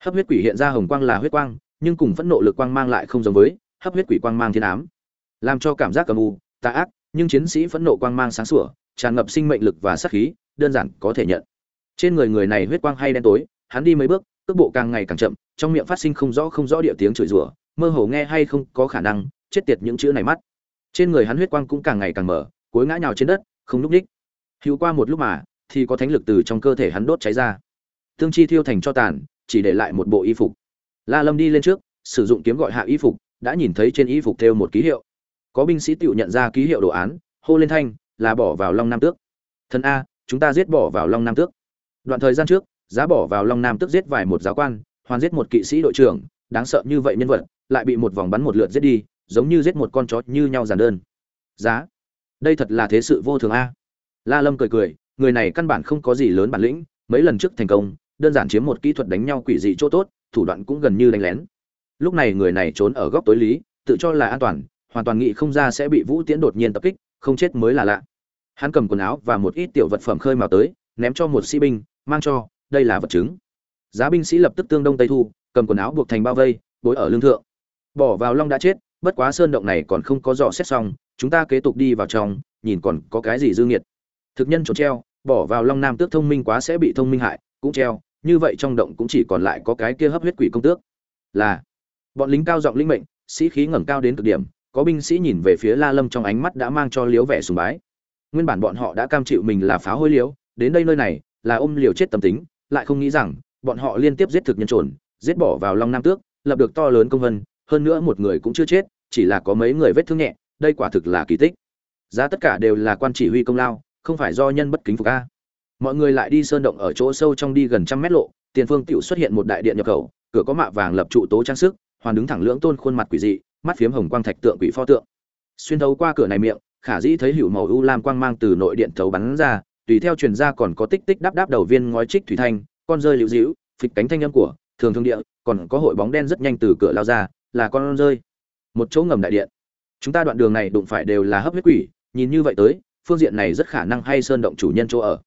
hấp huyết quỷ hiện ra hồng quang là huyết quang, nhưng cùng phẫn nộ lực quang mang lại không giống với, hấp huyết quỷ quang mang thiên ám. Làm cho cảm giác cầm u, tà ác, nhưng chiến sĩ phẫn nộ quang mang sáng sủa, tràn ngập sinh mệnh lực và sát khí, đơn giản có thể nhận. Trên người người này huyết quang hay đen tối, hắn đi mấy bước, cước bộ càng ngày càng chậm, trong miệng phát sinh không rõ không rõ địa tiếng chửi rủa, mơ hồ nghe hay không có khả năng, chết tiệt những chữ này mắt. Trên người hắn huyết quang cũng càng ngày càng mở cuối ngã nhào trên đất, không núp ních hữu qua một lúc mà, thì có thánh lực từ trong cơ thể hắn đốt cháy ra. Tương chi thiêu thành cho tàn chỉ để lại một bộ y phục. La lâm đi lên trước, sử dụng kiếm gọi hạ y phục, đã nhìn thấy trên y phục thêu một ký hiệu. Có binh sĩ tự nhận ra ký hiệu đồ án, hô lên thanh, là bỏ vào long nam tước. Thần a, chúng ta giết bỏ vào long nam tước. Đoạn thời gian trước, giá bỏ vào long nam tước giết vài một giáo quan, hoàn giết một kỵ sĩ đội trưởng, đáng sợ như vậy nhân vật, lại bị một vòng bắn một lượt giết đi, giống như giết một con chó như nhau giản đơn. Giá. Đây thật là thế sự vô thường a. La lâm cười cười, người này căn bản không có gì lớn bản lĩnh, mấy lần trước thành công đơn giản chiếm một kỹ thuật đánh nhau quỷ dị chỗ tốt, thủ đoạn cũng gần như đánh lén. Lúc này người này trốn ở góc tối lý, tự cho là an toàn, hoàn toàn nghĩ không ra sẽ bị vũ tiễn đột nhiên tập kích, không chết mới là lạ. Hắn cầm quần áo và một ít tiểu vật phẩm khơi mào tới, ném cho một sĩ binh, mang cho, đây là vật chứng. Giá binh sĩ lập tức tương đông tây thu, cầm quần áo buộc thành bao vây, bối ở lương thượng. Bỏ vào long đã chết, bất quá sơn động này còn không có dò xét xong, chúng ta kế tục đi vào trong, nhìn còn có cái gì dư nghiệt. Thực nhân trốn treo, bỏ vào long nam tước thông minh quá sẽ bị thông minh hại, cũng treo như vậy trong động cũng chỉ còn lại có cái kia hấp huyết quỷ công tước. Là, bọn lính cao giọng linh mệnh, sĩ khí ngẩng cao đến cực điểm, có binh sĩ nhìn về phía la lâm trong ánh mắt đã mang cho liếu vẻ sùng bái. Nguyên bản bọn họ đã cam chịu mình là phá hôi liếu đến đây nơi này, là ôm liều chết tâm tính, lại không nghĩ rằng, bọn họ liên tiếp giết thực nhân trồn, giết bỏ vào long nam tước, lập được to lớn công vân, hơn nữa một người cũng chưa chết, chỉ là có mấy người vết thương nhẹ, đây quả thực là kỳ tích. Giá tất cả đều là quan chỉ huy công lao, không phải do nhân bất kính phục a mọi người lại đi sơn động ở chỗ sâu trong đi gần trăm mét lộ, tiền phương tựu xuất hiện một đại điện nhập khẩu, cửa có mạ vàng lập trụ tố trang sức, hoàn đứng thẳng lưỡng tôn khuôn mặt quỷ dị, mắt phiếm hồng quang thạch tượng quỷ pho tượng. Xuyên thấu qua cửa này miệng, khả dĩ thấy hữu màu u lam quang mang từ nội điện thấu bắn ra, tùy theo truyền ra còn có tích tích đáp đáp đầu viên ngói trích thủy thanh, con rơi liễu dĩu phịch cánh thanh âm của thường thương địa, còn có hội bóng đen rất nhanh từ cửa lao ra, là con rơi. Một chỗ ngầm đại điện. Chúng ta đoạn đường này đụng phải đều là hấp huyết quỷ, nhìn như vậy tới, phương diện này rất khả năng hay sơn động chủ nhân chỗ ở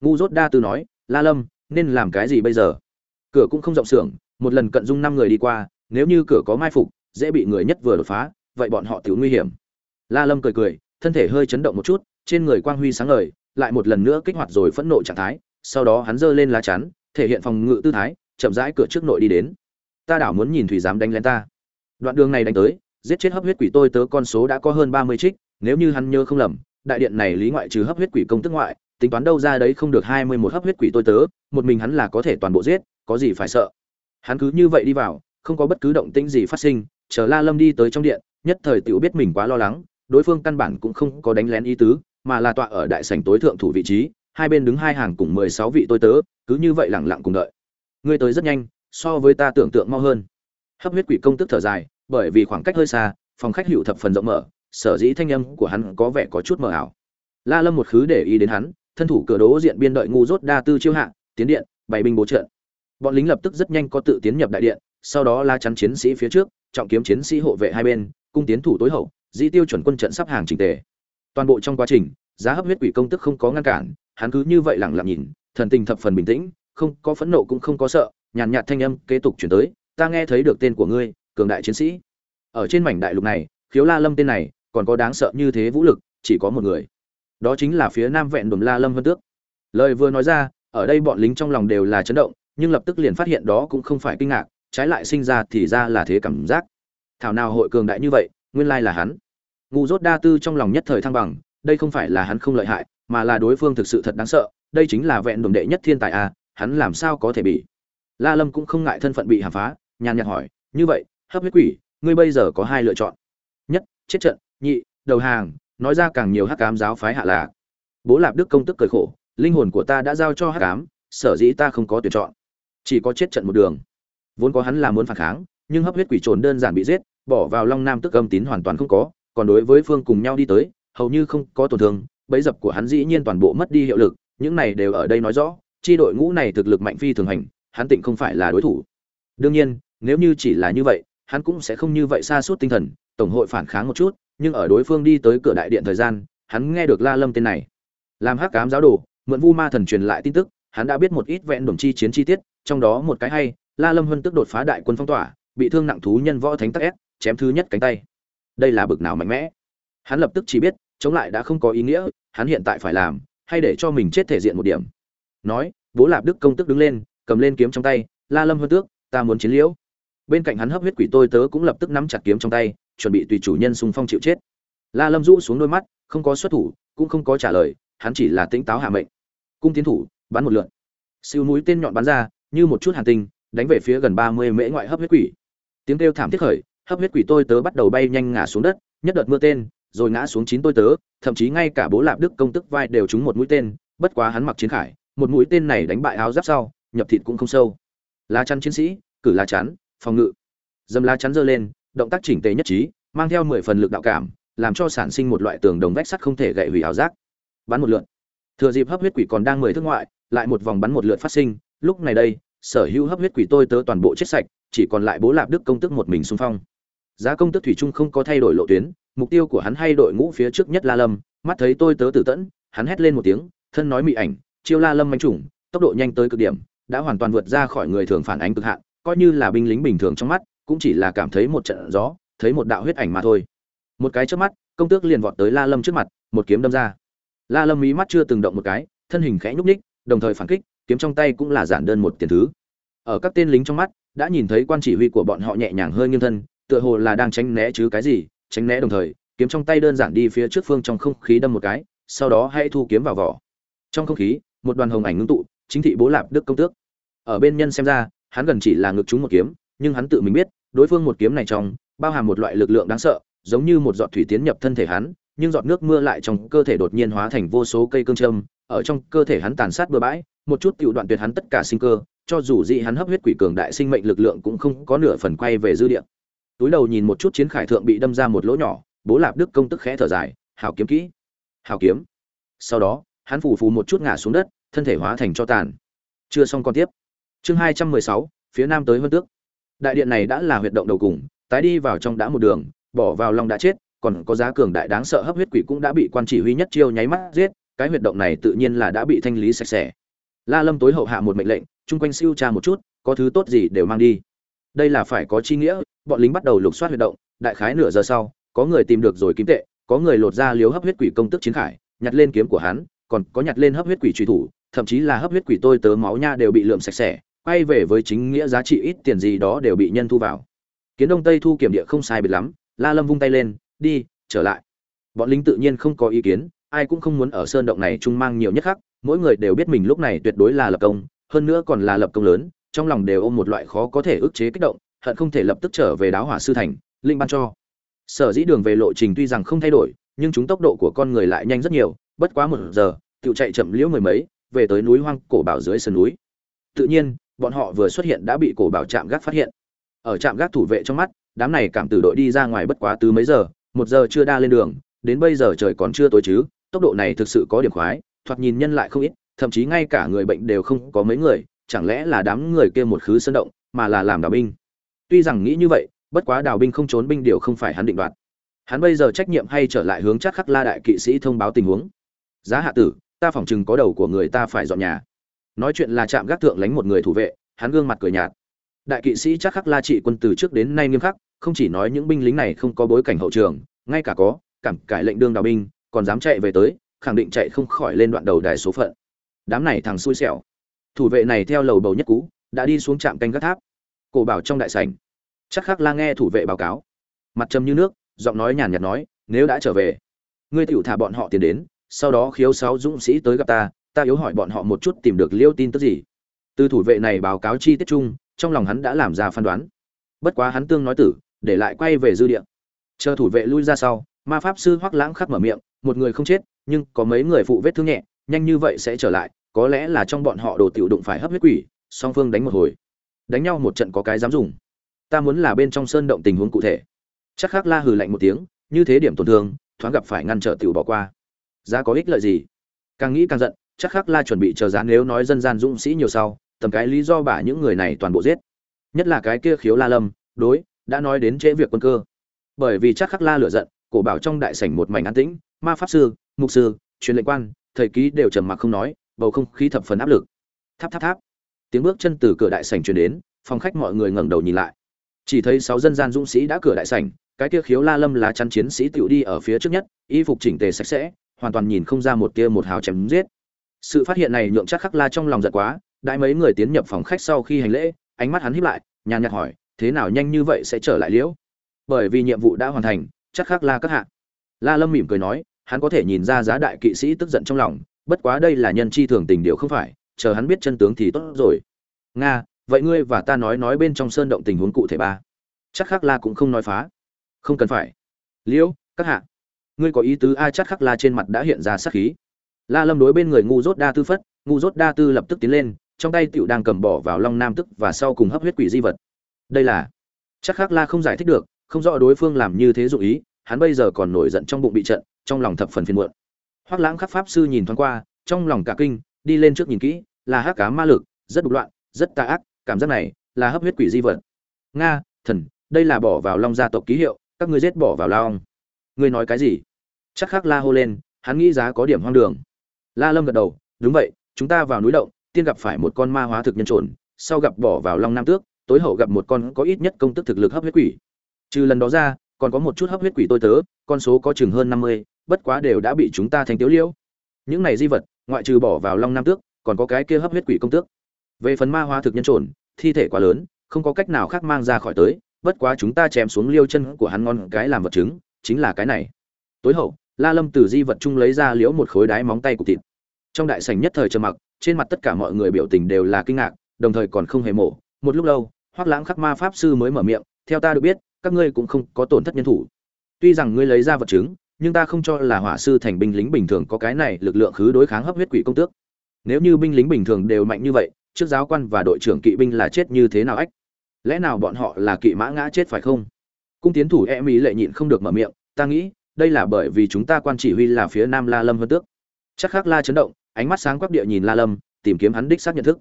ngu dốt đa tư nói, la lâm, nên làm cái gì bây giờ? Cửa cũng không rộng xưởng, một lần cận dung năm người đi qua, nếu như cửa có mai phục, dễ bị người nhất vừa đột phá, vậy bọn họ thiếu nguy hiểm. La lâm cười cười, thân thể hơi chấn động một chút, trên người quang huy sáng ngời, lại một lần nữa kích hoạt rồi phẫn nộ trạng thái, sau đó hắn giơ lên lá chắn, thể hiện phòng ngự tư thái, chậm rãi cửa trước nội đi đến. Ta đảo muốn nhìn thủy dám đánh lén ta. Đoạn đường này đánh tới, giết chết hấp huyết quỷ tôi tớ con số đã có hơn ba mươi trích, nếu như hắn nhớ không lầm, đại điện này lý ngoại trừ hấp huyết quỷ công tức ngoại tính toán đâu ra đấy không được hai mươi một hấp huyết quỷ tôi tớ, một mình hắn là có thể toàn bộ giết, có gì phải sợ. Hắn cứ như vậy đi vào, không có bất cứ động tĩnh gì phát sinh, chờ la lâm đi tới trong điện, nhất thời tiểu biết mình quá lo lắng, đối phương căn bản cũng không có đánh lén ý tứ, mà là tọa ở đại sảnh tối thượng thủ vị trí, hai bên đứng hai hàng cùng mười sáu vị tôi tớ, cứ như vậy lặng lặng cùng đợi. Ngươi tới rất nhanh, so với ta tưởng tượng mau hơn. Hấp huyết quỷ công tức thở dài, bởi vì khoảng cách hơi xa, phòng khách hữu thập phần rộng mở, sở dĩ thanh âm của hắn có vẻ có chút mờ ảo. La lâm một khứ để ý đến hắn thân thủ cửa đố diện biên đợi ngu dốt đa tư chiêu hạ, tiến điện, bày binh bố trận bọn lính lập tức rất nhanh có tự tiến nhập đại điện, sau đó la chắn chiến sĩ phía trước, trọng kiếm chiến sĩ hộ vệ hai bên, cung tiến thủ tối hậu, dĩ tiêu chuẩn quân trận sắp hàng chỉnh tề. Toàn bộ trong quá trình, giá hấp huyết quỷ công tức không có ngăn cản, hắn cứ như vậy lặng lặng nhìn, thần tình thập phần bình tĩnh, không có phẫn nộ cũng không có sợ, nhàn nhạt thanh âm kế tục chuyển tới, ta nghe thấy được tên của ngươi, cường đại chiến sĩ. Ở trên mảnh đại lục này, khiếu la lâm tên này, còn có đáng sợ như thế vũ lực, chỉ có một người đó chính là phía nam vẹn đồn la lâm vân tước. Lời vừa nói ra, ở đây bọn lính trong lòng đều là chấn động, nhưng lập tức liền phát hiện đó cũng không phải kinh ngạc, trái lại sinh ra thì ra là thế cảm giác. Thảo nào hội cường đại như vậy, nguyên lai là hắn. Ngu dốt đa tư trong lòng nhất thời thăng bằng, đây không phải là hắn không lợi hại, mà là đối phương thực sự thật đáng sợ, đây chính là vẹn đồn đệ nhất thiên tài à hắn làm sao có thể bị? La lâm cũng không ngại thân phận bị hàm phá, nhàn nhạt hỏi, như vậy, hấp huyết quỷ, ngươi bây giờ có hai lựa chọn. Nhất, chết trận, nhị, đầu hàng nói ra càng nhiều hắc cám giáo phái hạ lạc. Bố lạp đức công tức cười khổ, linh hồn của ta đã giao cho hắc cám sở dĩ ta không có tuyển chọn. Chỉ có chết trận một đường. Vốn có hắn là muốn phản kháng, nhưng hấp huyết quỷ trồn đơn giản bị giết, bỏ vào long nam tức âm tín hoàn toàn không có, còn đối với phương cùng nhau đi tới, hầu như không có tổn thương, bẫy dập của hắn dĩ nhiên toàn bộ mất đi hiệu lực, những này đều ở đây nói rõ, chi đội ngũ này thực lực mạnh phi thường hành, hắn tịnh không phải là đối thủ. Đương nhiên, nếu như chỉ là như vậy, hắn cũng sẽ không như vậy xa suốt tinh thần, tổng hội phản kháng một chút nhưng ở đối phương đi tới cửa đại điện thời gian, hắn nghe được la lâm tên này. Làm hắc cám giáo đồ, mượn vu ma thần truyền lại tin tức, hắn đã biết một ít vẹn đồng chi chiến chi tiết, trong đó một cái hay, la lâm huân tức đột phá đại quân phong tỏa, bị thương nặng thú nhân võ thánh tắc ép, chém thứ nhất cánh tay. Đây là bực nào mạnh mẽ. Hắn lập tức chỉ biết, chống lại đã không có ý nghĩa, hắn hiện tại phải làm, hay để cho mình chết thể diện một điểm. Nói, bố lạp đức công tức đứng lên, cầm lên kiếm trong tay, la lâm huân tước, ta muốn chiến liễu. Bên cạnh hắn hấp huyết quỷ tôi tớ cũng lập tức nắm chặt kiếm trong tay chuẩn bị tùy chủ nhân xung phong chịu chết. La lâm rũ xuống đôi mắt, không có xuất thủ, cũng không có trả lời, hắn chỉ là tĩnh táo hạ mệnh. Cung tiến thủ, bắn một lượn. Siêu mũi tên nhọn bắn ra, như một chút hàn tinh, đánh về phía gần ba mươi mễ ngoại hấp huyết quỷ. Tiếng kêu thảm thiết khởi, hấp huyết quỷ tôi tớ bắt đầu bay nhanh ngã xuống đất, nhất đợt mưa tên, rồi ngã xuống chín tôi tớ, thậm chí ngay cả bố lạp đức công tức vai đều trúng một mũi tên, bất quá hắn mặc chiến khải, một mũi tên này đánh bại áo giáp sau, nhập thịt cũng không sâu. Lá chắn chiến sĩ, cử lá chắn, phòng ngự. Dầm lá chắn giơ lên động tác chỉnh tề nhất trí mang theo mười phần lực đạo cảm làm cho sản sinh một loại tường đồng vách sắt không thể gậy hủy ảo giác. Bắn một lượt. Thừa dịp hấp huyết quỷ còn đang mười thước ngoại lại một vòng bắn một lượt phát sinh. Lúc này đây sở hữu hấp huyết quỷ tôi tớ toàn bộ chết sạch chỉ còn lại bố lạp đức công tức một mình xung phong. Giá công tức thủy trung không có thay đổi lộ tuyến mục tiêu của hắn hay đội ngũ phía trước nhất la lâm mắt thấy tôi tớ tử tẫn hắn hét lên một tiếng thân nói mị ảnh chiêu la lâm manh chủng, tốc độ nhanh tới cực điểm đã hoàn toàn vượt ra khỏi người thường phản ánh cực hạn coi như là binh lính bình thường trong mắt cũng chỉ là cảm thấy một trận gió, thấy một đạo huyết ảnh mà thôi. Một cái trước mắt, công tước liền vọt tới la lâm trước mặt, một kiếm đâm ra. La lâm mí mắt chưa từng động một cái, thân hình khẽ nhúc nhích, đồng thời phản kích, kiếm trong tay cũng là giản đơn một tiền thứ. Ở các tên lính trong mắt, đã nhìn thấy quan chỉ huy của bọn họ nhẹ nhàng hơi nghiêng thân, tựa hồ là đang tránh né chứ cái gì, tránh né đồng thời, kiếm trong tay đơn giản đi phía trước phương trong không khí đâm một cái, sau đó hãy thu kiếm vào vỏ. Trong không khí, một đoàn hồng ảnh ngưng tụ, chính thị bố lạp đức công tước. Ở bên nhân xem ra, hắn gần chỉ là ngực chúng một kiếm, nhưng hắn tự mình biết đối phương một kiếm này trong, bao hàm một loại lực lượng đáng sợ, giống như một giọt thủy tiến nhập thân thể hắn, nhưng giọt nước mưa lại trong cơ thể đột nhiên hóa thành vô số cây cương châm, ở trong cơ thể hắn tàn sát bừa bãi, một chút tiểu đoạn tuyệt hắn tất cả sinh cơ, cho dù dị hắn hấp huyết quỷ cường đại sinh mệnh lực lượng cũng không có nửa phần quay về dư địa. Túi đầu nhìn một chút chiến khải thượng bị đâm ra một lỗ nhỏ, bố lạp đức công tức khẽ thở dài hào kiếm kỹ. Hào kiếm. Sau đó, hắn phủ phù một chút ngã xuống đất, thân thể hóa thành cho tàn. Chưa xong còn tiếp. Chương hai trăm mười sáu, phía nam tới hơn tước đại điện này đã là huyệt động đầu cùng, tái đi vào trong đã một đường, bỏ vào long đã chết, còn có giá cường đại đáng sợ hấp huyết quỷ cũng đã bị quan chỉ huy nhất chiêu nháy mắt giết, cái huyệt động này tự nhiên là đã bị thanh lý sạch sẽ. La lâm tối hậu hạ một mệnh lệnh, chung quanh siêu tra một chút, có thứ tốt gì đều mang đi. Đây là phải có chi nghĩa, bọn lính bắt đầu lục soát huyệt động, đại khái nửa giờ sau, có người tìm được rồi kiếm tệ, có người lột ra liếu hấp huyết quỷ công tức chiến khải, nhặt lên kiếm của hắn, còn có nhặt lên hấp huyết quỷ truy thủ, thậm chí là hấp huyết quỷ tôi tớ máu nha đều bị lượm sạch sẽ quay về với chính nghĩa giá trị ít tiền gì đó đều bị nhân thu vào. Kiến đông tây thu kiểm địa không sai biệt lắm, la lâm vung tay lên, đi, trở lại. Bọn lính tự nhiên không có ý kiến, ai cũng không muốn ở sơn động này chung mang nhiều nhất khác mỗi người đều biết mình lúc này tuyệt đối là lập công, hơn nữa còn là lập công lớn, trong lòng đều ôm một loại khó có thể ức chế kích động, hận không thể lập tức trở về đáo hỏa sư thành, linh ban cho. Sở dĩ đường về lộ trình tuy rằng không thay đổi, nhưng chúng tốc độ của con người lại nhanh rất nhiều, bất quá một giờ tự chạy chậm liễu mười mấy, về tới núi hoang cổ bảo dưới sườn núi. Tự nhiên bọn họ vừa xuất hiện đã bị cổ bảo trạm gác phát hiện. Ở trạm gác thủ vệ trong mắt, đám này cảm tử đội đi ra ngoài bất quá từ mấy giờ, một giờ chưa đa lên đường, đến bây giờ trời còn chưa tối chứ, tốc độ này thực sự có điểm khoái, thoạt nhìn nhân lại không ít, thậm chí ngay cả người bệnh đều không có mấy người, chẳng lẽ là đám người kia một khứ sân động, mà là làm đào binh? Tuy rằng nghĩ như vậy, bất quá đào binh không trốn binh điều không phải hắn định đoạt. Hắn bây giờ trách nhiệm hay trở lại hướng chắc khắc la đại kỵ sĩ thông báo tình huống. Giá hạ tử, ta phỏng chừng có đầu của người ta phải dọn nhà nói chuyện là chạm gác thượng lánh một người thủ vệ, hắn gương mặt cười nhạt. Đại kỵ sĩ chắc khắc la trị quân từ trước đến nay nghiêm khắc, không chỉ nói những binh lính này không có bối cảnh hậu trường, ngay cả có cảm cải lệnh đương đào binh, còn dám chạy về tới, khẳng định chạy không khỏi lên đoạn đầu đài số phận. Đám này thằng xui xẻo. Thủ vệ này theo lầu bầu nhất cũ, đã đi xuống trạm canh gác tháp. Cổ bảo trong đại sảnh. Chắc khắc la nghe thủ vệ báo cáo. Mặt trầm như nước, giọng nói nhàn nhạt nói, nếu đã trở về, ngươi tiểu thả bọn họ tiền đến, sau đó khiếu sáu dũng sĩ tới gặp ta ta yếu hỏi bọn họ một chút tìm được liêu tin tức gì. Từ thủ vệ này báo cáo chi tiết chung, trong lòng hắn đã làm ra phán đoán. Bất quá hắn tương nói tử, để lại quay về dư địa. Chờ thủ vệ lui ra sau, ma pháp sư hoắc lãng khắc mở miệng, một người không chết, nhưng có mấy người phụ vết thương nhẹ, nhanh như vậy sẽ trở lại, có lẽ là trong bọn họ đồ tiểu đụng phải hấp huyết quỷ, song phương đánh một hồi. Đánh nhau một trận có cái dám dùng. Ta muốn là bên trong sơn động tình huống cụ thể. Chắc khắc la hừ lạnh một tiếng, như thế điểm tổn thương, thoáng gặp phải ngăn trở tiểu bỏ qua. Giá có ích lợi gì? Càng nghĩ càng giận chắc khắc la chuẩn bị chờ gián nếu nói dân gian dũng sĩ nhiều sau, tầm cái lý do bả những người này toàn bộ giết. Nhất là cái kia khiếu la lâm, đối, đã nói đến trễ việc quân cơ. Bởi vì chắc khắc la lửa giận, cổ bảo trong đại sảnh một mảnh an tĩnh, ma pháp sư, mục sư, truyền lệnh quan, thầy ký đều trầm mặc không nói, bầu không khí thập phần áp lực. Tháp tháp tháp. Tiếng bước chân từ cửa đại sảnh truyền đến, phòng khách mọi người ngẩng đầu nhìn lại. Chỉ thấy sáu dân gian dũng sĩ đã cửa đại sảnh, cái kia khiếu la lâm lá chắn chiến sĩ tiểu đi ở phía trước nhất, y phục chỉnh tề sạch sẽ, hoàn toàn nhìn không ra một tia một hào chém giết sự phát hiện này nhượng chắc khắc la trong lòng giật quá đại mấy người tiến nhập phòng khách sau khi hành lễ, ánh mắt hắn híp lại, nhàn nhạt hỏi, thế nào nhanh như vậy sẽ trở lại liễu? Bởi vì nhiệm vụ đã hoàn thành, chắc khắc la các hạ. La lâm mỉm cười nói, hắn có thể nhìn ra giá đại kỵ sĩ tức giận trong lòng, bất quá đây là nhân chi thường tình điều không phải, chờ hắn biết chân tướng thì tốt rồi. Nga, vậy ngươi và ta nói nói bên trong sơn động tình huống cụ thể ba. Chắc khắc la cũng không nói phá. Không cần phải. Liễu, các hạ, ngươi có ý tứ a? Chắc khắc la trên mặt đã hiện ra sát khí la lâm đối bên người ngu dốt đa tư phất, ngu dốt đa tư lập tức tiến lên, trong tay tiểu đang cầm bỏ vào long nam tức và sau cùng hấp huyết quỷ di vật. Đây là, chắc khắc la không giải thích được, không rõ đối phương làm như thế dụng ý, hắn bây giờ còn nổi giận trong bụng bị trận, trong lòng thập phần phiền muộn. Hoắc lãng khắc pháp sư nhìn thoáng qua, trong lòng cả kinh, đi lên trước nhìn kỹ, là hắc cá ma lực, rất đục loạn, rất tà ác, cảm giác này là hấp huyết quỷ di vật. Nga, thần, đây là bỏ vào long gia tộc ký hiệu, các ngươi giết bỏ vào long ngươi nói cái gì? Chắc khắc la hô lên, hắn nghĩ giá có điểm hoang đường la lâm gật đầu, đúng vậy, chúng ta vào núi động, tiên gặp phải một con ma hóa thực nhân trồn, sau gặp bỏ vào long nam tước, tối hậu gặp một con có ít nhất công tức thực lực hấp huyết quỷ. Trừ lần đó ra, còn có một chút hấp huyết quỷ tôi tớ, con số có chừng hơn năm mươi, bất quá đều đã bị chúng ta thành tiếu liễu. Những này di vật, ngoại trừ bỏ vào long nam tước, còn có cái kia hấp huyết quỷ công tước. Về phần ma hóa thực nhân trồn, thi thể quá lớn, không có cách nào khác mang ra khỏi tới, bất quá chúng ta chém xuống liêu chân của hắn ngon cái làm vật chứng, chính là cái này. Tối hậu la lâm từ di vật chung lấy ra liễu một khối đái móng tay của thịt. Trong đại sảnh nhất thời trầm mặc, trên mặt tất cả mọi người biểu tình đều là kinh ngạc, đồng thời còn không hề mổ. Một lúc lâu, hoắc lãng khắc ma pháp sư mới mở miệng, theo ta được biết, các ngươi cũng không có tổn thất nhân thủ. Tuy rằng ngươi lấy ra vật chứng, nhưng ta không cho là hỏa sư thành binh lính bình thường có cái này lực lượng khứ đối kháng hấp huyết quỷ công tước. Nếu như binh lính bình thường đều mạnh như vậy, trước giáo quan và đội trưởng kỵ binh là chết như thế nào ách? Lẽ nào bọn họ là kỵ mã ngã chết phải không? Cung tiến thủ e mỹ lệ nhịn không được mở miệng, ta nghĩ đây là bởi vì chúng ta quan chỉ huy là phía nam la lâm hơn tước. Chắc khác la chấn động, ánh mắt sáng quắc địa nhìn la lâm, tìm kiếm hắn đích xác nhận thức.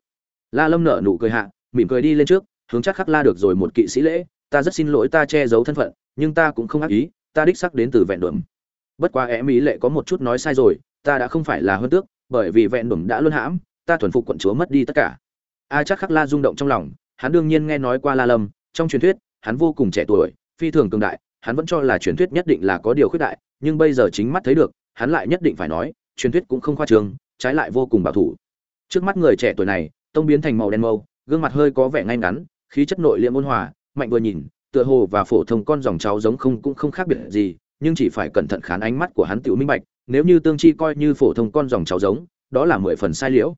La lâm nở nụ cười hạ, mỉm cười đi lên trước, hướng chắc khắc la được rồi một kỵ sĩ lễ, ta rất xin lỗi ta che giấu thân phận, nhưng ta cũng không ác ý, ta đích xác đến từ vẹn đuẩm bất quá e ý lệ có một chút nói sai rồi, ta đã không phải là hơn tước, bởi vì vẹn đuẩm đã luôn hãm, ta thuần phục quận chúa mất đi tất cả. A chắc khắc la rung động trong lòng, hắn đương nhiên nghe nói qua la lâm, trong truyền thuyết, hắn vô cùng trẻ tuổi, phi thường cường đại hắn vẫn cho là truyền thuyết nhất định là có điều khuyết đại, nhưng bây giờ chính mắt thấy được, hắn lại nhất định phải nói, truyền thuyết cũng không khoa trương, trái lại vô cùng bảo thủ. Trước mắt người trẻ tuổi này, tông biến thành màu đen mâu, gương mặt hơi có vẻ ngay ngắn, khí chất nội liệm ôn hòa, mạnh vừa nhìn, tựa hồ và phổ thông con dòng cháu giống không cũng không khác biệt gì, nhưng chỉ phải cẩn thận khán ánh mắt của hắn tiểu minh bạch, nếu như tương chi coi như phổ thông con dòng cháu giống, đó là mười phần sai liễu.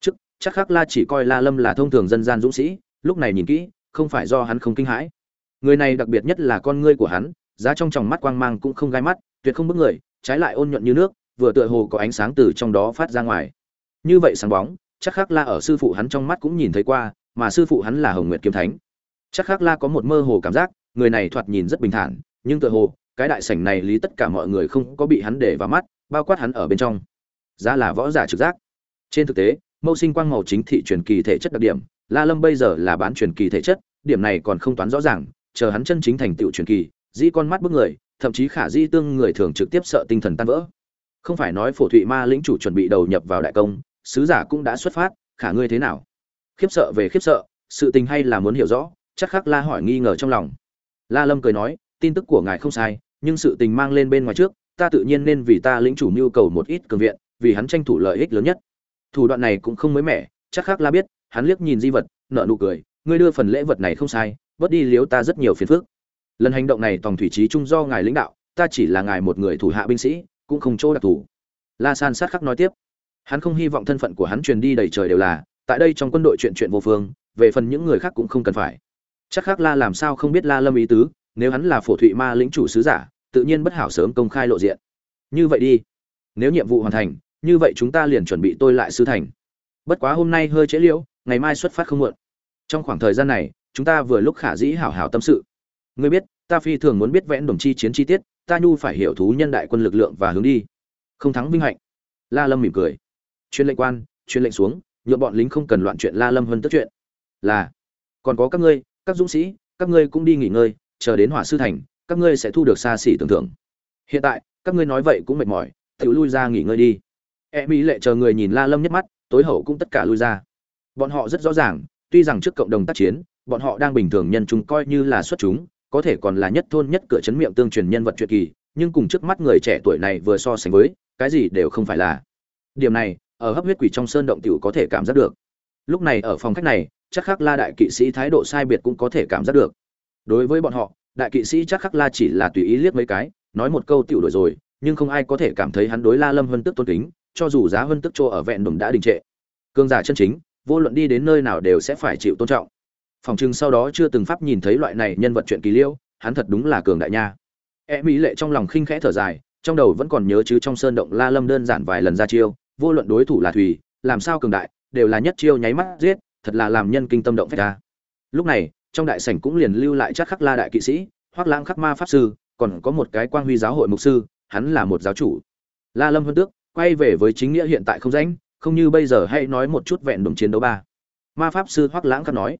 Trước, chắc khác la chỉ coi la lâm là thông thường dân gian dũng sĩ, lúc này nhìn kỹ, không phải do hắn không kinh hãi người này đặc biệt nhất là con ngươi của hắn, giá trong tròng mắt quang mang cũng không gai mắt, tuyệt không bức người, trái lại ôn nhuận như nước, vừa tựa hồ có ánh sáng từ trong đó phát ra ngoài. Như vậy sáng bóng, chắc khác la ở sư phụ hắn trong mắt cũng nhìn thấy qua, mà sư phụ hắn là hồng nguyệt kiếm thánh. Chắc khác la có một mơ hồ cảm giác, người này thoạt nhìn rất bình thản, nhưng tựa hồ, cái đại sảnh này lý tất cả mọi người không có bị hắn để vào mắt, bao quát hắn ở bên trong. Giá là võ giả trực giác. Trên thực tế mâu sinh quang màu chính thị truyền kỳ thể chất đặc điểm, la lâm bây giờ là bán truyền kỳ thể chất, điểm này còn không toán rõ ràng chờ hắn chân chính thành tựu truyền kỳ, dĩ con mắt bức người, thậm chí khả dĩ tương người thường trực tiếp sợ tinh thần tan vỡ. Không phải nói phổ thụy ma lĩnh chủ chuẩn bị đầu nhập vào đại công, sứ giả cũng đã xuất phát, khả ngươi thế nào? Khiếp sợ về khiếp sợ, sự tình hay là muốn hiểu rõ, chắc khắc la hỏi nghi ngờ trong lòng. La lâm cười nói, tin tức của ngài không sai, nhưng sự tình mang lên bên ngoài trước, ta tự nhiên nên vì ta lĩnh chủ mưu cầu một ít cường viện, vì hắn tranh thủ lợi ích lớn nhất. Thủ đoạn này cũng không mới mẻ, chắc khắc la biết, hắn liếc nhìn di vật nợ nụ cười, ngươi đưa phần lễ vật này không sai bớt đi liếu ta rất nhiều phiền phức. Lần hành động này tòng thủy trí trung do ngài lãnh đạo, ta chỉ là ngài một người thủ hạ binh sĩ, cũng không chỗ đặc thù. La san sát khắc nói tiếp. Hắn không hy vọng thân phận của hắn truyền đi đầy trời đều là, tại đây trong quân đội chuyện chuyện vô phương, về phần những người khác cũng không cần phải. Chắc khắc la làm sao không biết la lâm ý tứ, nếu hắn là phổ thụy ma lĩnh chủ sứ giả, tự nhiên bất hảo sớm công khai lộ diện. Như vậy đi. Nếu nhiệm vụ hoàn thành, như vậy chúng ta liền chuẩn bị tôi lại sư thành. Bất quá hôm nay hơi trễ liễu, ngày mai xuất phát không muộn. Trong khoảng thời gian này chúng ta vừa lúc khả dĩ hảo hảo tâm sự. Ngươi biết, ta phi thường muốn biết vẽn đồng chi chiến chi tiết, ta nhu phải hiểu thú nhân đại quân lực lượng và hướng đi. Không thắng vinh hạnh. La lâm mỉm cười. Chuyên lệnh quan, chuyên lệnh xuống, nhượng bọn lính không cần loạn chuyện la lâm hơn tất chuyện. Là, còn có các ngươi, các dũng sĩ, các ngươi cũng đi nghỉ ngơi, chờ đến hỏa sư thành, các ngươi sẽ thu được xa xỉ tưởng thưởng. Hiện tại, các ngươi nói vậy cũng mệt mỏi, tự lui ra nghỉ ngơi đi. E mỹ lệ chờ người nhìn la lâm nhất mắt, tối hậu cũng tất cả lui ra. Bọn họ rất rõ ràng, tuy rằng trước cộng đồng tác chiến bọn họ đang bình thường nhân chúng coi như là xuất chúng, có thể còn là nhất thôn nhất cửa chấn miệng tương truyền nhân vật truyện kỳ, nhưng cùng trước mắt người trẻ tuổi này vừa so sánh với, cái gì đều không phải là. Điểm này, ở hấp huyết quỷ trong sơn động tiểu có thể cảm giác được. Lúc này ở phòng khách này, chắc khắc la đại kỵ sĩ thái độ sai biệt cũng có thể cảm giác được. Đối với bọn họ, đại kỵ sĩ chắc khắc la chỉ là tùy ý liếc mấy cái, nói một câu tiểu đổi rồi, nhưng không ai có thể cảm thấy hắn đối la lâm vân tức tôn kính, cho dù giá vân tức cho ở vẹn đồng đã đình trệ. Cương giả chân chính, vô luận đi đến nơi nào đều sẽ phải chịu tôn trọng phòng trưng sau đó chưa từng pháp nhìn thấy loại này nhân vật chuyện kỳ liêu, hắn thật đúng là cường đại nha. E mỹ lệ trong lòng khinh khẽ thở dài, trong đầu vẫn còn nhớ chứ trong sơn động la lâm đơn giản vài lần ra chiêu, vô luận đối thủ là thùy làm sao cường đại, đều là nhất chiêu nháy mắt giết, thật là làm nhân kinh tâm động phách ta lúc này, trong đại sảnh cũng liền lưu lại chắc khắc la đại kỵ sĩ hoắc lãng khắc ma pháp sư, còn có một cái quang huy giáo hội mục sư, hắn là một giáo chủ. La lâm hơn tước, quay về với chính nghĩa hiện tại không rảnh, không như bây giờ hãy nói một chút vẹn đồng chiến đấu ba. Ma pháp sư hoắc lãng khắc nói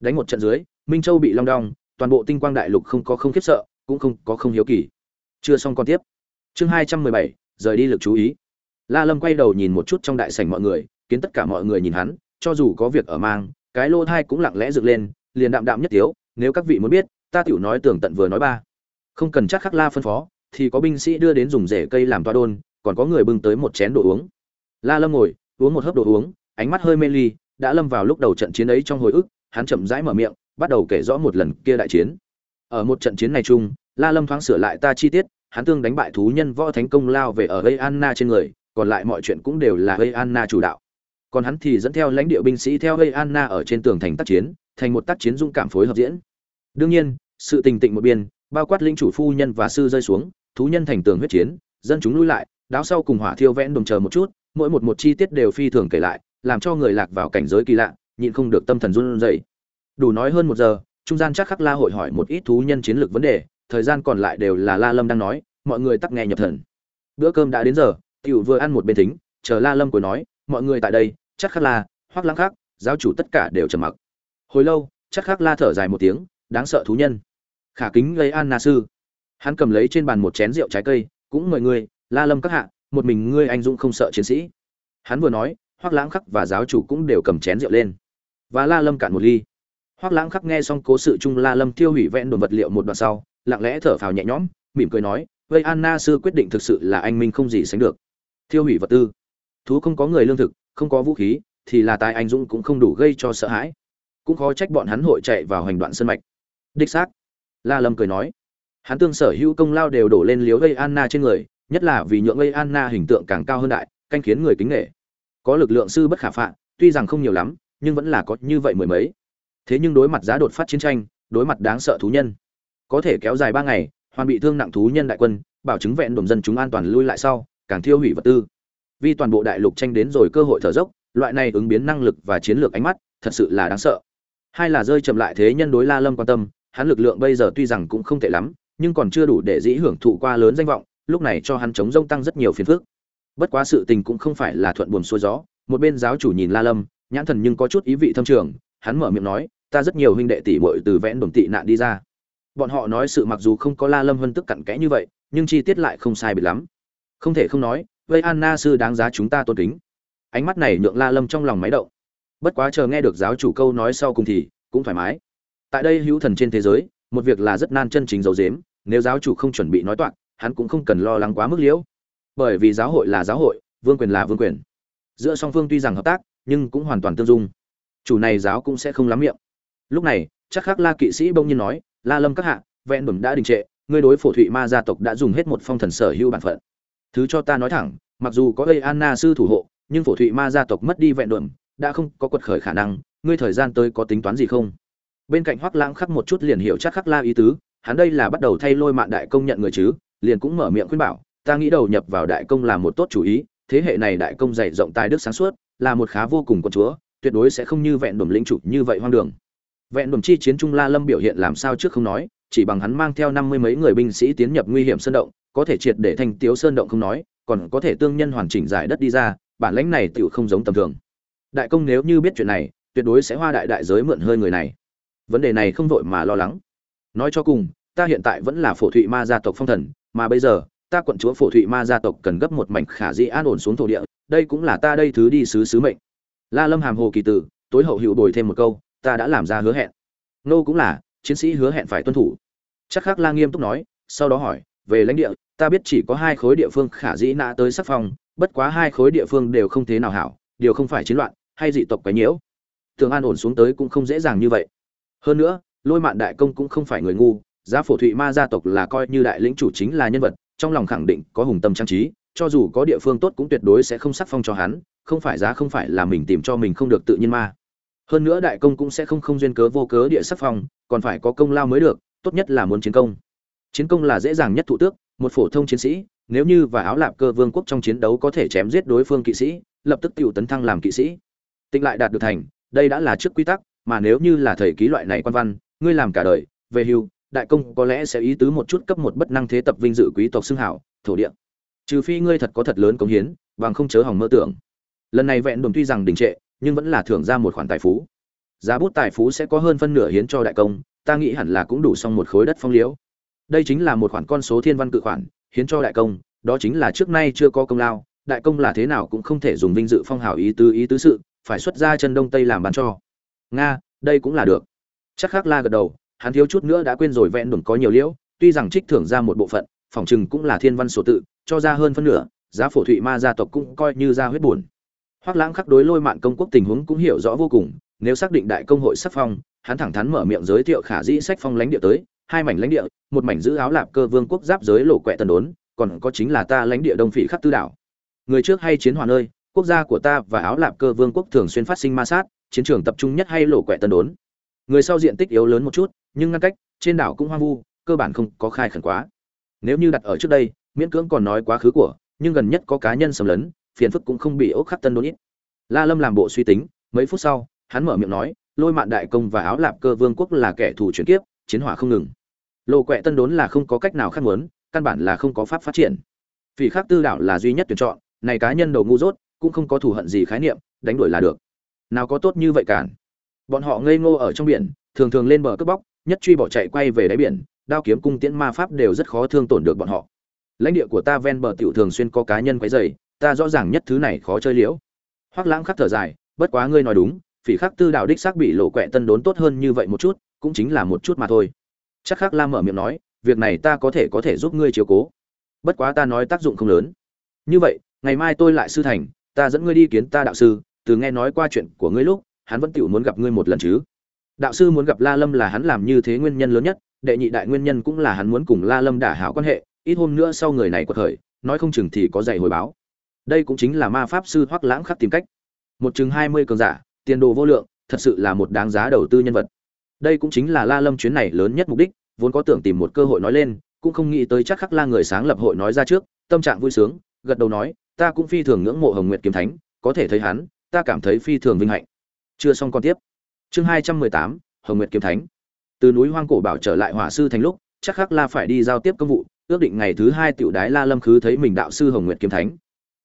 đánh một trận dưới, minh châu bị long đong, toàn bộ tinh quang đại lục không có không khiếp sợ, cũng không có không hiếu kỳ. Chưa xong còn tiếp. Chương hai trăm mười bảy, rời đi lực chú ý. La lâm quay đầu nhìn một chút trong đại sảnh mọi người, kiến tất cả mọi người nhìn hắn, cho dù có việc ở mang, cái lô thai cũng lặng lẽ dựng lên, liền đạm đạm nhất tiếu, nếu các vị muốn biết, ta tiểu nói tường tận vừa nói ba. Không cần chắc khắc la phân phó, thì có binh sĩ đưa đến dùng rễ cây làm toa đôn, còn có người bưng tới một chén đồ uống. La lâm ngồi, uống một hớp đồ uống, ánh mắt hơi mê ly, đã lâm vào lúc đầu trận chiến ấy trong hồi ức hắn chậm rãi mở miệng, bắt đầu kể rõ một lần kia đại chiến. Ở một trận chiến này chung, la lâm thoáng sửa lại ta chi tiết, hắn tương đánh bại thú nhân võ thánh công lao về ở gây anna trên người, còn lại mọi chuyện cũng đều là gây anna chủ đạo. Còn hắn thì dẫn theo lãnh địa binh sĩ theo gây anna ở trên tường thành tác chiến, thành một tác chiến dung cảm phối hợp diễn. Đương nhiên, sự tình tịnh một biên, bao quát linh chủ phu nhân và sư rơi xuống, thú nhân thành tường huyết chiến, dân chúng lui lại, đáo sau cùng hỏa thiêu vẽn đồng chờ một chút, mỗi một một chi tiết đều phi thường kể lại, làm cho người lạc vào cảnh giới kỳ lạ nhịn không được tâm thần run rẩy. Đủ nói hơn một giờ, trung gian chắc khắc la hội hỏi một ít thú nhân chiến lược vấn đề, thời gian còn lại đều là la lâm đang nói, mọi người tắc nghe nhập thần. Bữa cơm đã đến giờ, tiểu vừa ăn một bên thính, chờ la lâm của nói, mọi người tại đây, chắc khắc la, hoắc lãng khắc, giáo chủ tất cả đều trầm mặc. Hồi lâu, chắc khắc la thở dài một tiếng, đáng sợ thú nhân. Khả kính gây an na sư. Hắn cầm lấy trên bàn một chén rượu trái cây, cũng mời người, la lâm các hạ, một mình ngươi anh dũng không sợ chiến sĩ. Hắn vừa nói, hoắc lãng khắc và giáo chủ cũng đều cầm chén rượu lên và la lâm cạn một ly. Hoắc lãng khắc nghe xong cố sự chung la lâm tiêu hủy vẹn đồn vật liệu một đoạn sau, lặng lẽ thở phào nhẹ nhõm, mỉm cười nói vây anna sư quyết định thực sự là anh minh không gì sánh được. Tiêu hủy vật tư. Thú không có người lương thực, không có vũ khí, thì là tài anh dũng cũng không đủ gây cho sợ hãi. Cũng khó trách bọn hắn hội chạy vào hành đoạn sân mạch. Đích xác, la lâm cười nói. Hắn tương sở hữu công lao đều đổ lên liếu gây anna trên người, nhất là vì nhượng gây anna hình tượng càng cao hơn đại, canh khiến người kính nghệ có lực lượng sư bất khả phạm tuy rằng không nhiều lắm nhưng vẫn là có như vậy mười mấy. Thế nhưng đối mặt giá đột phát chiến tranh, đối mặt đáng sợ thú nhân, có thể kéo dài ba ngày, hoàn bị thương nặng thú nhân đại quân, bảo chứng vẹn đồn dân chúng an toàn lui lại sau, càng thiêu hủy vật tư. Vì toàn bộ đại lục tranh đến rồi cơ hội thở dốc, loại này ứng biến năng lực và chiến lược ánh mắt, thật sự là đáng sợ. Hai là rơi chậm lại thế nhân đối la lâm quan tâm, hắn lực lượng bây giờ tuy rằng cũng không tệ lắm, nhưng còn chưa đủ để dĩ hưởng thụ qua lớn danh vọng, lúc này cho hắn chống rông tăng rất nhiều phiền phức. Bất quá sự tình cũng không phải là thuận buồm xuôi gió, một bên giáo chủ nhìn la lâm nhãn thần nhưng có chút ý vị thâm trường, hắn mở miệng nói, ta rất nhiều huynh đệ tỷ muội từ vẽn đồng tị nạn đi ra. Bọn họ nói sự mặc dù không có la lâm vân tức cặn kẽ như vậy, nhưng chi tiết lại không sai biệt lắm. Không thể không nói vây anna sư đáng giá chúng ta tôn kính. Ánh mắt này nhượng la lâm trong lòng máy động. Bất quá chờ nghe được giáo chủ câu nói sau cùng thì cũng thoải mái. Tại đây hữu thần trên thế giới, một việc là rất nan chân chính dấu dếm, nếu giáo chủ không chuẩn bị nói toạc, hắn cũng không cần lo lắng quá mức liễu. Bởi vì giáo hội là giáo hội, vương quyền là vương quyền. Giữa song phương tuy rằng hợp tác nhưng cũng hoàn toàn tương dung. Chủ này giáo cũng sẽ không lắm miệng. Lúc này, chắc khắc la kỵ sĩ bỗng nhiên nói, la lâm các hạ, vẹn bẩm đã đình trệ, ngươi đối phổ thụy ma gia tộc đã dùng hết một phong thần sở hữu bản phận. Thứ cho ta nói thẳng, mặc dù có gây anna sư thủ hộ, nhưng phổ thụy ma gia tộc mất đi vẹn đuẩm đã không có quật khởi khả năng, ngươi thời gian tới có tính toán gì không? Bên cạnh hoắc lãng khắc một chút liền hiểu chắc khắc la ý tứ, hắn đây là bắt đầu thay lôi mạn đại công nhận người chứ, liền cũng mở miệng khuyên bảo, ta nghĩ đầu nhập vào đại công là một tốt chủ ý thế hệ này đại công dày rộng tài đức sáng suốt, là một khá vô cùng con chúa, tuyệt đối sẽ không như vẹn đồn lĩnh chủ như vậy hoang đường. Vẹn đồn chi chiến trung la lâm biểu hiện làm sao trước không nói, chỉ bằng hắn mang theo năm mươi mấy người binh sĩ tiến nhập nguy hiểm sơn động, có thể triệt để thành tiếu sơn động không nói, còn có thể tương nhân hoàn chỉnh giải đất đi ra, bản lãnh này tựu không giống tầm thường. Đại công nếu như biết chuyện này, tuyệt đối sẽ hoa đại đại giới mượn hơi người này. Vấn đề này không vội mà lo lắng. Nói cho cùng, ta hiện tại vẫn là phổ thụy ma gia tộc phong thần, mà bây giờ ta quận chúa phổ thụy ma gia tộc cần gấp một mảnh khả dĩ an ổn xuống thổ địa, đây cũng là ta đây thứ đi sứ sứ mệnh. La lâm hàm hồ kỳ tử, tối hậu hữu bồi thêm một câu, ta đã làm ra hứa hẹn. Nô cũng là, chiến sĩ hứa hẹn phải tuân thủ. Chắc khác la nghiêm túc nói, sau đó hỏi, về lãnh địa, ta biết chỉ có hai khối địa phương khả dĩ nã tới sắc phong, bất quá hai khối địa phương đều không thế nào hảo, điều không phải chiến loạn, hay dị tộc quấy nhiễu. Thường an ổn xuống tới cũng không dễ dàng như vậy. Hơn nữa, lôi mạn đại công cũng không phải người ngu, giá phổ thụy ma gia tộc là coi như đại lĩnh chủ chính là nhân vật trong lòng khẳng định có hùng tâm trang trí, cho dù có địa phương tốt cũng tuyệt đối sẽ không sắc phong cho hắn, không phải giá không phải là mình tìm cho mình không được tự nhiên ma hơn nữa đại công cũng sẽ không không duyên cớ vô cớ địa sắc phong, còn phải có công lao mới được, tốt nhất là muốn chiến công. Chiến công là dễ dàng nhất thụ tước, một phổ thông chiến sĩ, nếu như và áo lạp cơ vương quốc trong chiến đấu có thể chém giết đối phương kỵ sĩ, lập tức tiểu tấn thăng làm kỵ sĩ. Tịnh lại đạt được thành, đây đã là trước quy tắc, mà nếu như là thời ký loại này quan văn, ngươi làm cả đời, về hưu đại công có lẽ sẽ ý tứ một chút cấp một bất năng thế tập vinh dự quý tộc xưng hảo, thổ địa. Trừ phi ngươi thật có thật lớn cống hiến, bằng không chớ hỏng mơ tưởng. Lần này vẹn đồn tuy rằng đình trệ, nhưng vẫn là thưởng ra một khoản tài phú. Giá bút tài phú sẽ có hơn phân nửa hiến cho đại công, ta nghĩ hẳn là cũng đủ xong một khối đất phong liễu. Đây chính là một khoản con số thiên văn cự khoản, hiến cho đại công, đó chính là trước nay chưa có công lao, đại công là thế nào cũng không thể dùng vinh dự phong hào ý tứ ý tứ sự, phải xuất ra chân đông tây làm bán cho. Nga, đây cũng là được. Chắc khác la gật đầu hắn thiếu chút nữa đã quên rồi vẹn đồn có nhiều liễu, tuy rằng trích thưởng ra một bộ phận, phòng chừng cũng là thiên văn sổ tự, cho ra hơn phân nửa, giá phổ thụy ma gia tộc cũng coi như ra huyết buồn. Hoắc lãng khắc đối lôi mạn công quốc tình huống cũng hiểu rõ vô cùng, nếu xác định đại công hội sắc phong, hắn thẳng thắn mở miệng giới thiệu khả dĩ sách phong lãnh địa tới, hai mảnh lãnh địa, một mảnh giữ áo lạp cơ vương quốc giáp giới lộ quẹ tần đốn, còn có chính là ta lãnh địa đông phỉ khắc tư đảo. Người trước hay chiến hòa nơi quốc gia của ta và áo lạp cơ vương quốc thường xuyên phát sinh ma sát, chiến trường tập trung nhất hay lộ quẹ tần đốn? Người sau diện tích yếu lớn một chút, nhưng ngăn cách, trên đảo cũng hoang vu, cơ bản không có khai khẩn quá. Nếu như đặt ở trước đây, miễn cưỡng còn nói quá khứ của, nhưng gần nhất có cá nhân sầm lấn, phiền phức cũng không bị ốc khắc tân đốn ít. La lâm làm bộ suy tính, mấy phút sau, hắn mở miệng nói, lôi mạn đại công và áo lạp cơ vương quốc là kẻ thù chuyển kiếp, chiến hỏa không ngừng. Lộ quẹ tân đốn là không có cách nào khác muốn, căn bản là không có pháp phát triển. Vì khác tư đảo là duy nhất tuyển chọn, này cá nhân đầu ngu dốt, cũng không có thù hận gì khái niệm, đánh đuổi là được. Nào có tốt như vậy cản? Bọn họ ngây ngô ở trong biển, thường thường lên bờ cướp bóc, nhất truy bỏ chạy quay về đáy biển, đao kiếm cung tiễn ma pháp đều rất khó thương tổn được bọn họ. Lãnh địa của ta ven bờ tiểu thường xuyên có cá nhân quấy rầy, ta rõ ràng nhất thứ này khó chơi liễu. Hoắc lãng khắc thở dài, bất quá ngươi nói đúng, phỉ khắc tư đạo đích xác bị lộ quẹ tân đốn tốt hơn như vậy một chút, cũng chính là một chút mà thôi. Chắc khắc la mở miệng nói, việc này ta có thể có thể giúp ngươi chiếu cố. Bất quá ta nói tác dụng không lớn. Như vậy, ngày mai tôi lại sư thành, ta dẫn ngươi đi kiến ta đạo sư, từ nghe nói qua chuyện của ngươi lúc hắn vẫn tiểu muốn gặp ngươi một lần chứ. Đạo sư muốn gặp la lâm là hắn làm như thế nguyên nhân lớn nhất, đệ nhị đại nguyên nhân cũng là hắn muốn cùng la lâm đả hảo quan hệ, ít hôm nữa sau người này quật khởi, nói không chừng thì có dạy hồi báo. Đây cũng chính là ma pháp sư hoắc lãng khắc tìm cách. Một chừng hai mươi cường giả, tiền đồ vô lượng, thật sự là một đáng giá đầu tư nhân vật. Đây cũng chính là la lâm chuyến này lớn nhất mục đích, vốn có tưởng tìm một cơ hội nói lên, cũng không nghĩ tới chắc khắc la người sáng lập hội nói ra trước, tâm trạng vui sướng, gật đầu nói, ta cũng phi thường ngưỡng mộ hồng nguyệt kiếm thánh, có thể thấy hắn, ta cảm thấy phi thường vinh hạnh chưa xong còn tiếp. Chương hai trăm mười tám, hồng nguyệt kiếm thánh. Từ núi hoang cổ bảo trở lại hỏa sư thành lúc, chắc khắc la phải đi giao tiếp công vụ, ước định ngày thứ hai tiểu đái la lâm khứ thấy mình đạo sư hồng nguyệt kiếm thánh.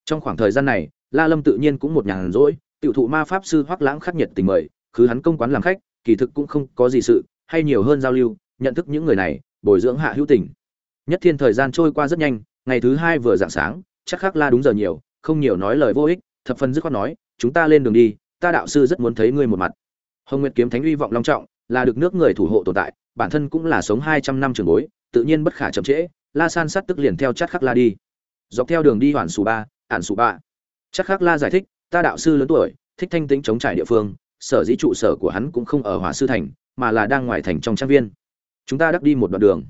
Trong khoảng thời gian này, la lâm tự nhiên cũng một nhàn rỗi, tiểu thụ ma pháp sư hoắc lãng khắc nhiệt tình mời, khứ hắn công quán làm khách, kỳ thực cũng không có gì sự, hay nhiều hơn giao lưu, nhận thức những người này, bồi dưỡng hạ hữu tình. Nhất thiên thời gian trôi qua rất nhanh, ngày thứ hai vừa dạng sáng, chắc khắc la đúng giờ nhiều, không nhiều nói lời vô ích, thập phần dứt khoát nói, chúng ta lên đường đi ta đạo sư rất muốn thấy ngươi một mặt. Hồng nguyệt kiếm thánh uy vọng long trọng, là được nước người thủ hộ tồn tại, bản thân cũng là sống hai trăm năm trường bối, tự nhiên bất khả chậm trễ, la san sát tức liền theo chắc khắc la đi. Dọc theo đường đi hoàn sù ba ản sù ba. Chắc khắc la giải thích, ta đạo sư lớn tuổi, thích thanh tĩnh chống trải địa phương, sở dĩ trụ sở của hắn cũng không ở hỏa sư thành, mà là đang ngoài thành trong trang viên. Chúng ta đắc đi một đoạn đường.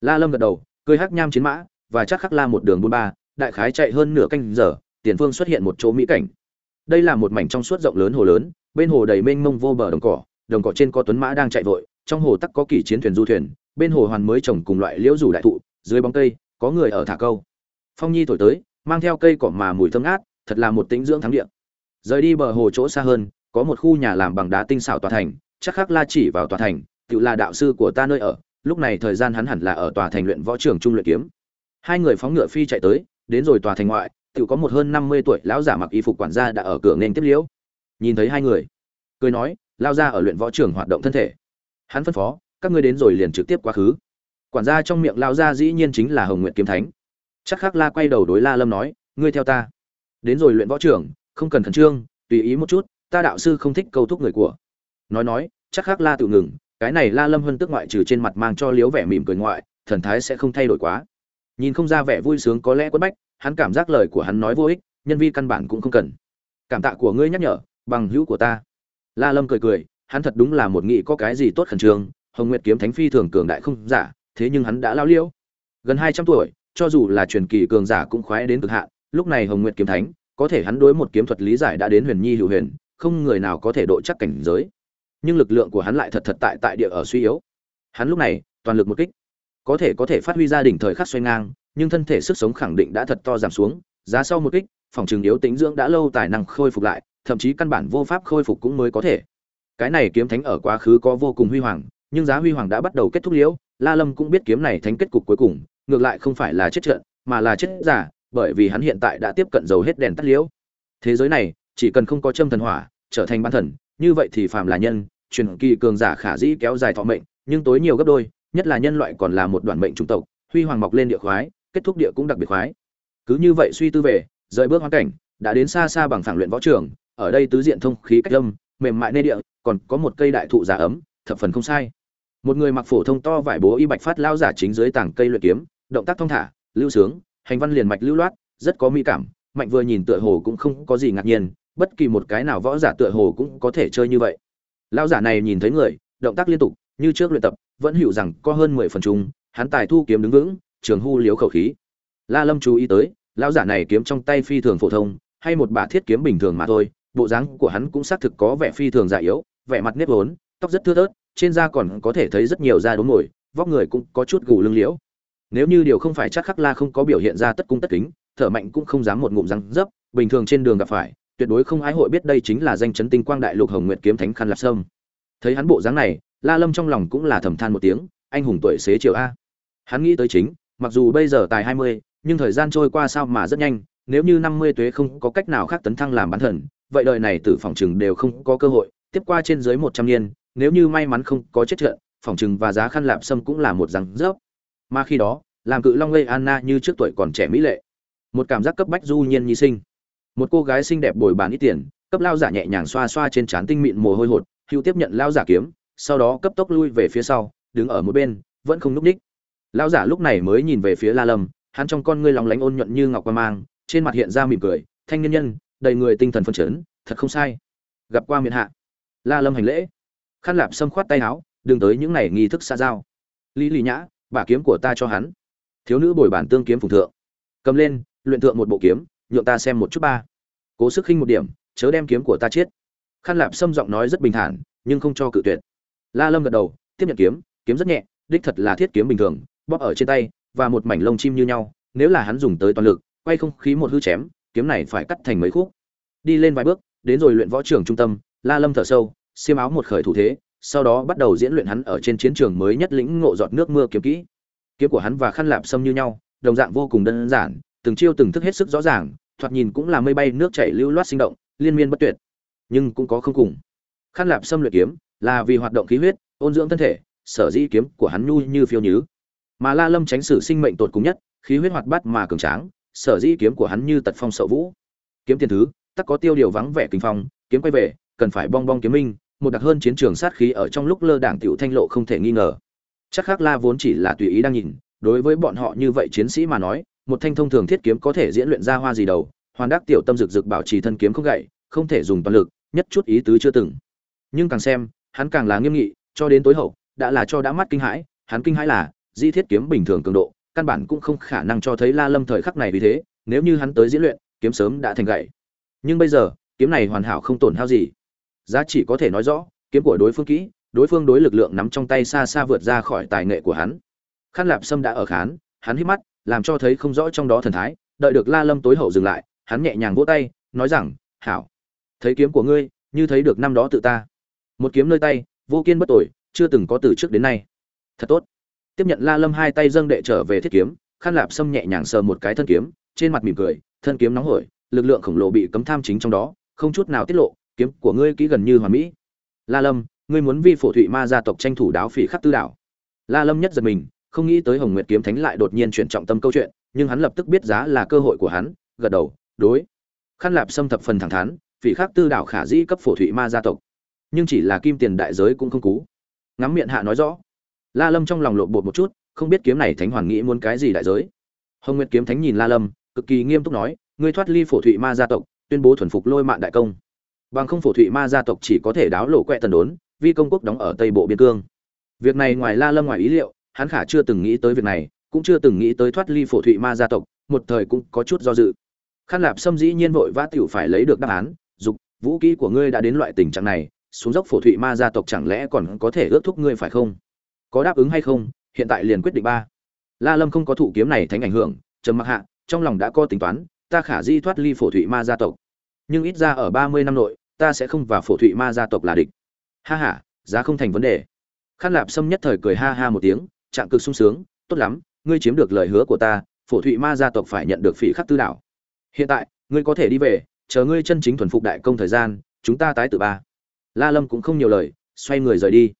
La lâm gật đầu, cười hắc nham chiến mã, và chắc khắc la một đường buôn ba, đại khái chạy hơn nửa canh giờ, tiền phương xuất hiện một chỗ mỹ cảnh đây là một mảnh trong suốt rộng lớn hồ lớn, bên hồ đầy mênh mông vô bờ đồng cỏ đồng cỏ trên có tuấn mã đang chạy vội, trong hồ tắc có kỷ chiến thuyền du thuyền, bên hồ hoàn mới trồng cùng loại liễu rủ đại thụ, dưới bóng cây, có người ở thả câu. Phong nhi thổi tới, mang theo cây cỏ mà mùi thơm ngát, thật là một tính dưỡng thắng địa. Rời đi bờ hồ chỗ xa hơn, có một khu nhà làm bằng đá tinh xảo tòa thành, chắc khắc la chỉ vào tòa thành, tự là đạo sư của ta nơi ở, lúc này thời gian hắn hẳn là ở tòa thành luyện võ trường trung luyện kiếm. Hai người phóng ngựa phi chạy tới, đến rồi tòa thành ngoại tự có một hơn năm mươi tuổi, lão giả mặc y phục quản gia đã ở cửa nên tiếp liễu. Nhìn thấy hai người, cười nói lao ra ở luyện võ trường hoạt động thân thể. Hắn phân phó, các ngươi đến rồi liền trực tiếp quá khứ. Quản gia trong miệng lao ra dĩ nhiên chính là hồng nguyện kiếm thánh. Chắc khắc la quay đầu đối la lâm nói, ngươi theo ta. Đến rồi luyện võ trưởng không cần khẩn trương, tùy ý một chút, ta đạo sư không thích câu thúc người của. Nói nói, chắc khắc la tự ngừng, cái này la lâm hơn tức ngoại trừ trên mặt mang cho liếu vẻ mỉm cười ngoại, thần thái sẽ không thay đổi quá. Nhìn không ra vẻ vui sướng có lẽ quất bách hắn cảm giác lời của hắn nói vô ích, nhân vi căn bản cũng không cần. Cảm tạ của ngươi nhắc nhở, bằng hữu của ta. La lâm cười cười, hắn thật đúng là một nghị có cái gì tốt khẩn trương, hồng nguyệt kiếm thánh phi thường cường đại không giả, thế nhưng hắn đã lao liêu gần hai trăm tuổi, cho dù là truyền kỳ cường giả cũng khoái đến cực hạn, lúc này hồng nguyệt kiếm thánh, có thể hắn đối một kiếm thuật lý giải đã đến huyền nhi hữu huyền, không người nào có thể độ chắc cảnh giới. Nhưng lực lượng của hắn lại thật thật tại tại địa ở suy yếu. Hắn lúc này, toàn lực một kích, có thể có thể phát huy ra đỉnh thời khắc xoay ngang nhưng thân thể sức sống khẳng định đã thật to giảm xuống, giá sau một kích, phòng trường yếu tính dưỡng đã lâu tài năng khôi phục lại, thậm chí căn bản vô pháp khôi phục cũng mới có thể. Cái này kiếm thánh ở quá khứ có vô cùng huy hoàng, nhưng giá huy hoàng đã bắt đầu kết thúc liễu, la lâm cũng biết kiếm này thánh kết cục cuối cùng, ngược lại không phải là chết trận, mà là chết giả, bởi vì hắn hiện tại đã tiếp cận dầu hết đèn tắt liễu. Thế giới này, chỉ cần không có châm thần hỏa, trở thành ban thần, như vậy thì phàm là nhân, truyền kỳ cường giả khả dĩ kéo dài thọ mệnh, nhưng tối nhiều gấp đôi, nhất là nhân loại còn là một đoàn mệnh chủng tộc, huy hoàng mọc lên địa khoái kết thúc địa cũng đặc biệt khoái. Cứ như vậy suy tư về, rời bước hoàn cảnh, đã đến xa xa bằng phẳng luyện võ trường, ở đây tứ diện thông khí cách âm, mềm mại nê địa, còn có một cây đại thụ giả ấm, thập phần không sai. Một người mặc phổ thông to vải bố y bạch phát lao giả chính dưới tảng cây luyện kiếm, động tác thông thả, lưu sướng, hành văn liền mạch lưu loát, rất có mỹ cảm, mạnh vừa nhìn tựa hồ cũng không có gì ngạc nhiên, bất kỳ một cái nào võ giả tựa hồ cũng có thể chơi như vậy. Lao giả này nhìn thấy người, động tác liên tục, như trước luyện tập, vẫn hiểu rằng có hơn mười phần chung, hắn tài thu kiếm đứng vững trường hu liếu khẩu khí. La lâm chú ý tới, Lão giả này kiếm trong tay phi thường phổ thông, hay một bà thiết kiếm bình thường mà thôi, bộ dáng của hắn cũng xác thực có vẻ phi thường già yếu, vẻ mặt nếp vốn, tóc rất thưa thớt, trên da còn có thể thấy rất nhiều da đốm ngồi vóc người cũng có chút gù lưng liễu. Nếu như điều không phải chắc khắc la không có biểu hiện ra tất cung tất kính, thở mạnh cũng không dám một ngụm răng dấp, bình thường trên đường gặp phải, tuyệt đối không ai hội biết đây chính là danh chấn tinh quang đại lục hồng nguyệt kiếm thánh khăn lạp sâm. Thấy hắn bộ dáng này, la lâm trong lòng cũng là thầm than một tiếng, anh hùng tuổi xế chiều a. Hắn nghĩ tới chính mặc dù bây giờ tài hai mươi, nhưng thời gian trôi qua sao mà rất nhanh, nếu như năm mươi tuế không có cách nào khác tấn thăng làm bán thần, vậy đời này tử phòng trừng đều không có cơ hội, tiếp qua trên dưới một trăm niên, nếu như may mắn không có chết trận, phòng trừng và giá khăn lạp sâm cũng là một răng rớp. Mà khi đó, làm cự long lây anna như trước tuổi còn trẻ mỹ lệ. Một cảm giác cấp bách du nhiên nhi sinh. Một cô gái xinh đẹp bồi bàn ít tiền, cấp lao giả nhẹ nhàng xoa xoa trên trán tinh mịn mồ hôi hột, hưu tiếp nhận lao giả kiếm, sau đó cấp tốc lui về phía sau, đứng ở một bên, vẫn không núp đích. Lão giả lúc này mới nhìn về phía la lâm, hắn trong con ngươi lóng lánh ôn nhuận như ngọc qua mang, trên mặt hiện ra mỉm cười, thanh nhân nhân, đầy người tinh thần phân chấn, thật không sai. Gặp qua miền hạ. La lâm hành lễ. Khăn lạp xâm khoát tay áo, đừng tới những này nghi thức xa giao. Lý lý nhã bả kiếm của ta cho hắn. Thiếu nữ bồi bản tương kiếm phùng thượng. Cầm lên, luyện thượng một bộ kiếm, nhượng ta xem một chút ba. Cố sức khinh một điểm, chớ đem kiếm của ta chết khăn lạp xâm giọng nói rất bình thản, nhưng không cho cự tuyệt. La lâm gật đầu, tiếp nhận kiếm kiếm rất nhẹ, đích thật là thiết kiếm bình thường bóp ở trên tay, và một mảnh lông chim như nhau, nếu là hắn dùng tới toàn lực, quay không khí một hư chém, kiếm này phải cắt thành mấy khúc. Đi lên vài bước, đến rồi luyện võ trường trung tâm, la lâm thở sâu, xiêm áo một khởi thủ thế, sau đó bắt đầu diễn luyện hắn ở trên chiến trường mới nhất lĩnh ngộ giọt nước mưa kiếm kỹ. Kiếm của hắn và khăn lạp xâm như nhau, đồng dạng vô cùng đơn giản, từng chiêu từng thức hết sức rõ ràng, thoạt nhìn cũng là mây bay, nước chảy lưu loát sinh động, liên miên bất tuyệt, nhưng cũng có không cùng. Khăn lạp xâm luyện kiếm là vì hoạt động khí huyết, ôn dưỡng thân thể, sở dĩ kiếm của hắn nhu như phiêu nhứ mà la lâm tránh sử sinh mệnh tột cùng nhất, khí huyết hoạt bát mà cường tráng, sở dĩ kiếm của hắn như tật phong sậu vũ. Kiếm tiền thứ, tắc có tiêu điều vắng vẻ kinh phong, kiếm quay về, cần phải bong bong kiếm minh, một đặc hơn chiến trường sát khí ở trong lúc lơ đảng tiểu thanh lộ không thể nghi ngờ. Chắc khác la vốn chỉ là tùy ý đang nhìn, đối với bọn họ như vậy chiến sĩ mà nói, một thanh thông thường thiết kiếm có thể diễn luyện ra hoa gì đầu, hoàn đắc tiểu tâm rực rực bảo trì thân kiếm không gậy, không thể dùng toàn lực, nhất chút ý tứ chưa từng. Nhưng càng xem, hắn càng là nghiêm nghị, cho đến tối hậu, đã là cho đã mắt kinh hãi, hắn kinh hãi là di thiết kiếm bình thường cường độ, căn bản cũng không khả năng cho thấy la lâm thời khắc này vì thế, nếu như hắn tới diễn luyện, kiếm sớm đã thành gậy. Nhưng bây giờ, kiếm này hoàn hảo không tổn hao gì. Giá chỉ có thể nói rõ, kiếm của đối phương kỹ, đối phương đối lực lượng nắm trong tay xa xa vượt ra khỏi tài nghệ của hắn. Khăn lạp sâm đã ở khán, hắn hít mắt, làm cho thấy không rõ trong đó thần thái, đợi được la lâm tối hậu dừng lại, hắn nhẹ nhàng vỗ tay, nói rằng, hảo. Thấy kiếm của ngươi, như thấy được năm đó tự ta. Một kiếm nơi tay, vô kiên bất tội chưa từng có từ trước đến nay. Thật tốt tiếp nhận la lâm hai tay dâng đệ trở về thiết kiếm, khăn lạp sâm nhẹ nhàng sờ một cái thân kiếm, trên mặt mỉm cười, thân kiếm nóng hổi, lực lượng khổng lồ bị cấm tham chính trong đó, không chút nào tiết lộ, kiếm của ngươi kỹ gần như hoàn mỹ. La lâm, ngươi muốn vi phổ thụy ma gia tộc tranh thủ đáo phỉ khắc tư đảo. La lâm nhất giật mình, không nghĩ tới hồng nguyệt kiếm thánh lại đột nhiên chuyển trọng tâm câu chuyện, nhưng hắn lập tức biết giá là cơ hội của hắn, gật đầu, đối. Khăn lạp xâm thập phần thẳng thắn, phỉ khắc tư đảo khả dĩ cấp phổ thụy ma gia tộc. Nhưng chỉ là kim tiền đại giới cũng không cú. Ngắm miệng hạ nói rõ la lâm trong lòng lộn bột một chút, không biết kiếm này thánh hoàn nghĩ muốn cái gì đại giới. Hồng nguyệt kiếm thánh nhìn la lâm, cực kỳ nghiêm túc nói, ngươi thoát ly phổ thụy ma gia tộc, tuyên bố thuần phục lôi mạn đại công. Bằng không phổ thụy ma gia tộc chỉ có thể đáo lộ quẹ tần đốn, vi công quốc đóng ở tây bộ biên cương. Việc này ngoài la lâm ngoài ý liệu, hắn khả chưa từng nghĩ tới việc này, cũng chưa từng nghĩ tới thoát ly phổ thụy ma gia tộc, một thời cũng có chút do dự. Khăn lạp sâm dĩ nhiên vội vã tiểu phải lấy được đáp án, dục, vũ kỹ của ngươi đã đến loại tình trạng này, xuống dốc phổ thụy ma gia tộc chẳng lẽ còn có thể ước thúc ngươi phải không? Có đáp ứng hay không, hiện tại liền quyết định ba. La lâm không có thụ kiếm này thành ảnh hưởng, trầm mặc hạ, trong lòng đã có tính toán, ta khả di thoát ly phổ thụy ma gia tộc. Nhưng ít ra ở ba mươi năm nội, ta sẽ không vào phổ thụy ma gia tộc là địch. Ha ha, giá không thành vấn đề. Khăn lạp sâm nhất thời cười ha ha một tiếng, trạng cực sung sướng, tốt lắm, ngươi chiếm được lời hứa của ta, phổ thụy ma gia tộc phải nhận được phỉ khắc tư đảo. Hiện tại, ngươi có thể đi về, chờ ngươi chân chính thuần phục đại công thời gian, chúng ta tái tự ba. La lâm cũng không nhiều lời, xoay người rời đi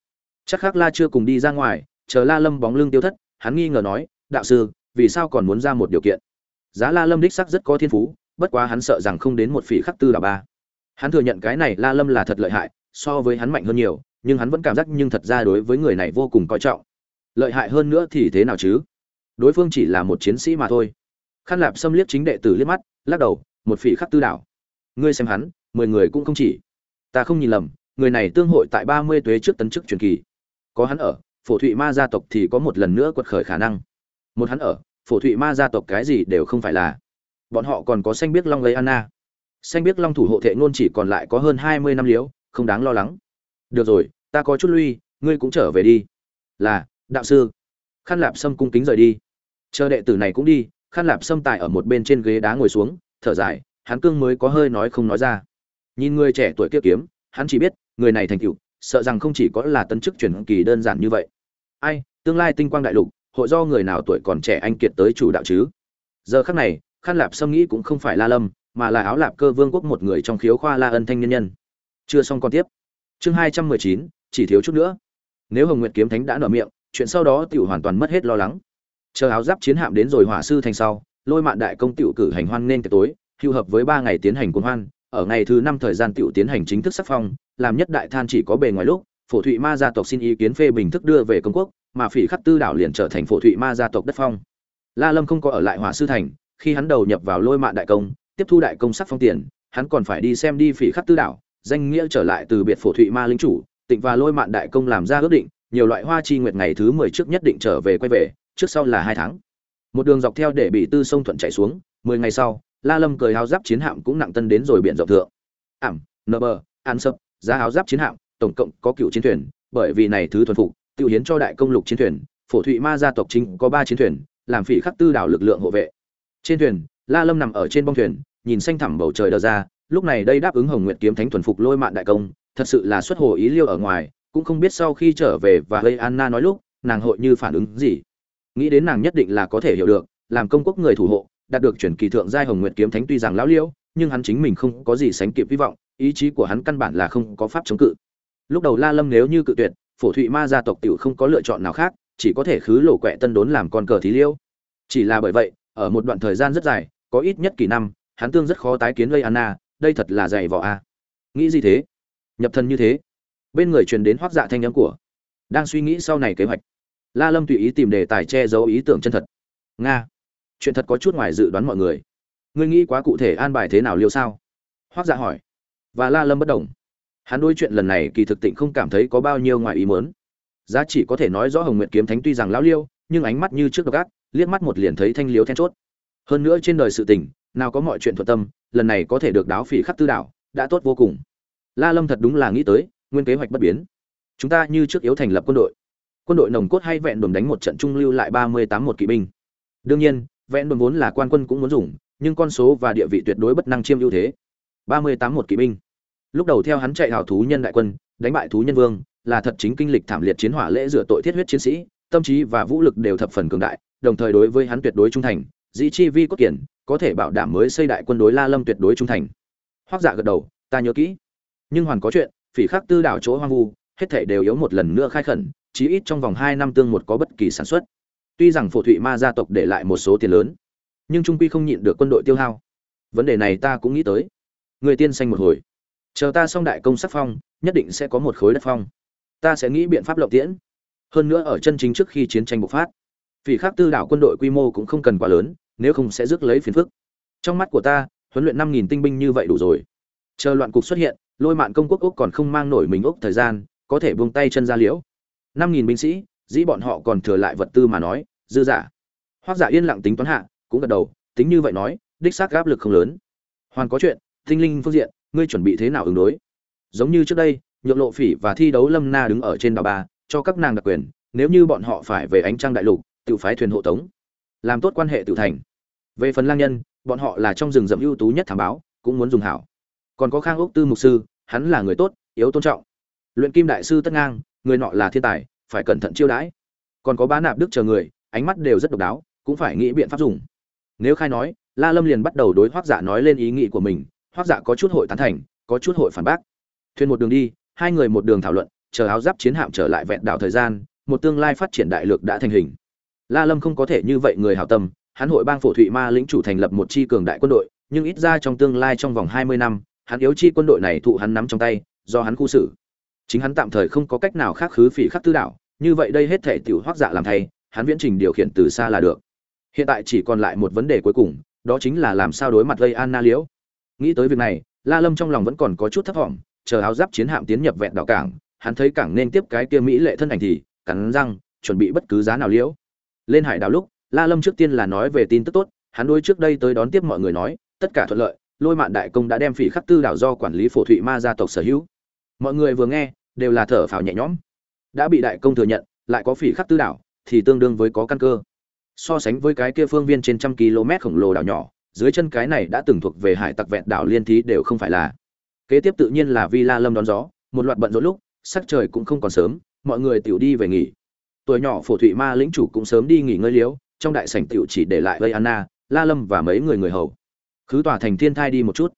chắc khác la chưa cùng đi ra ngoài, chờ la lâm bóng lưng tiêu thất, hắn nghi ngờ nói, đạo sư, vì sao còn muốn ra một điều kiện? Giá la lâm đích sắc rất có thiên phú, bất quá hắn sợ rằng không đến một phỉ khắc tư đảo ba. Hắn thừa nhận cái này la lâm là thật lợi hại, so với hắn mạnh hơn nhiều, nhưng hắn vẫn cảm giác nhưng thật ra đối với người này vô cùng coi trọng. Lợi hại hơn nữa thì thế nào chứ? Đối phương chỉ là một chiến sĩ mà thôi. Khăn lạp xâm liếc chính đệ tử liếc mắt, lắc đầu, một phỉ khắc tư đảo. Ngươi xem hắn, mười người cũng không chỉ. Ta không nhìn lầm, người này tương hội tại ba mươi tuế trước tấn chức truyền kỳ có hắn ở, phổ thụy ma gia tộc thì có một lần nữa quật khởi khả năng. Một hắn ở, phổ thụy ma gia tộc cái gì đều không phải là. Bọn họ còn có xanh biết long lấy anna. Xanh biết long thủ hộ thệ ngôn chỉ còn lại có hơn hai mươi năm liếu, không đáng lo lắng. Được rồi, ta có chút lui, ngươi cũng trở về đi. Là, đạo sư. Khăn lạp sâm cung kính rời đi. Chờ đệ tử này cũng đi, khăn lạp sâm tại ở một bên trên ghế đá ngồi xuống, thở dài, hắn cương mới có hơi nói không nói ra. Nhìn người trẻ tuổi kia kiếm, hắn chỉ biết, người này thành cựu sợ rằng không chỉ có là tân chức truyền kỳ đơn giản như vậy. Ai, tương lai tinh quang đại lục, hội do người nào tuổi còn trẻ anh kiệt tới chủ đạo chứ? Giờ khắc này, khăn lạp sâm nghĩ cũng không phải la lâm, mà là áo lạp cơ vương quốc một người trong khiếu khoa la ân thanh nhân nhân. Chưa xong còn tiếp. Chương hai trăm mười chín, chỉ thiếu chút nữa. Nếu hồng nguyệt kiếm thánh đã nở miệng, chuyện sau đó tiểu hoàn toàn mất hết lo lắng. Chờ áo giáp chiến hạm đến rồi hỏa sư thành sau, lôi mạn đại công tiểu cử hành hoan nên tối, hưu hợp với ba ngày tiến hành cuốn hoan, ở ngày thứ năm thời gian tiểu tiến hành chính thức sắc phong làm nhất đại than chỉ có bề ngoài lúc, phổ thụy ma gia tộc xin ý kiến phê bình thức đưa về công quốc, mà phỉ khắc tư đảo liền trở thành phổ thụy ma gia tộc đất phong. La lâm không có ở lại hỏa sư thành, khi hắn đầu nhập vào lôi mạn đại công, tiếp thu đại công sắc phong tiền, hắn còn phải đi xem đi phỉ khắc tư đảo, danh nghĩa trở lại từ biệt phổ thụy ma linh chủ, tịnh và lôi mạn đại công làm ra ước định, nhiều loại hoa chi nguyệt ngày thứ mười trước nhất định trở về quay về, trước sau là hai tháng. Một đường dọc theo để bị tư sông thuận chạy xuống, mười ngày sau, la lâm cười hao giáp chiến hạm cũng nặng tân đến rồi biển rộng thượng. Ảm nơ bờ an sập giá áo giáp chiến hạm, tổng cộng có cựu chiến thuyền, bởi vì này thứ thuần phục tự hiến cho đại công lục chiến thuyền, phổ thụy ma gia tộc chính có ba chiến thuyền, làm phỉ khắc tư đảo lực lượng hộ vệ. Trên thuyền, la lâm nằm ở trên bong thuyền, nhìn xanh thẳm bầu trời đờ ra, lúc này đây đáp ứng hồng nguyệt kiếm thánh thuần phục lôi mạn đại công, thật sự là xuất hồ ý liêu ở ngoài, cũng không biết sau khi trở về và gây anna nói lúc, nàng hội như phản ứng gì. Nghĩ đến nàng nhất định là có thể hiểu được, làm công quốc người thủ hộ, đạt được chuyển kỳ thượng giai hồng nguyệt kiếm thánh tuy rằng lão liêu nhưng hắn chính mình không có gì sánh kịp hy vọng, ý chí của hắn căn bản là không có pháp chống cự. Lúc đầu la lâm nếu như cự tuyệt, phổ thụy ma gia tộc tiểu không có lựa chọn nào khác, chỉ có thể khứ lổ quẹ tân đốn làm con cờ thí liêu. Chỉ là bởi vậy, ở một đoạn thời gian rất dài, có ít nhất kỳ năm, hắn tương rất khó tái kiến lây anna đây thật là dày vỏ a. Nghĩ gì thế? Nhập thân như thế? Bên người truyền đến hoác dạ thanh nhắm của. Đang suy nghĩ sau này kế hoạch. La lâm tùy ý tìm đề tài che giấu ý tưởng chân thật. Nga. Chuyện thật có chút ngoài dự đoán mọi người ngươi nghĩ quá cụ thể an bài thế nào liêu sao? Hoác dạ hỏi. Và la lâm bất đồng. Hắn đối chuyện lần này kỳ thực tịnh không cảm thấy có bao nhiêu ngoài ý mớn giá chỉ có thể nói rõ hồng nguyện kiếm thánh tuy rằng lão liêu, nhưng ánh mắt như trước độc ác, liếc mắt một liền thấy thanh liếu then chốt. Hơn nữa trên đời sự tình, nào có mọi chuyện thuận tâm, lần này có thể được đáo phỉ khắc tư đảo, đã tốt vô cùng. La lâm thật đúng là nghĩ tới, nguyên kế hoạch bất biến. Chúng ta như trước yếu thành lập quân đội. Quân đội nồng cốt hay vẹn đồn đánh một trận trung lưu lại ba mươi tám một kỵ binh. Đương nhiên, vẹn đồn vốn là quan quân cũng muốn dùng nhưng con số và địa vị tuyệt đối bất năng chiêm ưu thế. Ba mươi tám một kỵ binh. Lúc đầu theo hắn chạy hào thú nhân đại quân, đánh bại thú nhân vương, là thật chính kinh lịch thảm liệt chiến hỏa lễ rửa tội thiết huyết chiến sĩ, tâm trí và vũ lực đều thập phần cường đại, đồng thời đối với hắn tuyệt đối trung thành, dĩ chi vi cốt kiển, có thể bảo đảm mới xây đại quân đối la lâm tuyệt đối trung thành. Hoắc dạ gật đầu, ta nhớ kỹ. Nhưng hoàn có chuyện, phỉ khắc tư đảo chỗ hoang vu, hết thảy đều yếu một lần nữa khai khẩn, chí ít trong vòng hai năm tương một có bất kỳ sản xuất. Tuy rằng phổ thụy ma gia tộc để lại một số tiền lớn nhưng trung quy không nhịn được quân đội tiêu hao. Vấn đề này ta cũng nghĩ tới. Người tiên xanh một hồi. Chờ ta xong đại công sắc phong, nhất định sẽ có một khối đất phong. Ta sẽ nghĩ biện pháp lộng tiễn. Hơn nữa ở chân chính trước khi chiến tranh bộc phát, vì khác tư đảo quân đội quy mô cũng không cần quá lớn, nếu không sẽ rước lấy phiền phức. Trong mắt của ta, huấn luyện năm nghìn tinh binh như vậy đủ rồi. Chờ loạn cục xuất hiện, lôi mạn công quốc úc còn không mang nổi mình úc thời gian, có thể buông tay chân ra liễu. Năm nghìn binh sĩ, dĩ bọn họ còn thừa lại vật tư mà nói, dư giả. Hoác giả yên lặng tính toán hạ cũng gật đầu, tính như vậy nói, đích xác áp lực không lớn. Hoàn có chuyện, tinh linh phương diện, ngươi chuẩn bị thế nào ứng đối? Giống như trước đây, nhượng lộ phỉ và thi đấu lâm na đứng ở trên đảo ba, cho các nàng đặc quyền, nếu như bọn họ phải về ánh trăng đại lục, tự phái thuyền hộ tống. Làm tốt quan hệ tự thành. Về phần lang nhân, bọn họ là trong rừng rậm ưu tú nhất thám báo, cũng muốn dùng hảo. Còn có khang ốc tư mục sư, hắn là người tốt, yếu tôn trọng. Luyện kim đại sư tất ngang, người nọ là thiên tài, phải cẩn thận chiêu đãi. Còn có bá nạp đức chờ người, ánh mắt đều rất độc đáo, cũng phải nghĩ biện pháp dùng nếu khai nói, la lâm liền bắt đầu đối hoác dạ nói lên ý nghĩ của mình hoác dạ có chút hội tán thành, có chút hội phản bác. Thuyền một đường đi, hai người một đường thảo luận, chờ áo giáp chiến hạm trở lại vẹn đảo thời gian, một tương lai phát triển đại lược đã thành hình. La lâm không có thể như vậy người hảo tâm, hắn hội bang phổ thụy ma lĩnh chủ thành lập một chi cường đại quân đội, nhưng ít ra trong tương lai trong vòng 20 năm, hắn yếu chi quân đội này thụ hắn nắm trong tay, do hắn khu xử. Chính hắn tạm thời không có cách nào khác khứ phỉ khắc tư đảo, như vậy đây hết thể tiểu hoác dạ làm thay, hắn viễn trình điều khiển từ xa là được hiện tại chỉ còn lại một vấn đề cuối cùng, đó chính là làm sao đối mặt gây anna liễu. Nghĩ tới việc này, la lâm trong lòng vẫn còn có chút thấp thỏm chờ áo giáp chiến hạm tiến nhập vẹn đảo cảng, hắn thấy cảng nên tiếp cái kia mỹ lệ thân ảnh thì, cắn răng, chuẩn bị bất cứ giá nào liễu. Lên hải đảo lúc, la lâm trước tiên là nói về tin tức tốt, hắn đôi trước đây tới đón tiếp mọi người nói, tất cả thuận lợi, lôi mạn đại công đã đem phỉ khắc tư đảo do quản lý phổ thụy ma gia tộc sở hữu. Mọi người vừa nghe, đều là thở phào nhẹ nhõm. Đã bị đại công thừa nhận, lại có phỉ khắc tư đảo, thì tương đương với có căn cơ so sánh với cái kia phương viên trên trăm km khổng lồ đảo nhỏ, dưới chân cái này đã từng thuộc về hải tặc vẹn đảo liên thí đều không phải là. Kế tiếp tự nhiên là vi la lâm đón gió, một loạt bận rộn lúc, sắc trời cũng không còn sớm, mọi người tiểu đi về nghỉ. Tuổi nhỏ phổ thụy ma lĩnh chủ cũng sớm đi nghỉ ngơi liếu, trong đại sảnh tiểu chỉ để lại vây anna, la lâm và mấy người người hầu. Khứ tòa thành thiên thai đi một chút.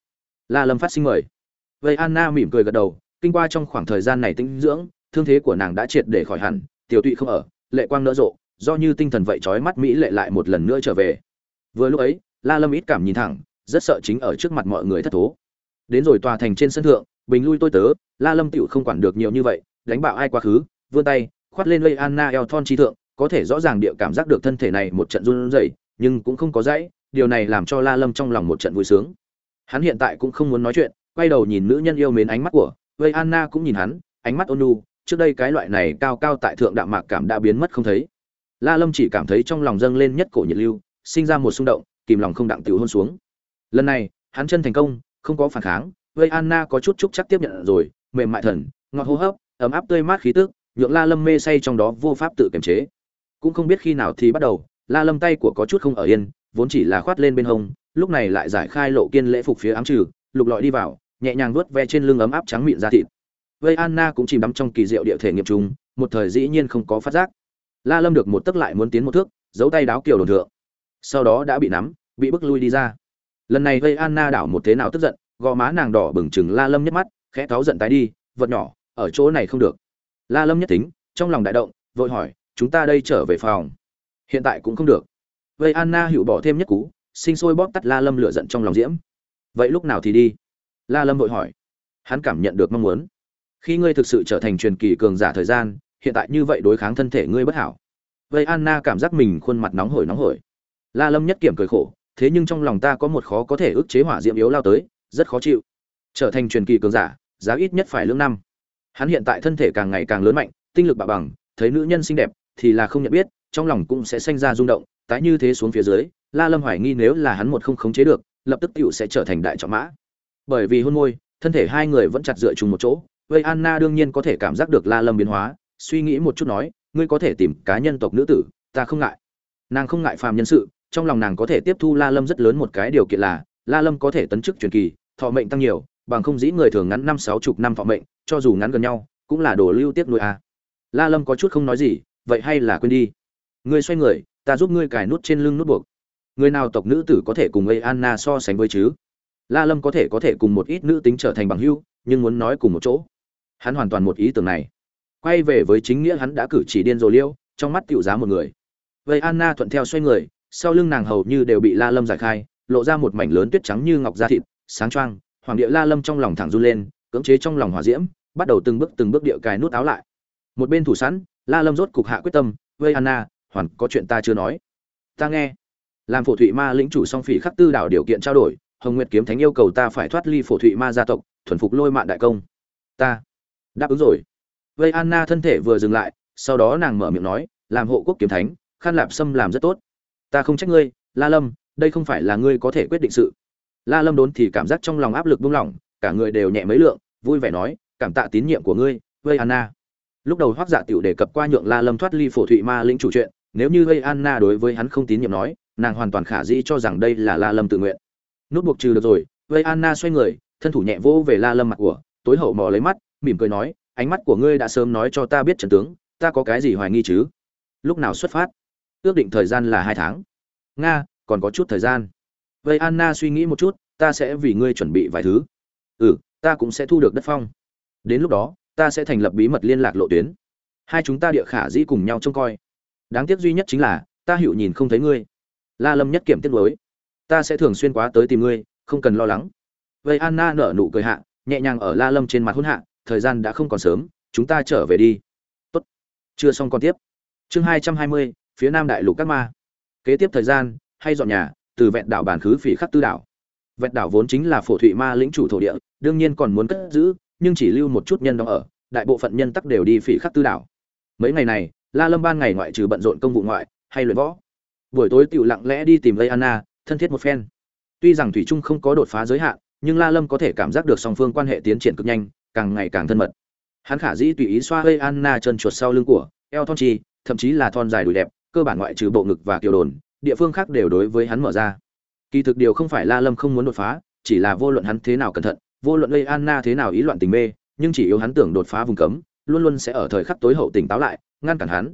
La lâm phát sinh mời. Vây anna mỉm cười gật đầu, kinh qua trong khoảng thời gian này tinh dưỡng, thương thế của nàng đã triệt để khỏi hẳn, tiểu tụy không ở, lệ quang nỡ rộ do như tinh thần vậy trói mắt mỹ lệ lại một lần nữa trở về. Vừa lúc ấy, la lâm ít cảm nhìn thẳng, rất sợ chính ở trước mặt mọi người thất thố. Đến rồi tòa thành trên sân thượng, bình lui tôi tớ, la lâm tựu không quản được nhiều như vậy, đánh bạo ai quá khứ, vươn tay, khoát lên lây anna eo thon chi thượng, có thể rõ ràng địa cảm giác được thân thể này một trận run rẩy, nhưng cũng không có dãy, điều này làm cho la lâm trong lòng một trận vui sướng. Hắn hiện tại cũng không muốn nói chuyện, quay đầu nhìn nữ nhân yêu mến ánh mắt của vây anna cũng nhìn hắn, ánh mắt ôn nhu, trước đây cái loại này cao cao tại thượng đạm mạc cảm đã biến mất không thấy la lâm chỉ cảm thấy trong lòng dâng lên nhất cổ nhiệt lưu sinh ra một xung động kìm lòng không đặng tiểu hôn xuống. Lần này hắn chân thành công không có phản kháng vây anna có chút chúc chắc tiếp nhận rồi mềm mại thần ngọt hô hấp ấm áp tươi mát khí tức nhượng la lâm mê say trong đó vô pháp tự kiềm chế. Cũng không biết khi nào thì bắt đầu la lâm tay của có chút không ở yên vốn chỉ là khoát lên bên hông lúc này lại giải khai lộ kiên lễ phục phía ám trừ lục lọi đi vào nhẹ nhàng vuốt ve trên lưng ấm áp trắng mịn da thịt. Vây anna cũng chìm đắm trong kỳ diệu địa thể nghiệp trùng, một thời dĩ nhiên không có phát giác la lâm được một tấc lại muốn tiến một thước, giấu tay đáo kiều đồn thượng. Sau đó đã bị nắm, bị bức lui đi ra. Lần này gây anna đảo một thế nào tức giận, gò má nàng đỏ bừng chừng la lâm nhất mắt, khẽ cáu giận tái đi, vật nhỏ, ở chỗ này không được. La lâm nhất tính, trong lòng đại động, vội hỏi, chúng ta đây trở về phòng? Hiện tại cũng không được. Vậy anna hữu bỏ thêm nhất cú, sinh sôi bóp tắt la lâm lửa giận trong lòng diễm. Vậy lúc nào thì đi? La lâm vội hỏi. Hắn cảm nhận được mong muốn. Khi ngươi thực sự trở thành truyền kỳ cường giả thời gian hiện tại như vậy đối kháng thân thể ngươi bất hảo. Vậy anna cảm giác mình khuôn mặt nóng hổi nóng hổi. La lâm nhất kiểm cười khổ, thế nhưng trong lòng ta có một khó có thể ức chế hỏa diễm yếu lao tới, rất khó chịu. Trở thành truyền kỳ cường giả, giá ít nhất phải lương năm. Hắn hiện tại thân thể càng ngày càng lớn mạnh, tinh lực bạo bằng, thấy nữ nhân xinh đẹp thì là không nhận biết, trong lòng cũng sẽ sinh ra rung động, tái như thế xuống phía dưới, la lâm hoài nghi nếu là hắn một không khống chế được, lập tức tựu sẽ trở thành đại trọng mã. Bởi vì hôn môi, thân thể hai người vẫn chặt dựa chung một chỗ, vậy anna đương nhiên có thể cảm giác được la lâm biến hóa suy nghĩ một chút nói, ngươi có thể tìm cá nhân tộc nữ tử, ta không ngại. Nàng không ngại phàm nhân sự, trong lòng nàng có thể tiếp thu la lâm rất lớn một cái điều kiện là, la lâm có thể tấn chức truyền kỳ, thọ mệnh tăng nhiều, bằng không dĩ người thường ngắn năm, sáu chục năm thọ mệnh, cho dù ngắn gần nhau, cũng là đồ lưu tiếp nuôi a. À. la lâm có chút không nói gì, vậy hay là quên đi. Ngươi xoay người, ta giúp ngươi cài nút trên lưng nút buộc. Người nào tộc nữ tử có thể cùng ấy anna so sánh với chứ? La lâm có thể có thể cùng một ít nữ tính trở thành bằng hữu, nhưng muốn nói cùng một chỗ. Hắn hoàn toàn một ý tưởng này quay về với chính nghĩa hắn đã cử chỉ điên rồ liêu, trong mắt tiểu giá một người. Vậy anna thuận theo xoay người, sau lưng nàng hầu như đều bị la lâm giải khai, lộ ra một mảnh lớn tuyết trắng như ngọc da thịt, sáng choang, hoàng địa la lâm trong lòng thẳng run lên, cưỡng chế trong lòng hỏa diễm, bắt đầu từng bước từng bước địa cài nút áo lại. Một bên thủ sẵn, la lâm rốt cục hạ quyết tâm vây anna, hoàn có chuyện ta chưa nói. Ta nghe. Làm phổ thụy ma lĩnh chủ song phỉ khắc tư đảo điều kiện trao đổi, hồng nguyệt kiếm thánh yêu cầu ta phải thoát ly phổ thụy ma gia tộc, thuần phục lôi mạn đại công. Ta đáp ứng rồi vây anna thân thể vừa dừng lại, sau đó nàng mở miệng nói, làm hộ quốc kiếm thánh, khan lạp sâm làm rất tốt. Ta không trách ngươi, la lâm, đây không phải là ngươi có thể quyết định sự. La lâm đốn thì cảm giác trong lòng áp lực buông lỏng, cả người đều nhẹ mấy lượng, vui vẻ nói, cảm tạ tín nhiệm của ngươi, vây anna. Lúc đầu hoác dạ tiểu đề cập qua nhượng la lâm thoát ly phổ thụy ma lĩnh chủ chuyện, nếu như vây anna đối với hắn không tín nhiệm nói, nàng hoàn toàn khả dĩ cho rằng đây là la lâm tự nguyện. Nút buộc trừ được rồi, vây anna xoay người, thân thủ nhẹ vỗ về la lâm mặt của, tối hậu mò lấy mắt, mỉm cười nói ánh mắt của ngươi đã sớm nói cho ta biết trận tướng, ta có cái gì hoài nghi chứ? Lúc nào xuất phát? Ước định thời gian là hai tháng. Nga, còn có chút thời gian. Vậy anna suy nghĩ một chút, ta sẽ vì ngươi chuẩn bị vài thứ. Ừ ta cũng sẽ thu được đất phong. Đến lúc đó, ta sẽ thành lập bí mật liên lạc lộ tuyến. Hai chúng ta địa khả dĩ cùng nhau trông coi. Đáng tiếc duy nhất chính là, ta hiểu nhìn không thấy ngươi. La lâm nhất kiểm tiết lối. Ta sẽ thường xuyên quá tới tìm ngươi, không cần lo lắng. Vậy anna nở nụ cười hạ, nhẹ nhàng ở la lâm trên mặt hôn hạ thời gian đã không còn sớm, chúng ta trở về đi. Tốt. Chưa xong còn tiếp. Chương hai trăm hai mươi, phía nam đại lục các ma. Kế tiếp thời gian, hay dọn nhà, từ vẹn đảo bản khứ phỉ khắc tư đảo. Vẹn đảo vốn chính là phổ thụy ma lĩnh chủ thổ địa, đương nhiên còn muốn cất giữ, nhưng chỉ lưu một chút nhân đó ở, đại bộ phận nhân tắc đều đi phỉ khắc tư đảo. Mấy ngày này, la lâm ban ngày ngoại trừ bận rộn công vụ ngoại, hay luyện võ. Buổi tối tiểu lặng lẽ đi tìm lây anna thân thiết một phen. Tuy rằng thủy trung không có đột phá giới hạn, nhưng la lâm có thể cảm giác được song phương quan hệ tiến triển cực nhanh càng ngày càng thân mật. Hắn khả dĩ tùy ý xoa hơi anna chân chuột sau lưng của eo thon chi, thậm chí là thon dài đùi đẹp, cơ bản ngoại trừ bộ ngực và kiều đồn, địa phương khác đều đối với hắn mở ra. Kỳ thực điều không phải la lâm không muốn đột phá, chỉ là vô luận hắn thế nào cẩn thận, vô luận gây anna thế nào ý loạn tình mê, nhưng chỉ yếu hắn tưởng đột phá vùng cấm, luôn luôn sẽ ở thời khắc tối hậu tỉnh táo lại, ngăn cản hắn.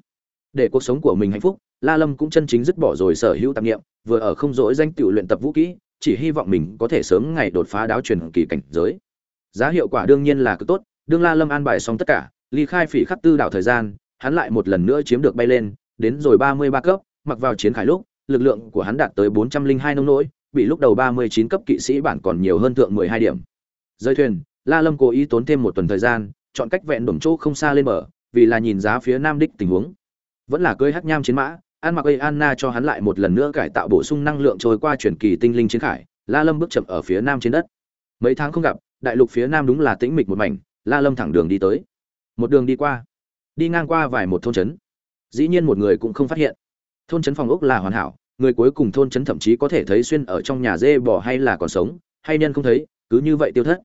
Để cuộc sống của mình hạnh phúc, la lâm cũng chân chính dứt bỏ rồi sở hữu tạp niệm, vừa ở không dỗi danh tiểu luyện tập vũ kỹ, chỉ hy vọng mình có thể sớm ngày đột phá đáo truyền kỳ cảnh giới giá hiệu quả đương nhiên là cực tốt, đương la lâm an bài xong tất cả, ly khai phỉ khắc tư đảo thời gian, hắn lại một lần nữa chiếm được bay lên, đến rồi ba mươi ba cấp, mặc vào chiến khải lúc, lực lượng của hắn đạt tới bốn trăm linh hai nông nỗi, bị lúc đầu ba mươi chín cấp kỵ sĩ bản còn nhiều hơn thượng mười hai điểm. Rơi thuyền, la lâm cố ý tốn thêm một tuần thời gian, chọn cách vẹn đổm chỗ không xa lên bờ, vì là nhìn giá phía nam đích tình huống. Vẫn là cưới hắc nham chiến mã, an mặc ây anna cho hắn lại một lần nữa cải tạo bổ sung năng lượng trôi qua chuyển kỳ tinh linh chiến khải, la lâm bước chậm ở phía nam trên đất. Mấy tháng không gặp đại lục phía nam đúng là tĩnh mịch một mảnh, la lâm thẳng đường đi tới. Một đường đi qua, đi ngang qua vài một thôn trấn. Dĩ nhiên một người cũng không phát hiện. Thôn trấn phòng ốc là hoàn hảo, người cuối cùng thôn trấn thậm chí có thể thấy xuyên ở trong nhà dê bò hay là còn sống, hay nhân không thấy, cứ như vậy tiêu thất.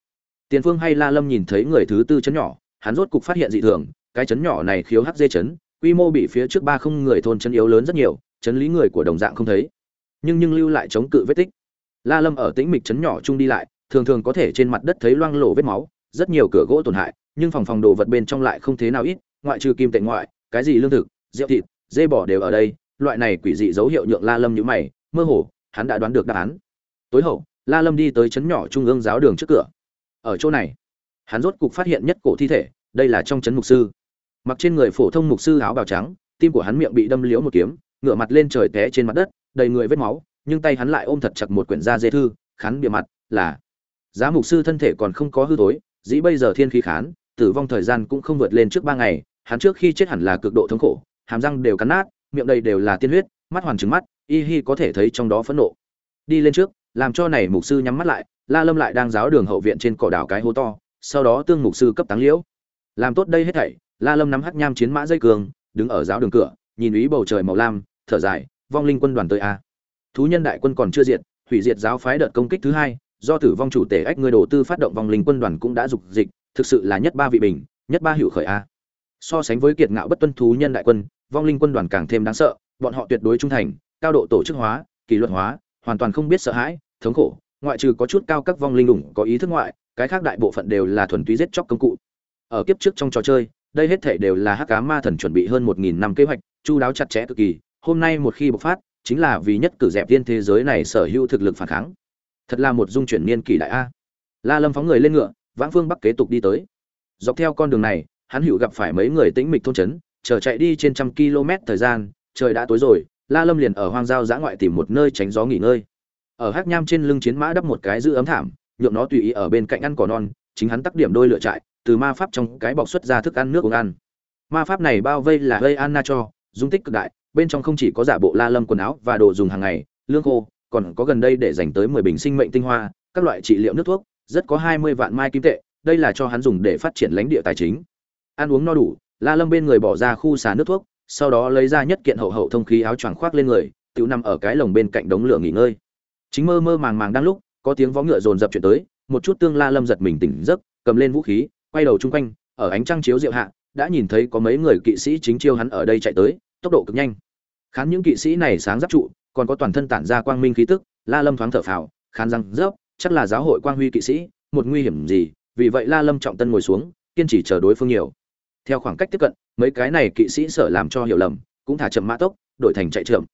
Tiền phương hay la lâm nhìn thấy người thứ tư trấn nhỏ, hắn rốt cục phát hiện dị thường, cái trấn nhỏ này khiếu hắc dê trấn, quy mô bị phía trước ba không người thôn trấn yếu lớn rất nhiều, trấn lý người của đồng dạng không thấy. Nhưng nhưng lưu lại chống cự vết tích. La lâm ở tĩnh mịch trấn nhỏ chung đi lại thường thường có thể trên mặt đất thấy loang lổ vết máu, rất nhiều cửa gỗ tổn hại, nhưng phòng phòng đồ vật bên trong lại không thế nào ít, ngoại trừ kim tệ ngoại, cái gì lương thực, rượu thịt, dê bò đều ở đây, loại này quỷ dị dấu hiệu nhượng la lâm như mày, mơ hồ, hắn đã đoán được đáp án. Tối hậu, la lâm đi tới trấn nhỏ trung ương giáo đường trước cửa. Ở chỗ này, hắn rốt cục phát hiện nhất cổ thi thể, đây là trong trấn mục sư. Mặc trên người phổ thông mục sư áo bào trắng, tim của hắn miệng bị đâm liễu một kiếm, ngửa mặt lên trời té trên mặt đất, đầy người vết máu, nhưng tay hắn lại ôm thật chặt một quyển da dê thư khắn bìa mặt, là giá mục sư thân thể còn không có hư tối dĩ bây giờ thiên khí khán, tử vong thời gian cũng không vượt lên trước ba ngày, hắn trước khi chết hẳn là cực độ thống khổ, hàm răng đều cắn nát, miệng đầy đều là tiên huyết, mắt hoàn trứng mắt, y hi có thể thấy trong đó phẫn nộ. Đi lên trước, làm cho này mục sư nhắm mắt lại, la lâm lại đang giáo đường hậu viện trên cỏ đảo cái hố to, sau đó tương mục sư cấp táng liễu. Làm tốt đây hết thảy, la lâm nắm hắc nham chiến mã dây cường, đứng ở giáo đường cửa, nhìn ý bầu trời màu lam, thở dài, vong linh quân đoàn tới a. Thú nhân đại quân còn chưa diệt, hủy diệt giáo phái đợt công kích thứ hai do tử vong chủ tể ách người đầu tư phát động vong linh quân đoàn cũng đã dục dịch, thực sự là nhất ba vị bình, nhất ba hữu khởi a. So sánh với kiệt ngạo bất tuân thú nhân đại quân, vong linh quân đoàn càng thêm đáng sợ, bọn họ tuyệt đối trung thành, cao độ tổ chức hóa, kỷ luật hóa, hoàn toàn không biết sợ hãi, thống khổ, ngoại trừ có chút cao các vong linh ủng có ý thức ngoại, cái khác đại bộ phận đều là thuần túy giết chóc công cụ. Ở kiếp trước trong trò chơi, đây hết thể đều là hắc cá ma thần chuẩn bị hơn một nghìn năm kế hoạch, chu đáo chặt chẽ cực kỳ, hôm nay một khi bộc phát, chính là vì nhất cử dẹp tiên thế giới này sở hữu thực lực phản kháng thật là một dung chuyển niên kỷ đại a. La lâm phóng người lên ngựa, vãng phương bắc kế tục đi tới. Dọc theo con đường này, hắn hữu gặp phải mấy người tĩnh mịch thôn trấn, chờ chạy đi trên trăm km thời gian, trời đã tối rồi, la lâm liền ở hoang giao giã ngoại tìm một nơi tránh gió nghỉ ngơi. Ở hắc nham trên lưng chiến mã đắp một cái giữ ấm thảm, nhượng nó tùy ý ở bên cạnh ăn cỏ non, chính hắn tắc điểm đôi lựa trại, từ ma pháp trong cái bọc xuất ra thức ăn nước uống ăn. Ma pháp này bao vây là gây anna cho, dung tích cực đại, bên trong không chỉ có giả bộ la lâm quần áo và đồ dùng hàng ngày, lương khô còn có gần đây để dành tới mười bình sinh mệnh tinh hoa, các loại trị liệu nước thuốc, rất có hai mươi vạn mai kim tệ, đây là cho hắn dùng để phát triển lãnh địa tài chính. Ăn uống no đủ, la lâm bên người bỏ ra khu xà nước thuốc, sau đó lấy ra nhất kiện hậu hậu thông khí áo choàng khoác lên người, tiểu nằm ở cái lồng bên cạnh đống lửa nghỉ ngơi. Chính mơ mơ màng màng đang lúc, có tiếng vó ngựa dồn dập chuyển tới, một chút tương la lâm giật mình tỉnh giấc, cầm lên vũ khí, quay đầu chung quanh, ở ánh trăng chiếu diệu hạ, đã nhìn thấy có mấy người kỵ sĩ chính chiêu hắn ở đây chạy tới, tốc độ cực nhanh. Khán những kỵ sĩ này sáng giáp trụ còn có toàn thân tản ra quang minh khí tức, la lâm thoáng thở phào, khán răng rớp, chắc là giáo hội quang huy kỵ sĩ, một nguy hiểm gì, vì vậy la lâm trọng tân ngồi xuống, kiên trì chờ đối phương nhiều. Theo khoảng cách tiếp cận, mấy cái này kỵ sĩ sợ làm cho hiểu lầm, cũng thả chậm mã tốc, đổi thành chạy chậm.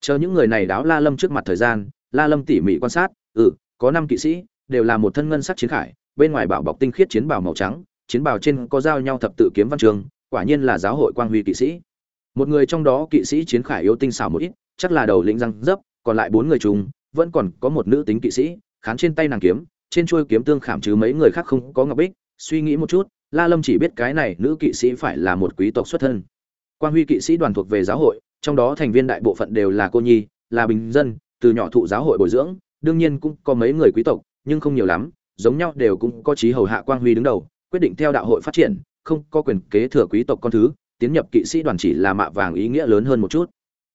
Chờ những người này đáo la lâm trước mặt thời gian, la lâm tỉ mỉ quan sát ừ có năm kỵ sĩ, đều là một thân ngân sắc chiến khải, bên ngoài bảo bọc tinh khiết chiến bào màu trắng, chiến bào trên có giao nhau thập tự kiếm văn trường, quả nhiên là giáo hội quang huy kỵ sĩ. Một người trong đó kỵ sĩ chiến khải yếu tinh xảo một ít chắc là đầu lĩnh răng dấp, còn lại bốn người chúng vẫn còn có một nữ tính kỵ sĩ, khán trên tay nàng kiếm, trên chuôi kiếm tương khảm chứ mấy người khác không có ngọc bích, suy nghĩ một chút, la lâm chỉ biết cái này nữ kỵ sĩ phải là một quý tộc xuất thân. Quang huy kỵ sĩ đoàn thuộc về giáo hội, trong đó thành viên đại bộ phận đều là cô nhi, là bình dân, từ nhỏ thụ giáo hội bồi dưỡng, đương nhiên cũng có mấy người quý tộc, nhưng không nhiều lắm, giống nhau đều cũng có trí hầu hạ quang huy đứng đầu, quyết định theo đạo hội phát triển, không có quyền kế thừa quý tộc con thứ, tiến nhập kỵ sĩ đoàn chỉ là mạ vàng ý nghĩa lớn hơn một chút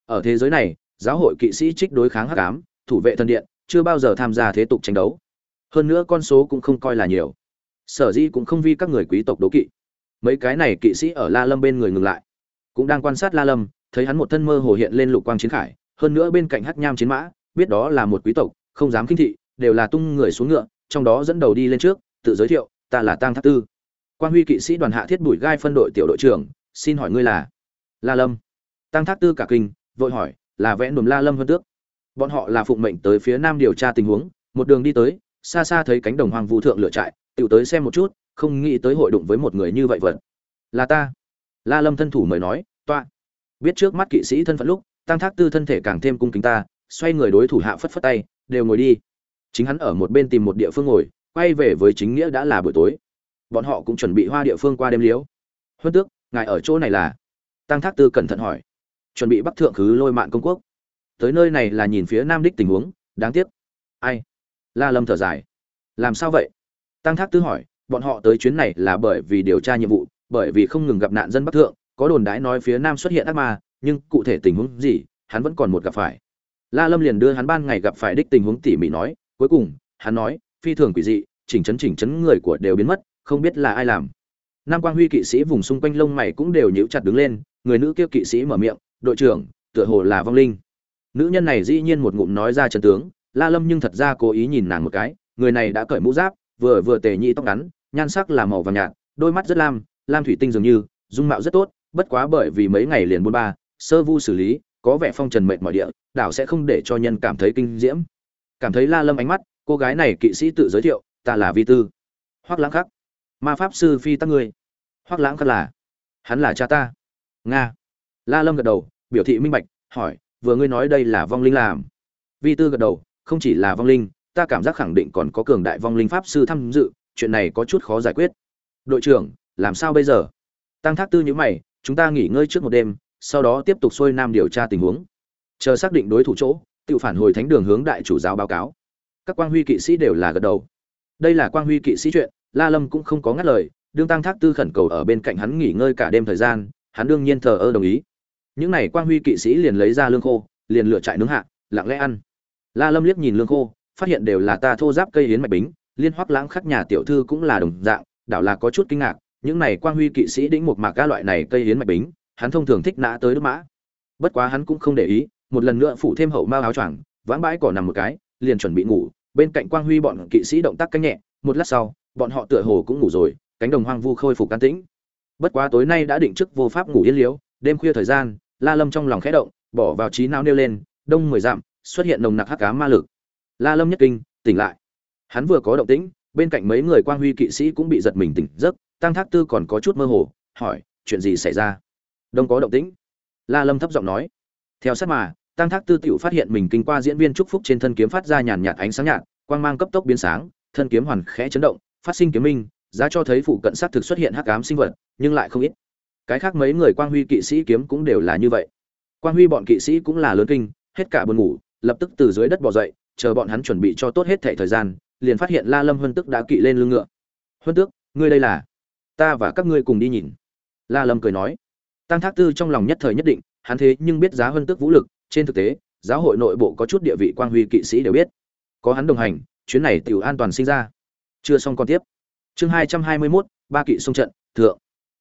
ở thế giới này, giáo hội kỵ sĩ trích đối kháng hắc ám, thủ vệ thần điện, chưa bao giờ tham gia thế tục tranh đấu. Hơn nữa con số cũng không coi là nhiều. Sở dĩ cũng không vi các người quý tộc đố kỵ. Mấy cái này kỵ sĩ ở la lâm bên người ngừng lại. Cũng đang quan sát la lâm, thấy hắn một thân mơ hồ hiện lên lục quang chiến khải, hơn nữa bên cạnh hắc nham chiến mã, biết đó là một quý tộc, không dám kinh thị, đều là tung người xuống ngựa, trong đó dẫn đầu đi lên trước, tự giới thiệu, ta là tang thác tư. Quan huy kỵ sĩ đoàn hạ thiết bùi gai phân đội tiểu đội trưởng, xin hỏi ngươi là? La lâm. Tăng thác tư cả kinh vội hỏi, là vẽ nùm la lâm hơn tước. Bọn họ là phụng mệnh tới phía nam điều tra tình huống, một đường đi tới, xa xa thấy cánh đồng hoang vu thượng lựa trại tự tới xem một chút, không nghĩ tới hội đụng với một người như vậy vật. Là ta. La lâm thân thủ mời nói, toa. Biết trước mắt kỵ sĩ thân phận lúc, tăng thác tư thân thể càng thêm cung kính ta, xoay người đối thủ hạ phất phất tay, đều ngồi đi. Chính hắn ở một bên tìm một địa phương ngồi, quay về với chính nghĩa đã là buổi tối. Bọn họ cũng chuẩn bị hoa địa phương qua đêm liếu. Huân tước, ngài ở chỗ này là? Tăng thác tư cẩn thận hỏi chuẩn bị bắc thượng khứ lôi mạng công quốc. Tới nơi này là nhìn phía nam đích tình huống, đáng tiếc. Ai? La lâm thở dài. Làm sao vậy? Tăng thác tư hỏi, bọn họ tới chuyến này là bởi vì điều tra nhiệm vụ, bởi vì không ngừng gặp nạn dân bắc thượng, có đồn đãi nói phía nam xuất hiện ác ma, nhưng cụ thể tình huống gì, hắn vẫn còn một gặp phải. La lâm liền đưa hắn ban ngày gặp phải đích tình huống tỉ mỉ nói, cuối cùng, hắn nói, phi thường quỷ dị, chỉnh chấn chỉnh chấn người của đều biến mất, không biết là ai làm nam quang huy kỵ sĩ vùng xung quanh lông mày cũng đều nhíu chặt đứng lên, người nữ kia kỵ sĩ mở miệng, đội trưởng, tựa hồ là vong linh. Nữ nhân này dĩ nhiên một ngụm nói ra trận tướng, la lâm nhưng thật ra cố ý nhìn nàng một cái, người này đã cởi mũ giáp, vừa vừa tề nhị tóc ngắn, nhan sắc là màu vàng nhạt, đôi mắt rất lam lam thủy tinh dường như, dung mạo rất tốt, bất quá bởi vì mấy ngày liền buôn ba, sơ vu xử lý, có vẻ phong trần mệt mỏi địa, đảo sẽ không để cho nhân cảm thấy kinh diễm. Cảm thấy la lâm ánh mắt, cô gái này kỵ sĩ tự giới thiệu, ta là vi tư. Hoắc lãng khắc ma pháp sư phi tắc ngươi. Hoắc lãng khắc là, hắn là cha ta. Nga. La lâm gật đầu, biểu thị minh bạch, hỏi, vừa ngươi nói đây là vong linh làm. Vi tư gật đầu, không chỉ là vong linh, ta cảm giác khẳng định còn có cường đại vong linh pháp sư tham dự, chuyện này có chút khó giải quyết. Đội trưởng, làm sao bây giờ? Tăng thác tư nhữ mày, chúng ta nghỉ ngơi trước một đêm, sau đó tiếp tục xuôi nam điều tra tình huống. Chờ xác định đối thủ chỗ, tự phản hồi thánh đường hướng đại chủ giáo báo cáo. Các quan huy kỵ sĩ đều là gật đầu. Đây là quan huy kỵ sĩ chuyện la lâm cũng không có ngắt lời, đương tăng thác tư khẩn cầu ở bên cạnh hắn nghỉ ngơi cả đêm thời gian, hắn đương nhiên thờ ơ đồng ý. Những này Quang huy kỵ sĩ liền lấy ra lương khô, liền lựa trại nướng hạ, lặng lẽ ăn. La lâm liếc nhìn lương khô, phát hiện đều là ta thô giáp cây yến mạch bính, liên hoắc lãng khắc nhà tiểu thư cũng là đồng dạng, đảo là có chút kinh ngạc, những này Quang huy kỵ sĩ đĩnh một mạc các loại này cây yến mạch bính, hắn thông thường thích nã tới đức mã. Bất quá hắn cũng không để ý, một lần nữa phủ thêm hậu mao áo choàng, vãng bãi cỏ nằm một cái, liền chuẩn bị ngủ, bên cạnh quang huy bọn kỵ sĩ động tác cánh nhẹ, một lát sau bọn họ tựa hồ cũng ngủ rồi, cánh đồng hoang vu khôi phục can tĩnh. Bất quá tối nay đã định trước vô pháp ngủ yên liếu đêm khuya thời gian, la lâm trong lòng khẽ động, bỏ vào trí não nêu lên, đông mười dặm, xuất hiện nồng nặc hắc cá ma lực. La lâm nhất kinh, tỉnh lại. Hắn vừa có động tĩnh, bên cạnh mấy người quang huy kỵ sĩ cũng bị giật mình tỉnh giấc, tăng thác tư còn có chút mơ hồ, hỏi, chuyện gì xảy ra? Đông có động tĩnh. La lâm thấp giọng nói, theo sát mà, tăng thác tư tiểu phát hiện mình kinh qua diễn viên trúc phúc trên thân kiếm phát ra nhàn nhạt ánh sáng nhạt, quang mang cấp tốc biến sáng, thân kiếm hoàn khẽ chấn động phát sinh kiếm minh, giá cho thấy phụ cận sát thực xuất hiện hắc ám sinh vật, nhưng lại không ít. Cái khác mấy người quang huy kỵ sĩ kiếm cũng đều là như vậy. Quang huy bọn kỵ sĩ cũng là lớn kinh, hết cả buồn ngủ, lập tức từ dưới đất bò dậy, chờ bọn hắn chuẩn bị cho tốt hết thẻ thời gian, liền phát hiện la lâm huân tức đã kỵ lên lưng ngựa. Huân tước, ngươi đây là? Ta và các ngươi cùng đi nhìn. La lâm cười nói. Tăng thác tư trong lòng nhất thời nhất định, hắn thế nhưng biết giá huân tước vũ lực, trên thực tế, giáo hội nội bộ có chút địa vị quang huy kỵ sĩ đều biết. Có hắn đồng hành, chuyến này tiểu an toàn sinh ra chưa xong còn tiếp. Chương hai trăm hai mươi 221, ba kỵ xung trận thượng.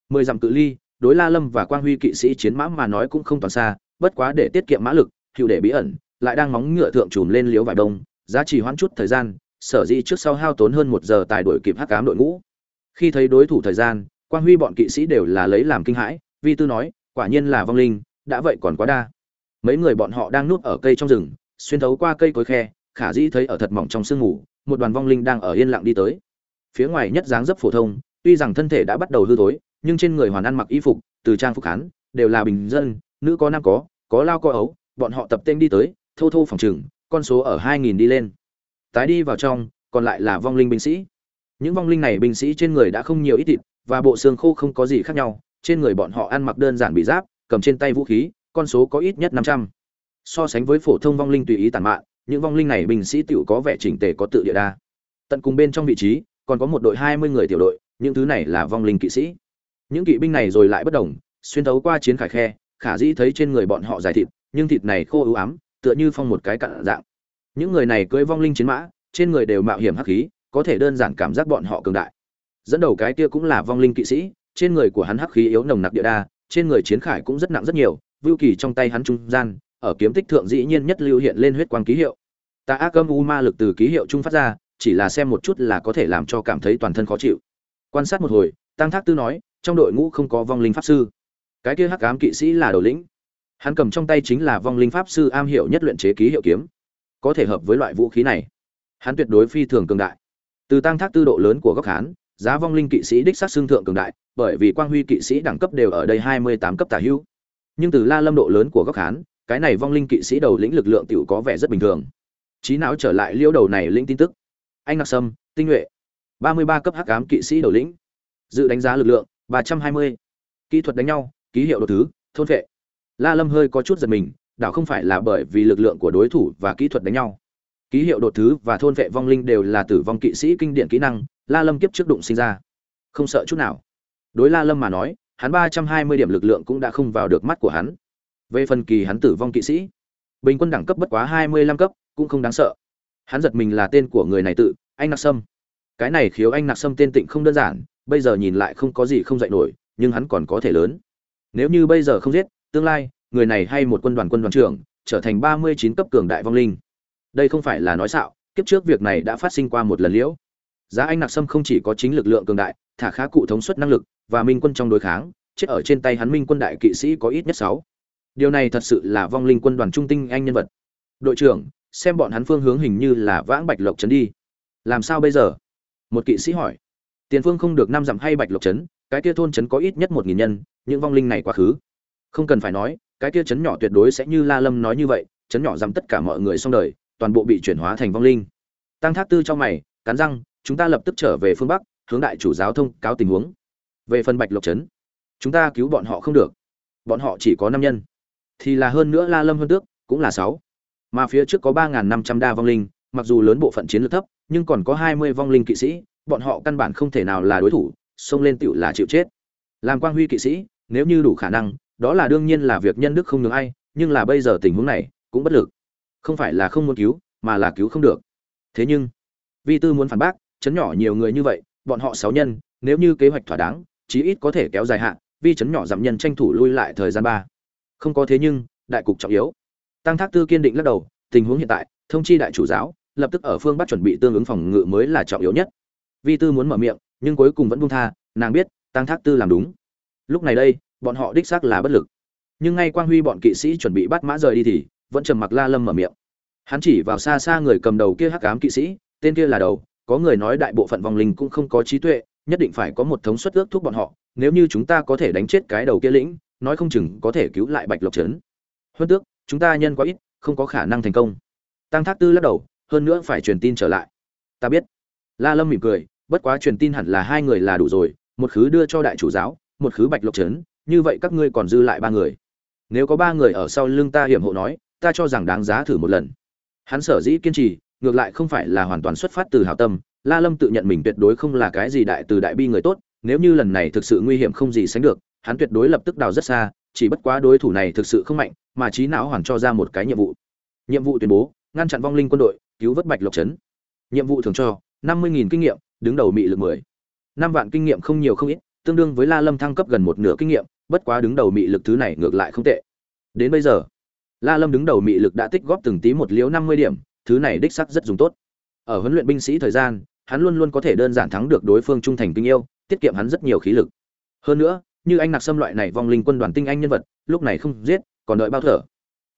Mười dặm cự ly đối la lâm và quang huy kỵ sĩ chiến mã mà nói cũng không toàn xa bất quá để tiết kiệm mã lực hiệu để bí ẩn lại đang móng ngựa thượng trùm lên liếu vải đông giá trị hoãn chút thời gian sở dĩ trước sau hao tốn hơn một giờ tài đuổi kịp hắc cám đội ngũ. Khi thấy đối thủ thời gian quang huy bọn kỵ sĩ đều là lấy làm kinh hãi vi tư nói quả nhiên là vong linh đã vậy còn quá đa. Mấy người bọn họ đang núp ở cây trong rừng xuyên thấu qua cây cối khe khả dĩ thấy ở thật mỏng trong sương ngủ một đoàn vong linh đang ở yên lặng đi tới. Phía ngoài nhất dáng dấp phổ thông, tuy rằng thân thể đã bắt đầu hư thối, nhưng trên người hoàn ăn mặc y phục, từ trang phục hán, đều là bình dân, nữ có nam có có lao có ấu, bọn họ tập tên đi tới, thô thô phòng trừng con số ở hai nghìn đi lên. Tái đi vào trong, còn lại là vong linh binh sĩ. Những vong linh này binh sĩ trên người đã không nhiều ít thịt và bộ xương khô không có gì khác nhau, trên người bọn họ ăn mặc đơn giản bị giáp, cầm trên tay vũ khí, con số có ít nhất năm trăm. So sánh với phổ thông vong linh tùy ý tàn mạn những vong linh này binh sĩ tiểu có vẻ chỉnh tề có tự địa đa. Tận cùng bên trong vị trí, còn có một đội hai mươi người tiểu đội, những thứ này là vong linh kỵ sĩ. Những kỵ binh này rồi lại bất đồng, xuyên thấu qua chiến khải khe, khả dĩ thấy trên người bọn họ dài thịt, nhưng thịt này khô ưu ám, tựa như phong một cái cặn dạng. Những người này cưỡi vong linh chiến mã, trên người đều mạo hiểm hắc khí, có thể đơn giản cảm giác bọn họ cường đại. Dẫn đầu cái kia cũng là vong linh kỵ sĩ, trên người của hắn hắc khí yếu nồng nặc địa đa, trên người chiến khải cũng rất nặng rất nhiều, vưu kỳ trong tay hắn trung gian ở kiếm tích thượng dĩ nhiên nhất lưu hiện lên huyết quang ký hiệu. Ta ác âm u ma lực từ ký hiệu trung phát ra, chỉ là xem một chút là có thể làm cho cảm thấy toàn thân khó chịu. Quan sát một hồi, tăng thác tư nói, trong đội ngũ không có vong linh pháp sư. Cái kia hắc ám kỵ sĩ là đầu lĩnh. Hắn cầm trong tay chính là vong linh pháp sư am hiểu nhất luyện chế ký hiệu kiếm. Có thể hợp với loại vũ khí này, hắn tuyệt đối phi thường cường đại. Từ tăng thác tư độ lớn của góc hán, giá vong linh kỵ sĩ đích sát xương thượng cường đại, bởi vì quang huy kỵ sĩ đẳng cấp đều ở đây hai mươi tám cấp tả hữu. Nhưng từ la lâm độ lớn của góc hán cái này vong linh kỵ sĩ đầu lĩnh lực lượng tiểu có vẻ rất bình thường. Trí não trở lại liêu đầu này lĩnh tin tức. Anh nặc sâm, tinh nhuệ. ba mươi ba cấp hắc ám kỵ sĩ đầu lĩnh. Dự đánh giá lực lượng, ba trăm hai mươi. Kỹ thuật đánh nhau, ký hiệu đồ thứ, thôn vệ. La lâm hơi có chút giật mình, đảo không phải là bởi vì lực lượng của đối thủ và kỹ thuật đánh nhau. Ký hiệu đột thứ và thôn vệ vong linh đều là tử vong kỵ sĩ kinh điển kỹ năng, la lâm kiếp trước đụng sinh ra. Không sợ chút nào. Đối la lâm mà nói, hắn ba trăm hai mươi điểm lực lượng cũng đã không vào được mắt của hắn về phần kỳ hắn tử vong kỵ sĩ. Bình quân đẳng cấp bất quá hai mươi lăm cấp, cũng không đáng sợ. Hắn giật mình là tên của người này tự, anh nặc sâm. Cái này khiếu anh nặc sâm tên tịnh không đơn giản, bây giờ nhìn lại không có gì không dạy nổi, nhưng hắn còn có thể lớn. Nếu như bây giờ không giết, tương lai, người này hay một quân đoàn quân đoàn trưởng, trở thành ba mươi chín cấp cường đại vong linh. Đây không phải là nói xạo, kiếp trước việc này đã phát sinh qua một lần liễu. Giá anh nặc sâm không chỉ có chính lực lượng cường đại, thả khá cụ thống suất năng lực, và minh quân trong đối kháng, chết ở trên tay hắn minh quân đại kỵ sĩ có ít nhất sáu điều này thật sự là vong linh quân đoàn trung tinh anh nhân vật. Đội trưởng, xem bọn hắn phương hướng hình như là vãng bạch lộc trấn đi. Làm sao bây giờ? Một kỵ sĩ hỏi. Tiền phương không được năm dặm hay bạch lộc trấn, cái kia thôn trấn có ít nhất một nghìn nhân, những vong linh này quá khứ. Không cần phải nói, cái kia trấn nhỏ tuyệt đối sẽ như la lâm nói như vậy, trấn nhỏ dám tất cả mọi người xong đời, toàn bộ bị chuyển hóa thành vong linh. Tăng thác tư cho mày, cắn răng, chúng ta lập tức trở về phương bắc, hướng đại chủ giáo thông cáo tình huống. Về phần bạch lộc trấn, chúng ta cứu bọn họ không được. Bọn họ chỉ có năm nhân thì là hơn nữa la lâm hơn tước, cũng là sáu. Mà phía trước có ba n năm trăm đa vong linh, mặc dù lớn bộ phận chiến lược thấp, nhưng còn có hai mươi vong linh kỵ sĩ, bọn họ căn bản không thể nào là đối thủ, xông lên tiểu là chịu chết. Làm quang huy kỵ sĩ, nếu như đủ khả năng, đó là đương nhiên là việc nhân đức không nhường ai, nhưng là bây giờ tình huống này, cũng bất lực. Không phải là không muốn cứu, mà là cứu không được. Thế nhưng, vi tư muốn phản bác, chấn nhỏ nhiều người như vậy, bọn họ sáu nhân, nếu như kế hoạch thỏa đáng, chí ít có thể kéo dài hạn, vi chấn nhỏ giảm nhân tranh thủ lui lại thời gian ba không có thế nhưng, đại cục trọng yếu. Tăng thác tư kiên định lắc đầu, tình huống hiện tại, thông chi đại chủ giáo, lập tức ở phương bắc chuẩn bị tương ứng phòng ngự mới là trọng yếu nhất. Vi tư muốn mở miệng, nhưng cuối cùng vẫn buông tha, nàng biết, tăng thác tư làm đúng. Lúc này đây, bọn họ đích xác là bất lực. Nhưng ngay quang huy bọn kỵ sĩ chuẩn bị bắt mã rời đi thì, vẫn trầm mặc la lâm mở miệng. Hắn chỉ vào xa xa người cầm đầu kia hắc ám kỵ sĩ, tên kia là đầu, có người nói đại bộ phận vòng linh cũng không có trí tuệ, nhất định phải có một thống suất ước thúc bọn họ, nếu như chúng ta có thể đánh chết cái đầu kia lĩnh nói không chừng có thể cứu lại bạch lộc trấn. Huân tước, chúng ta nhân quá ít, không có khả năng thành công. Tăng thác tư lắc đầu, hơn nữa phải truyền tin trở lại. Ta biết. La lâm mỉm cười, bất quá truyền tin hẳn là hai người là đủ rồi, một khứ đưa cho đại chủ giáo, một khứ bạch lộc trấn, như vậy các ngươi còn dư lại ba người. Nếu có ba người ở sau lưng ta hiểm hộ nói, ta cho rằng đáng giá thử một lần. Hắn sở dĩ kiên trì, ngược lại không phải là hoàn toàn xuất phát từ hảo tâm, la lâm tự nhận mình tuyệt đối không là cái gì đại từ đại bi người tốt, nếu như lần này thực sự nguy hiểm không gì sánh được hắn tuyệt đối lập tức đào rất xa, chỉ bất quá đối thủ này thực sự không mạnh, mà trí não hoàn cho ra một cái nhiệm vụ. Nhiệm vụ tuyên bố, ngăn chặn vong linh quân đội, cứu vớt bạch lộc trấn. Nhiệm vụ thường cho, năm mươi kinh nghiệm, đứng đầu mị lực mười. Năm vạn kinh nghiệm không nhiều không ít, tương đương với la lâm thăng cấp gần một nửa kinh nghiệm, bất quá đứng đầu mị lực thứ này ngược lại không tệ. Đến bây giờ, la lâm đứng đầu mị lực đã tích góp từng tí một liếu năm mươi điểm, thứ này đích sắc rất dùng tốt. Ở huấn luyện binh sĩ thời gian, hắn luôn luôn có thể đơn giản thắng được đối phương trung thành kinh yêu, tiết kiệm hắn rất nhiều khí lực. Hơn nữa như anh nặc xâm loại này vong linh quân đoàn tinh anh nhân vật, lúc này không giết, còn đợi bao thở.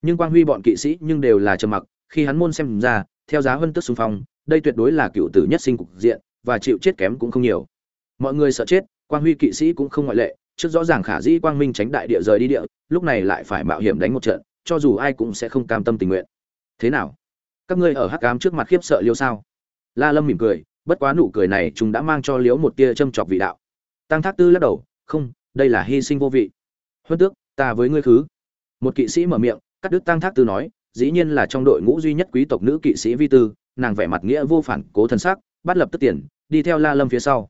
Nhưng quang huy bọn kỵ sĩ nhưng đều là trầm mặc, khi hắn môn xem ra, theo giá hơn tức xung phong, đây tuyệt đối là cựu tử nhất sinh cục diện, và chịu chết kém cũng không nhiều. Mọi người sợ chết, quang huy kỵ sĩ cũng không ngoại lệ, trước rõ ràng khả dĩ quang minh tránh đại địa rời đi địa, lúc này lại phải mạo hiểm đánh một trận, cho dù ai cũng sẽ không cam tâm tình nguyện. Thế nào? Các ngươi ở hắc cám trước mặt khiếp sợ liêu sao? La lâm mỉm cười, bất quá nụ cười này chúng đã mang cho liếu một tia châm chọc vị đạo. Tăng thác tư lắc đầu, không đây là hy sinh vô vị. Huân tước, ta với ngươi khứ. Một kỵ sĩ mở miệng, cắt đứt tăng thác tư nói, dĩ nhiên là trong đội ngũ duy nhất quý tộc nữ kỵ sĩ vi tư, nàng vẻ mặt nghĩa vô phản, cố thân xác, bắt lập tức tiền, đi theo la lâm phía sau.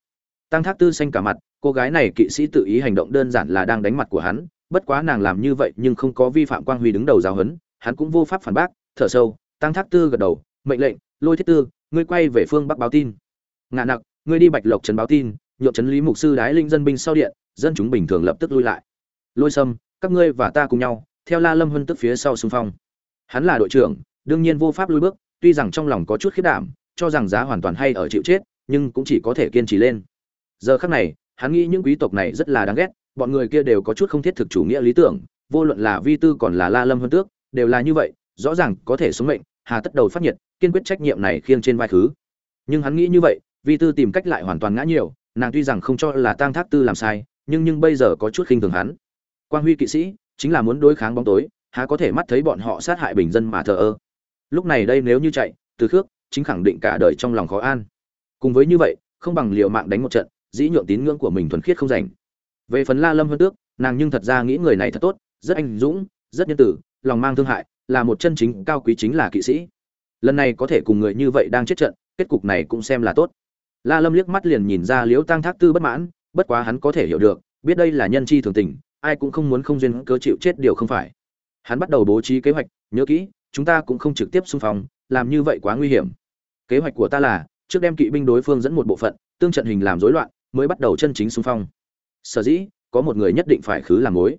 Tăng thác tư xanh cả mặt, cô gái này kỵ sĩ tự ý hành động đơn giản là đang đánh mặt của hắn, bất quá nàng làm như vậy nhưng không có vi phạm quang huy đứng đầu giáo huấn, hắn cũng vô pháp phản bác, thở sâu tăng thác tư gật đầu, mệnh lệnh, lôi thiết tư, ngươi quay về phương bắc báo tin. Ngạ nặc, ngươi đi bạch lộc trấn báo tin, nhượng trấn lý mục sư đái linh dân binh sau điện dân chúng bình thường lập tức lui lại. Lôi sâm, các ngươi và ta cùng nhau, theo la lâm hân tức phía sau xung phong. Hắn là đội trưởng, đương nhiên vô pháp lui bước, tuy rằng trong lòng có chút khiết đảm, cho rằng giá hoàn toàn hay ở chịu chết, nhưng cũng chỉ có thể kiên trì lên. Giờ khắc này, hắn nghĩ những quý tộc này rất là đáng ghét, bọn người kia đều có chút không thiết thực chủ nghĩa lý tưởng, vô luận là vi tư còn là la lâm hơn tước, đều là như vậy, rõ ràng có thể sống mệnh, hà tất đầu phát nhiệt, kiên quyết trách nhiệm này khiêng trên vai thứ. nhưng hắn nghĩ như vậy, vi tư tìm cách lại hoàn toàn ngã nhiều, nàng tuy rằng không cho là tang thác tư làm sai nhưng nhưng bây giờ có chút khinh thường hắn. Quang huy kỵ sĩ, chính là muốn đối kháng bóng tối, há có thể mắt thấy bọn họ sát hại bình dân mà thờ ơ. Lúc này đây nếu như chạy, từ khước chính khẳng định cả đời trong lòng khó an. Cùng với như vậy, không bằng liều mạng đánh một trận, dĩ nhượng tín ngưỡng của mình thuần khiết không rảnh. Về phần la lâm hơn tước, nàng nhưng thật ra nghĩ người này thật tốt, rất anh dũng, rất nhân tử, lòng mang thương hại, là một chân chính cao quý chính là kỵ sĩ. Lần này có thể cùng người như vậy đang chết trận, kết cục này cũng xem là tốt. La lâm liếc mắt liền nhìn ra liễu tăng thác tư bất mãn bất quá hắn có thể hiểu được, biết đây là nhân chi thường tình, ai cũng không muốn không duyên cớ chịu chết điều không phải. Hắn bắt đầu bố trí kế hoạch, nhớ kỹ, chúng ta cũng không trực tiếp xung phong, làm như vậy quá nguy hiểm. Kế hoạch của ta là, trước đem kỵ binh đối phương dẫn một bộ phận, tương trận hình làm rối loạn, mới bắt đầu chân chính xung phong. Sở dĩ, có một người nhất định phải khứ làm mối.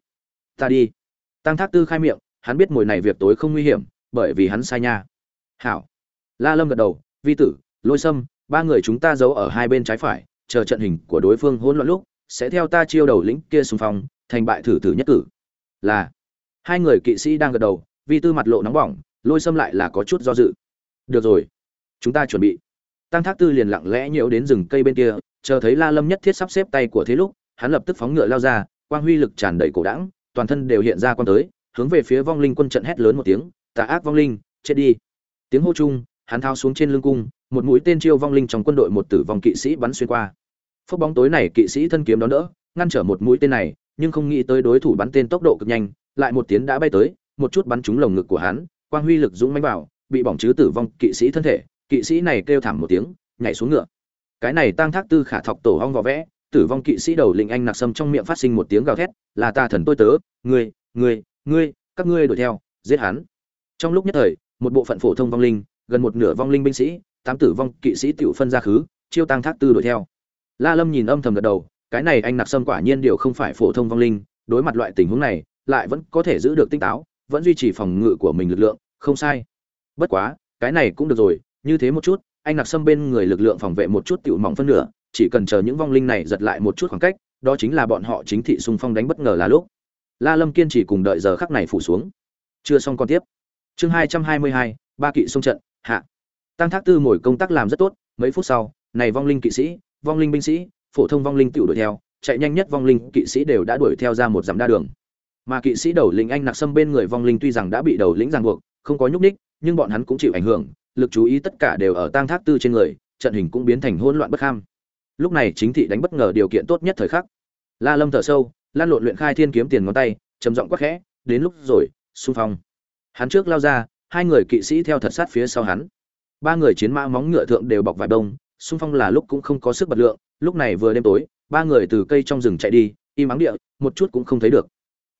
Ta đi. Tăng thác tư khai miệng, hắn biết mồi này việc tối không nguy hiểm, bởi vì hắn sai nha. Hảo. La lâm gật đầu, vi tử, lôi sâm, ba người chúng ta giấu ở hai bên trái phải chờ trận hình của đối phương hỗn loạn lúc, sẽ theo ta chiêu đầu lĩnh kia xung phong, thành bại thử thử nhất cử. Là, hai người kỵ sĩ đang gật đầu, vi tư mặt lộ nóng bỏng, lôi xâm lại là có chút do dự. Được rồi, chúng ta chuẩn bị. Tăng thác tư liền lặng lẽ nhiễu đến rừng cây bên kia, chờ thấy la lâm nhất thiết sắp xếp tay của thế lúc, hắn lập tức phóng ngựa lao ra, quang huy lực tràn đầy cổ đẳng, toàn thân đều hiện ra quan tới, hướng về phía vong linh quân trận hét lớn một tiếng tà ác vong linh, chết đi. Tiếng hô chung, hắn thao xuống trên lưng cung một mũi tên chiêu vong linh trong quân đội một tử vong kỵ sĩ bắn xuyên qua. Phốc bóng tối này kỵ sĩ thân kiếm đón đỡ, ngăn trở một mũi tên này, nhưng không nghĩ tới đối thủ bắn tên tốc độ cực nhanh, lại một tiếng đã bay tới, một chút bắn trúng lồng ngực của hắn, quang huy lực dũng mãnh vào, bị bỏng chứ tử vong kỵ sĩ thân thể, kỵ sĩ này kêu thảm một tiếng, nhảy xuống ngựa. Cái này tăng thác tư khả thọc tổ hong vỏ vẽ, tử vong kỵ sĩ đầu lĩnh anh nặc sâm trong miệng phát sinh một tiếng gào thét, là ta thần tôi tớ, ngươi ngươi ngươi, các ngươi đuổi theo, giết hắn. Trong lúc nhất thời, một bộ phận phổ thông vong linh, gần một nửa vong linh binh sĩ tám tử vong kỵ sĩ tiểu phân ra khứ, chiêu tăng thác tư đuổi theo. La lâm nhìn âm thầm gật đầu, cái này anh nặc sâm quả nhiên điều không phải phổ thông vong linh, đối mặt loại tình huống này, lại vẫn có thể giữ được tinh táo, vẫn duy trì phòng ngự của mình lực lượng, không sai. Bất quá, cái này cũng được rồi, như thế một chút, anh nặc sâm bên người lực lượng phòng vệ một chút tiểu mỏng phân nửa, chỉ cần chờ những vong linh này giật lại một chút khoảng cách, đó chính là bọn họ chính thị xung phong đánh bất ngờ là lúc. La lâm kiên trì cùng đợi giờ khắc này phủ xuống. Chưa xong còn tiếp. Chương hai trăm hai mươi hai, ba kỵ xung trận, hạ tăng thác tư mồi công tác làm rất tốt, mấy phút sau, này vong linh kỵ sĩ, vong linh binh sĩ, phổ thông vong linh tiểu đuổi theo, chạy nhanh nhất vong linh kỵ sĩ đều đã đuổi theo ra một dặm đa đường. Mà kỵ sĩ đầu lĩnh anh nặc xâm bên người vong linh tuy rằng đã bị đầu lĩnh ràng buộc, không có nhúc ních nhưng bọn hắn cũng chịu ảnh hưởng, lực chú ý tất cả đều ở tang thác tư trên người, trận hình cũng biến thành hỗn loạn bất kham lúc này chính thị đánh bất ngờ điều kiện tốt nhất thời khắc. La lâm thở sâu, lan lộn luyện khai thiên kiếm tiền ngón tay, trầm giọng quắc khẽ, đến lúc rồi, xung phong. Hắn trước lao ra, hai người kỵ sĩ theo thật sát phía sau hắn ba người chiến mã móng ngựa thượng đều bọc vải đông xung phong là lúc cũng không có sức bật lượng, lúc này vừa đêm tối, ba người từ cây trong rừng chạy đi, im ắng địa, một chút cũng không thấy được.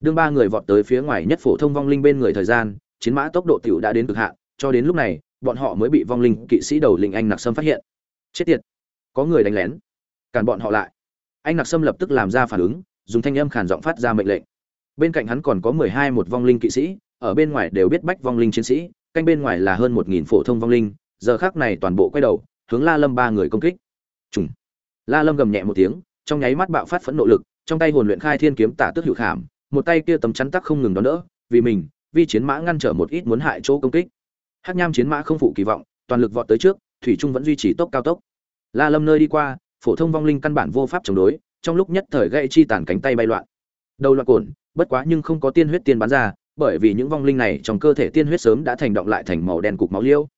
Đương ba người vọt tới phía ngoài nhất phổ thông vong linh bên người thời gian, chiến mã tốc độ tiểu đã đến cực hạn, cho đến lúc này, bọn họ mới bị vong linh kỵ sĩ đầu lĩnh anh nặc sâm phát hiện. Chết tiệt! Có người đánh lén. Cản bọn họ lại. Anh nặc sâm lập tức làm ra phản ứng, dùng thanh âm khàn giọng phát ra mệnh lệnh. Bên cạnh hắn còn có mười hai một vong linh kỵ sĩ, ở bên ngoài đều biết bách vong linh chiến sĩ, canh bên ngoài là hơn một nghìn phổ thông vong linh giờ khác này toàn bộ quay đầu, hướng la lâm ba người công kích. Trùng la lâm gầm nhẹ một tiếng, trong nháy mắt bạo phát phẫn nộ lực, trong tay hồn luyện khai thiên kiếm tả tức hữu khảm, một tay kia tấm chắn tắc không ngừng đón đỡ, vì mình, Vi chiến mã ngăn trở một ít muốn hại chỗ công kích. Hắc nham chiến mã không phụ kỳ vọng, toàn lực vọt tới trước, thủy trung vẫn duy trì tốc cao tốc. La lâm nơi đi qua, phổ thông vong linh căn bản vô pháp chống đối, trong lúc nhất thời gây chi tàn cánh tay bay loạn. Đầu loạn cồn bất quá nhưng không có tiên huyết tiên bắn ra, bởi vì những vong linh này trong cơ thể tiên huyết sớm đã thành động lại thành màu đen cục máu liêu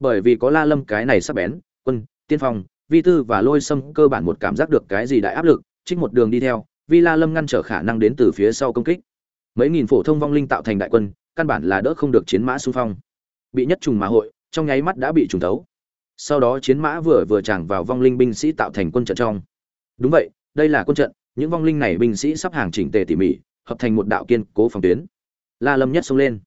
bởi vì có la lâm cái này sắp bén, quân, tiên phong, vi tư và lôi sâm cơ bản một cảm giác được cái gì đại áp lực, trích một đường đi theo vi la lâm ngăn trở khả năng đến từ phía sau công kích. Mấy nghìn phổ thông vong linh tạo thành đại quân, căn bản là đỡ không được chiến mã xung phong. Bị nhất trùng mã hội, trong nháy mắt đã bị trùng thấu. Sau đó chiến mã vừa vừa tràng vào vong linh binh sĩ tạo thành quân trận trong. Đúng vậy, đây là quân trận, những vong linh này binh sĩ sắp hàng chỉnh tề tỉ mỉ, hợp thành một đạo kiên cố phòng tuyến. La lâm nhất xông lên.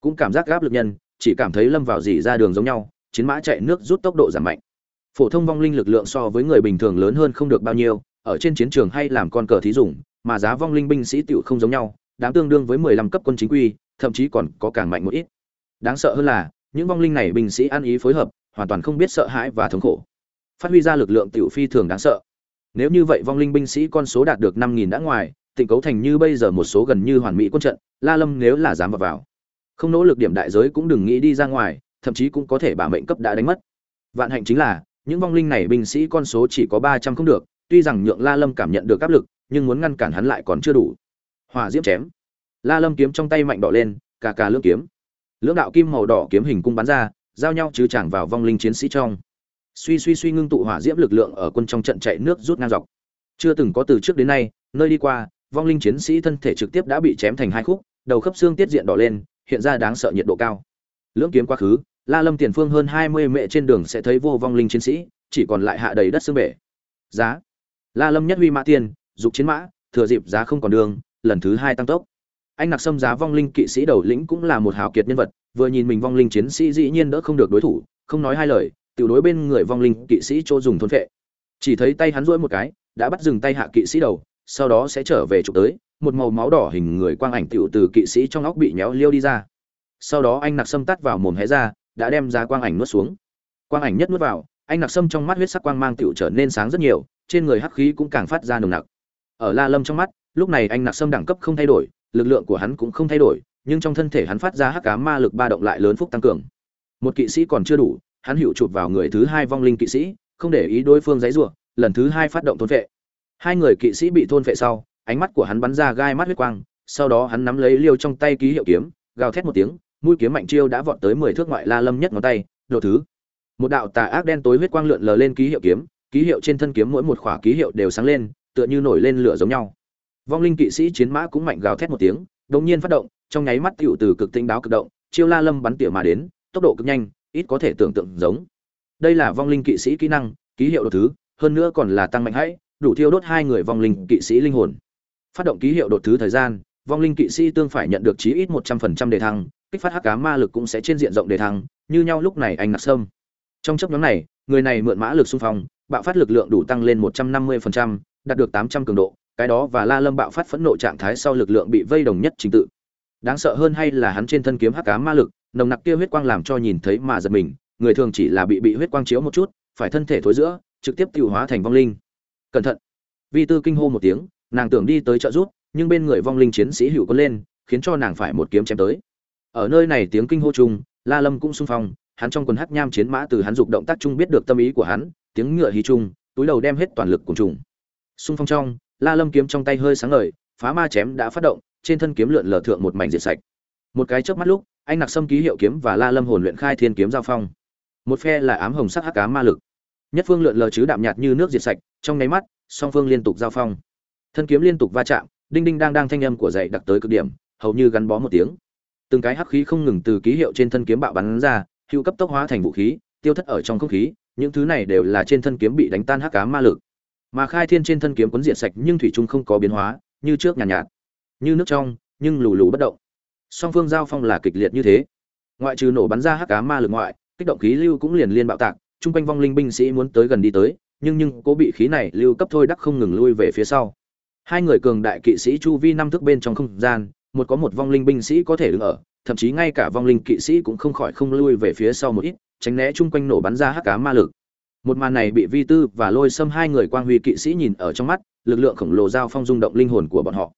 Cũng cảm giác gáp lực nhân, chỉ cảm thấy lâm vào dỉ ra đường giống nhau chiến mã chạy nước rút tốc độ giảm mạnh. Phổ thông vong linh lực lượng so với người bình thường lớn hơn không được bao nhiêu, ở trên chiến trường hay làm con cờ thí dùng mà giá vong linh binh sĩ tựu không giống nhau, đáng tương đương với mười lăm cấp quân chính quy, thậm chí còn có càng mạnh một ít. Đáng sợ hơn là, những vong linh này binh sĩ ăn ý phối hợp, hoàn toàn không biết sợ hãi và thống khổ. Phát huy ra lực lượng tiểu phi thường đáng sợ. Nếu như vậy vong linh binh sĩ con số đạt được năm nghìn đã ngoài tỉnh cấu thành như bây giờ một số gần như hoàn mỹ quân trận, la lâm nếu là dám vào vào. Không nỗ lực điểm đại giới cũng đừng nghĩ đi ra ngoài thậm chí cũng có thể bả mệnh cấp đã đánh mất. Vạn hạnh chính là, những vong linh này binh sĩ con số chỉ có ba trăm không được, tuy rằng nhượng la lâm cảm nhận được áp lực, nhưng muốn ngăn cản hắn lại còn chưa đủ. Hỏa diễm chém. La lâm kiếm trong tay mạnh đỏ lên cà cà lưỡng kiếm. Lưỡng đạo kim màu đỏ kiếm hình cung bắn ra, giao nhau chứ chẳng vào vong linh chiến sĩ trong. Suy suy suy ngưng tụ hỏa diễm lực lượng ở quân trong trận chạy nước rút ngang dọc. Chưa từng có từ trước đến nay, nơi đi qua, vong linh chiến sĩ thân thể trực tiếp đã bị chém thành hai khúc, đầu khớp xương tiết diện đỏ lên, hiện ra đáng sợ nhiệt độ cao. Lưỡng kiếm quá khứ la lâm tiền phương hơn hai mươi mệ trên đường sẽ thấy vô vong linh chiến sĩ, chỉ còn lại hạ đầy đất xương bể. Giá. La lâm nhất huy mã tiền, dục chiến mã, thừa dịp giá không còn đường, lần thứ hai tăng tốc. Anh nặc xâm giá vong linh kỵ sĩ đầu lĩnh cũng là một hào kiệt nhân vật, vừa nhìn mình vong linh chiến sĩ dĩ nhiên đỡ không được đối thủ, không nói hai lời tiểu đối bên người vong linh kỵ sĩ cho dùng thôn phệ. Chỉ thấy tay hắn duỗi một cái, đã bắt dừng tay hạ kỵ sĩ đầu, sau đó sẽ trở về chụp tới, một màu máu đỏ hình người quang ảnh tiểu từ kỵ sĩ trong óc bị nhéo liêu đi ra. Sau đó anh nặc sâm tắt vào mồm hé ra đã đem ra quang ảnh nuốt xuống. Quang ảnh nhất nuốt vào, anh nặc sâm trong mắt huyết sắc quang mang tiểu trở nên sáng rất nhiều, trên người hắc khí cũng càng phát ra nồng nặc. Ở la lâm trong mắt, lúc này anh nặc sâm đẳng cấp không thay đổi, lực lượng của hắn cũng không thay đổi, nhưng trong thân thể hắn phát ra hắc cá ma lực ba động lại lớn phúc tăng cường. Một kỵ sĩ còn chưa đủ, hắn hiệu chụp vào người thứ hai vong linh kỵ sĩ, không để ý đối phương giấy rủa lần thứ hai phát động thôn vệ. Hai người kỵ sĩ bị thôn vệ sau, ánh mắt của hắn bắn ra gai mắt huyết quang, sau đó hắn nắm lấy liêu trong tay ký hiệu kiếm, gào thét một tiếng mũi kiếm mạnh chiêu đã vọt tới mười thước ngoại la lâm nhất ngón tay độ thứ. Một đạo tà ác đen tối huyết quang lượn lờ lên ký hiệu kiếm, ký hiệu trên thân kiếm mỗi một khỏa ký hiệu đều sáng lên, tựa như nổi lên lửa giống nhau. Vong linh kỵ sĩ chiến mã cũng mạnh gào thét một tiếng, đột nhiên phát động, trong nháy mắt tiểu từ cực tinh đáo cực động, chiêu la lâm bắn tỉa mà đến, tốc độ cực nhanh, ít có thể tưởng tượng giống. Đây là vong linh kỵ sĩ kỹ năng, ký hiệu độ thứ, hơn nữa còn là tăng mạnh hãy, đủ thiêu đốt hai người vong linh kỵ sĩ linh hồn. Phát động ký hiệu đột thứ thời gian, vong linh kỵ sĩ tương phải nhận được chí ít một trăm phần trăm đề thăng kích phát hắc cá ma lực cũng sẽ trên diện rộng đề thăng, như nhau lúc này anh nặc sâm. Trong chấp nhóm này, người này mượn mã lực xung phong, bạo phát lực lượng đủ tăng lên một trăm năm mươi phần trăm, đạt được tám trăm cường độ, cái đó và la lâm bạo phát phẫn nộ trạng thái sau lực lượng bị vây đồng nhất trình tự. Đáng sợ hơn hay là hắn trên thân kiếm hắc cá ma lực, nồng nặc kia huyết quang làm cho nhìn thấy mà giật mình, người thường chỉ là bị bị huyết quang chiếu một chút, phải thân thể thối giữa, trực tiếp tiêu hóa thành vong linh. Cẩn thận. Vi tư kinh hô một tiếng, nàng tưởng đi tới trợ giúp, nhưng bên người vong linh chiến sĩ hữu quân lên, khiến cho nàng phải một kiếm chém tới ở nơi này tiếng kinh hô chung, la lâm cũng xung phong, hắn trong quần hắc nham chiến mã từ hắn dục động tác chung biết được tâm ý của hắn, tiếng ngựa hí chung, túi đầu đem hết toàn lực cùng trùng. Xung phong trong, la lâm kiếm trong tay hơi sáng ngời, phá ma chém đã phát động, trên thân kiếm lượn lờ thượng một mảnh diệt sạch. Một cái chớp mắt lúc, anh nặc xâm ký hiệu kiếm và la lâm hồn luyện khai thiên kiếm giao phong. Một phe là ám hồng sắc hắc cá ma lực. Nhất phương lượn lờ chứ đạm nhạt như nước diệt sạch, trong nháy mắt, song phương liên tục giao phong. Thân kiếm liên tục va chạm, đinh đinh đang đang thanh âm của dạy đặc tới cực điểm, hầu như gắn bó một tiếng từng cái hắc khí không ngừng từ ký hiệu trên thân kiếm bạo bắn ra hữu cấp tốc hóa thành vũ khí tiêu thất ở trong không khí những thứ này đều là trên thân kiếm bị đánh tan hắc ám ma lực. Mà khai thiên trên thân kiếm cuốn diện sạch nhưng thủy trung không có biến hóa như trước nhàn nhạt, nhạt như nước trong nhưng lù lù bất động. Song phương giao phong là kịch liệt như thế. Ngoại trừ nổ bắn ra hắc ám ma lực ngoại kích động khí lưu cũng liền liên bạo tạc chung quanh vong linh binh sĩ muốn tới gần đi tới nhưng nhưng cố bị khí này lưu cấp thôi đắc không ngừng lui về phía sau. Hai người cường đại kỵ sĩ chu vi năm thước bên trong không gian một có một vong linh binh sĩ có thể đứng ở, thậm chí ngay cả vong linh kỵ sĩ cũng không khỏi không lui về phía sau một ít, tránh né chung quanh nổ bắn ra hắc cá ma lực. Một màn này bị vi tư và lôi xâm hai người quang huy kỵ sĩ nhìn ở trong mắt, lực lượng khổng lồ giao phong rung động linh hồn của bọn họ.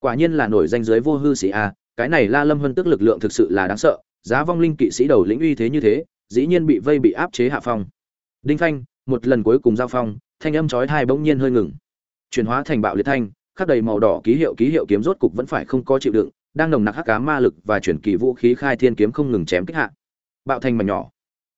Quả nhiên là nổi danh giới vô hư sĩ a, cái này la lâm hơn tức lực lượng thực sự là đáng sợ, giá vong linh kỵ sĩ đầu lĩnh uy thế như thế, dĩ nhiên bị vây bị áp chế hạ phong. Đinh phanh, một lần cuối cùng giao phong, thanh âm chói tai bỗng nhiên hơi ngừng. Chuyển hóa thành bạo liệt thanh khắc đầy màu đỏ ký hiệu ký hiệu kiếm rốt cục vẫn phải không có chịu đựng, đang nồng nặc hắc cá ma lực và chuyển kỳ vũ khí khai thiên kiếm không ngừng chém kích hạ. Bạo thành mảnh nhỏ.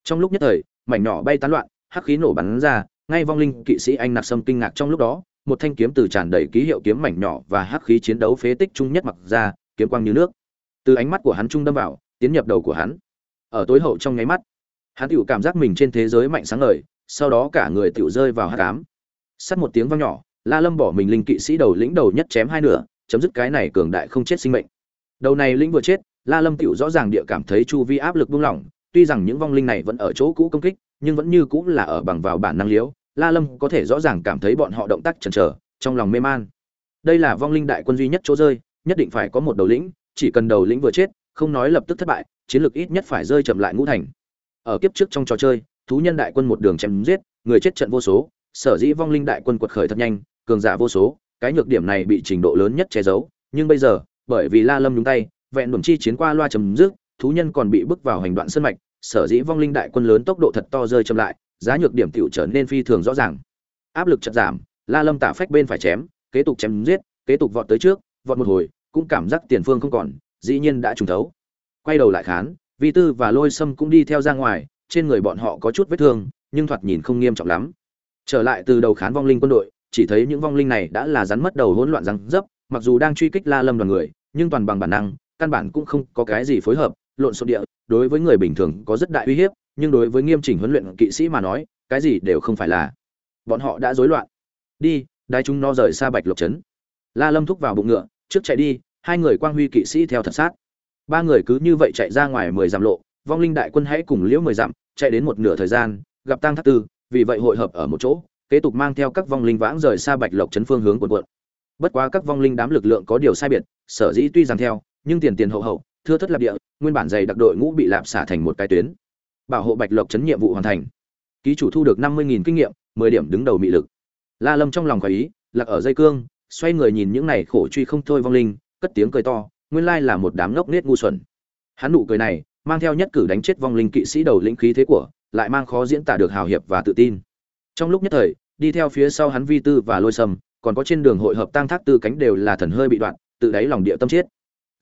Trong lúc nhất thời, mảnh nhỏ bay tán loạn, hắc khí nổ bắn ra, ngay vong linh kỵ sĩ anh nạc sâm kinh ngạc trong lúc đó, một thanh kiếm từ tràn đầy ký hiệu kiếm mảnh nhỏ và hắc khí chiến đấu phế tích chung nhất mặc ra, kiếm quang như nước. Từ ánh mắt của hắn trung đâm vào, tiến nhập đầu của hắn. Ở tối hậu trong nháy mắt, hắn tựu cảm giác mình trên thế giới mạnh sáng ngời, sau đó cả người tựu rơi vào hắc ám. Sắt một tiếng vang nhỏ la lâm bỏ mình linh kỵ sĩ đầu lĩnh đầu nhất chém hai nửa, chấm dứt cái này cường đại không chết sinh mệnh. Đầu này lĩnh vừa chết, la lâm tựu rõ ràng địa cảm thấy chu vi áp lực buông lỏng, tuy rằng những vong linh này vẫn ở chỗ cũ công kích, nhưng vẫn như cũ là ở bằng vào bản năng liếu, la lâm có thể rõ ràng cảm thấy bọn họ động tác chần chờ, trong lòng mê man. Đây là vong linh đại quân duy nhất chỗ rơi, nhất định phải có một đầu lĩnh, chỉ cần đầu lĩnh vừa chết, không nói lập tức thất bại, chiến lược ít nhất phải rơi chậm lại ngũ thành. Ở kiếp trước trong trò chơi, thú nhân đại quân một đường chém giết, người chết trận vô số, sở dĩ vong linh đại quân quật khởi thật nhanh cường giả vô số, cái nhược điểm này bị trình độ lớn nhất che giấu. Nhưng bây giờ, bởi vì la lâm nhúng tay, vẹn đồn chi chiến qua loa chấm dứt, thú nhân còn bị bước vào hành đoạn sân mạch, sở dĩ vong linh đại quân lớn tốc độ thật to rơi chậm lại, giá nhược điểm tiểu trở nên phi thường rõ ràng. Áp lực chật giảm, la lâm tả phách bên phải chém, kế tục chém giết, kế tục vọt tới trước, vọt một hồi, cũng cảm giác tiền phương không còn, dĩ nhiên đã trùng thấu. Quay đầu lại khán, vi tư và lôi sâm cũng đi theo ra ngoài, trên người bọn họ có chút vết thương, nhưng thoạt nhìn không nghiêm trọng lắm. Trở lại từ đầu khán vong linh quân đội chỉ thấy những vong linh này đã là rắn mất đầu hỗn loạn răng dấp, mặc dù đang truy kích la lâm đoàn người, nhưng toàn bằng bản năng, căn bản cũng không có cái gì phối hợp, lộn xộn địa, đối với người bình thường có rất đại uy hiếp, nhưng đối với nghiêm chỉnh huấn luyện kỵ sĩ mà nói, cái gì đều không phải là. Bọn họ đã rối loạn. Đi đai chúng nó rời xa bạch lộc trấn. La lâm thúc vào bụng ngựa, trước chạy đi, hai người quang huy kỵ sĩ theo thật sát. Ba người cứ như vậy chạy ra ngoài mười dặm lộ, vong linh đại quân hãy cùng liễu mười dặm, chạy đến một nửa thời gian, gặp tăng thác tư, vì vậy hội hợp ở một chỗ kế tục mang theo các vong linh vãng rời xa bạch lộc chấn phương hướng quần quận. Bất quá các vong linh đám lực lượng có điều sai biệt, sở dĩ tuy rằng theo, nhưng tiền tiền hậu hậu, thưa thất lập địa, nguyên bản dày đặc đội ngũ bị lạp xả thành một cái tuyến. Bảo hộ bạch lộc chấn nhiệm vụ hoàn thành. Ký chủ thu được năm mươi kinh nghiệm, mười điểm đứng đầu mị lực. La lâm trong lòng khỏi ý, lạc ở dây cương, xoay người nhìn những này khổ truy không thôi vong linh, cất tiếng cười to, nguyên lai là một đám ngốc nết ngu xuẩn. Hắn nụ cười này, mang theo nhất cử đánh chết vong linh kỵ sĩ đầu lĩnh khí thế của, lại mang khó diễn tả được hào hiệp và tự tin. Trong lúc nhất thời đi theo phía sau hắn vi tư và lôi sầm còn có trên đường hội hợp tăng thác tư cánh đều là thần hơi bị đoạn, tự đáy lòng địa tâm chết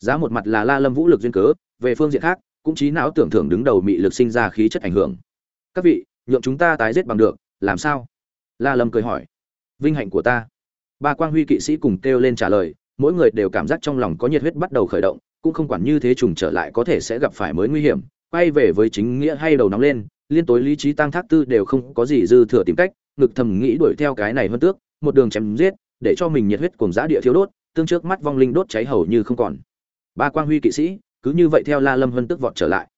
giá một mặt là la lâm vũ lực duyên cớ, về phương diện khác, cũng trí não tưởng thưởng đứng đầu mị lực sinh ra khí chất ảnh hưởng. Các vị, nhượng chúng ta tái giết bằng được, làm sao? La lâm cười hỏi. Vinh hạnh của ta. Ba quang huy kỵ sĩ cùng kêu lên trả lời, mỗi người đều cảm giác trong lòng có nhiệt huyết bắt đầu khởi động, cũng không quản như thế trùng trở lại có thể sẽ gặp phải mới nguy hiểm, quay về với chính nghĩa hay đầu nóng lên, liên tối lý trí tăng thác tư đều không có gì dư thừa tìm cách ngực thầm nghĩ đuổi theo cái này hơn tước, một đường chém giết, để cho mình nhiệt huyết cùng giã địa thiếu đốt, tương trước mắt vong linh đốt cháy hầu như không còn. Ba quang huy kỵ sĩ, cứ như vậy theo la lâm vân tức vọt trở lại.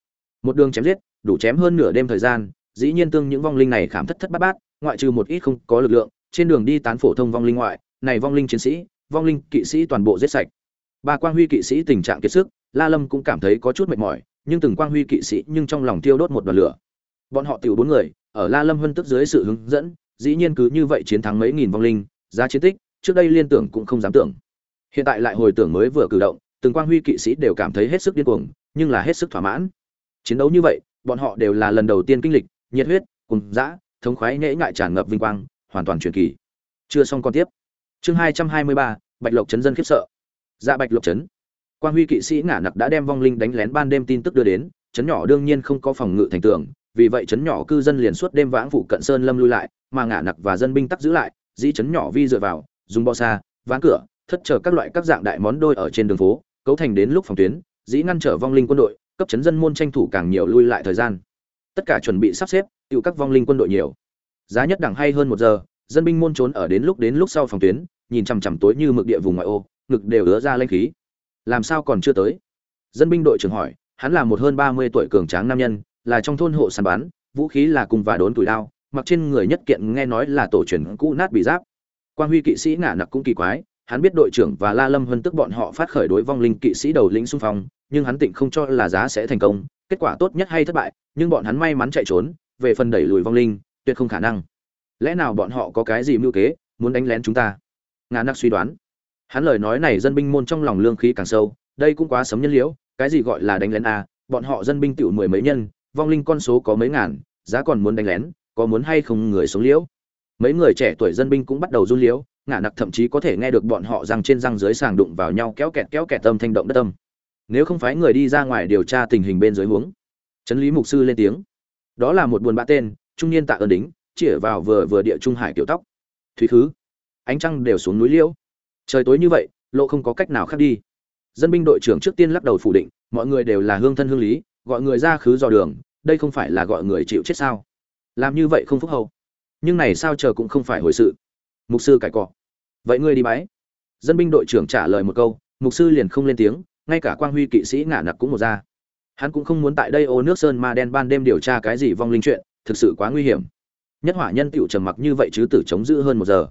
Một đường chém giết, đủ chém hơn nửa đêm thời gian, dĩ nhiên tương những vong linh này khảm thất thất bát bát, ngoại trừ một ít không có lực lượng, trên đường đi tán phổ thông vong linh ngoại, này vong linh chiến sĩ, vong linh kỵ sĩ toàn bộ giết sạch. Ba quang huy kỵ sĩ tình trạng kiệt sức, la lâm cũng cảm thấy có chút mệt mỏi, nhưng từng quang huy kỵ sĩ nhưng trong lòng tiêu đốt một đoàn lửa. Bọn họ tiểu bốn người, ở la lâm vân tức dưới sự hướng dẫn dĩ nhiên cứ như vậy chiến thắng mấy nghìn vong linh, giá chiến tích, trước đây liên tưởng cũng không dám tưởng. Hiện tại lại hồi tưởng mới vừa cử động, từng quang huy kỵ sĩ đều cảm thấy hết sức điên cuồng, nhưng là hết sức thỏa mãn. Chiến đấu như vậy, bọn họ đều là lần đầu tiên kinh lịch, nhiệt huyết cùng dã, thống khoái nhễ ngại tràn ngập vinh quang, hoàn toàn truyền kỳ. Chưa xong còn tiếp. Chương hai trăm hai mươi ba, bạch lộc chấn dân khiếp sợ. Dạ bạch lộc chấn quang huy kỵ sĩ ngả nặc đã đem vong linh đánh lén ban đêm tin tức đưa đến chấn nhỏ đương nhiên không có phòng ngự thành tường vì vậy chấn nhỏ cư dân liền suốt đêm vãng phụ cận sơn lâm lui lại, mà ngả nặc và dân binh tắc giữ lại, dĩ chấn nhỏ vi dựa vào, dùng bò xa, ván cửa, thất chờ các loại các dạng đại món đôi ở trên đường phố, cấu thành đến lúc phòng tuyến, dĩ ngăn trở vong linh quân đội, cấp chấn dân môn tranh thủ càng nhiều lui lại thời gian. Tất cả chuẩn bị sắp xếp, tiêu các vong linh quân đội nhiều. Giá nhất đẳng hay hơn một giờ, dân binh môn trốn ở đến lúc đến lúc sau phòng tuyến, nhìn chằm chằm tối như mực địa vùng ngoại ô, ngực đều ứa ra lanh khí. Làm sao còn chưa tới? Dân binh đội trưởng hỏi, hắn là một hơn ba mươi tuổi cường tráng nam nhân là trong thôn hộ săn bán vũ khí là cùng và đốn tuổi đao mặc trên người nhất kiện nghe nói là tổ truyền cũ nát bị giáp. Quan huy kỵ sĩ ngả nặc cũng kỳ quái hắn biết đội trưởng và la lâm hơn tức bọn họ phát khởi đối vong linh kỵ sĩ đầu lĩnh xung phong nhưng hắn tịnh không cho là giá sẽ thành công kết quả tốt nhất hay thất bại nhưng bọn hắn may mắn chạy trốn về phần đẩy lùi vong linh tuyệt không khả năng. Lẽ nào bọn họ có cái gì mưu kế muốn đánh lén chúng ta? Ngà nặc suy đoán. Hắn lời nói này dân binh môn trong lòng lương khí càng sâu đây cũng quá sấm nhân liễu cái gì gọi là đánh lén à, bọn họ dân binh tiểu mười mấy nhân vong linh con số có mấy ngàn, giá còn muốn đánh lén, có muốn hay không người sống liễu? Mấy người trẻ tuổi dân binh cũng bắt đầu run liễu, ngả nặc thậm chí có thể nghe được bọn họ răng trên răng dưới sàng đụng vào nhau kéo kẹt kéo kẹt tâm thanh động đất tâm nếu không phải người đi ra ngoài điều tra tình hình bên dưới huống, trấn lý mục sư lên tiếng. Đó là một buồn bã tên, trung niên tạ ơn đính chĩa vào vừa vừa địa trung hải kiểu tóc. Thúy khứ, ánh trăng đều xuống núi liễu. Trời tối như vậy, lộ không có cách nào khác đi. Dân binh đội trưởng trước tiên lắc đầu phủ định, mọi người đều là hương thân hương lý gọi người ra khứ dò đường, đây không phải là gọi người chịu chết sao? Làm như vậy không phúc hậu. Nhưng này sao chờ cũng không phải hồi sự. Mục sư cải cọ. Vậy ngươi đi bái. Dân binh đội trưởng trả lời một câu, mục sư liền không lên tiếng, ngay cả quang huy kỵ sĩ ngả nặc cũng một ra. Hắn cũng không muốn tại đây ô nước sơn ma đen ban đêm điều tra cái gì vong linh chuyện, thực sự quá nguy hiểm. Nhất hỏa nhân tựu trầm mặc như vậy chứ tử chống giữ hơn một giờ.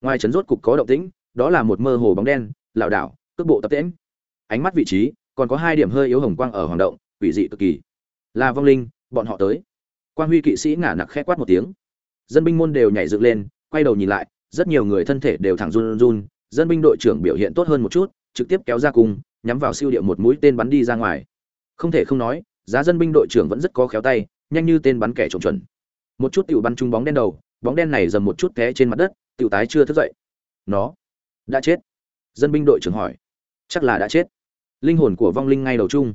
Ngoài trấn rốt cục có động tĩnh, đó là một mơ hồ bóng đen, lảo đảo, cước bộ tập tễnh. Ánh mắt vị trí, còn có hai điểm hơi yếu hồng quang ở hoàng động quỷ dị cực kỳ. Là vong linh, bọn họ tới. Quan huy kỵ sĩ ngả nặc khẽ quát một tiếng. Dân binh môn đều nhảy dựng lên, quay đầu nhìn lại, rất nhiều người thân thể đều thẳng run run dân binh đội trưởng biểu hiện tốt hơn một chút, trực tiếp kéo ra cùng nhắm vào siêu địa một mũi tên bắn đi ra ngoài. Không thể không nói, giá dân binh đội trưởng vẫn rất có khéo tay, nhanh như tên bắn kẻ trộm chuẩn. Một chút tiểu bắn trúng bóng đen đầu, bóng đen này dầm một chút té trên mặt đất, tiểu tái chưa thức dậy. Nó đã chết. Dân binh đội trưởng hỏi. Chắc là đã chết. Linh hồn của vong linh ngay đầu chung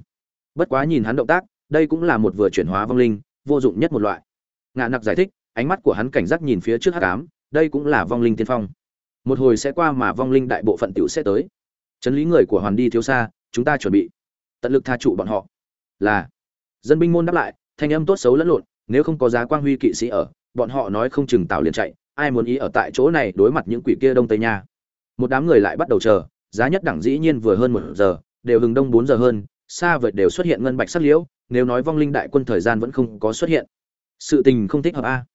bất quá nhìn hắn động tác, đây cũng là một vừa chuyển hóa vong linh, vô dụng nhất một loại. Ngạ nặc giải thích, ánh mắt của hắn cảnh giác nhìn phía trước hắc ám, đây cũng là vong linh tiên phong. Một hồi sẽ qua mà vong linh đại bộ phận tiểu sẽ tới. Chấn lý người của hoàn đi thiếu xa, chúng ta chuẩn bị. Tận lực tha trụ bọn họ. Là. Dân binh môn đáp lại, thanh âm tốt xấu lẫn lộn, nếu không có giá quang huy kỵ sĩ ở, bọn họ nói không chừng tạo liền chạy, ai muốn ý ở tại chỗ này đối mặt những quỷ kia đông tây nha. Một đám người lại bắt đầu chờ, giá nhất đẳng dĩ nhiên vừa hơn một giờ, đều hừng đông bốn giờ hơn xa vượt đều xuất hiện ngân bạch sắc liễu, nếu nói vong linh đại quân thời gian vẫn không có xuất hiện. Sự tình không thích hợp a.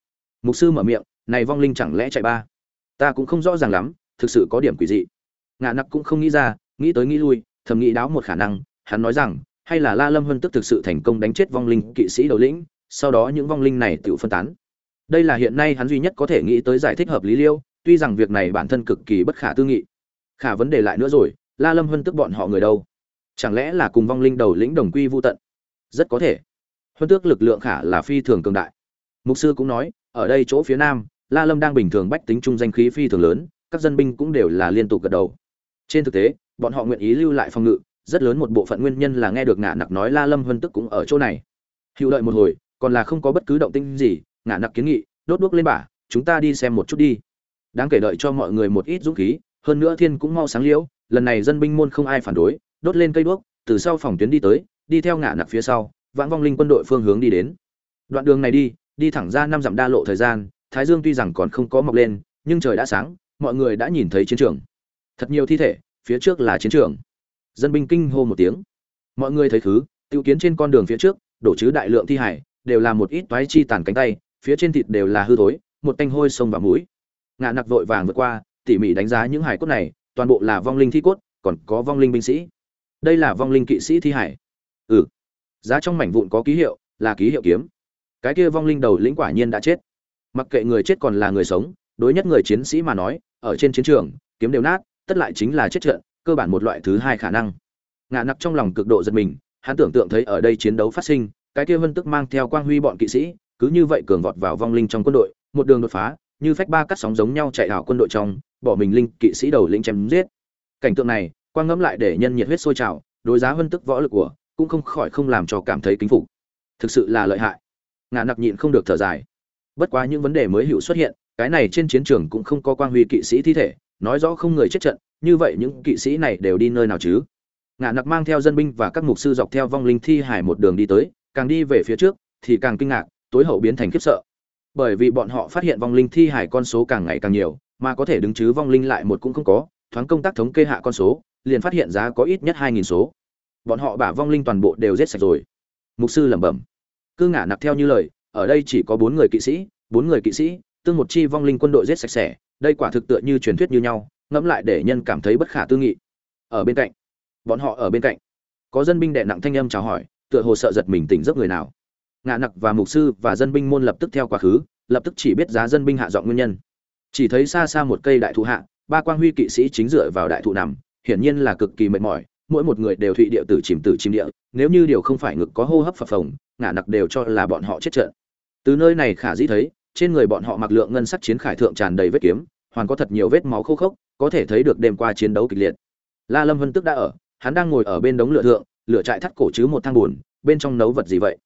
Mục sư mở miệng, này vong linh chẳng lẽ chạy ba? Ta cũng không rõ ràng lắm, thực sự có điểm quỷ dị. Ngạ nặc cũng không nghĩ ra, nghĩ tới nghĩ lui, thầm nghĩ đáo một khả năng, hắn nói rằng, hay là la lâm hân tức thực sự thành công đánh chết vong linh kỵ sĩ đầu lĩnh, sau đó những vong linh này tự phân tán. Đây là hiện nay hắn duy nhất có thể nghĩ tới giải thích hợp lý liêu, tuy rằng việc này bản thân cực kỳ bất khả tư nghị. Khả vấn đề lại nữa rồi, la lâm hân tức bọn họ người đâu? Chẳng lẽ là cùng vong linh đầu lĩnh đồng quy vô tận? Rất có thể. Huân tước lực lượng khả là phi thường cường đại. Mục sư cũng nói, ở đây chỗ phía nam, la lâm đang bình thường bách tính trung danh khí phi thường lớn, các dân binh cũng đều là liên tục gật đầu. Trên thực tế, bọn họ nguyện ý lưu lại phòng ngự, rất lớn một bộ phận nguyên nhân là nghe được ngả nặc nói la lâm huân tức cũng ở chỗ này. Hữu lợi một hồi, còn là không có bất cứ động tĩnh gì ngả nặc kiến nghị, đốt đuốc lên bả, chúng ta đi xem một chút đi. Đáng kể đợi cho mọi người một ít dũng khí, hơn nữa thiên cũng mau sáng liễu, lần này dân binh môn không ai phản đối đốt lên cây đuốc, từ sau phòng tuyến đi tới, đi theo ngã nặc phía sau, vãng vong linh quân đội phương hướng đi đến. Đoạn đường này đi đi thẳng ra năm dặm đa lộ thời gian, thái dương tuy rằng còn không có mọc lên, nhưng trời đã sáng, mọi người đã nhìn thấy chiến trường. Thật nhiều thi thể, phía trước là chiến trường. Dân binh kinh hô một tiếng. Mọi người thấy thứ tiêu kiến trên con đường phía trước, đổ chứ đại lượng thi hải, đều là một ít toái chi tàn cánh tay, phía trên thịt đều là hư thối, một tanh hôi sông vào mũi. Ngạ nặc vội vàng vượt qua, tỉ mỉ đánh giá những hải cốt này, toàn bộ là vong linh thi cốt, còn có vong linh binh sĩ đây là vong linh kỵ sĩ thi hải. Ừ giá trong mảnh vụn có ký hiệu, là ký hiệu kiếm. Cái kia vong linh đầu lĩnh quả nhiên đã chết. Mặc kệ người chết còn là người sống, đối nhất người chiến sĩ mà nói, ở trên chiến trường, kiếm đều nát, tất lại chính là chết trận, cơ bản một loại thứ hai khả năng. Ngạ nặc trong lòng cực độ giật mình, hắn tưởng tượng thấy ở đây chiến đấu phát sinh, cái kia vân tức mang theo quang huy bọn kỵ sĩ, cứ như vậy cường vọt vào vong linh trong quân đội, một đường đột phá, như phách ba cắt sóng giống nhau chạy hảo quân đội trong, bỏ mình linh kỵ sĩ đầu lĩnh chém giết. Cảnh tượng này quang ngẫm lại để nhân nhiệt huyết sôi trào, đối giá vân tức võ lực của, cũng không khỏi không làm cho cảm thấy kính phục. Thực sự là lợi hại. Ngạ nặc nhịn không được thở dài. Bất quá những vấn đề mới hữu xuất hiện, cái này trên chiến trường cũng không có quang huy kỵ sĩ thi thể, nói rõ không người chết trận, như vậy những kỵ sĩ này đều đi nơi nào chứ? Ngạ nặc mang theo dân binh và các mục sư dọc theo vong linh thi hải một đường đi tới, càng đi về phía trước, thì càng kinh ngạc, tối hậu biến thành khiếp sợ. Bởi vì bọn họ phát hiện vong linh thi hải con số càng ngày càng nhiều, mà có thể đứng chứ vong linh lại một cũng không có, thoáng công tác thống kê hạ con số liền phát hiện giá có ít nhất hai nghìn số. Bọn họ bả vong linh toàn bộ đều giết sạch rồi. Mục sư lẩm bẩm. Cứ ngả nặc theo như lời, ở đây chỉ có bốn người kỵ sĩ, bốn người kỵ sĩ, tương một chi vong linh quân đội giết sạch sẽ, đây quả thực tựa như truyền thuyết như nhau, ngẫm lại để nhân cảm thấy bất khả tư nghị. Ở bên cạnh, bọn họ ở bên cạnh. Có dân binh đệ nặng thanh âm chào hỏi, tựa hồ sợ giật mình tỉnh giấc người nào. Ngạ nặc và mục sư và dân binh môn lập tức theo quá khứ, lập tức chỉ biết giá dân binh hạ giọng nguyên nhân. Chỉ thấy xa xa một cây đại thụ hạ, ba quang huy kỵ sĩ chính dựa vào đại thụ nằm hiển nhiên là cực kỳ mệt mỏi, mỗi một người đều thụy địa tử chìm tử chìm địa, nếu như điều không phải ngực có hô hấp phập phồng, ngả nặc đều cho là bọn họ chết trận từ nơi này khả dĩ thấy, trên người bọn họ mặc lượng ngân sắc chiến khải thượng tràn đầy vết kiếm, hoàn có thật nhiều vết máu khô khốc, có thể thấy được đêm qua chiến đấu kịch liệt. La lâm vân tức đã ở, hắn đang ngồi ở bên đống lửa thượng, lửa trại thắt cổ chứ một thang buồn, bên trong nấu vật gì vậy?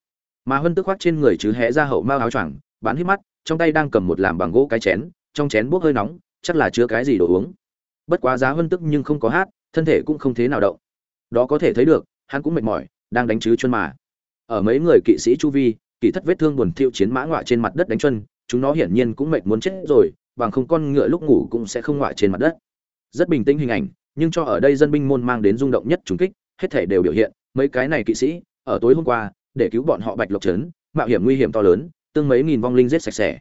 Mà hân tức khoác trên người chứ hé ra hậu mao áo choàng, bán hít mắt, trong tay đang cầm một làm bằng gỗ cái chén, trong chén bốc hơi nóng, chắc là chứa cái gì đồ uống bất quá giá hân tức nhưng không có hát, thân thể cũng không thế nào động. Đó có thể thấy được, hắn cũng mệt mỏi, đang đánh chứ chân mà. Ở mấy người kỵ sĩ chu vi, kỵ thất vết thương buồn thiêu chiến mã ngọa trên mặt đất đánh chân, chúng nó hiển nhiên cũng mệt muốn chết rồi, bằng không con ngựa lúc ngủ cũng sẽ không ngọa trên mặt đất. Rất bình tĩnh hình ảnh, nhưng cho ở đây dân binh môn mang đến rung động nhất trùng kích, hết thể đều biểu hiện, mấy cái này kỵ sĩ, ở tối hôm qua, để cứu bọn họ bạch lộc trấn, mạo hiểm nguy hiểm to lớn, tương mấy nghìn vong linh giết sạch sẽ.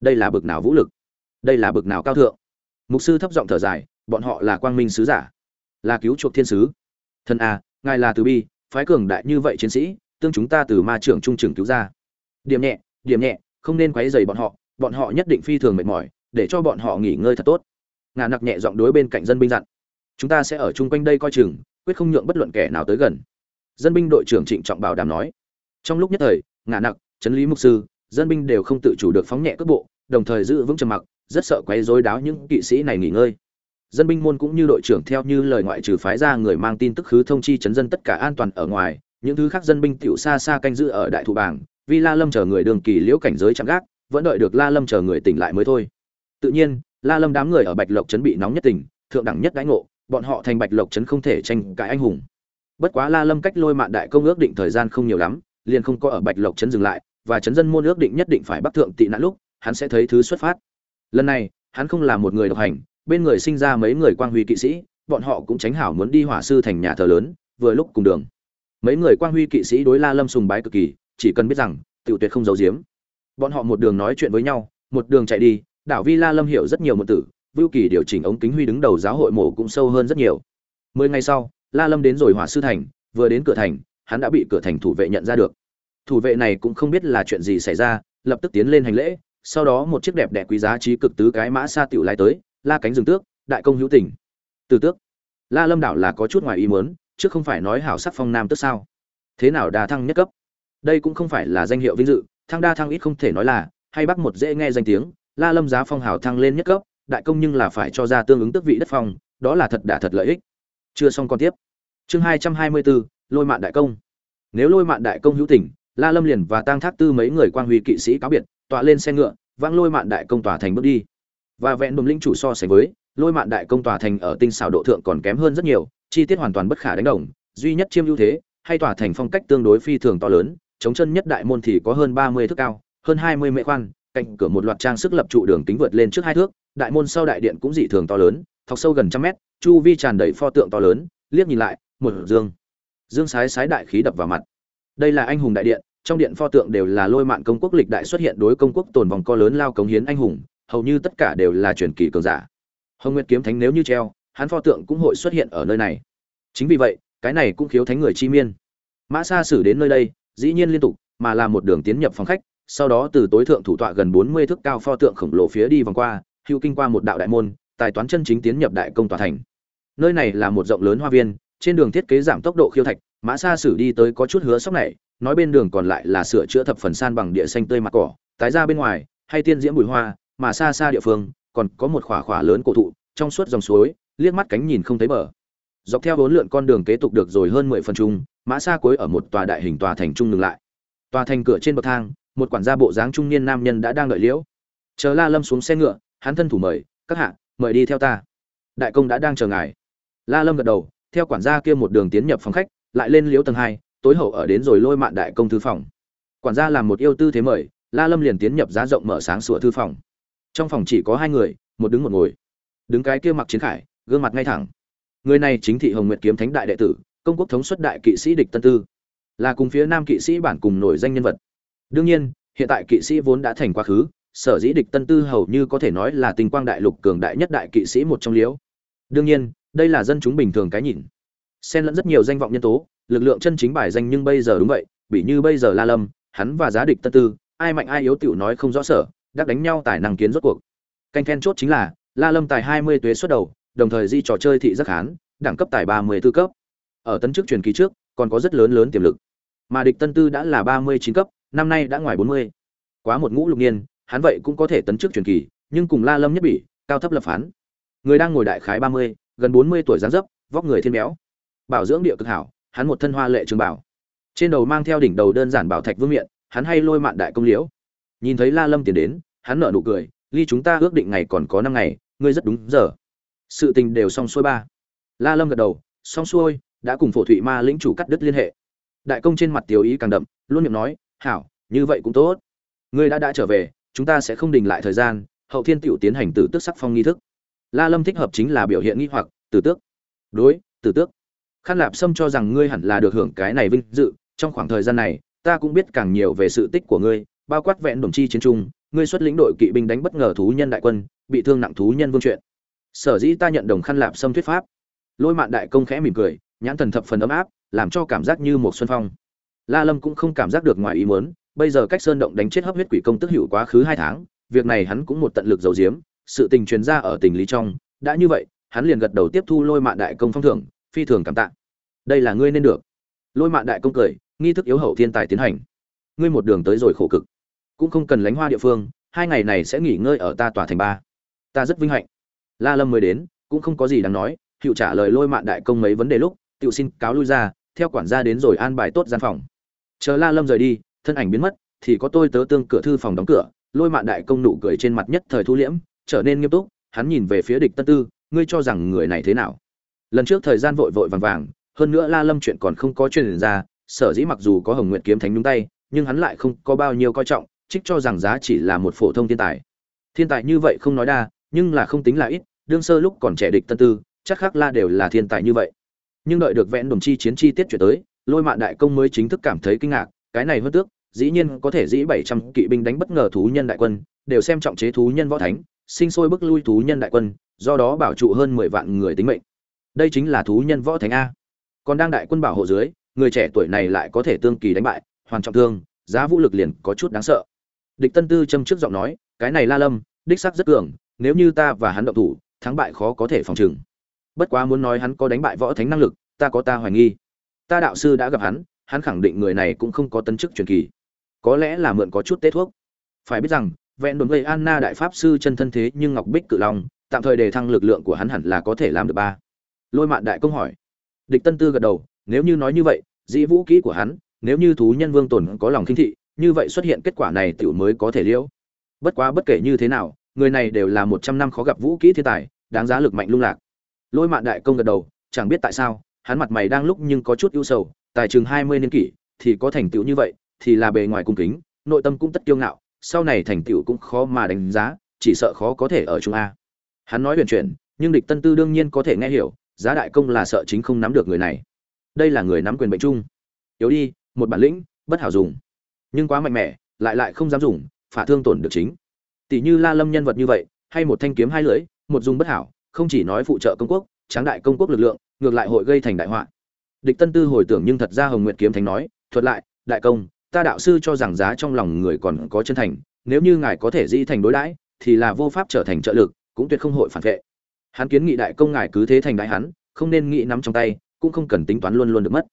Đây là bực nào vũ lực? Đây là bực nào cao thượng? Mục sư thấp giọng thở dài bọn họ là quang minh sứ giả, là cứu chuộc thiên sứ. Thần a ngài là từ bi, phái cường đại như vậy chiến sĩ, tương chúng ta từ ma trưởng trung trưởng cứu ra. Điểm nhẹ điểm nhẹ, không nên quấy rầy bọn họ bọn họ nhất định phi thường mệt mỏi, để cho bọn họ nghỉ ngơi thật tốt. Ngà nặc nhẹ giọng đối bên cạnh dân binh dặn. Chúng ta sẽ ở chung quanh đây coi chừng, quyết không nhượng bất luận kẻ nào tới gần. Dân binh đội trưởng trịnh trọng bảo đảm nói. Trong lúc nhất thời, ngà nặc, chấn lý mục sư, dân binh đều không tự chủ được phóng nhẹ cước bộ, đồng thời giữ vững trầm mặc, rất sợ quấy rối đáo những kỵ sĩ này nghỉ ngơi dân binh môn cũng như đội trưởng theo như lời ngoại trừ phái ra người mang tin tức khứ thông chi chấn dân tất cả an toàn ở ngoài, những thứ khác dân binh tiểu xa xa canh giữ ở đại thụ bảng, vì la lâm chờ người đường kỳ liễu cảnh giới chạm gác, vẫn đợi được la lâm chờ người tỉnh lại mới thôi. Tự nhiên, la lâm đám người ở bạch lộc chấn bị nóng nhất tỉnh, thượng đẳng nhất đãi ngộ, bọn họ thành bạch lộc chấn không thể tranh cãi anh hùng. Bất quá la lâm cách lôi mạn đại công ước định thời gian không nhiều lắm, liền không có ở bạch lộc chấn dừng lại, và chấn dân môn ước định nhất định phải bắt thượng tị nạn lúc, hắn sẽ thấy thứ xuất phát. Lần này, hắn không là một người độc hành bên người sinh ra mấy người quang huy kỵ sĩ, bọn họ cũng tránh hảo muốn đi hỏa sư thành nhà thờ lớn, vừa lúc cùng đường. Mấy người quang huy kỵ sĩ đối la lâm sùng bái cực kỳ, chỉ cần biết rằng, tiểu tuyệt không giấu giếm. Bọn họ một đường nói chuyện với nhau, một đường chạy đi, đảo vi la lâm hiểu rất nhiều một tử, vưu kỳ điều chỉnh ống kính huy đứng đầu giáo hội mổ cũng sâu hơn rất nhiều. Mười ngày sau, la lâm đến rồi hỏa sư thành, vừa đến cửa thành, hắn đã bị cửa thành thủ vệ nhận ra được. Thủ vệ này cũng không biết là chuyện gì xảy ra, lập tức tiến lên hành lễ, sau đó một chiếc đẹp đẽ quý giá trí cực tứ cái mã xa tiểu lái tới la cánh rừng tước, đại công hữu tình. Từ tước, la lâm đảo là có chút ngoài ý muốn, chứ không phải nói hảo sắc phong nam tước sao. Thế nào đa thăng nhất cấp? Đây cũng không phải là danh hiệu vinh dự, thăng đa thăng ít không thể nói là, hay bắt một dễ nghe danh tiếng, la lâm giá phong hảo thăng lên nhất cấp, đại công nhưng là phải cho ra tương ứng tước vị đất phong, đó là thật đả thật lợi ích. Chưa xong còn tiếp. Chương hai trăm hai mươi bốn lôi mạn đại công. Nếu lôi mạn đại công hữu tình, la lâm liền và tang thác tư mấy người quan huy kỵ sĩ cáo biệt, tọa lên xe ngựa vang lôi mạn đại công tỏa thành bước đi và vẹn đồn linh chủ so sánh với, lôi mạn đại công tòa thành ở tinh xảo độ thượng còn kém hơn rất nhiều, chi tiết hoàn toàn bất khả đánh đồng, duy nhất chiêm ưu thế, hay tòa thành phong cách tương đối phi thường to lớn, chống chân nhất đại môn thì có hơn ba mươi thước cao, hơn hai mươi mệ khoan, cạnh cửa một loạt trang sức lập trụ đường kính vượt lên trước hai thước, đại môn sau đại điện cũng dị thường to lớn, thọc sâu gần trăm mét, chu vi tràn đầy pho tượng to lớn, liếc nhìn lại, một dương. Dương sái sái đại khí đập vào mặt. Đây là anh hùng đại điện, trong điện pho tượng đều là lôi mạn công quốc lịch đại xuất hiện đối công quốc tồn vòng co lớn lao cống hiến anh hùng hầu như tất cả đều là truyền kỳ cường giả. Hồng nguyệt kiếm thánh nếu như treo, hắn pho tượng cũng hội xuất hiện ở nơi này. Chính vì vậy, cái này cũng khiếu thánh người chi miên. Mã xa xử đến nơi đây, dĩ nhiên liên tục, mà là một đường tiến nhập phòng khách, sau đó từ tối thượng thủ tọa gần bốn mươi thước cao pho tượng khổng lồ phía đi vòng qua, hưu kinh qua một đạo đại môn, tài toán chân chính tiến nhập đại công tòa thành. Nơi này là một rộng lớn hoa viên, trên đường thiết kế giảm tốc độ khiêu thạch, mã xa xử đi tới có chút hứa sốc này, nói bên đường còn lại là sửa chữa thập phần san bằng địa xanh tươi mặt cỏ, tái ra bên ngoài, hay tiên diễm bùi hoa mà xa xa địa phương, còn có một khỏa khỏa lớn cổ thụ, trong suốt dòng suối, liếc mắt cánh nhìn không thấy bờ. Dọc theo bốn lượn con đường kế tục được rồi hơn mười phần chung, mã xa cuối ở một tòa đại hình tòa thành trung ngừng lại. Tòa thành cửa trên bậc thang, một quản gia bộ dáng trung niên nam nhân đã đang đợi liễu. Chờ la lâm xuống xe ngựa, hắn thân thủ mời, các hạ, mời đi theo ta. Đại công đã đang chờ ngài. La lâm gật đầu, theo quản gia kia một đường tiến nhập phòng khách, lại lên liễu tầng hai, tối hậu ở đến rồi lôi mạn đại công thư phòng. Quản gia làm một yêu tư thế mời, la lâm liền tiến nhập giá rộng mở sáng sủa thư phòng trong phòng chỉ có hai người, một đứng một ngồi. Đứng cái kia mặc chiến khải, gương mặt ngay thẳng. Người này chính thị hồng nguyệt kiếm thánh đại đệ tử, công quốc thống xuất đại kỵ sĩ địch tân tư. Là cùng phía nam kỵ sĩ bản cùng nổi danh nhân vật. Đương nhiên, hiện tại kỵ sĩ vốn đã thành quá khứ, sở dĩ địch tân tư hầu như có thể nói là tình quang đại lục cường đại nhất đại kỵ sĩ một trong liễu. Đương nhiên, đây là dân chúng bình thường cái nhìn. Xen lẫn rất nhiều danh vọng nhân tố, lực lượng chân chính bài danh nhưng bây giờ đúng vậy, bị như bây giờ la lâm, hắn và giá địch tân tư, ai mạnh ai yếu tiểu nói không rõ sở đắc đánh nhau tài năng kiến rốt cuộc. Canh then chốt chính là la lâm tài 20 tuế xuất đầu đồng thời di trò chơi thị giác hán đẳng cấp tài 34 cấp. Ở tấn chức truyền kỳ trước còn có rất lớn lớn tiềm lực. Mà địch tân tư đã là 39 cấp năm nay đã ngoài 40. quá một ngũ lục niên hắn vậy cũng có thể tấn chức truyền kỳ nhưng cùng la lâm nhất bỉ cao thấp lập phán. Người đang ngồi đại khái 30, gần 40 tuổi dáng dấp vóc người thiên béo. Bảo dưỡng địa cực hảo hắn một thân hoa lệ trường bảo. Trên đầu mang theo đỉnh đầu đơn giản bảo thạch vương miện hắn hay lôi mạn đại công liễu nhìn thấy la lâm tiến đến, hắn nở nụ cười, ly, chúng ta ước định ngày còn có năm ngày, ngươi rất đúng giờ. Sự tình đều xong xuôi ba. La lâm gật đầu, xong xuôi, đã cùng phổ thụy ma lĩnh chủ cắt đứt liên hệ. Đại công trên mặt tiểu ý càng đậm, luôn miệng nói, hảo, như vậy cũng tốt. Ngươi đã đã trở về, chúng ta sẽ không đình lại thời gian, hậu thiên tiểu tiến hành tử tước sắc phong nghi thức. La lâm thích hợp chính là biểu hiện nghi hoặc, tử tước. Đối, tử tước. Khăn lạp sâm cho rằng ngươi hẳn là được hưởng cái này vinh dự, trong khoảng thời gian này, ta cũng biết càng nhiều về sự tích của ngươi bao quát vẹn đồng chi chiến trung, ngươi xuất lĩnh đội kỵ binh đánh bất ngờ thú nhân đại quân, bị thương nặng thú nhân vương chuyện. Sở dĩ ta nhận đồng khăn lạp xâm thuyết pháp. Lôi mạn đại công khẽ mỉm cười, nhãn thần thập phần ấm áp, làm cho cảm giác như một xuân phong. La lâm cũng không cảm giác được ngoài ý muốn, bây giờ cách sơn động đánh chết hấp huyết quỷ công tức hữu quá khứ hai tháng, việc này hắn cũng một tận lực giấu giếm, sự tình truyền ra ở tình lý trong, đã như vậy, hắn liền gật đầu tiếp thu lôi mạn đại công phong thưởng, phi thường cảm tạ. Đây là ngươi nên được. Lôi mạn đại công cười, nghi thức yếu hậu thiên tài tiến hành. Ngươi một đường tới rồi khổ cực cũng không cần lánh hoa địa phương, hai ngày này sẽ nghỉ ngơi ở ta tòa thành ba. Ta rất vinh hạnh. La lâm mới đến, cũng không có gì đáng nói hiệu trả lời lôi mạn đại công mấy vấn đề lúc tự xin cáo lui ra, theo quản gia đến rồi an bài tốt gian phòng. Chờ la lâm rời đi, thân ảnh biến mất, thì có tôi tớ tương cửa thư phòng đóng cửa, lôi mạn đại công nụ cười trên mặt nhất thời thu liễm, trở nên nghiêm túc, hắn nhìn về phía địch tân tư, ngươi cho rằng người này thế nào? Lần trước thời gian vội vội vàng vàng, hơn nữa la lâm chuyện còn không có truyền ra, sở dĩ mặc dù có hồng nguyện kiếm thánh nhúng tay, nhưng hắn lại không có bao nhiêu coi trọng trích cho rằng giá chỉ là một phổ thông thiên tài. Thiên tài như vậy không nói đa, nhưng là không tính là ít, đương sơ lúc còn trẻ địch tân tư, chắc khác la đều là thiên tài như vậy. Nhưng đợi được vẽn đồng chi chiến chi tiết chuyển tới, lôi mạn đại công mới chính thức cảm thấy kinh ngạc, cái này hơn tước, dĩ nhiên có thể dĩ bảy trăm kỵ binh đánh bất ngờ thú nhân đại quân, đều xem trọng chế thú nhân võ thánh, sinh sôi bức lui thú nhân đại quân, do đó bảo trụ hơn mười vạn người tính mệnh. Đây chính là thú nhân võ thánh a. Còn đang đại quân bảo hộ dưới, người trẻ tuổi này lại có thể tương kỳ đánh bại, hoàn trọng thương, giá vũ lực liền có chút đáng sợ địch tân tư châm trước giọng nói, cái này la lâm, đích sắc rất cường, nếu như ta và hắn động thủ, thắng bại khó có thể phòng trừng. Bất quá muốn nói hắn có đánh bại võ thánh năng lực, ta có ta hoài nghi. Ta đạo sư đã gặp hắn hắn khẳng định người này cũng không có tân chức truyền kỳ. Có lẽ là mượn có chút tết thuốc. Phải biết rằng, vẹn đồn gây anna đại pháp sư chân thân thế nhưng ngọc bích cự long, tạm thời đề thăng lực lượng của hắn hẳn là có thể làm được ba. Lôi mạn đại công hỏi. Địch tân tư gật đầu, nếu như nói như vậy, dĩ vũ kỹ của hắn, nếu như thú nhân vương tồn có lòng khinh thị như vậy xuất hiện kết quả này tiểu mới có thể liễu. Bất quá bất kể như thế nào, người này đều là một trăm năm khó gặp vũ kỹ thiên tài, đáng giá lực mạnh lung lạc. Lôi mạn đại công gật đầu, chẳng biết tại sao, hắn mặt mày đang lúc nhưng có chút ưu sầu, tài chừng hai mươi niên kỷ, thì có thành tựu như vậy, thì là bề ngoài cung kính, nội tâm cũng tất kiêu ngạo, sau này thành tựu cũng khó mà đánh giá, chỉ sợ khó có thể ở trung a. Hắn nói huyền chuyển, nhưng địch tân tư đương nhiên có thể nghe hiểu, giá đại công là sợ chính không nắm được người này. Đây là người nắm quyền bệnh chung. Yếu đi, một bản lĩnh, bất hảo dùng nhưng quá mạnh mẽ, lại lại không dám dùng, phả thương tổn được chính. Tỷ như la lâm nhân vật như vậy, hay một thanh kiếm hai lưỡi, một dùng bất hảo, không chỉ nói phụ trợ công quốc, tráng đại công quốc lực lượng, ngược lại hội gây thành đại họa. Địch tân tư hồi tưởng nhưng thật ra hồng nguyệt kiếm thánh nói, thuật lại, đại công, ta đạo sư cho rằng giá trong lòng người còn có chân thành, nếu như ngài có thể di thành đối đãi, thì là vô pháp trở thành trợ lực, cũng tuyệt không hội phản vệ. Hắn kiến nghị đại công ngài cứ thế thành đại hắn, không nên nghĩ nắm trong tay, cũng không cần tính toán luôn luôn được mất.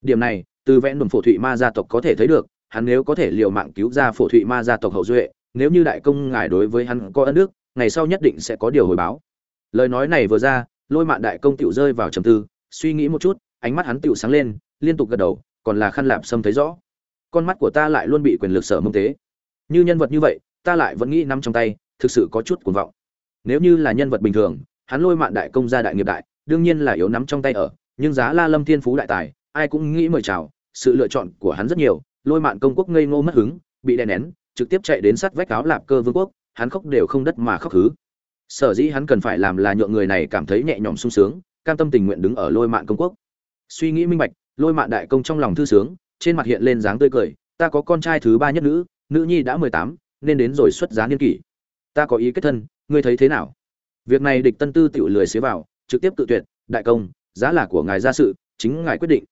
Điểm này, từ vẽ đồn phổ thụy ma gia tộc có thể thấy được hắn nếu có thể liều mạng cứu ra phổ thụy ma gia tộc hậu duệ, nếu như đại công ngài đối với hắn có ân đức, ngày sau nhất định sẽ có điều hồi báo. Lời nói này vừa ra, lôi mạn đại công tiểu rơi vào trầm tư, suy nghĩ một chút, ánh mắt hắn tiểu sáng lên, liên tục gật đầu, còn là khăn lạp sâm thấy rõ. Con mắt của ta lại luôn bị quyền lực sở mông tế. Như nhân vật như vậy, ta lại vẫn nghĩ nắm trong tay, thực sự có chút cuồng vọng. Nếu như là nhân vật bình thường, hắn lôi mạn đại công gia đại nghiệp đại, đương nhiên là yếu nắm trong tay ở, nhưng giá la lâm thiên phú đại tài, ai cũng nghĩ mời chào, sự lựa chọn của hắn rất nhiều lôi mạn công quốc ngây ngô mất hứng, bị đè nén, trực tiếp chạy đến sát vách áo lạp cơ vương quốc, hắn khóc đều không đất mà khóc hứ. Sở dĩ hắn cần phải làm là nhượng người này cảm thấy nhẹ nhõm sung sướng, cam tâm tình nguyện đứng ở lôi mạn công quốc. Suy nghĩ minh bạch, lôi mạn đại công trong lòng thư sướng, trên mặt hiện lên dáng tươi cười, ta có con trai thứ ba nhất nữ nữ nhi đã mười tám, nên đến rồi xuất giá niên kỷ. Ta có ý kết thân, ngươi thấy thế nào? Việc này địch tân tư tự lười xế vào, trực tiếp tự tuyệt, đại công, giá là của ngài gia sự, chính ngài quyết định.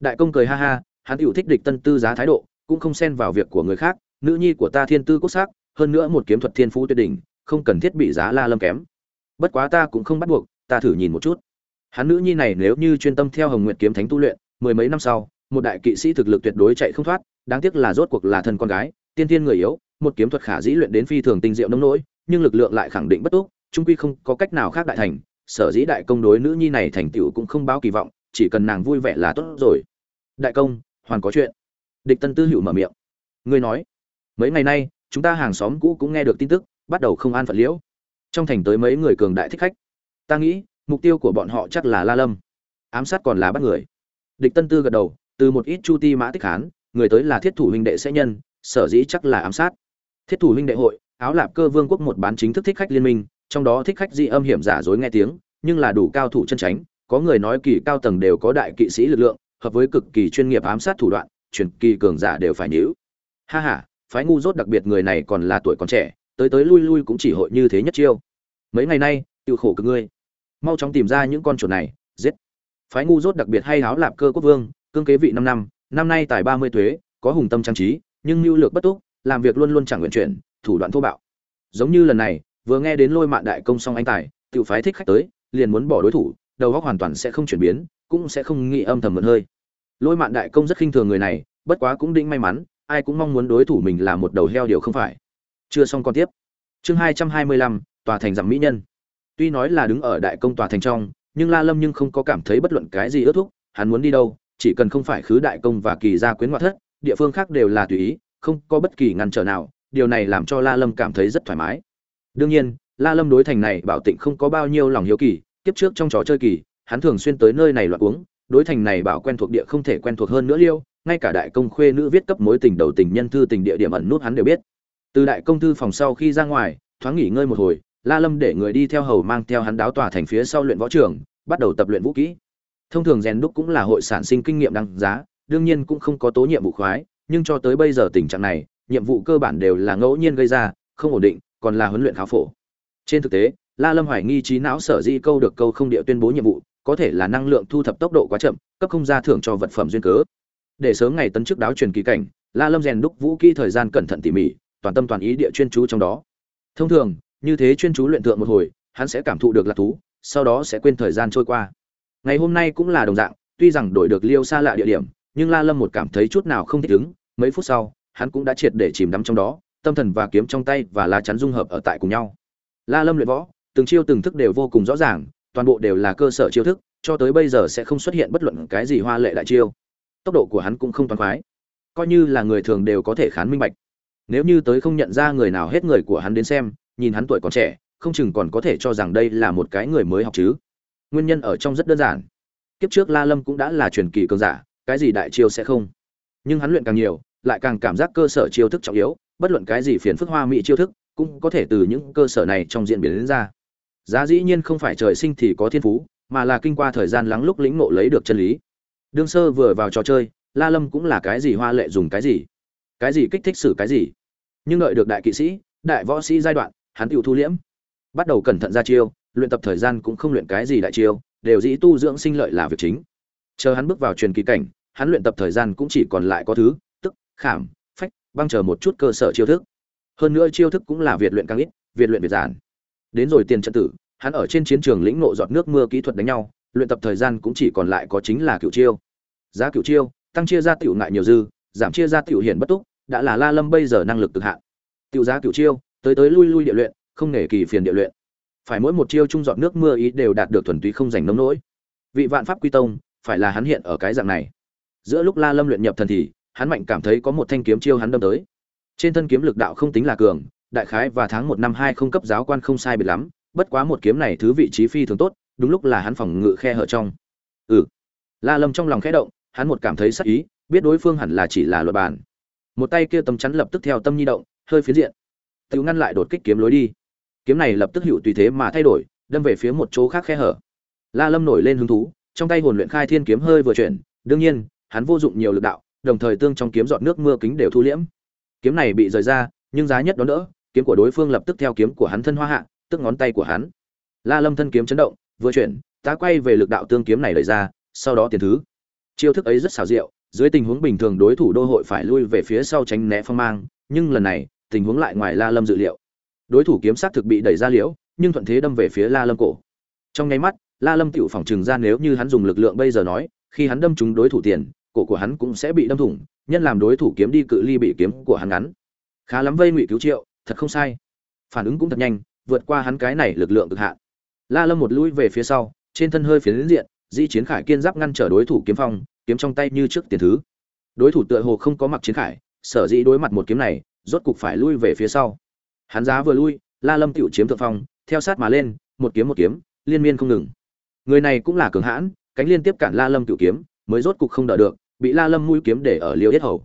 Đại công cười ha ha hắn tự thích địch tân tư giá thái độ cũng không xen vào việc của người khác nữ nhi của ta thiên tư cốt sắc hơn nữa một kiếm thuật thiên phú tuyệt đỉnh không cần thiết bị giá la lâm kém. Bất quá ta cũng không bắt buộc ta thử nhìn một chút. Hắn nữ nhi này nếu như chuyên tâm theo hồng nguyệt kiếm thánh tu luyện mười mấy năm sau một đại kỵ sĩ thực lực tuyệt đối chạy không thoát đáng tiếc là rốt cuộc là thân con gái tiên tiên người yếu một kiếm thuật khả dĩ luyện đến phi thường tinh diệu nông nỗi nhưng lực lượng lại khẳng định bất túc, chung quy không có cách nào khác đại thành sở dĩ đại công đối nữ nhi này thành tựu cũng không báo kỳ vọng chỉ cần nàng vui vẻ là tốt rồi. Đại công hoàn có chuyện. Địch tân tư hữu mở miệng. Ngươi nói, mấy ngày nay, chúng ta hàng xóm cũ cũng nghe được tin tức, bắt đầu không an phận liễu. Trong thành tới mấy người cường đại thích khách. Ta nghĩ, mục tiêu của bọn họ chắc là la lâm. Ám sát còn là bắt người. Địch tân tư gật đầu, từ một ít chu ti mã tích hán người tới là thiết thủ huynh đệ sẽ nhân, sở dĩ chắc là ám sát. Thiết thủ huynh đệ hội, áo lạp cơ vương quốc một bán chính thức thích khách liên minh, trong đó thích khách dị âm hiểm giả dối nghe tiếng, nhưng là đủ cao thủ chân tránh, có người nói kỳ cao tầng đều có đại kỵ sĩ lực lượng hợp với cực kỳ chuyên nghiệp ám sát thủ đoạn, truyền kỳ cường giả đều phải nhíu. Ha ha, phái ngu dốt đặc biệt người này còn là tuổi còn trẻ, tới tới lui lui cũng chỉ hội như thế nhất chiêu. Mấy ngày nay, tiêu khổ cực ngươi. Mau chóng tìm ra những con chuột này, giết. Phái ngu dốt đặc biệt hay háo lạp cơ quốc vương, cương kế vị năm năm năm nay tài ba mươi tuế, có hùng tâm trang trí, nhưng mưu lược bất túc, làm việc luôn luôn chẳng nguyện chuyển, thủ đoạn thô bạo. Giống như lần này, vừa nghe đến lôi mạn đại công xong anh tài tự phái thích khách tới, liền muốn bỏ đối thủ, đầu óc hoàn toàn sẽ không chuyển biến, cũng sẽ không nghĩ âm thầm mượn hơi lôi mạn đại công rất khinh thường người này, bất quá cũng định may mắn, ai cũng mong muốn đối thủ mình là một đầu heo điều không phải. Chưa xong con tiếp. Chương hai trăm hai mươi lăm, tòa thành giảm mỹ nhân. Tuy nói là đứng ở đại công tòa thành trong, nhưng la lâm nhưng không có cảm thấy bất luận cái gì ước thúc, hắn muốn đi đâu, chỉ cần không phải khứ đại công và kỳ gia quyến ngoại thất, địa phương khác đều là tùy ý, không có bất kỳ ngăn trở nào, điều này làm cho la lâm cảm thấy rất thoải mái. Đương nhiên, la lâm đối thành này bảo tịnh không có bao nhiêu lòng hiếu kỳ, kiếp trước trong trò chơi kỳ, hắn thường xuyên tới nơi này loạn uống đối thành này bảo quen thuộc địa không thể quen thuộc hơn nữa liêu, ngay cả đại công khuê nữ viết cấp mối tình đầu tình nhân thư tình địa điểm ẩn nút hắn đều biết. Từ đại công thư phòng sau khi ra ngoài, thoáng nghỉ ngơi một hồi, la lâm để người đi theo hầu mang theo hắn đáo tòa thành phía sau luyện võ trường, bắt đầu tập luyện vũ kỹ. Thông thường rèn đúc cũng là hội sản sinh kinh nghiệm đăng giá, đương nhiên cũng không có tố nhiệm vụ khoái, nhưng cho tới bây giờ tình trạng này, nhiệm vụ cơ bản đều là ngẫu nhiên gây ra, không ổn định, còn là huấn luyện khá phổ. Trên thực tế, la lâm hoài nghi trí não sở di câu được câu không địa tuyên bố nhiệm vụ có thể là năng lượng thu thập tốc độ quá chậm, cấp không ra thưởng cho vật phẩm duyên cớ. Để sớm ngày tấn chức đáo truyền kỳ cảnh, la lâm rèn đúc vũ kỹ thời gian cẩn thận tỉ mỉ, toàn tâm toàn ý địa chuyên chú trong đó. Thông thường, như thế chuyên chú luyện tượng một hồi, hắn sẽ cảm thụ được lạc thú, sau đó sẽ quên thời gian trôi qua. Ngày hôm nay cũng là đồng dạng, tuy rằng đổi được liêu xa lạ địa điểm, nhưng la lâm một cảm thấy chút nào không thích ứng, mấy phút sau, hắn cũng đã triệt để chìm đắm trong đó, tâm thần và kiếm trong tay và lá chắn dung hợp ở tại cùng nhau. La lâm luyện võ, từng chiêu từng thức đều vô cùng rõ ràng toàn bộ đều là cơ sở chiêu thức, cho tới bây giờ sẽ không xuất hiện bất luận cái gì hoa lệ đại chiêu. Tốc độ của hắn cũng không toàn khoái. Coi như là người thường đều có thể khán minh bạch. Nếu như tới không nhận ra người nào hết người của hắn đến xem, nhìn hắn tuổi còn trẻ, không chừng còn có thể cho rằng đây là một cái người mới học chứ. Nguyên nhân ở trong rất đơn giản. Kiếp trước la lâm cũng đã là truyền kỳ cường giả, cái gì đại chiêu sẽ không? Nhưng hắn luyện càng nhiều, lại càng cảm giác cơ sở chiêu thức trọng yếu, bất luận cái gì phiền phức hoa mỹ chiêu thức, cũng có thể từ những cơ sở này trong diễn biến đến ra giá dĩ nhiên không phải trời sinh thì có thiên phú, mà là kinh qua thời gian lắng lúc lĩnh ngộ lấy được chân lý. Đương sơ vừa vào trò chơi, la lâm cũng là cái gì hoa lệ dùng cái gì? Cái gì kích thích xử cái gì? Nhưng đợi được đại kỵ sĩ, đại võ sĩ giai đoạn, hắn tự thu liễm. Bắt đầu cẩn thận ra chiêu, luyện tập thời gian cũng không luyện cái gì đại chiêu, đều dĩ tu dưỡng sinh lợi là việc chính. Chờ hắn bước vào truyền kỳ cảnh, hắn luyện tập thời gian cũng chỉ còn lại có thứ, tức, khảm, phách, băng chờ một chút cơ sở chiêu thức. Hơn nữa chiêu thức cũng là việt luyện càng ít, việt luyện việt giản đến rồi tiền trận tử, hắn ở trên chiến trường lĩnh nộ giọt nước mưa kỹ thuật đánh nhau, luyện tập thời gian cũng chỉ còn lại có chính là cựu chiêu. Giá cựu chiêu, tăng chia ra tiểu ngại nhiều dư, giảm chia ra tiểu hiển bất túc, đã là la lâm bây giờ năng lực cực hạn. Tiểu giá cựu chiêu, tới tới lui lui địa luyện, không nể kỳ phiền địa luyện. Phải mỗi một chiêu trung giọt nước mưa ý đều đạt được thuần túy không dành nông nỗi. Vị vạn pháp quy tông, phải là hắn hiện ở cái dạng này. Giữa lúc la lâm luyện nhập thần thì, hắn mạnh cảm thấy có một thanh kiếm chiêu hắn đâm tới. Trên thân kiếm lực đạo không tính là cường đại khái và tháng một năm hai không cấp giáo quan không sai biệt lắm, bất quá một kiếm này thứ vị trí phi thường tốt, đúng lúc là hắn phòng ngự khe hở trong. Ừ. La lâm trong lòng khẽ động, hắn một cảm thấy sắc ý, biết đối phương hẳn là chỉ là luật bàn một tay kia tấm chắn lập tức theo tâm nhi động, hơi phiến diện. Tự ngăn lại đột kích kiếm lối đi. Kiếm này lập tức hữu tùy thế mà thay đổi, đâm về phía một chỗ khác khe hở. La lâm nổi lên hứng thú, trong tay hồn luyện khai thiên kiếm hơi vừa chuyển, đương nhiên, hắn vô dụng nhiều lực đạo, đồng thời tương trong kiếm giọt nước mưa kính đều thu liễm. Kiếm này bị rời ra, nhưng giá nhất đó đỡ kiếm của đối phương lập tức theo kiếm của hắn thân hoa hạ, tức ngón tay của hắn. La lâm thân kiếm chấn động, vừa chuyển, ta quay về lực đạo tương kiếm này lời ra, sau đó tiền thứ. Chiêu thức ấy rất xảo diệu, dưới tình huống bình thường đối thủ đô hội phải lui về phía sau tránh né phong mang, nhưng lần này, tình huống lại ngoài la lâm dự liệu. Đối thủ kiếm sát thực bị đẩy ra liễu, nhưng thuận thế đâm về phía la lâm cổ. Trong nháy mắt, la lâm tiểu phỏng trừng ra nếu như hắn dùng lực lượng bây giờ nói, khi hắn đâm trúng đối thủ tiền, cổ của hắn cũng sẽ bị đâm thủng, nhân làm đối thủ kiếm đi cự ly bị kiếm của hắn ngắn. Khá lắm vây ngụy cứu triệu thật không sai. Phản ứng cũng thật nhanh, vượt qua hắn cái này lực lượng cực hạn. La lâm một lũi về phía sau, trên thân hơi phiến diện, di chiến khải kiên giáp ngăn trở đối thủ kiếm phong, kiếm trong tay như trước tiền thứ. Đối thủ tựa hồ không có mặc chiến khải, sở dĩ đối mặt một kiếm này, rốt cục phải lui về phía sau. Hắn giá vừa lui, la lâm tựu chiếm thượng phong, theo sát mà lên, một kiếm một kiếm, liên miên không ngừng. Người này cũng là cường hãn, cánh liên tiếp cản la lâm tựu kiếm, mới rốt cục không đỡ được, bị la lâm mũi kiếm để ở liêu yết hầu.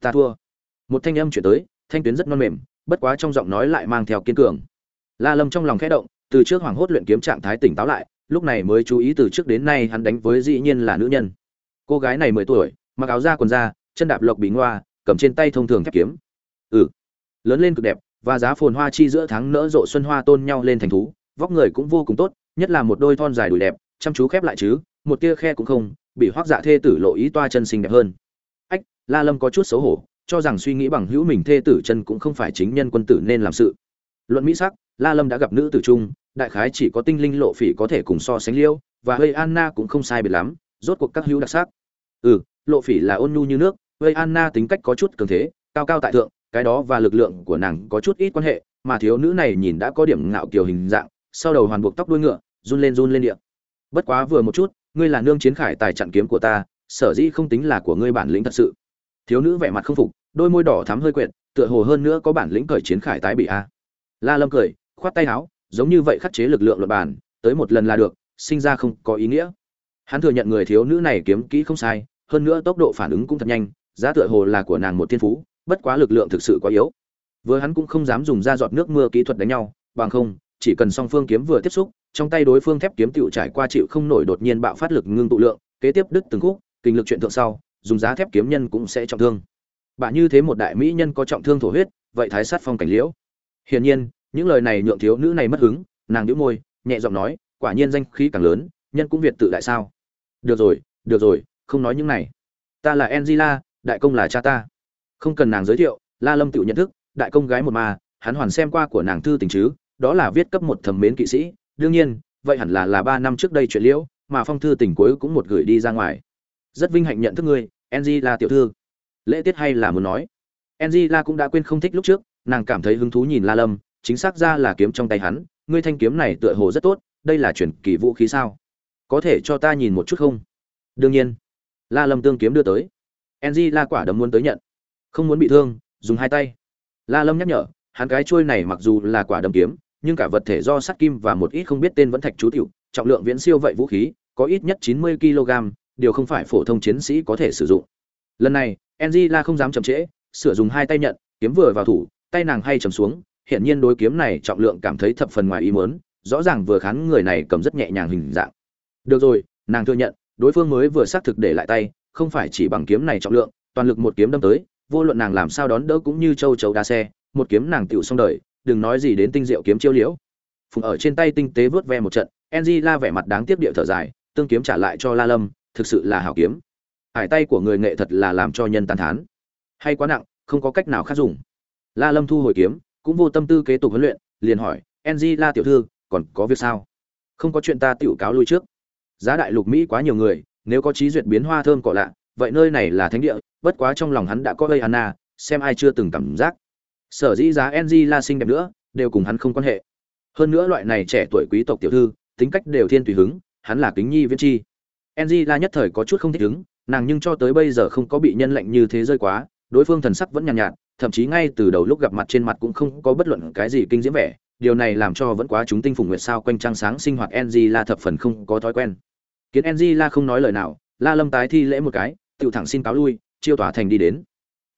Ta thua. Một thanh âm chuyển tới, thanh tuyến rất non mềm bất quá trong giọng nói lại mang theo kiên cường. La lâm trong lòng khẽ động, từ trước hoàng hốt luyện kiếm trạng thái tỉnh táo lại, lúc này mới chú ý từ trước đến nay hắn đánh với dĩ nhiên là nữ nhân. Cô gái này mười tuổi, mặc áo da quần da, chân đạp lộc bị ngoa, cầm trên tay thông thường thép kiếm. Ừ. Lớn lên cực đẹp, và giá phồn hoa chi giữa tháng nỡ rộ xuân hoa tôn nhau lên thành thú, vóc người cũng vô cùng tốt, nhất là một đôi thon dài đùi đẹp, chăm chú khép lại chứ, một tia khe cũng không, bị hoác dạ thê tử lộ ý toa chân xinh đẹp hơn. Ách, la lâm có chút xấu hổ cho rằng suy nghĩ bằng hữu mình thê tử chân cũng không phải chính nhân quân tử nên làm sự. Luận mỹ sắc, la lâm đã gặp nữ tử trung, đại khái chỉ có tinh linh lộ phỉ có thể cùng so sánh liêu, và hơi anna cũng không sai biệt lắm, rốt cuộc các hữu đặc sắc. Ừ lộ phỉ là ôn nhu như nước hơi anna tính cách có chút cường thế, cao cao tại thượng, cái đó và lực lượng của nàng có chút ít quan hệ, mà thiếu nữ này nhìn đã có điểm ngạo kiều hình dạng, sau đầu hoàn buộc tóc đuôi ngựa, run lên run lên địa. Bất quá vừa một chút, ngươi là nương chiến khải tài chặn kiếm của ta, sở dĩ không tính là của ngươi bản lĩnh thật sự. Thiếu nữ vẻ mặt không phục đôi môi đỏ thắm hơi quyện tựa hồ hơn nữa có bản lĩnh cởi chiến khải tái bị a. La lâm cười, khoát tay áo, giống như vậy khắc chế lực lượng luật bản tới một lần là được, sinh ra không có ý nghĩa. Hắn thừa nhận người thiếu nữ này kiếm kỹ không sai, hơn nữa tốc độ phản ứng cũng thật nhanh, giá tựa hồ là của nàng một thiên phú, bất quá lực lượng thực sự quá yếu. Vừa hắn cũng không dám dùng ra giọt nước mưa kỹ thuật đánh nhau, bằng không, chỉ cần song phương kiếm vừa tiếp xúc, trong tay đối phương thép kiếm tựu trải qua chịu không nổi đột nhiên bạo phát lực ngưng tụ lượng, kế tiếp đứt từng khúc, kinh lực chuyện thượng sau, dùng giá thép kiếm nhân cũng sẽ trọng thương bà như thế một đại mỹ nhân có trọng thương thổ huyết, vậy thái sát phong cảnh liễu. Hiển nhiên, những lời này nhượng thiếu nữ này mất hứng, nàng nhíu môi, nhẹ giọng nói, quả nhiên danh khí càng lớn, nhân cũng việt tự đại sao. Được rồi được rồi, không nói những này. Ta là angela, đại công là cha ta. Không cần nàng giới thiệu, la lâm tự nhận thức, đại công gái một mà, hắn hoàn xem qua của nàng thư tình chứ, đó là viết cấp một thẩm mến kỵ sĩ. Đương nhiên, vậy hẳn là là ba năm trước đây chuyện liễu, mà phong thư tình cuối cũng một gửi đi ra ngoài. Rất vinh hạnh nhận thức ngươi, angela tiểu thư lễ tiết hay là muốn nói? Angela cũng đã quên không thích lúc trước, nàng cảm thấy hứng thú nhìn la lâm, chính xác ra là kiếm trong tay hắn, ngươi thanh kiếm này tựa hồ rất tốt, đây là chuyển kỳ vũ khí sao? Có thể cho ta nhìn một chút không? Đương nhiên. La lâm tương kiếm đưa tới. Angela quả đấm muốn tới nhận. Không muốn bị thương, dùng hai tay. La lâm nhắc nhở, hắn cái chuôi này mặc dù là quả đấm kiếm, nhưng cả vật thể do sắt kim và một ít không biết tên vẫn thạch chú tiểu, trọng lượng viễn siêu vậy vũ khí, có ít nhất 90 kg điều không phải phổ thông chiến sĩ có thể sử dụng lần này, angela không dám chậm trễ, sửa dùng hai tay nhận, kiếm vừa vào thủ, tay nàng hay chầm xuống hiện nhiên đối kiếm này trọng lượng cảm thấy thập phần ngoài ý muốn, rõ ràng vừa khán người này cầm rất nhẹ nhàng hình dạng. Được rồi, nàng thừa nhận, đối phương mới vừa xác thực để lại tay, không phải chỉ bằng kiếm này trọng lượng, toàn lực một kiếm đâm tới, vô luận nàng làm sao đón đỡ cũng như châu chấu đa xe, một kiếm nàng tựu xong đời, đừng nói gì đến tinh diệu kiếm chiêu liễu. Phùng ở trên tay tinh tế vớt ve một trận enzy la vẻ mặt đáng tiếc điệu thở dài, tương kiếm trả lại cho la lâm, thực sự là hảo kiếm hải tay của người nghệ thật là làm cho nhân tàn thán. Hay quá nặng, không có cách nào khác dùng. La lâm thu hồi kiếm, cũng vô tâm tư kế tục huấn luyện, liền hỏi enzy la tiểu thư, còn có việc sao? Không có chuyện ta tiểu cáo lui trước. Giá đại lục mỹ quá nhiều người, nếu có trí duyệt biến hoa thơm cọ lạ, vậy nơi này là thánh địa, bất quá trong lòng hắn đã có gây anna xem ai chưa từng cảm giác. Sở dĩ giá ng la xinh đẹp nữa, đều cùng hắn không quan hệ. Hơn nữa loại này trẻ tuổi quý tộc tiểu thư, tính cách đều thiên tùy hứng, hắn là kính nhi viễn chi. Ng la nhất thời có chút không thích ứng nàng nhưng cho tới bây giờ không có bị nhân lệnh như thế rơi quá đối phương thần sắc vẫn nhàn nhạt, nhạt thậm chí ngay từ đầu lúc gặp mặt trên mặt cũng không có bất luận cái gì kinh diễm vẻ điều này làm cho vẫn quá chúng tinh phùng nguyệt sao quanh trăng sáng sinh hoạt ng la thập phần không có thói quen. Kiến ng la không nói lời nào la lâm tái thi lễ một cái tự thẳng xin cáo lui chiêu tỏa thành đi đến.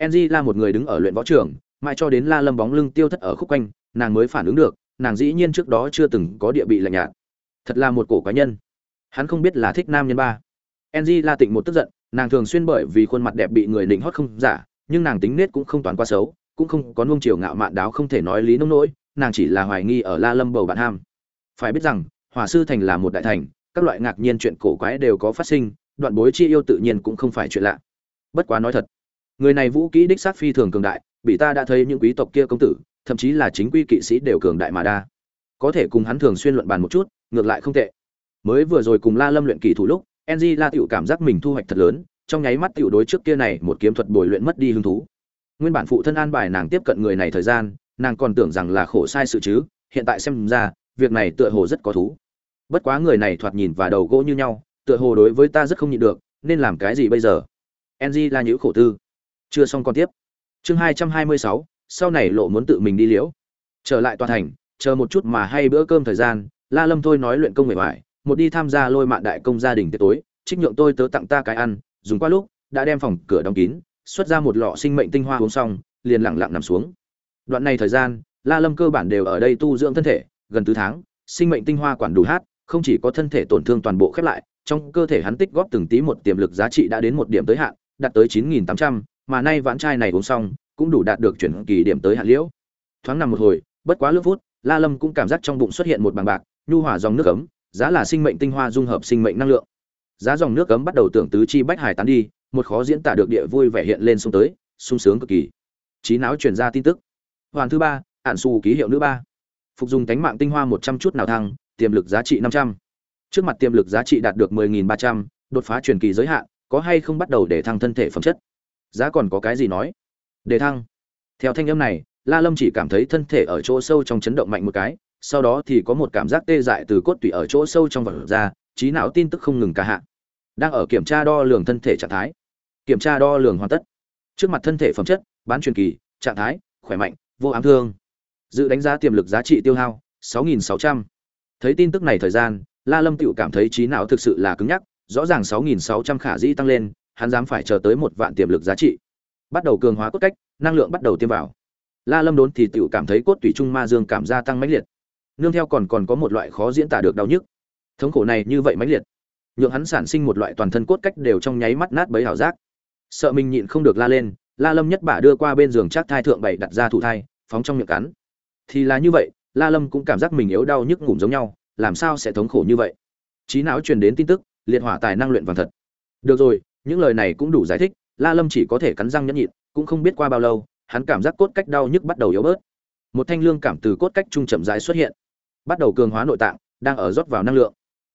Ng la một người đứng ở luyện võ trường mãi cho đến la lâm bóng lưng tiêu thất ở khúc quanh nàng mới phản ứng được nàng dĩ nhiên trước đó chưa từng có địa bị lạnh nhạt. Thật là một cổ cá nhân. Hắn không biết là thích nam nhân ba. Ng la tịnh một tức giận nàng thường xuyên bởi vì khuôn mặt đẹp bị người định hót không giả, nhưng nàng tính nết cũng không toán quá xấu, cũng không có nuông chiều ngạo mạn đáo không thể nói lý nông nỗi, nàng chỉ là hoài nghi ở la lâm bầu bạn ham. Phải biết rằng hỏa sư thành là một đại thành, các loại ngạc nhiên chuyện cổ quái đều có phát sinh, đoạn bối chi yêu tự nhiên cũng không phải chuyện lạ. Bất quá nói thật, người này vũ kỹ đích sát phi thường cường đại, bị ta đã thấy những quý tộc kia công tử, thậm chí là chính quy kỵ sĩ đều cường đại mà đa. Có thể cùng hắn thường xuyên luận bàn một chút, ngược lại không tệ. Mới vừa rồi cùng la lâm luyện kỳ thủ lúc ng la tiểu cảm giác mình thu hoạch thật lớn, trong nháy mắt tiểu đối trước kia này một kiếm thuật bồi luyện mất đi hứng thú. Nguyên bản phụ thân an bài nàng tiếp cận người này thời gian, nàng còn tưởng rằng là khổ sai sự chứ, hiện tại xem ra, việc này tựa hồ rất có thú. Bất quá người này thoạt nhìn và đầu gỗ như nhau, tựa hồ đối với ta rất không nhịn được, nên làm cái gì bây giờ? Ng la nhữ khổ tư. Chưa xong còn tiếp. Chương hai trăm hai mươi sáu, sau này lộ muốn tự mình đi liễu. Trở lại toàn thành, chờ một chút mà hay bữa cơm thời gian, la lâm thôi nói luyện công người ngoài một đi tham gia lôi mạn đại công gia đình tiệc tối, trích nhượng tôi tớ tặng ta cái ăn, dùng qua lúc, đã đem phòng cửa đóng kín, xuất ra một lọ sinh mệnh tinh hoa uống xong, liền lặng lặng nằm xuống. Đoạn này thời gian, la lâm cơ bản đều ở đây tu dưỡng thân thể, gần tứ tháng, sinh mệnh tinh hoa quản đủ hát, không chỉ có thân thể tổn thương toàn bộ khép lại, trong cơ thể hắn tích góp từng tí một tiềm lực giá trị đã đến một điểm tới hạn, đạt tới chín nghìn tám trăm, mà nay vãn trai này uống xong, cũng đủ đạt được chuyển kỳ điểm tới hạn liễu. Thoáng nằm một hồi, bất quá lướt phút, la lâm cũng cảm giác trong bụng xuất hiện một bằng bạc, nhu hỏa dòng nước ấm giá là sinh mệnh tinh hoa dung hợp sinh mệnh năng lượng. Giá dòng nước cấm bắt đầu tưởng tứ chi bách hải tán đi, một khó diễn tả được địa vui vẻ hiện lên xuống tới, sung sướng cực kỳ. Trí não truyền ra tin tức. Hoàn thứ ba, ạn xù ký hiệu nữ ba. Phục dùng tánh mạng tinh hoa một trăm chút nào thăng, tiềm lực giá trị năm trăm. Trước mặt tiềm lực giá trị đạt được mười nghìn ba trăm, đột phá truyền kỳ giới hạn, có hay không bắt đầu để thăng thân thể phẩm chất? Giá còn có cái gì nói? Để thăng. Theo thanh âm này, la lâm chỉ cảm thấy thân thể ở chỗ sâu trong chấn động mạnh một cái sau đó thì có một cảm giác tê dại từ cốt tủy ở chỗ sâu trong vật ra, trí não tin tức không ngừng ca hạ. Đang ở kiểm tra đo lường thân thể trạng thái. Kiểm tra đo lường hoàn tất. Trước mặt thân thể phẩm chất, bán truyền kỳ, trạng thái, khỏe mạnh, vô ám thương. Dự đánh giá tiềm lực giá trị tiêu hao 6.600. thấy tin tức này thời gian, la lâm tựu cảm thấy trí não thực sự là cứng nhắc, rõ ràng 6.600 khả dĩ tăng lên, hắn dám phải chờ tới một vạn tiềm lực giá trị. Bắt đầu cường hóa cốt cách, năng lượng bắt đầu tiêm vào. La lâm đốn thì tựu cảm thấy cốt tủy trung ma dương cảm gia tăng mãnh liệt nương theo còn còn có một loại khó diễn tả được đau nhức. Thống khổ này như vậy mãnh liệt, nhượng hắn sản sinh một loại toàn thân cốt cách đều trong nháy mắt nát bấy hảo giác. Sợ mình nhịn không được la lên, la lâm nhất bả đưa qua bên giường chắc thai thượng bảy đặt ra thủ thai, phóng trong miệng cắn. Thì là như vậy, la lâm cũng cảm giác mình yếu đau nhức ngủm giống nhau, làm sao sẽ thống khổ như vậy? Trí não truyền đến tin tức, liệt hỏa tài năng luyện vàng thật. Được rồi, những lời này cũng đủ giải thích, la lâm chỉ có thể cắn răng nhẫn nhịn, cũng không biết qua bao lâu, hắn cảm giác cốt cách đau nhức bắt đầu yếu bớt. Một thanh lương cảm từ cốt cách trung chậm rãi xuất hiện bắt đầu cường hóa nội tạng, đang ở rót vào năng lượng.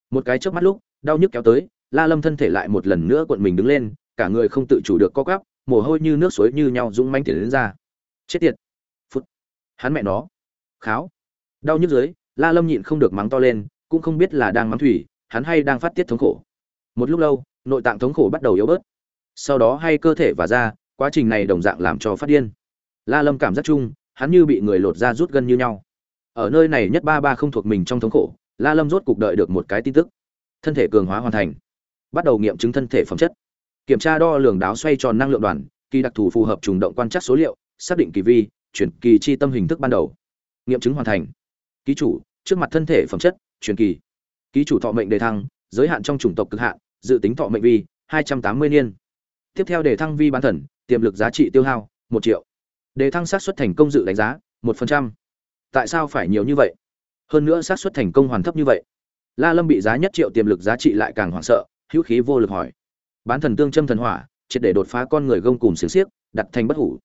Một cái trước mắt lúc, đau nhức kéo tới, la lâm thân thể lại một lần nữa cuộn mình đứng lên, cả người không tự chủ được co quắp, mồ hôi như nước suối như nhau dũng manh tiền đến ra. Chết tiệt. Phút. Hắn mẹ nó. Kháo. Đau nhức dưới, la lâm nhịn không được mắng to lên, cũng không biết là đang mắng thủy, hắn hay đang phát tiết thống khổ. Một lúc lâu, nội tạng thống khổ bắt đầu yếu bớt. Sau đó hay cơ thể và da, quá trình này đồng dạng làm cho phát điên. La lâm cảm giác chung, hắn như bị người lột ra rút gân như nhau ở nơi này nhất ba ba không thuộc mình trong thống khổ, la lâm rốt cục đợi được một cái tin tức. Thân thể cường hóa hoàn thành. Bắt đầu nghiệm chứng thân thể phẩm chất. Kiểm tra đo lường đáo xoay tròn năng lượng đoàn, kỳ đặc thù phù hợp trùng động quan trắc số liệu, xác định kỳ vi, chuyển kỳ chi tâm hình thức ban đầu. Nghiệm chứng hoàn thành. Ký chủ, trước mặt thân thể phẩm chất, chuyển kỳ. Ký chủ thọ mệnh đề thăng, giới hạn trong chủng tộc cực hạn, dự tính thọ mệnh vi, hai trăm tám mươi niên. Tiếp theo đề thăng vi bán thần, tiềm lực giá trị tiêu hao, một triệu. Đề thăng xác suất thành công dự đánh giá, một phần trăm tại sao phải nhiều như vậy? Hơn nữa xác suất thành công hoàn thấp như vậy. La lâm bị giá nhất triệu tiềm lực giá trị lại càng hoảng sợ, hữu khí vô lực hỏi. Bán thần tương châm thần hỏa, triệt để đột phá con người gông cùng xiềng xiếc, đặt thành bất hủ.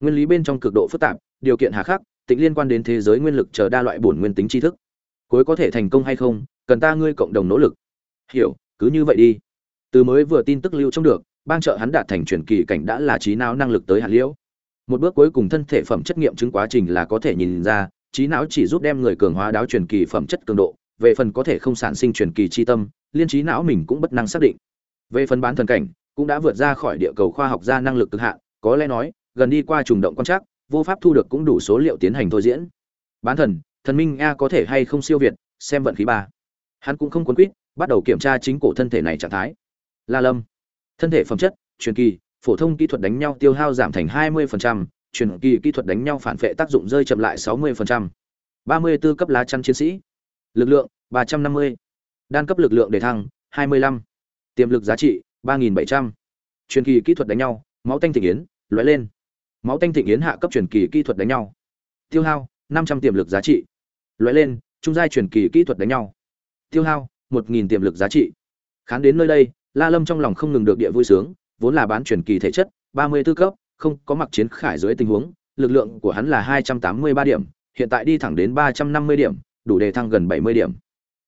Nguyên lý bên trong cực độ phức tạp, điều kiện hà khắc tính liên quan đến thế giới nguyên lực chờ đa loại bổn nguyên tính tri thức. Cuối có thể thành công hay không, cần ta ngươi cộng đồng nỗ lực. Hiểu, cứ như vậy đi. Từ mới vừa tin tức lưu trong được, bang trợ hắn đạt thành truyền kỳ cảnh đã là trí não năng lực tới hạt liễu. Một bước cuối cùng thân thể phẩm chất nghiệm chứng quá trình là có thể nhìn ra trí não chỉ giúp đem người cường hóa đáo truyền kỳ phẩm chất cường độ về phần có thể không sản sinh truyền kỳ chi tâm liên trí não mình cũng bất năng xác định. Về phần bán thần cảnh cũng đã vượt ra khỏi địa cầu khoa học gia năng lực cực hạn có lẽ nói gần đi qua trùng động quan trắc vô pháp thu được cũng đủ số liệu tiến hành thôi diễn. Bán thần thần minh a có thể hay không siêu việt xem vận khí ba. Hắn cũng không quấn quýt bắt đầu kiểm tra chính cổ thân thể này trạng thái. La lâm. Thân thể phẩm chất truyền kỳ phổ thông kỹ thuật đánh nhau tiêu hao giảm thành 20%, truyền kỳ kỹ thuật đánh nhau phản vệ tác dụng rơi chậm lại 60%. 34 cấp lá chắn chiến sĩ. Lực lượng 350. Đan cấp lực lượng để thăng 25. Tiềm lực giá trị 3700. Truyền kỳ kỹ thuật đánh nhau, máu tanh thịnh yến, lóe lên. Máu tanh thịnh yến hạ cấp truyền kỳ kỹ thuật đánh nhau. Tiêu hao 500 tiềm lực giá trị. Lóe lên, trung giai truyền kỳ kỹ thuật đánh nhau. Tiêu hao 1000 tiềm lực giá trị. Khán đến nơi đây, La Lâm trong lòng không ngừng được địa vui sướng, vốn là bán truyền kỳ thể chất, 34 cấp, không có mặc chiến khải dưới tình huống, lực lượng của hắn là 283 điểm, hiện tại đi thẳng đến 350 điểm, đủ để thăng gần 70 điểm.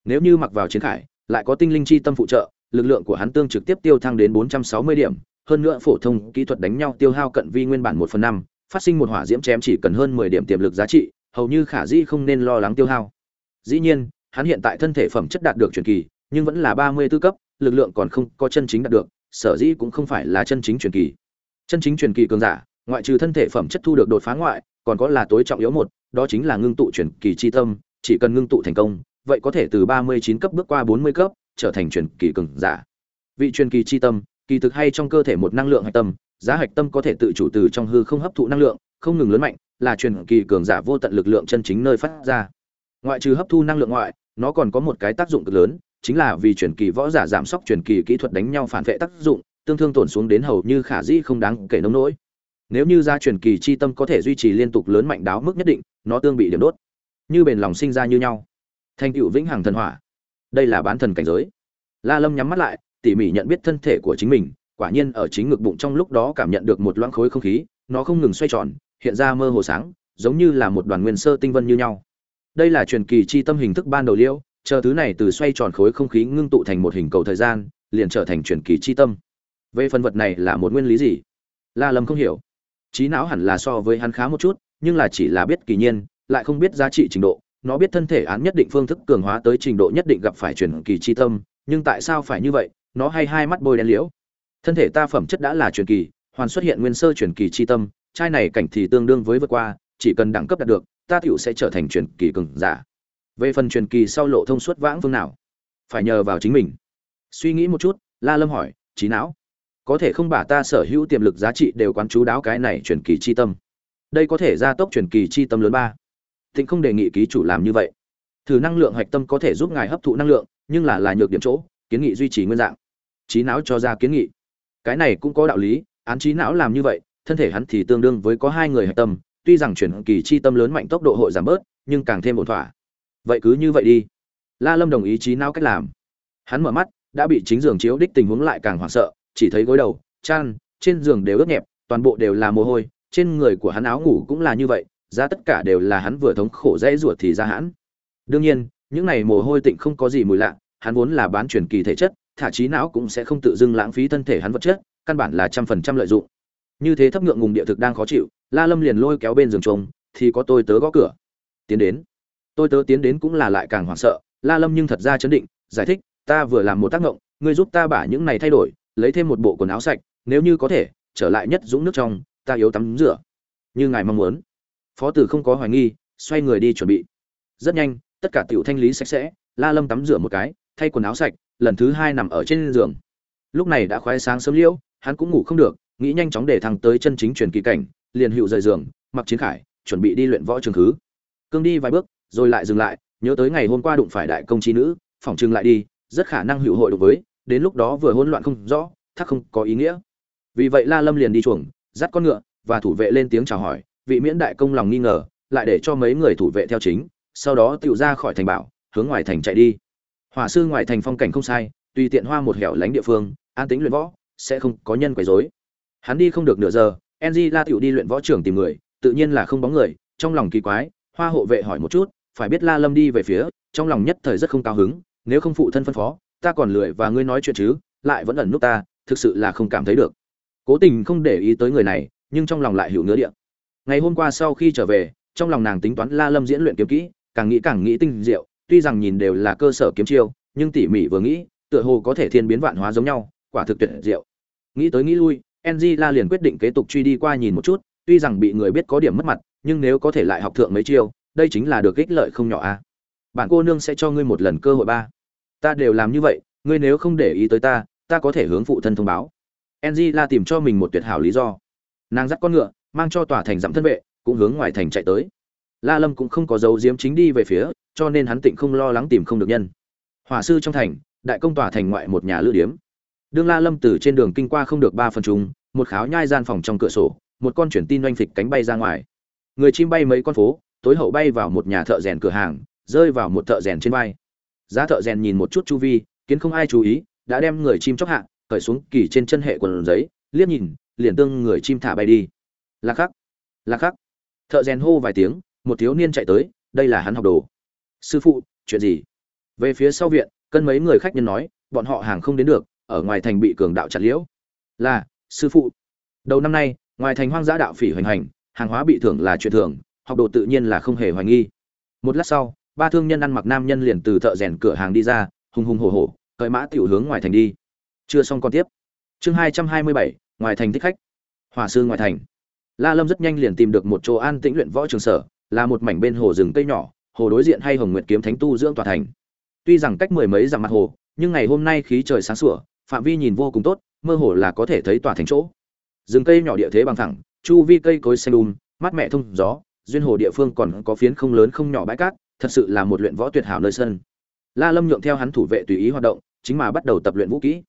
Nếu như mặc vào chiến khải, lại có tinh linh chi tâm phụ trợ, lực lượng của hắn tương trực tiếp tiêu thăng đến 460 điểm, hơn nữa phổ thông kỹ thuật đánh nhau tiêu hao cận vi nguyên bản 1 phần 5, phát sinh một hỏa diễm chém chỉ cần hơn 10 điểm tiềm lực giá trị, hầu như khả dĩ không nên lo lắng tiêu hao. Dĩ nhiên, hắn hiện tại thân thể phẩm chất đạt được truyền kỳ, nhưng vẫn là 34 cấp, lực lượng còn không có chân chính đạt được, sở dĩ cũng không phải là chân chính truyền kỳ. Chân chính truyền kỳ cường giả, ngoại trừ thân thể phẩm chất thu được đột phá ngoại, còn có là tối trọng yếu một, đó chính là ngưng tụ truyền kỳ chi tâm, chỉ cần ngưng tụ thành công, vậy có thể từ 39 cấp bước qua 40 cấp, trở thành truyền kỳ cường giả. Vị truyền kỳ chi tâm, kỳ thực hay trong cơ thể một năng lượng hạch tâm, giá hạch tâm có thể tự chủ từ trong hư không hấp thụ năng lượng, không ngừng lớn mạnh, là truyền kỳ cường giả vô tận lực lượng chân chính nơi phát ra. Ngoại trừ hấp thu năng lượng ngoại, nó còn có một cái tác dụng cực lớn, chính là vì truyền kỳ võ giả giảm sốc truyền kỳ kỹ thuật đánh nhau phản vệ tác dụng, tương thương tổn xuống đến hầu như khả dĩ không đáng kể nông nỗi. Nếu như gia truyền kỳ chi tâm có thể duy trì liên tục lớn mạnh đáo mức nhất định, nó tương bị điểm đốt, như bền lòng sinh ra như nhau. Thành tựu vĩnh hằng thần hỏa. Đây là bán thần cảnh giới. La Lâm nhắm mắt lại, tỉ mỉ nhận biết thân thể của chính mình, quả nhiên ở chính ngực bụng trong lúc đó cảm nhận được một loãng khối không khí, nó không ngừng xoay tròn, hiện ra mơ hồ sáng, giống như là một đoàn nguyên sơ tinh vân như nhau. Đây là truyền kỳ chi tâm hình thức ban đầu liêu chờ thứ này từ xoay tròn khối không khí ngưng tụ thành một hình cầu thời gian, liền trở thành truyền kỳ chi tâm. Về phần vật này là một nguyên lý gì? La Lâm không hiểu. Trí não hẳn là so với hắn khá một chút, nhưng là chỉ là biết kỳ nhiên, lại không biết giá trị trình độ, nó biết thân thể án nhất định phương thức cường hóa tới trình độ nhất định gặp phải truyền kỳ chi tâm, nhưng tại sao phải như vậy? Nó hay hai mắt bôi đen liễu. Thân thể ta phẩm chất đã là truyền kỳ, hoàn xuất hiện nguyên sơ truyền kỳ chi tâm, trai này cảnh thì tương đương với vượt qua, chỉ cần đẳng cấp đạt được, ta tiểu sẽ trở thành truyền kỳ cường giả về phần truyền kỳ sau lộ thông suốt vãng phương nào phải nhờ vào chính mình suy nghĩ một chút la lâm hỏi trí não có thể không bà ta sở hữu tiềm lực giá trị đều quán chú đáo cái này truyền kỳ chi tâm. Đây có thể gia tốc truyền kỳ chi tâm lớn ba. Thịnh không đề nghị ký chủ làm như vậy. Thử năng lượng hạch tâm có thể giúp ngài hấp thụ năng lượng, nhưng là là nhược điểm chỗ, kiến nghị duy trì nguyên dạng. Trí não cho ra kiến nghị. Cái này cũng có đạo lý, án trí não làm như vậy, thân thể hắn thì tương đương với có hai người hạch tâm, tuy rằng truyền kỳ chi tâm lớn mạnh tốc độ hội giảm bớt, nhưng càng thêm ổn thỏa. Vậy cứ như vậy đi. La lâm đồng ý trí não cách làm. Hắn mở mắt, đã bị chính giường chiếu đích tình huống lại càng hoảng sợ chỉ thấy gối đầu chăn trên giường đều ướt nhẹp toàn bộ đều là mồ hôi trên người của hắn áo ngủ cũng là như vậy ra tất cả đều là hắn vừa thống khổ dễ ruột thì ra hãn. Đương nhiên những này mồ hôi tịnh không có gì mùi lạ hắn vốn là bán truyền kỳ thể chất thả trí não cũng sẽ không tự dưng lãng phí thân thể hắn vật chất căn bản là trăm phần trăm lợi dụng. Như thế thấp ngượng ngùng địa thực đang khó chịu la lâm liền lôi kéo bên giường trống, thì có tôi tớ gõ cửa. Tiến đến. Tôi tớ tiến đến cũng là lại càng hoảng sợ la lâm nhưng thật ra chấn định giải thích ta vừa làm một tác động ngươi giúp ta bả những này thay đổi lấy thêm một bộ quần áo sạch, nếu như có thể, trở lại nhất dũng nước trong, ta yếu tắm rửa. Như ngài mong muốn. Phó tử không có hoài nghi, xoay người đi chuẩn bị. Rất nhanh, tất cả tiểu thanh lý sạch sẽ, la lâm tắm rửa một cái, thay quần áo sạch, lần thứ hai nằm ở trên giường. Lúc này đã khoái sáng sớm liễu, hắn cũng ngủ không được, nghĩ nhanh chóng để thằng tới chân chính truyền kỳ cảnh, liền hiệu rời giường, mặc chiến khải, chuẩn bị đi luyện võ trường khứ. Cương đi vài bước, rồi lại dừng lại, nhớ tới ngày hôm qua đụng phải đại công trí nữ, phỏng chừng lại đi, rất khả năng hữu hội đối với đến lúc đó vừa hỗn loạn không rõ thắc không có ý nghĩa. Vì vậy la lâm liền đi chuồng dắt con ngựa và thủ vệ lên tiếng chào hỏi vị miễn đại công lòng nghi ngờ lại để cho mấy người thủ vệ theo chính sau đó tựu ra khỏi thành bảo hướng ngoài thành chạy đi. Hỏa sư ngoài thành phong cảnh không sai tùy tiện hoa một hẻo lánh địa phương an tính luyện võ sẽ không có nhân quấy rối. Hắn đi không được nửa giờ enzy la tiểu đi luyện võ trưởng tìm người tự nhiên là không bóng người trong lòng kỳ quái hoa hộ vệ hỏi một chút phải biết La Lâm đi về phía, trong lòng nhất thời rất không cao hứng, nếu không phụ thân phân phó, ta còn lười và ngươi nói chuyện chứ, lại vẫn ẩn nút ta, thực sự là không cảm thấy được. Cố Tình không để ý tới người này, nhưng trong lòng lại hiểu ngứa điện Ngày hôm qua sau khi trở về, trong lòng nàng tính toán La Lâm diễn luyện kiếm kỹ, càng nghĩ càng nghĩ tinh diệu, tuy rằng nhìn đều là cơ sở kiếm chiêu, nhưng tỉ mỉ vừa nghĩ, tựa hồ có thể thiên biến vạn hóa giống nhau, quả thực tuyệt diệu. Nghĩ tới nghĩ lui, La liền quyết định kế tục truy đi qua nhìn một chút, tuy rằng bị người biết có điểm mất mặt, nhưng nếu có thể lại học thượng mấy chiêu, đây chính là được ích lợi không nhỏ a à? bạn cô nương sẽ cho ngươi một lần cơ hội ba ta đều làm như vậy, ngươi nếu không để ý tới ta ta có thể hướng phụ thân thông báo. Enzy la tìm cho mình một tuyệt hảo lý do. Nàng dắt con ngựa, mang cho tòa thành dặm thân vệ, cũng hướng ngoài thành chạy tới. La lâm cũng không có dấu diếm chính đi về phía, cho nên hắn tịnh không lo lắng tìm không được nhân. Hỏa sư trong thành, đại công tòa thành ngoại một nhà lữ điếm. Đương la lâm từ trên đường kinh qua không được ba phần chung, một kháo nhai gian phòng trong cửa sổ, một con chuyển tin oanh phịch cánh bay ra ngoài. Người chim bay mấy con phố, tối hậu bay vào một nhà thợ rèn cửa hàng, rơi vào một thợ rèn trên vai giá thợ rèn nhìn một chút chu vi, kiến không ai chú ý, đã đem người chim chóc hạ, cởi xuống kỳ trên chân hệ quần giấy, liếc nhìn, liền tương người chim thả bay đi. Lạc khắc lạc khắc. Thợ rèn hô vài tiếng, một thiếu niên chạy tới, đây là hắn học đồ. Sư phụ, chuyện gì? Về phía sau viện, cân mấy người khách nhân nói, bọn họ hàng không đến được, ở ngoài thành bị cường đạo chặt liễu. Là, sư phụ. Đầu năm nay, ngoài thành hoang dã đạo phỉ hoành hành, hàng hóa bị thưởng là chuyện thường, học đồ tự nhiên là không hề hoài nghi. Một lát sau ba thương nhân ăn mặc nam nhân liền từ thợ rèn cửa hàng đi ra, hùng hùng hổ hổ, cởi mã tiểu hướng ngoài thành đi. Chưa xong còn tiếp. Chương hai trăm hai mươi bảy, ngoài thành thích khách. Hòa sư ngoài thành. La lâm rất nhanh liền tìm được một chỗ an tĩnh luyện võ trường sở, là một mảnh bên hồ rừng cây nhỏ, hồ đối diện hay hồng nguyệt kiếm thánh tu dưỡng tòa thành. Tuy rằng cách mười mấy dặm mặt hồ, nhưng ngày hôm nay khí trời sáng sủa, phạm vi nhìn vô cùng tốt, mơ hồ là có thể thấy tòa thành chỗ. Rừng cây nhỏ địa thế bằng thẳng chu vi cây cối xanh um mát mẹ thông gió, duyên hồ địa phương còn có phiến không lớn không nhỏ bãi cát thật sự là một luyện võ tuyệt hảo nơi sân. La lâm nhượng theo hắn thủ vệ tùy ý hoạt động, chính mà bắt đầu tập luyện vũ kỹ.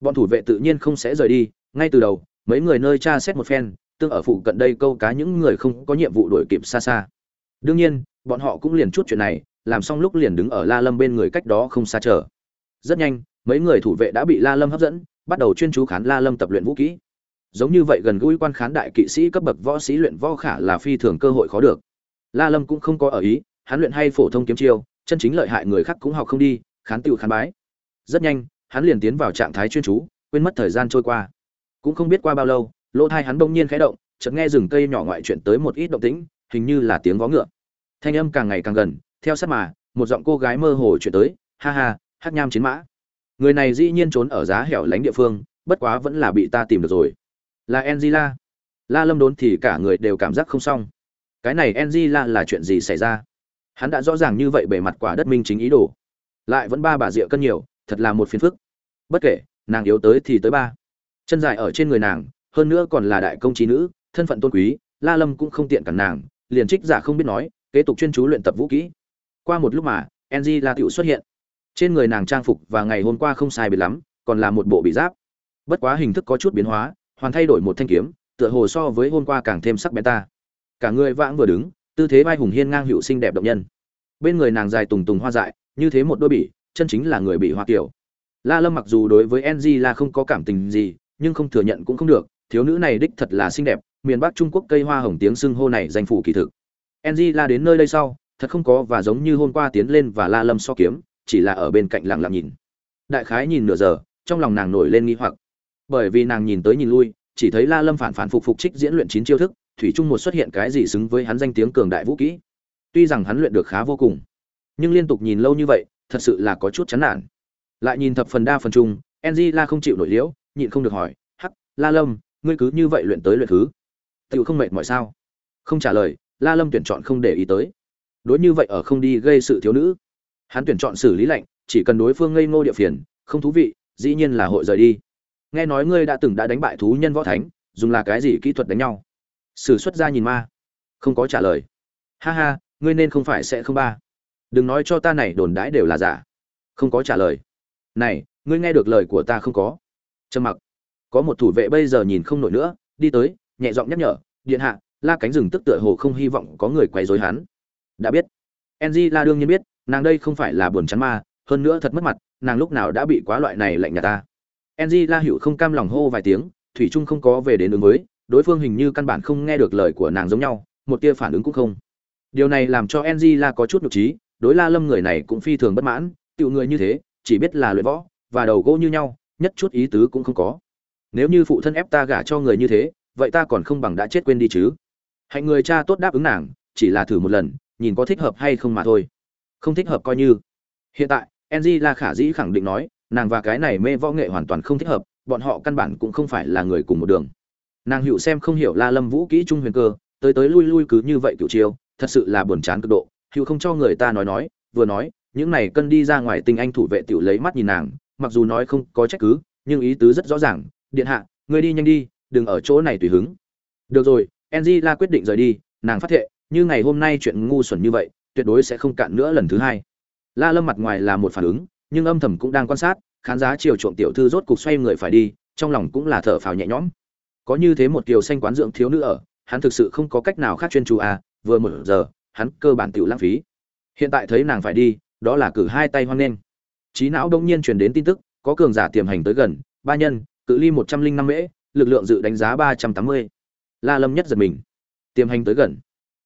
Bọn thủ vệ tự nhiên không sẽ rời đi, ngay từ đầu, mấy người nơi tra xét một phen, tương ở phụ cận đây câu cá những người không có nhiệm vụ đuổi kịp xa xa. Đương nhiên, bọn họ cũng liền chút chuyện này, làm xong lúc liền đứng ở la lâm bên người cách đó không xa chờ. Rất nhanh, mấy người thủ vệ đã bị la lâm hấp dẫn, bắt đầu chuyên chú khán la lâm tập luyện vũ kỹ. Giống như vậy gần gũi quan khán đại kỵ sĩ cấp bậc võ sĩ luyện võ khả là phi thường cơ hội khó được. La lâm cũng không có ở ý hắn luyện hay phổ thông kiếm chiêu, chân chính lợi hại người khác cũng học không đi, khán tiêu khán bái. Rất nhanh, hắn liền tiến vào trạng thái chuyên chú, quên mất thời gian trôi qua. Cũng không biết qua bao lâu, lỗ thai hắn bỗng nhiên khẽ động, chợt nghe rừng cây nhỏ ngoại chuyện tới một ít động tĩnh, hình như là tiếng vó ngựa. Thanh âm càng ngày càng gần, theo sát mà, một giọng cô gái mơ hồ chuyển tới, ha ha hát nham chiến mã. Người này dĩ nhiên trốn ở giá hẻo lánh địa phương, bất quá vẫn là bị ta tìm được rồi. Là angela. La lâm đốn thì cả người đều cảm giác không xong. Cái này angela là chuyện gì xảy ra? Hắn đã rõ ràng như vậy bề mặt quả đất minh chính ý đồ. Lại vẫn ba bà rượu cân nhiều, thật là một phiền phức. Bất kể, nàng yếu tới thì tới ba. Chân dài ở trên người nàng, hơn nữa còn là đại công trí nữ, thân phận tôn quý, la lâm cũng không tiện cản nàng, liền trích giả không biết nói, kế tục chuyên chú luyện tập vũ kỹ. Qua một lúc mà enzy la tiểu xuất hiện. Trên người nàng trang phục và ngày hôm qua không sai biệt lắm, còn là một bộ bị giáp. Bất quá hình thức có chút biến hóa, hoàn thay đổi một thanh kiếm, tựa hồ so với hôm qua càng thêm sắc bén ta. Cả người vãng vừa đứng tư thế vai hùng hiên ngang hữu xinh đẹp động nhân. Bên người nàng dài tùng tùng hoa dại, như thế một đôi bỉ, chân chính là người bị hoa kiểu. La lâm mặc dù đối với ng là không có cảm tình gì, nhưng không thừa nhận cũng không được, thiếu nữ này đích thật là xinh đẹp, miền bắc trung quốc cây hoa hồng tiếng xưng hô này danh phủ kỳ thực. Ng la đến nơi đây sau, thật không có và giống như hôm qua tiến lên và la lâm so kiếm, chỉ là ở bên cạnh lặng lặng nhìn. Đại khái nhìn nửa giờ, trong lòng nàng nổi lên nghi hoặc. Bởi vì nàng nhìn tới nhìn lui, chỉ thấy la lâm phản phản phục phục trích diễn luyện chín chiêu thức thủy trung một xuất hiện cái gì xứng với hắn danh tiếng cường đại vũ kỹ. Tuy rằng hắn luyện được khá vô cùng, nhưng liên tục nhìn lâu như vậy, thật sự là có chút chán nản. Lại nhìn thập phần đa phần chung enzy la không chịu nổi liễu, nhịn không được hỏi, hắc, la lâm, ngươi cứ như vậy luyện tới luyện thứ tự không mệt mọi sao? Không trả lời, la lâm tuyển chọn không để ý tới. Đối như vậy ở không đi gây sự thiếu nữ. Hắn tuyển chọn xử lý lạnh, chỉ cần đối phương ngây ngô địa phiền, không thú vị, dĩ nhiên là hội rời đi. Nghe nói ngươi đã từng đã đánh bại thú nhân võ thánh, dùng là cái gì kỹ thuật đánh nhau? Sử xuất ra nhìn ma. Không có trả lời. Ha ha, ngươi nên không phải sẽ không ba. Đừng nói cho ta này đồn đãi đều là giả. Không có trả lời. Này, ngươi nghe được lời của ta không có? Trầm mặc. Có một thủ vệ bây giờ nhìn không nổi nữa, đi tới, nhẹ giọng nhắc nhở, điện hạ, la cánh rừng tức tựa hồ không hy vọng có người quấy rối hắn. Đã biết. Enzy la đương nhiên biết, nàng đây không phải là buồn chán ma, hơn nữa thật mất mặt, nàng lúc nào đã bị quá loại này lạnh nhà ta. Enzy la hữu không cam lòng hô vài tiếng, thủy trung không có về đến ứng với đối phương hình như căn bản không nghe được lời của nàng giống nhau, một tia phản ứng cũng không. Điều này làm cho enzy la có chút nhục trí, đối la lâm người này cũng phi thường bất mãn tiểu người như thế, chỉ biết là luyện võ, và đầu gỗ như nhau, nhất chút ý tứ cũng không có. Nếu như phụ thân ép ta gả cho người như thế, vậy ta còn không bằng đã chết quên đi chứ. Hạnh người cha tốt đáp ứng nàng, chỉ là thử một lần, nhìn có thích hợp hay không mà thôi. Không thích hợp coi như. Hiện tại enzy la khả dĩ khẳng định nói, nàng và cái này mê võ nghệ hoàn toàn không thích hợp, bọn họ căn bản cũng không phải là người cùng một đường nàng hữu xem không hiểu la lâm vũ kỹ trung huyền cơ, tới tới lui lui cứ như vậy cựu chiêu, thật sự là buồn chán cực độ hữu không cho người ta nói nói, vừa nói, những này cân đi ra ngoài tình anh thủ vệ tiểu lấy mắt nhìn nàng, mặc dù nói không có trách cứ, nhưng ý tứ rất rõ ràng, điện hạ, ngươi đi nhanh đi, đừng ở chỗ này tùy hứng. Được rồi angela quyết định rời đi, nàng phát thệ, như ngày hôm nay chuyện ngu xuẩn như vậy, tuyệt đối sẽ không cạn nữa lần thứ hai. La lâm mặt ngoài là một phản ứng, nhưng âm thầm cũng đang quan sát, khán giá chiều trộm tiểu thư rốt cục xoay người phải đi, trong lòng cũng là thở phào nhẹ nhõm có như thế một kiều xanh quán dưỡng thiếu nữ ở, hắn thực sự không có cách nào khác chuyên chú à vừa một giờ, hắn cơ bản tiểu lãng phí. Hiện tại thấy nàng phải đi, đó là cử hai tay hoang lên trí não đông nhiên truyền đến tin tức, có cường giả tiềm hành tới gần, ba nhân, cự ly một trăm linh năm mễ, lực lượng dự đánh giá ba trăm tám mươi. La lâm nhất giật mình. Tiềm hành tới gần.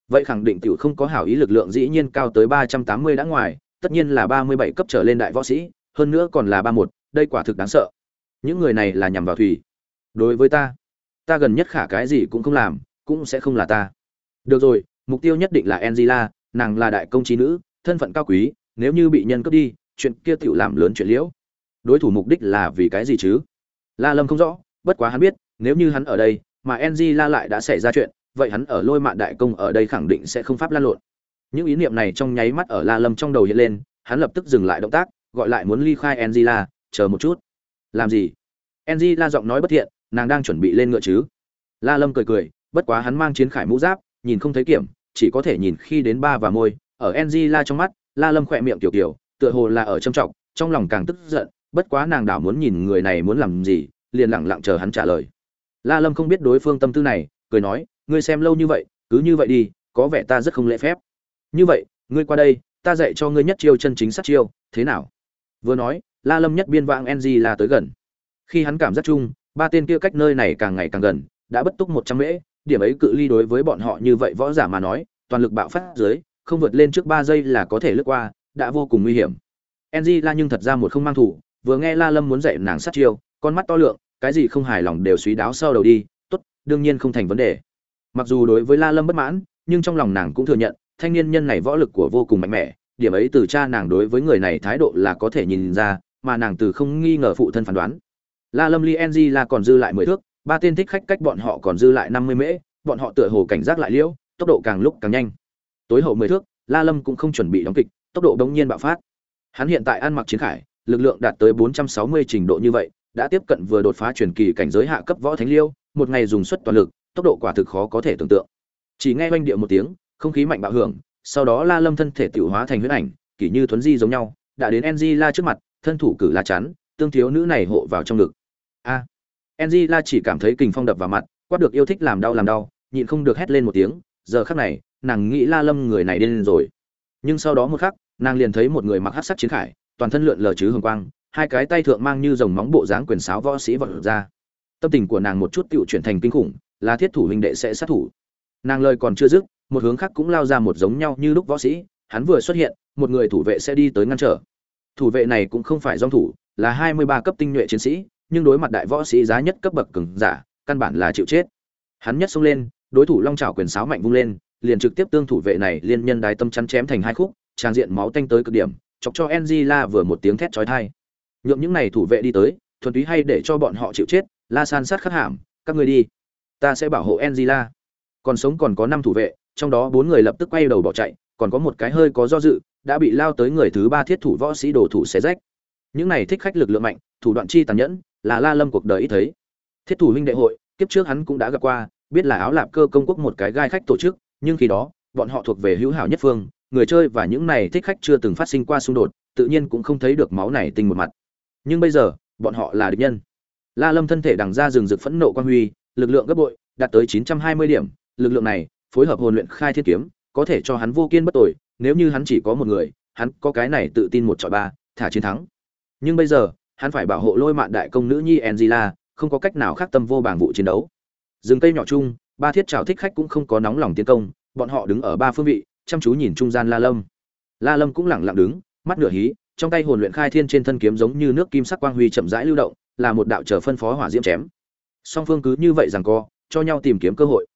Vậy khẳng định tiểu không có hảo ý lực lượng dĩ nhiên cao tới ba trăm tám mươi đã ngoài, tất nhiên là ba mươi bảy cấp trở lên đại võ sĩ, hơn nữa còn là ba một, đây quả thực đáng sợ. Những người này là nhằm vào thủy. Đối với ta ta gần nhất khả cái gì cũng không làm, cũng sẽ không là ta. Được rồi, mục tiêu nhất định là angela, nàng là đại công trí nữ, thân phận cao quý, nếu như bị nhân cướp đi, chuyện kia tiểu làm lớn chuyện liễu. Đối thủ mục đích là vì cái gì chứ? La lâm không rõ, bất quá hắn biết, nếu như hắn ở đây, mà angela lại đã xảy ra chuyện, vậy hắn ở lôi mạn đại công ở đây khẳng định sẽ không pháp lan lộn. Những ý niệm này trong nháy mắt ở la lâm trong đầu hiện lên, hắn lập tức dừng lại động tác, gọi lại muốn ly khai angela, chờ một chút. Làm gì? Angela giọng nói bất thiện nàng đang chuẩn bị lên ngựa chứ? La lâm cười cười, bất quá hắn mang chiến khải mũ giáp, nhìn không thấy kiểm, chỉ có thể nhìn khi đến ba và môi, ở angela trong mắt, la lâm khỏe miệng kiểu kiểu, tựa hồ là ở trầm trọng, trong lòng càng tức giận, bất quá nàng đảo muốn nhìn người này muốn làm gì, liền lặng lặng chờ hắn trả lời. La lâm không biết đối phương tâm tư này, cười nói, ngươi xem lâu như vậy, cứ như vậy đi, có vẻ ta rất không lễ phép. Như vậy, ngươi qua đây, ta dạy cho ngươi nhất chiêu chân chính sát chiêu, thế nào? Vừa nói, la lâm nhất biên vãng ng là tới gần. Khi hắn cảm giác chung ba tên kia cách nơi này càng ngày càng gần, đã bất túc một trăm mễ, điểm ấy cự ly đối với bọn họ như vậy võ giả mà nói, toàn lực bạo phát dưới, không vượt lên trước ba giây là có thể lướt qua, đã vô cùng nguy hiểm. Ng la nhưng thật ra một không mang thủ, vừa nghe la lâm muốn dạy nàng sát chiêu, con mắt to lượng, cái gì không hài lòng đều suy đáo sau đầu đi, tốt, đương nhiên không thành vấn đề. Mặc dù đối với la lâm bất mãn, nhưng trong lòng nàng cũng thừa nhận, thanh niên nhân này võ lực của vô cùng mạnh mẽ, điểm ấy từ cha nàng đối với người này thái độ là có thể nhìn ra, mà nàng từ không nghi ngờ phụ thân phán đoán la lâm li ng là còn dư lại mười thước, ba tên thích khách cách bọn họ còn dư lại năm mươi mễ, bọn họ tựa hồ cảnh giác lại liễu, tốc độ càng lúc càng nhanh. Tối hậu mười thước, la lâm cũng không chuẩn bị đóng kịch, tốc độ đống nhiên bạo phát. Hắn hiện tại ăn mặc chiến khải, lực lượng đạt tới bốn trăm sáu mươi trình độ như vậy, đã tiếp cận vừa đột phá truyền kỳ cảnh giới hạ cấp võ thánh liêu, một ngày dùng suất toàn lực, tốc độ quả thực khó có thể tưởng tượng. Chỉ nghe oanh điệu một tiếng, không khí mạnh bạo hưởng, sau đó la lâm thân thể tiểu hóa thành huyết ảnh kỳ như thuấn di giống nhau, đã đến ng la trước mặt, thân thủ cử la chắn tương thiếu nữ này hộ vào trong ngực. A. À, chỉ cảm thấy kình phong đập vào mặt quát được yêu thích làm đau làm đau nhịn không được hét lên một tiếng giờ khắc này nàng nghĩ la lâm người này điên rồi. Nhưng sau đó một khắc nàng liền thấy một người mặc hắc sắc chiến khải toàn thân lượn lờ chứ hồng quang hai cái tay thượng mang như dòng móng bộ dáng quyền sáo võ sĩ vật ra. Tâm tình của nàng một chút tựu chuyển thành kinh khủng là thiết thủ huynh đệ sẽ sát thủ. Nàng lời còn chưa dứt một hướng khác cũng lao ra một giống nhau như lúc võ sĩ hắn vừa xuất hiện một người thủ vệ sẽ đi tới ngăn trở. Thủ vệ này cũng không phải dòng thủ là hai mươi ba cấp tinh nhuệ chiến sĩ nhưng đối mặt đại võ sĩ giá nhất cấp bậc cường giả căn bản là chịu chết hắn nhất xông lên đối thủ long trảo quyền sáo mạnh vung lên liền trực tiếp tương thủ vệ này liên nhân đái tâm chắn chém thành hai khúc trang diện máu tanh tới cực điểm chọc cho Angela vừa một tiếng thét chói tai. Nhượng những này thủ vệ đi tới, thuần túy hay để cho bọn họ chịu chết, La San sát khắc hàm, các ngươi đi, ta sẽ bảo hộ Angela. Còn sống còn có năm thủ vệ, trong đó bốn người lập tức quay đầu bỏ chạy, còn có một cái hơi có do dự, đã bị lao tới người thứ ba thiết thủ võ sĩ đồ thủ xé rách. Những này thích khách lực lượng mạnh, thủ đoạn chi tàn nhẫn, là La Lâm cuộc đời ít thấy. Thiết thủ huynh đệ hội, kiếp trước hắn cũng đã gặp qua, biết là áo lạp cơ công quốc một cái gai khách tổ chức, nhưng khi đó, bọn họ thuộc về hữu hảo nhất phương, người chơi và những này thích khách chưa từng phát sinh qua xung đột, tự nhiên cũng không thấy được máu này tinh một mặt. Nhưng bây giờ, bọn họ là địch nhân. La Lâm thân thể đằng ra rừng rực phẫn nộ quan huy, lực lượng gấp bội, đạt tới 920 điểm, lực lượng này, phối hợp hồn luyện khai thiên kiếm, có thể cho hắn vô kiên bất tội, nếu như hắn chỉ có một người, hắn có cái này tự tin một trọi ba, thả chiến thắng. Nhưng bây giờ, hắn phải bảo hộ Lôi Mạn đại công nữ nhi Angela, không có cách nào khác tâm vô bảng vụ chiến đấu. Dừng cây nhỏ chung, ba thiết chào thích khách cũng không có nóng lòng tiến công, bọn họ đứng ở ba phương vị, chăm chú nhìn trung gian La Lâm. La Lâm cũng lẳng lặng đứng, mắt nửa hí, trong tay hồn luyện khai thiên trên thân kiếm giống như nước kim sắc quang huy chậm rãi lưu động, là một đạo trở phân phó hỏa diễm chém. Song phương cứ như vậy rằng co, cho nhau tìm kiếm cơ hội.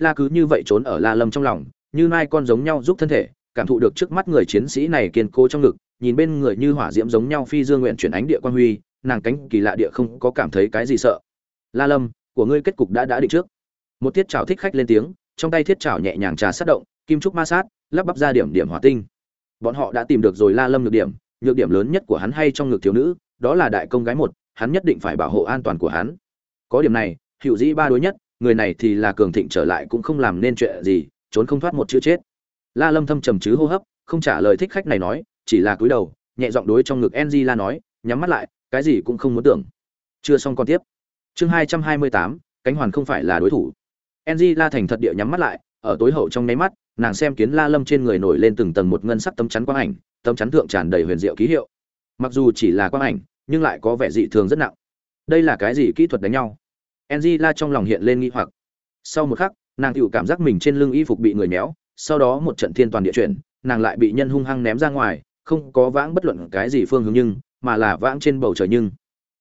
La cứ như vậy trốn ở La Lâm trong lòng, như mai con giống nhau giúp thân thể, cảm thụ được trước mắt người chiến sĩ này kiên cố trong ngực, nhìn bên người như hỏa diễm giống nhau phi dương nguyện chuyển ánh địa quan huy, nàng cánh kỳ lạ địa không có cảm thấy cái gì sợ. La Lâm, của ngươi kết cục đã đã định trước. Một thiết trào thích khách lên tiếng, trong tay thiết trào nhẹ nhàng trà sát động, kim trúc ma sát lắp bắp ra điểm điểm hỏa tinh bọn họ đã tìm được rồi la lâm nhược điểm nhược điểm lớn nhất của hắn hay trong ngực thiếu nữ đó là đại công gái một hắn nhất định phải bảo hộ an toàn của hắn có điểm này hiệu dĩ ba đối nhất người này thì là cường thịnh trở lại cũng không làm nên chuyện gì trốn không thoát một chữ chết la lâm thâm trầm chứ hô hấp không trả lời thích khách này nói chỉ là cúi đầu nhẹ giọng đối trong ngực Angela la nói nhắm mắt lại cái gì cũng không muốn tưởng. Chưa xong còn tiếp. Chương hai trăm hai mươi tám cánh hoàn không phải là đối thủ. Angela la thành thật địa nhắm mắt lại ở tối hậu trong nháy mắt nàng xem kiến la lâm trên người nổi lên từng tầng một ngân sắc tấm chắn quang ảnh tấm chắn thượng tràn đầy huyền diệu ký hiệu. Mặc dù chỉ là quang ảnh nhưng lại có vẻ dị thường rất nặng. Đây là cái gì kỹ thuật đánh nhau? Angela trong lòng hiện lên nghi hoặc. Sau một khắc, nàng tự cảm giác mình trên lưng y phục bị người méo, sau đó một trận thiên toàn địa chuyển, nàng lại bị nhân hung hăng ném ra ngoài, không có vãng bất luận cái gì phương hướng nhưng, mà là vãng trên bầu trời nhưng.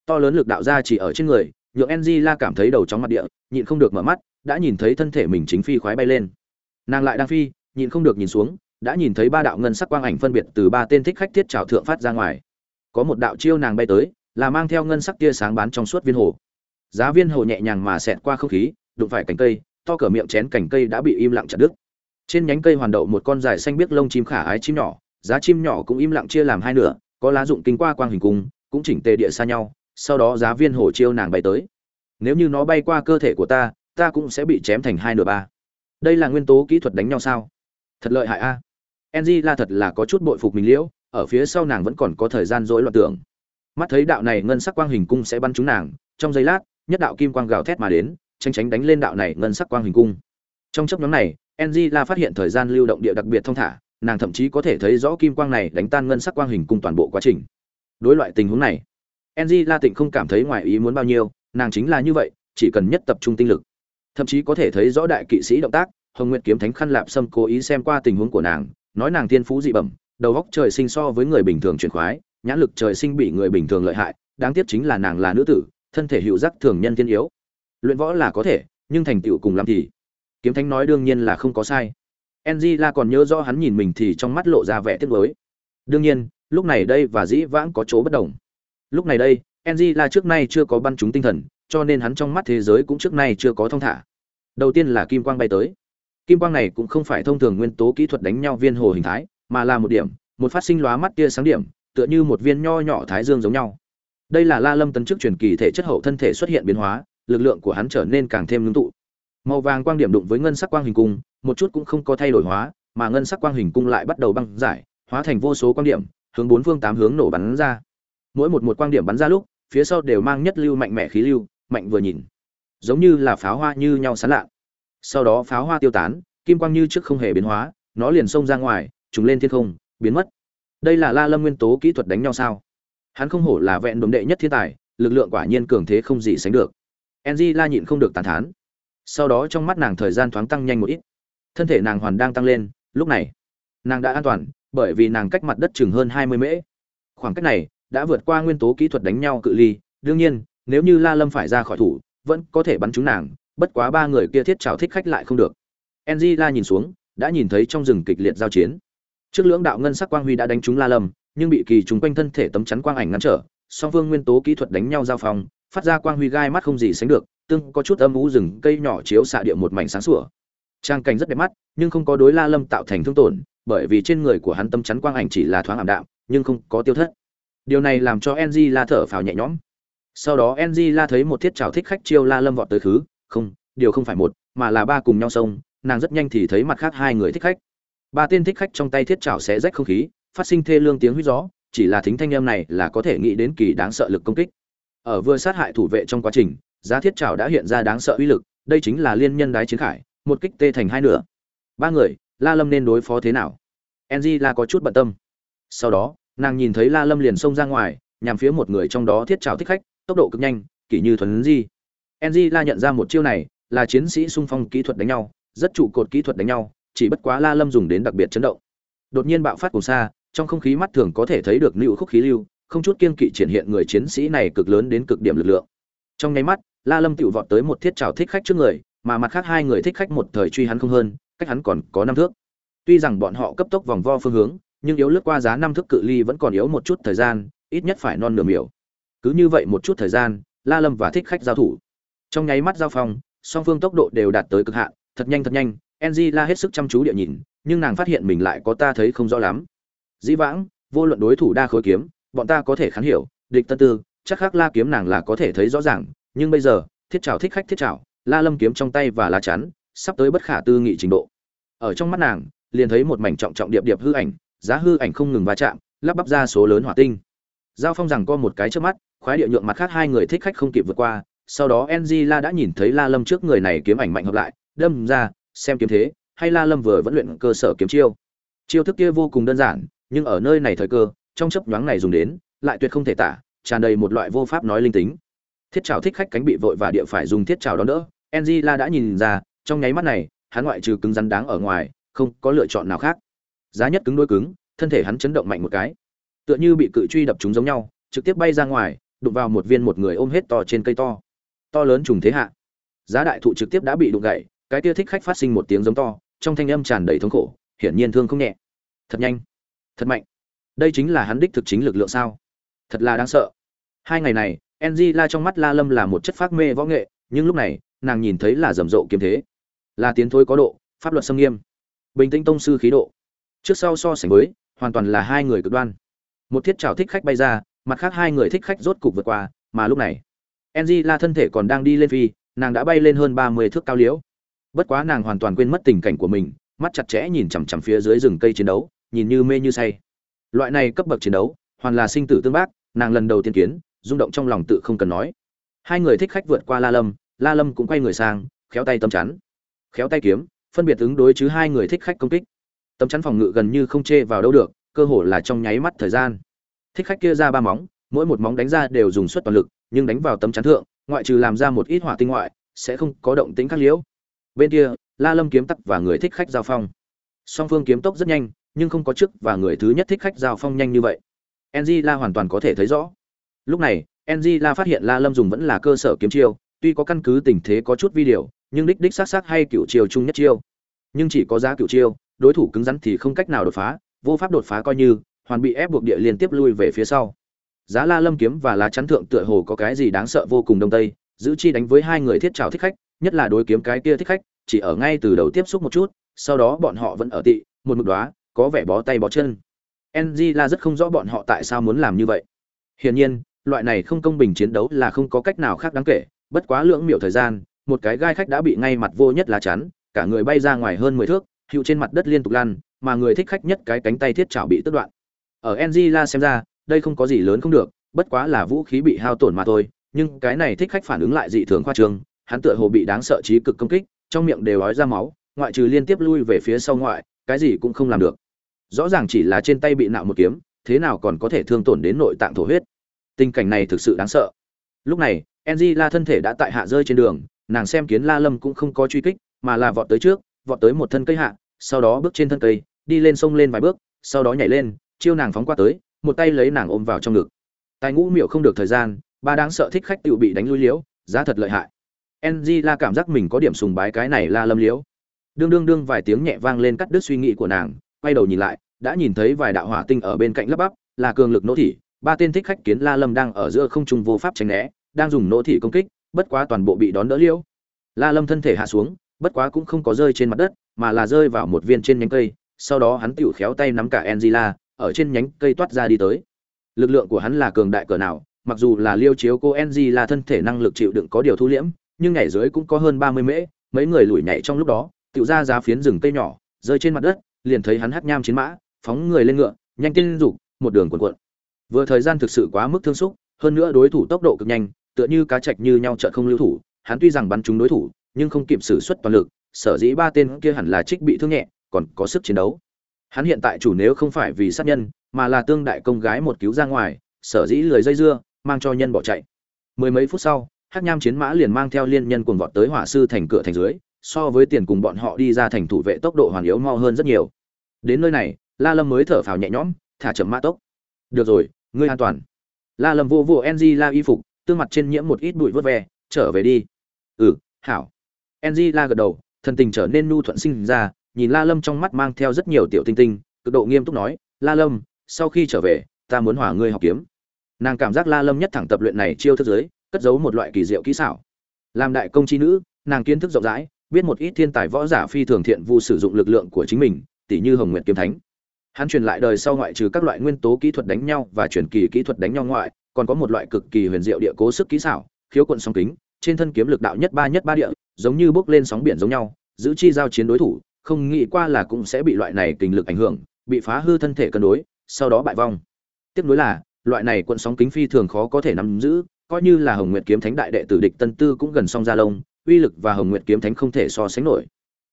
To lớn lực đạo ra chỉ ở trên người, nhượng la cảm thấy đầu chóng mặt địa, nhịn không được mở mắt, đã nhìn thấy thân thể mình chính phi khoái bay lên. Nàng lại đang phi, nhịn không được nhìn xuống, đã nhìn thấy ba đạo ngân sắc quang ảnh phân biệt từ ba tên thích khách thiết trào thượng phát ra ngoài. Có một đạo chiêu nàng bay tới, là mang theo ngân sắc tia sáng bán trong suốt viên hồ giá viên hồ nhẹ nhàng mà xẹt qua không khí đụng phải cành cây to cỡ miệng chén cành cây đã bị im lặng chặt đứt trên nhánh cây hoàn đậu một con dài xanh biếc lông chim khả ái chim nhỏ giá chim nhỏ cũng im lặng chia làm hai nửa có lá dụng kinh qua quang hình cung cũng chỉnh tề địa xa nhau sau đó giá viên hồ chiêu nàng bay tới nếu như nó bay qua cơ thể của ta ta cũng sẽ bị chém thành hai nửa ba đây là nguyên tố kỹ thuật đánh nhau sao thật lợi hại a à. la thật là có chút bội phục mình liễu ở phía sau nàng vẫn còn có thời gian dối loạn tưởng mắt thấy đạo này ngân sắc quang hình cung sẽ bắn trúng nàng trong giây lát nhất đạo kim quang gào thét mà đến, tranh tránh đánh lên đạo này ngân sắc quang hình cung. Trong chấp nhóm này, Angela phát hiện thời gian lưu động địa đặc biệt thông thả, nàng thậm chí có thể thấy rõ kim quang này đánh tan ngân sắc quang hình cung toàn bộ quá trình. Đối loại tình huống này, Angela Tịnh không cảm thấy ngoài ý muốn bao nhiêu, nàng chính là như vậy, chỉ cần nhất tập trung tinh lực, thậm chí có thể thấy rõ đại kỵ sĩ động tác. Hồng Nguyệt kiếm thánh khăn lạp sâm cố ý xem qua tình huống của nàng, nói nàng thiên phú dị bẩm, đầu góc trời sinh so với người bình thường chuyển khoái, nhãn lực trời sinh bị người bình thường lợi hại, đáng tiếc chính là nàng là nữ tử, thân thể hữu giác thường nhân thiên yếu luyện võ là có thể nhưng thành tựu cùng làm thì kiếm thánh nói đương nhiên là không có sai angela còn nhớ rõ hắn nhìn mình thì trong mắt lộ ra vẻ tiếc nuối. Đương nhiên, lúc này đây và dĩ vãng có chỗ bất đồng. Lúc này đây, angela trước nay chưa có băn chúng tinh thần, cho nên hắn trong mắt thế giới cũng trước nay chưa có thông thả. Đầu tiên là kim quang bay tới. Kim quang này cũng không phải thông thường nguyên tố kỹ thuật đánh nhau viên hồ hình thái, mà là một điểm, một phát sinh lóa mắt tia sáng điểm, tựa như một viên nho nhỏ thái dương giống nhau. Đây là la lâm tấn trước truyền kỳ thể chất hậu thân thể xuất hiện biến hóa, lực lượng của hắn trở nên càng thêm ngưng tụ màu vàng quang điểm đụng với ngân sắc quang hình cung, một chút cũng không có thay đổi hóa, mà ngân sắc quang hình cung lại bắt đầu băng giải, hóa thành vô số quang điểm, hướng bốn phương tám hướng nổ bắn ra. Mỗi một một quang điểm bắn ra lúc, phía sau đều mang nhất lưu mạnh mẽ khí lưu, mạnh vừa nhìn. Giống như là pháo hoa như nhau sán lạ. Sau đó pháo hoa tiêu tán, kim quang như trước không hề biến hóa, nó liền xông ra ngoài, trùng lên thiên không, biến mất. Đây là la lâm nguyên tố kỹ thuật đánh nhau sao? Hắn không hổ là vẹn đồn đệ nhất thiên tài, lực lượng quả nhiên cường thế không gì sánh được. Enzy la nhịn không được tàn thán sau đó trong mắt nàng thời gian thoáng tăng nhanh một ít. Thân thể nàng hoàn đang tăng lên, lúc này, nàng đã an toàn, bởi vì nàng cách mặt đất chừng hơn hai mươi mễ. Khoảng cách này đã vượt qua nguyên tố kỹ thuật đánh nhau cự ly, đương nhiên, nếu như la lâm phải ra khỏi thủ, vẫn có thể bắn trúng nàng, bất quá ba người kia thiết trào thích khách lại không được. Enzy la nhìn xuống, đã nhìn thấy trong rừng kịch liệt giao chiến. Trước lưỡng đạo ngân sắc quang huy đã đánh trúng la lâm, nhưng bị kỳ trùng quanh thân thể tấm chắn quang ảnh ngăn trở, song phương nguyên tố kỹ thuật đánh nhau giao phong, phát ra quang huy gai mắt không gì sánh được tương có chút âm u rừng cây nhỏ chiếu xạ địa một mảnh sáng sủa. Trang cảnh rất đẹp mắt, nhưng không có đối la lâm tạo thành thương tổn, bởi vì trên người của hắn tâm chắn quang ảnh chỉ là thoáng ảm đạm, nhưng không có tiêu thất. Điều này làm cho ng la thở phào nhẹ nhõm. Sau đó ng la thấy một thiết trào thích khách chiêu la lâm vọt tới thứ không, điều không phải một, mà là ba cùng nhau xông, nàng rất nhanh thì thấy mặt khác hai người thích khách. Ba tên thích khách trong tay thiết trào sẽ rách không khí, phát sinh thê lương tiếng huýt gió, chỉ là thính thanh âm này là có thể nghĩ đến kỳ đáng sợ lực công kích. Ở vừa sát hại thủ vệ trong quá trình giá thiết trảo đã hiện ra đáng sợ uy lực, đây chính là liên nhân đái chiến khải, một kích tê thành hai nửa. Ba người, la lâm nên đối phó thế nào? Enji la có chút bận tâm. Sau đó, nàng nhìn thấy la lâm liền xông ra ngoài, nhằm phía một người trong đó thiết trảo thích khách, tốc độ cực nhanh kỳ như thuần di Enji la nhận ra một chiêu này, là chiến sĩ sung phong kỹ thuật đánh nhau, rất trụ cột kỹ thuật đánh nhau, chỉ bất quá la lâm dùng đến đặc biệt chấn động. Đột nhiên bạo phát cùng xa, trong không khí mắt thường có thể thấy được lưu khúc khí lưu, không chút kiên kỵ triển hiện người chiến sĩ này cực lớn đến cực điểm lực lượng. Trong nháy mắt la lâm tiểu vọt tới một thiết trào thích khách trước người mà mặt khác hai người thích khách một thời truy hắn không hơn cách hắn còn có năm thước. Tuy rằng bọn họ cấp tốc vòng vo phương hướng nhưng yếu lướt qua giá năm thước cự ly vẫn còn yếu một chút thời gian ít nhất phải non nửa miểu. Cứ như vậy một chút thời gian la lâm và thích khách giao thủ. Trong nháy mắt giao phong song phương tốc độ đều đạt tới cực hạn thật nhanh thật nhanh Angela hết sức chăm chú địa nhìn, nhưng nàng phát hiện mình lại có ta thấy không rõ lắm. Dĩ vãng, vô luận đối thủ đa khối kiếm, bọn ta có thể khán hiểu, địch tân tư, chắc khắc la kiếm nàng là có thể thấy rõ ràng, nhưng bây giờ, thiết trào thích khách thiết trào la lâm kiếm trong tay và lá chắn, sắp tới bất khả tư nghị trình độ. Ở trong mắt nàng, liền thấy một mảnh trọng trọng điệp điệp hư ảnh, giá hư ảnh không ngừng va chạm, lắp bắp ra số lớn hỏa tinh. Giao Phong rằng co một cái trước mắt, khoái địa nhượng mặt khác hai người thích khách không kịp vượt qua, sau đó Angela đã nhìn thấy La Lâm trước người này kiếm ảnh mạnh hợp lại, đâm ra, xem kiếm thế, hay La Lâm vừa vẫn luyện cơ sở kiếm chiêu. Chiêu thức kia vô cùng đơn giản, nhưng ở nơi này thời cơ, trong chớp nhoáng này dùng đến, lại tuyệt không thể tả, tràn đầy một loại vô pháp nói linh tính. Thiết trào thích khách cánh bị vội và địa phải dùng thiết trào đón đỡ, Angela đã nhìn ra, trong nháy mắt này, hắn ngoại trừ cứng rắn đáng ở ngoài, không có lựa chọn nào khác. Giá nhất cứng đôi cứng, thân thể hắn chấn động mạnh một cái, tựa như bị cự truy đập chúng giống nhau, trực tiếp bay ra ngoài, đụng vào một viên một người ôm hết to trên cây to. To lớn trùng thế hạ. Giá đại thụ trực tiếp đã bị đụng gãy, cái kia thích khách phát sinh một tiếng giống to, trong thanh âm tràn đầy thống khổ, hiển nhiên thương không nhẹ. Thật nhanh, thật mạnh. Đây chính là hắn đích thực chính lực lượng sao? Thật là đáng sợ. Hai ngày này, Angela trong mắt La Lâm là một chất phát mê võ nghệ, nhưng lúc này, nàng nhìn thấy là rầm rộ kiếm thế, là tiến Thôi có độ, pháp luật sâm nghiêm, bình tĩnh tông sư khí độ. Trước sau so sánh với, hoàn toàn là hai người cực đoan. Một thiết trảo thích khách bay ra, mặt khác hai người thích khách rốt cục vượt qua, mà lúc này, Angela thân thể còn đang đi lên phi, nàng đã bay lên hơn 30 thước cao liễu. Bất quá nàng hoàn toàn quên mất tình cảnh của mình, mắt chặt chẽ nhìn chằm chằm phía dưới rừng cây chiến đấu, nhìn như mê như say. Loại này cấp bậc chiến đấu, hoàn là sinh tử tương bác, nàng lần đầu tiên kiến, rung động trong lòng tự không cần nói. Hai người thích khách vượt qua La Lâm, La Lâm cũng quay người sang, khéo tay tấm chắn, khéo tay kiếm, phân biệt ứng đối chứ hai người thích khách công kích. Tấm chắn phòng ngự gần như không chê vào đâu được, cơ hồ là trong nháy mắt thời gian. Thích khách kia ra ba móng, mỗi một móng đánh ra đều dùng suất toàn lực, nhưng đánh vào tấm chắn thượng, ngoại trừ làm ra một ít hỏa tinh ngoại, sẽ không có động tĩnh khác liễu. Bên kia, La Lâm kiếm tắc và người thích khách giao phong. Song phương kiếm tốc rất nhanh, nhưng không có trước và người thứ nhất thích khách giao phong nhanh như vậy. La hoàn toàn có thể thấy rõ. Lúc này, La phát hiện La Lâm dùng vẫn là cơ sở kiếm chiêu, tuy có căn cứ tình thế có chút vi điều, nhưng đích đích sát sát hay cựu chiêu chung nhất chiêu. Nhưng chỉ có giá cựu chiêu, đối thủ cứng rắn thì không cách nào đột phá, vô pháp đột phá coi như, hoàn bị ép buộc địa liên tiếp lui về phía sau. Giá la lâm kiếm và lá chắn thượng tựa hồ có cái gì đáng sợ vô cùng đông tây giữ chi đánh với hai người thiết trào thích khách nhất là đối kiếm cái kia thích khách chỉ ở ngay từ đầu tiếp xúc một chút sau đó bọn họ vẫn ở tị một mực đoá có vẻ bó tay bó chân. Ng la rất không rõ bọn họ tại sao muốn làm như vậy. Hiển nhiên loại này không công bình chiến đấu là không có cách nào khác đáng kể bất quá lưỡng miệu thời gian một cái gai khách đã bị ngay mặt vô nhất lá chắn cả người bay ra ngoài hơn mười thước hữu trên mặt đất liên tục lăn mà người thích khách nhất cái cánh tay thiết chảo bị tước đoạn ở Angela xem ra, đây không có gì lớn không được, bất quá là vũ khí bị hao tổn mà thôi, nhưng cái này thích khách phản ứng lại dị thường khoa trương, hắn tựa hồ bị đáng sợ trí cực công kích, trong miệng đều ói ra máu, ngoại trừ liên tiếp lui về phía sau ngoại, cái gì cũng không làm được. Rõ ràng chỉ là trên tay bị nạo một kiếm, thế nào còn có thể thương tổn đến nội tạng thổ huyết. Tình cảnh này thực sự đáng sợ. Lúc này, Angela thân thể đã tại hạ rơi trên đường, nàng xem kiến La Lâm cũng không có truy kích, mà là vọt tới trước, vọt tới một thân cây hạ, sau đó bước trên thân cây, đi lên sông lên vài bước, sau đó nhảy lên, chiêu nàng phóng qua tới một tay lấy nàng ôm vào trong ngực. Tài ngũ miệu không được thời gian ba đáng sợ thích khách tự bị đánh lui liễu giá thật lợi hại. Ng la cảm giác mình có điểm sùng bái cái này la lâm liễu đương đương đương vài tiếng nhẹ vang lên cắt đứt suy nghĩ của nàng quay đầu nhìn lại đã nhìn thấy vài đạo hỏa tinh ở bên cạnh lấp bắp là cường lực nỗ thị ba tên thích khách kiến la lâm đang ở giữa không trung vô pháp tránh né đang dùng nỗ thị công kích bất quá toàn bộ bị đón đỡ liễu. La lâm thân thể hạ xuống bất quá cũng không có rơi trên mặt đất mà là rơi vào một viên trên nhánh cây sau đó hắn tiểu khéo tay nắm cả Angela, ở trên nhánh cây toát ra đi tới. Lực lượng của hắn là cường đại cỡ nào mặc dù là liêu chiếu cô Angela thân thể năng lực chịu đựng có điều thu liễm nhưng nhảy dưới cũng có hơn ba mươi mễ mấy người lùi nhảy trong lúc đó tiểu ra giá phiến rừng cây nhỏ rơi trên mặt đất liền thấy hắn hắc nham chiến mã phóng người lên ngựa nhanh tiên dục một đường cuộn cuộn vừa thời gian thực sự quá mức thương xúc, hơn nữa đối thủ tốc độ cực nhanh, tựa như cá chạch như nhau chợt không lưu thủ, hắn tuy rằng bắn trúng đối thủ, nhưng không kịp sử xuất toàn lực, sở dĩ ba tên kia hẳn là trích bị thương nhẹ, còn có sức chiến đấu. Hắn hiện tại chủ nếu không phải vì sát nhân, mà là tương đại công gái một cứu ra ngoài, sở dĩ lười dây dưa, mang cho nhân bỏ chạy. Mười mấy phút sau, hắc nham chiến mã liền mang theo liên nhân cùng vọt tới hỏa sư thành cửa thành dưới, so với tiền cùng bọn họ đi ra thành thủ vệ tốc độ hoàn yếu mau hơn rất nhiều. Đến nơi này, la lâm mới thở phào nhẹ nhõm, thả chậm mã tốc. Được rồi ngươi an toàn la lâm vô vô ng la y phục tương mặt trên nhiễm một ít bụi vớt ve trở về đi ừ hảo ng la gật đầu thần tình trở nên nu thuận sinh ra nhìn La Lâm trong mắt mang theo rất nhiều tiểu tinh tinh, cực độ nghiêm túc nói, "La Lâm, sau khi trở về, ta muốn hòa ngươi học kiếm." Nàng cảm giác La Lâm nhất thẳng tập luyện này chiêu thức giới, cất giấu một loại kỳ diệu kỹ xảo. Làm đại công chi nữ, nàng kiến thức rộng rãi, biết một ít thiên tài võ giả phi thường thiện vu sử dụng lực lượng của chính mình tỷ như hồng nguyệt kiếm thánh hắn truyền lại đời sau ngoại trừ các loại nguyên tố kỹ thuật đánh nhau và truyền kỳ kỹ thuật đánh nhau ngoại, còn có một loại cực kỳ huyền diệu địa cố sức kỹ xảo, khiếu quận sóng kính, trên thân kiếm lực đạo nhất ba nhất ba địa, giống như bước lên sóng biển giống nhau, giữ chi giao chiến đối thủ, không nghĩ qua là cũng sẽ bị loại này kình lực ảnh hưởng, bị phá hư thân thể cân đối, sau đó bại vong. Tiếp nối là, loại này quận sóng kính phi thường khó có thể nắm giữ, coi như là hồng nguyệt kiếm thánh đại đệ tử địch tân tư cũng gần song ra lông, uy lực và hồng nguyệt kiếm thánh không thể so sánh nổi.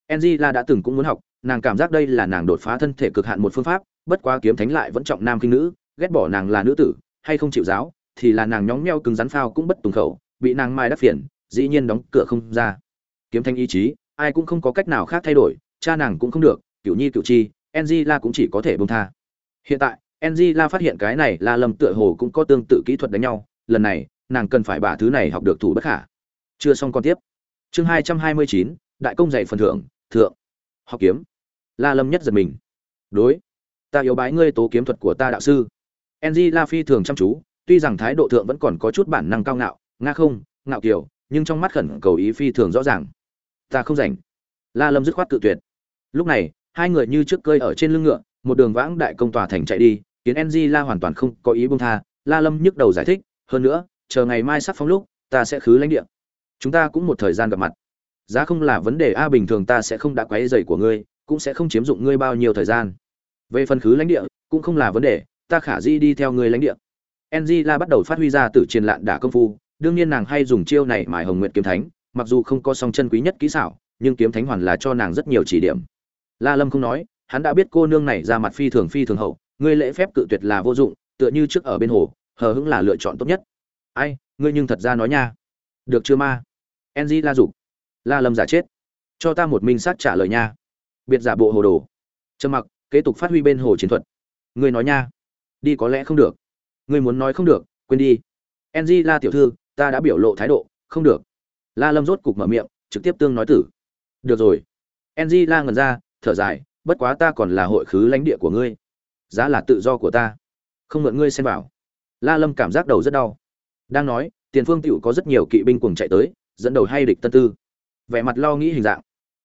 Angela đã từng cũng muốn học, nàng cảm giác đây là nàng đột phá thân thể cực hạn một phương pháp, bất quá kiếm thánh lại vẫn trọng nam kinh nữ, ghét bỏ nàng là nữ tử, hay không chịu giáo, thì là nàng nhóng nheo cứng rắn phao cũng bất tùng khẩu, bị nàng mai đắc phiền, dĩ nhiên đóng cửa không ra. Kiếm thánh ý chí, ai cũng không có cách nào khác thay đổi, cha nàng cũng không được, cửu nhi cửu chi, Angela cũng chỉ có thể buông tha. Hiện tại, Angela phát hiện cái này là Lâm tựa hồ cũng có tương tự kỹ thuật đánh nhau, lần này, nàng cần phải bả thứ này học được thủ bất khả. Chưa xong con tiếp. Chương hai hai mươi chín đại công dạy phần thưởng, thượng. Học kiếm. La lâm nhất giật mình. Đối. Ta yếu bái ngươi tố kiếm thuật của ta đạo sư. Enzy la phi thường chăm chú, tuy rằng thái độ thượng vẫn còn có chút bản năng cao ngạo, nga không, ngạo kiều nhưng trong mắt khẩn cầu ý phi thường rõ ràng. Ta không rảnh. La lâm dứt khoát cự tuyệt. Lúc này, hai người như trước cơi ở trên lưng ngựa, một đường vãng đại công tòa thành chạy đi, khiến enzy la hoàn toàn không có ý buông tha. La lâm nhức đầu giải thích, hơn nữa, chờ ngày mai sắp phóng lúc, ta sẽ khứ lãnh địa. Chúng ta cũng một thời gian gặp mặt giá không là vấn đề a, bình thường ta sẽ không đã quấy rầy của ngươi, cũng sẽ không chiếm dụng ngươi bao nhiêu thời gian. Về phần khứ lãnh địa, cũng không là vấn đề, ta khả di đi theo ngươi lãnh địa. Angela bắt đầu phát huy ra từ triền lạn đả công phu, đương nhiên nàng hay dùng chiêu này mài hồng nguyện kiếm thánh, mặc dù không có song chân quý nhất kỹ xảo, nhưng kiếm thánh hoàn là cho nàng rất nhiều chỉ điểm. La lâm không nói, hắn đã biết cô nương này ra mặt phi thường phi thường hậu, ngươi lễ phép cự tuyệt là vô dụng, tựa như trước ở bên hồ, hờ hững là lựa chọn tốt nhất. Ai, ngươi nhưng thật ra nói nha. Được chưa ma? Enzy la dục la lâm giả chết. Cho ta một minh sát trả lời nha. Biệt giả bộ hồ đồ. Trầm mặc, kế tục phát huy bên hồ chiến thuật. Ngươi nói nha. Đi có lẽ không được. Ngươi muốn nói không được, quên đi. Ng la tiểu thư, ta đã biểu lộ thái độ, không được. La lâm rốt cục mở miệng, trực tiếp tương nói tử. Được rồi. Ng la ngần ra, thở dài, bất quá ta còn là hội khứ lãnh địa của ngươi. Giá là tự do của ta. Không mượn ngươi xem vào. la lâm cảm giác đầu rất đau. Đang nói, tiền phương tựu có rất nhiều kỵ binh cùng chạy tới, dẫn đầu hay địch tân tư vẻ mặt lo nghĩ hình dạng.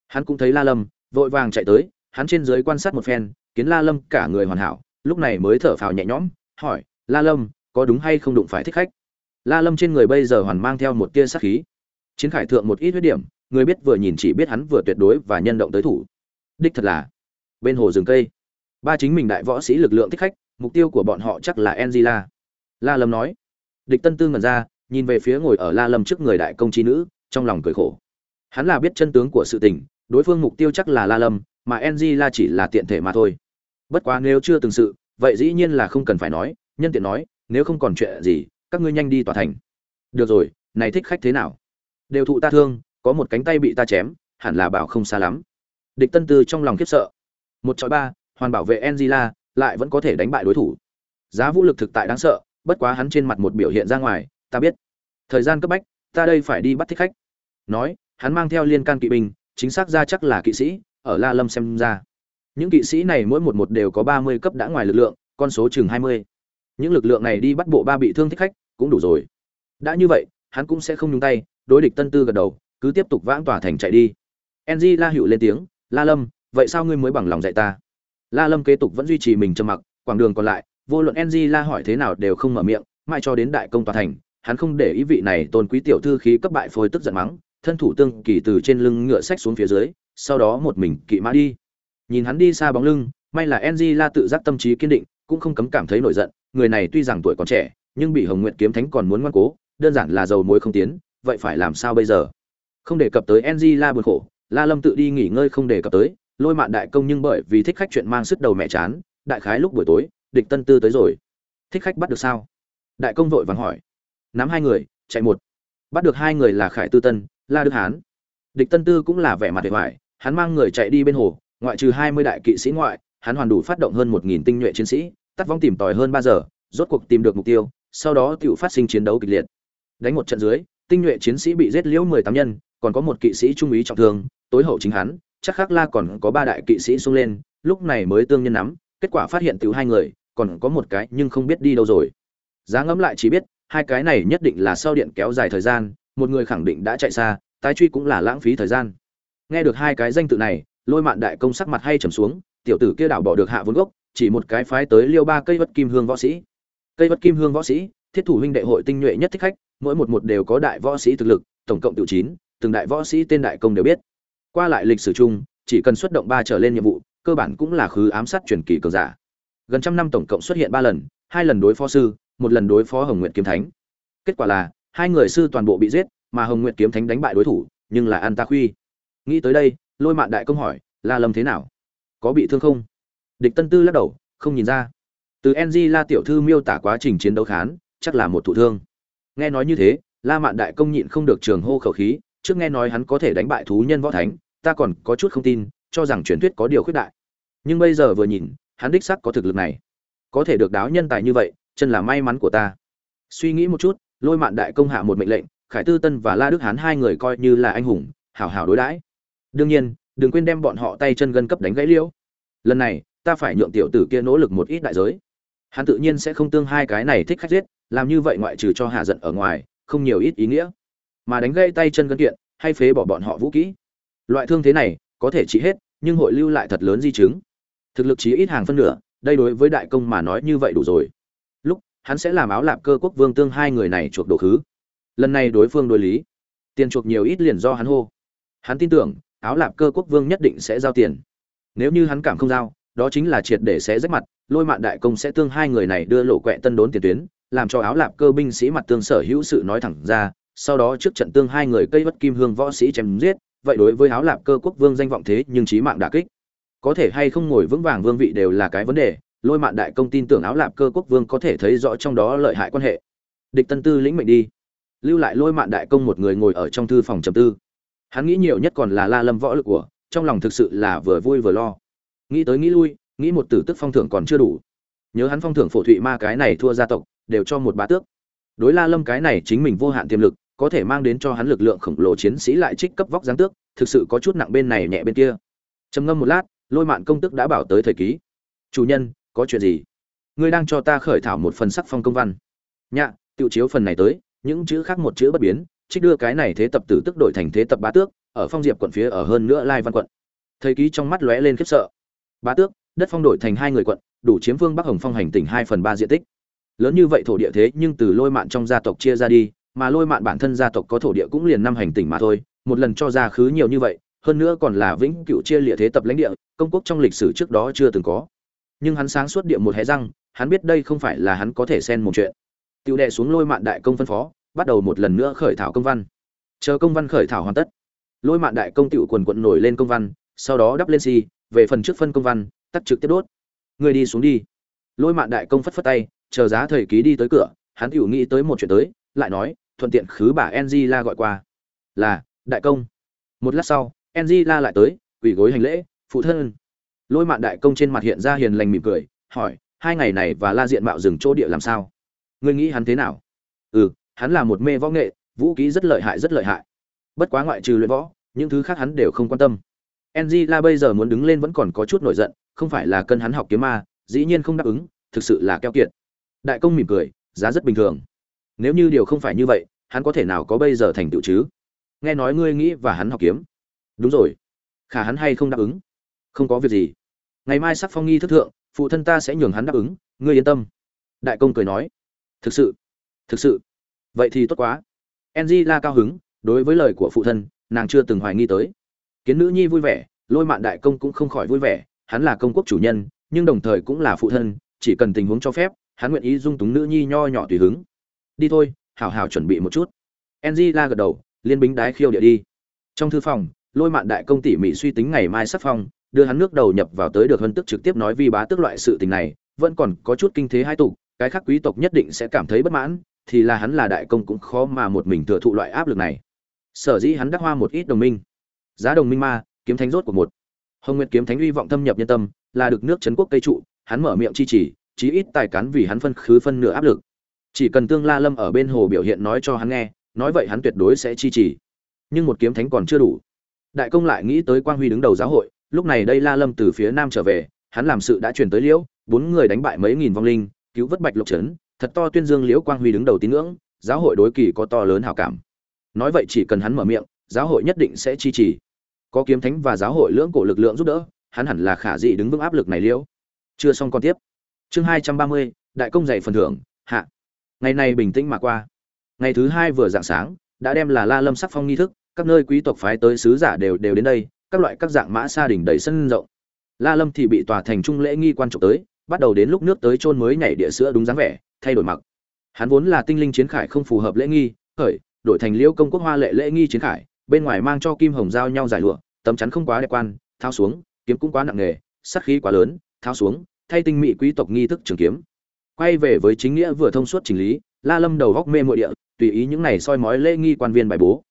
Hắn cũng thấy la lâm, vội vàng chạy tới, hắn trên dưới quan sát một phen, kiến la lâm cả người hoàn hảo, lúc này mới thở phào nhẹ nhõm, hỏi, la lâm, có đúng hay không đụng phải thích khách? La lâm trên người bây giờ hoàn mang theo một tia sát khí. Chiến khải thượng một ít huyết điểm, người biết vừa nhìn chỉ biết hắn vừa tuyệt đối và nhân động tới thủ. Đích thật là, bên hồ rừng cây. Ba chính mình đại võ sĩ lực lượng thích khách, mục tiêu của bọn họ chắc là angela. La lâm nói. Địch tân tư ngẩn ra, nhìn về phía ngồi ở la lâm trước người đại công trí nữ, trong lòng cười khổ. Hắn là biết chân tướng của sự tình, đối phương mục tiêu chắc là La Lâm, mà NG La chỉ là tiện thể mà thôi. Bất quá nếu chưa từng sự, vậy dĩ nhiên là không cần phải nói, nhân tiện nói, nếu không còn chuyện gì, các ngươi nhanh đi tòa thành. Được rồi, này thích khách thế nào? Đều thụ ta thương, có một cánh tay bị ta chém, hẳn là bảo không xa lắm. Địch Tân Tư trong lòng khiếp sợ. Một chọi ba, hoàn bảo vệ Angela, lại vẫn có thể đánh bại đối thủ. Giá vũ lực thực tại đáng sợ, bất quá hắn trên mặt một biểu hiện ra ngoài, ta biết. Thời gian cấp bách, ta đây phải đi bắt thích khách. Nói, hắn mang theo liên can kỵ binh, chính xác ra chắc là kỵ sĩ, ở la lâm xem ra. Những kỵ sĩ này mỗi một một đều có ba mươi cấp đã ngoài lực lượng, con số chừng hai mươi. Những lực lượng này đi bắt bộ ba bị thương thích khách, cũng đủ rồi. Đã như vậy, hắn cũng sẽ không nhung tay, đối địch tân tư gật đầu, cứ tiếp tục vãng tỏa thành chạy đi. Enzy la hữu lên tiếng, la lâm, vậy sao ngươi mới bằng lòng dạy ta? La lâm kế tục vẫn duy trì mình trầm mặc, quảng đường còn lại, vô luận enzy la hỏi thế nào đều không mở miệng, mãi cho đến đại công tòa thành, hắn không để ý vị này tôn quý tiểu thư khí cấp bại phôi tức giận mắng thân thủ tương kỳ từ trên lưng ngựa sách xuống phía dưới, sau đó một mình kỵ mã đi. Nhìn hắn đi xa bóng lưng, may là enzy la tự giác tâm trí kiên định, cũng không cấm cảm thấy nổi giận, người này tuy rằng tuổi còn trẻ, nhưng bị hồng nguyện kiếm thánh còn muốn ngoan cố, đơn giản là dầu muối không tiến, vậy phải làm sao bây giờ? Không đề cập tới enzy la buồn khổ, la lâm tự đi nghỉ ngơi không đề cập tới, lôi mạn đại công nhưng bởi vì thích khách chuyện mang sức đầu mẹ chán, đại khái lúc buổi tối, địch tân tư tới rồi. Thích khách bắt được sao? Đại công vội vàng hỏi. Nắm hai người, chạy một. Bắt được hai người là khải tư tân la đức hán. Địch tân tư cũng là vẻ mặt vẻ hoài, hắn mang người chạy đi bên hồ, ngoại trừ hai mươi đại kỵ sĩ ngoại, hắn hoàn đủ phát động hơn một nghìn tinh nhuệ chiến sĩ, tắt vong tìm tòi hơn ba giờ, rốt cuộc tìm được mục tiêu, sau đó tự phát sinh chiến đấu kịch liệt. Đánh một trận dưới, tinh nhuệ chiến sĩ bị giết liễu mười tám nhân, còn có một kỵ sĩ trung úy trọng thương, tối hậu chính hắn, chắc khác la còn có ba đại kỵ sĩ xung lên, lúc này mới tương nhân nắm, kết quả phát hiện tiểu hai người, còn có một cái nhưng không biết đi đâu rồi. Giá ngẫm lại chỉ biết, hai cái này nhất định là sau điện kéo dài thời gian một người khẳng định đã chạy xa, tái truy cũng là lãng phí thời gian. Nghe được hai cái danh tự này, lôi mạn đại công sắc mặt hay trầm xuống, tiểu tử kia đảo bỏ được hạ vốn gốc, chỉ một cái phái tới liêu ba cây vất kim hương võ sĩ. Cây vất kim hương võ sĩ, thiết thủ huynh đệ hội tinh nhuệ nhất thích khách, mỗi một một đều có đại võ sĩ thực lực, tổng cộng tiểu chín, từng đại võ sĩ tên đại công đều biết. Qua lại lịch sử chung, chỉ cần xuất động ba trở lên nhiệm vụ, cơ bản cũng là khứ ám sát truyền kỳ cường giả. Gần trăm năm tổng cộng xuất hiện ba lần, hai lần đối phó sư, một lần đối phó hồng nguyện kiếm thánh. Kết quả là hai người sư toàn bộ bị giết, mà hồng nguyện kiếm thánh đánh bại đối thủ, nhưng là an ta khuy. Nghĩ tới đây, lôi mạn đại công hỏi, la lâm thế nào? Có bị thương không? Địch tân tư lắc đầu, không nhìn ra. Từ ng la tiểu thư miêu tả quá trình chiến đấu khán, chắc là một thụ thương. Nghe nói như thế, la mạn đại công nhịn không được trường hô khẩu khí, trước nghe nói hắn có thể đánh bại thú nhân võ thánh, ta còn có chút không tin, cho rằng truyền thuyết có điều khuyết đại. Nhưng bây giờ vừa nhìn, hắn đích sắc có thực lực này. Có thể được đáo nhân tài như vậy, chân là may mắn của ta. Suy nghĩ một chút lôi mạn đại công hạ một mệnh lệnh, khải tư tân và la đức hán hai người coi như là anh hùng hảo hảo đối đãi. Đương nhiên, đừng quên đem bọn họ tay chân gân cấp đánh gãy liễu. lần này, ta phải nhượng tiểu tử kia nỗ lực một ít đại giới. Hắn tự nhiên sẽ không tương hai cái này thích khách giết, làm như vậy ngoại trừ cho hạ giận ở ngoài, không nhiều ít ý nghĩa. Mà đánh gãy tay chân gân kiện, hay phế bỏ bọn họ vũ kỹ loại thương thế này, có thể trị hết, nhưng hội lưu lại thật lớn di chứng. Thực lực chí ít hàng phân nửa, đây đối với đại công mà nói như vậy đủ rồi hắn sẽ làm áo lạp cơ quốc vương tương hai người này chuộc đồ khứ. Lần này đối phương đối lý. Tiền chuộc nhiều ít liền do hắn hô. Hắn tin tưởng, áo lạp cơ quốc vương nhất định sẽ giao tiền. Nếu như hắn cảm không giao, đó chính là triệt để sẽ rách mặt, lôi mạn đại công sẽ tương hai người này đưa lộ quẹ tân đốn tiền tuyến, làm cho áo lạp cơ binh sĩ mặt tương sở hữu sự nói thẳng ra, sau đó trước trận tương hai người cây bất kim hương võ sĩ chém giết, vậy đối với áo lạp cơ quốc vương danh vọng thế nhưng chí mạng đả kích. Có thể hay không ngồi vững vàng vương vị đều là cái vấn đề lôi mạn đại công tin tưởng áo lạp cơ quốc vương có thể thấy rõ trong đó lợi hại quan hệ. Địch tân tư lĩnh mệnh đi. Lưu lại lôi mạn đại công một người ngồi ở trong thư phòng trầm tư. Hắn nghĩ nhiều nhất còn là la lâm võ lực của, trong lòng thực sự là vừa vui vừa lo. Nghĩ tới nghĩ lui, nghĩ một tử tức phong thưởng còn chưa đủ. Nhớ hắn phong thưởng phổ thụy ma cái này thua gia tộc, đều cho một bá tước. Đối la lâm cái này chính mình vô hạn tiềm lực, có thể mang đến cho hắn lực lượng khổng lồ chiến sĩ lại trích cấp vóc giáng tước, thực sự có chút nặng bên này nhẹ bên kia. Trầm ngâm một lát, lôi mạn công tức đã bảo tới thời ký. Chủ nhân có chuyện gì? Ngươi đang cho ta khởi thảo một phần sắc phong công văn. Nhạ tự chiếu phần này tới, những chữ khác một chữ bất biến, trích đưa cái này thế tập tử tức đổi thành thế tập bá tước, ở phong diệp quận phía ở hơn nữa lai văn quận. Thầy ký trong mắt lóe lên khiếp sợ. Bá tước, đất phong đổi thành hai người quận, đủ chiếm phương bắc hồng phong hành tỉnh hai phần ba diện tích. Lớn như vậy thổ địa thế nhưng từ lôi mạn trong gia tộc chia ra đi, mà lôi mạn bản thân gia tộc có thổ địa cũng liền năm hành tỉnh mà thôi, một lần cho ra khứ nhiều như vậy, hơn nữa còn là vĩnh cựu chia lịa thế tập lãnh địa, công quốc trong lịch sử trước đó chưa từng có nhưng hắn sáng suốt địa một hé răng, hắn biết đây không phải là hắn có thể xen một chuyện. Tiểu đệ xuống lôi mạn đại công phân phó, bắt đầu một lần nữa khởi thảo công văn. Chờ công văn khởi thảo hoàn tất, lôi mạn đại công tiểu quần quận nổi lên công văn, sau đó đắp lên xi về phần trước phân công văn, tắt trực tiếp đốt. Người đi xuống đi. Lôi mạn đại công phất phất tay, chờ giá thời ký đi tới cửa, hắn tiểu nghĩ tới một chuyện tới, lại nói, thuận tiện khứ bà enzy la gọi qua. Là, đại công. Một lát sau enzy la lại tới, quỳ gối hành lễ, phụ thân lôi mạn đại công trên mặt hiện ra hiền lành mỉm cười, hỏi, hai ngày này và la diện mạo rừng chỗ địa làm sao? Ngươi nghĩ hắn thế nào? Ừ hắn là một mê võ nghệ, vũ kỹ rất lợi hại, rất lợi hại. Bất quá ngoại trừ luyện võ, những thứ khác hắn đều không quan tâm. Ng la bây giờ muốn đứng lên vẫn còn có chút nổi giận, không phải là cân hắn học kiếm ma, dĩ nhiên không đáp ứng, thực sự là keo kiệt. Đại công mỉm cười, giá rất bình thường. Nếu như điều không phải như vậy, hắn có thể nào có bây giờ thành tựu chứ? Nghe nói ngươi nghĩ và hắn học kiếm. Đúng rồi. Khả hắn hay không đáp ứng? Không có việc gì ngày mai sắc phong nghi thức thượng, phụ thân ta sẽ nhường hắn đáp ứng, ngươi yên tâm. Đại công cười nói. Thực sự thực sự. Vậy thì tốt quá. Enzy la cao hứng, đối với lời của phụ thân, nàng chưa từng hoài nghi tới. Kiến nữ nhi vui vẻ, lôi mạn đại công cũng không khỏi vui vẻ, hắn là công quốc chủ nhân, nhưng đồng thời cũng là phụ thân, chỉ cần tình huống cho phép, hắn nguyện ý dung túng nữ nhi nho nhỏ tùy hứng. Đi thôi hào hào chuẩn bị một chút. Enzy la gật đầu, liên bính đái khiêu địa đi. Trong thư phòng, lôi mạn đại công tỉ mỉ suy tính ngày mai sắp phong đưa hắn nước đầu nhập vào tới được hơn tức trực tiếp nói vi bá tức loại sự tình này, vẫn còn có chút kinh thế hai tục cái khác quý tộc nhất định sẽ cảm thấy bất mãn, thì là hắn là đại công cũng khó mà một mình thừa thụ loại áp lực này. Sở dĩ hắn đắc hoa một ít đồng minh. Giá đồng minh ma, kiếm thánh rốt của một. Hồng nguyệt kiếm thánh uy vọng thâm nhập nhân tâm, là được nước trấn quốc cây trụ, hắn mở miệng chi chỉ, chí ít tài cán vì hắn phân khứ phân nửa áp lực. Chỉ cần tương la lâm ở bên hồ biểu hiện nói cho hắn nghe, nói vậy hắn tuyệt đối sẽ chi chỉ. Nhưng một kiếm thánh còn chưa đủ. Đại công lại nghĩ tới quang huy đứng đầu giáo hội lúc này đây la lâm từ phía nam trở về, hắn làm sự đã truyền tới liễu, bốn người đánh bại mấy nghìn vong linh, cứu vớt bạch lộc trấn, thật to tuyên dương liễu quang huy đứng đầu tín ngưỡng, giáo hội đối kỳ có to lớn hảo cảm. Nói vậy chỉ cần hắn mở miệng, giáo hội nhất định sẽ chi trì. Có kiếm thánh và giáo hội lưỡng cổ lực lượng giúp đỡ, hắn hẳn là khả dị đứng vững áp lực này liễu. Chưa xong còn tiếp. Chương hai trăm ba mươi, đại công dạy phần thưởng, hạ. Ngày này bình tĩnh mà qua. Ngày thứ hai vừa dạng sáng, đã đem là la lâm sắc phong nghi thức, các nơi quý tộc phái tới sứ giả đều đều đến đây các loại các dạng mã sa đỉnh đầy sân rộng. La lâm thì bị tòa thành trung lễ nghi quan trọng tới, bắt đầu đến lúc nước tới chôn mới nhảy địa sữa đúng dáng vẻ, thay đổi mặc. Hắn vốn là tinh linh chiến khải không phù hợp lễ nghi, khởi, đổi thành liễu công quốc hoa lệ lễ nghi chiến khải, bên ngoài mang cho kim hồng giao nhau giải lụa, tấm chắn không quá đẹp quan thao xuống, kiếm cũng quá nặng nghề sát khí quá lớn thao xuống, thay tinh mỹ quý tộc nghi thức trường kiếm. Quay về với chính nghĩa vừa thông suốt chỉnh lý, la lâm đầu góc mê mội địa, tùy ý những này soi mói lễ nghi quan viên bài bố.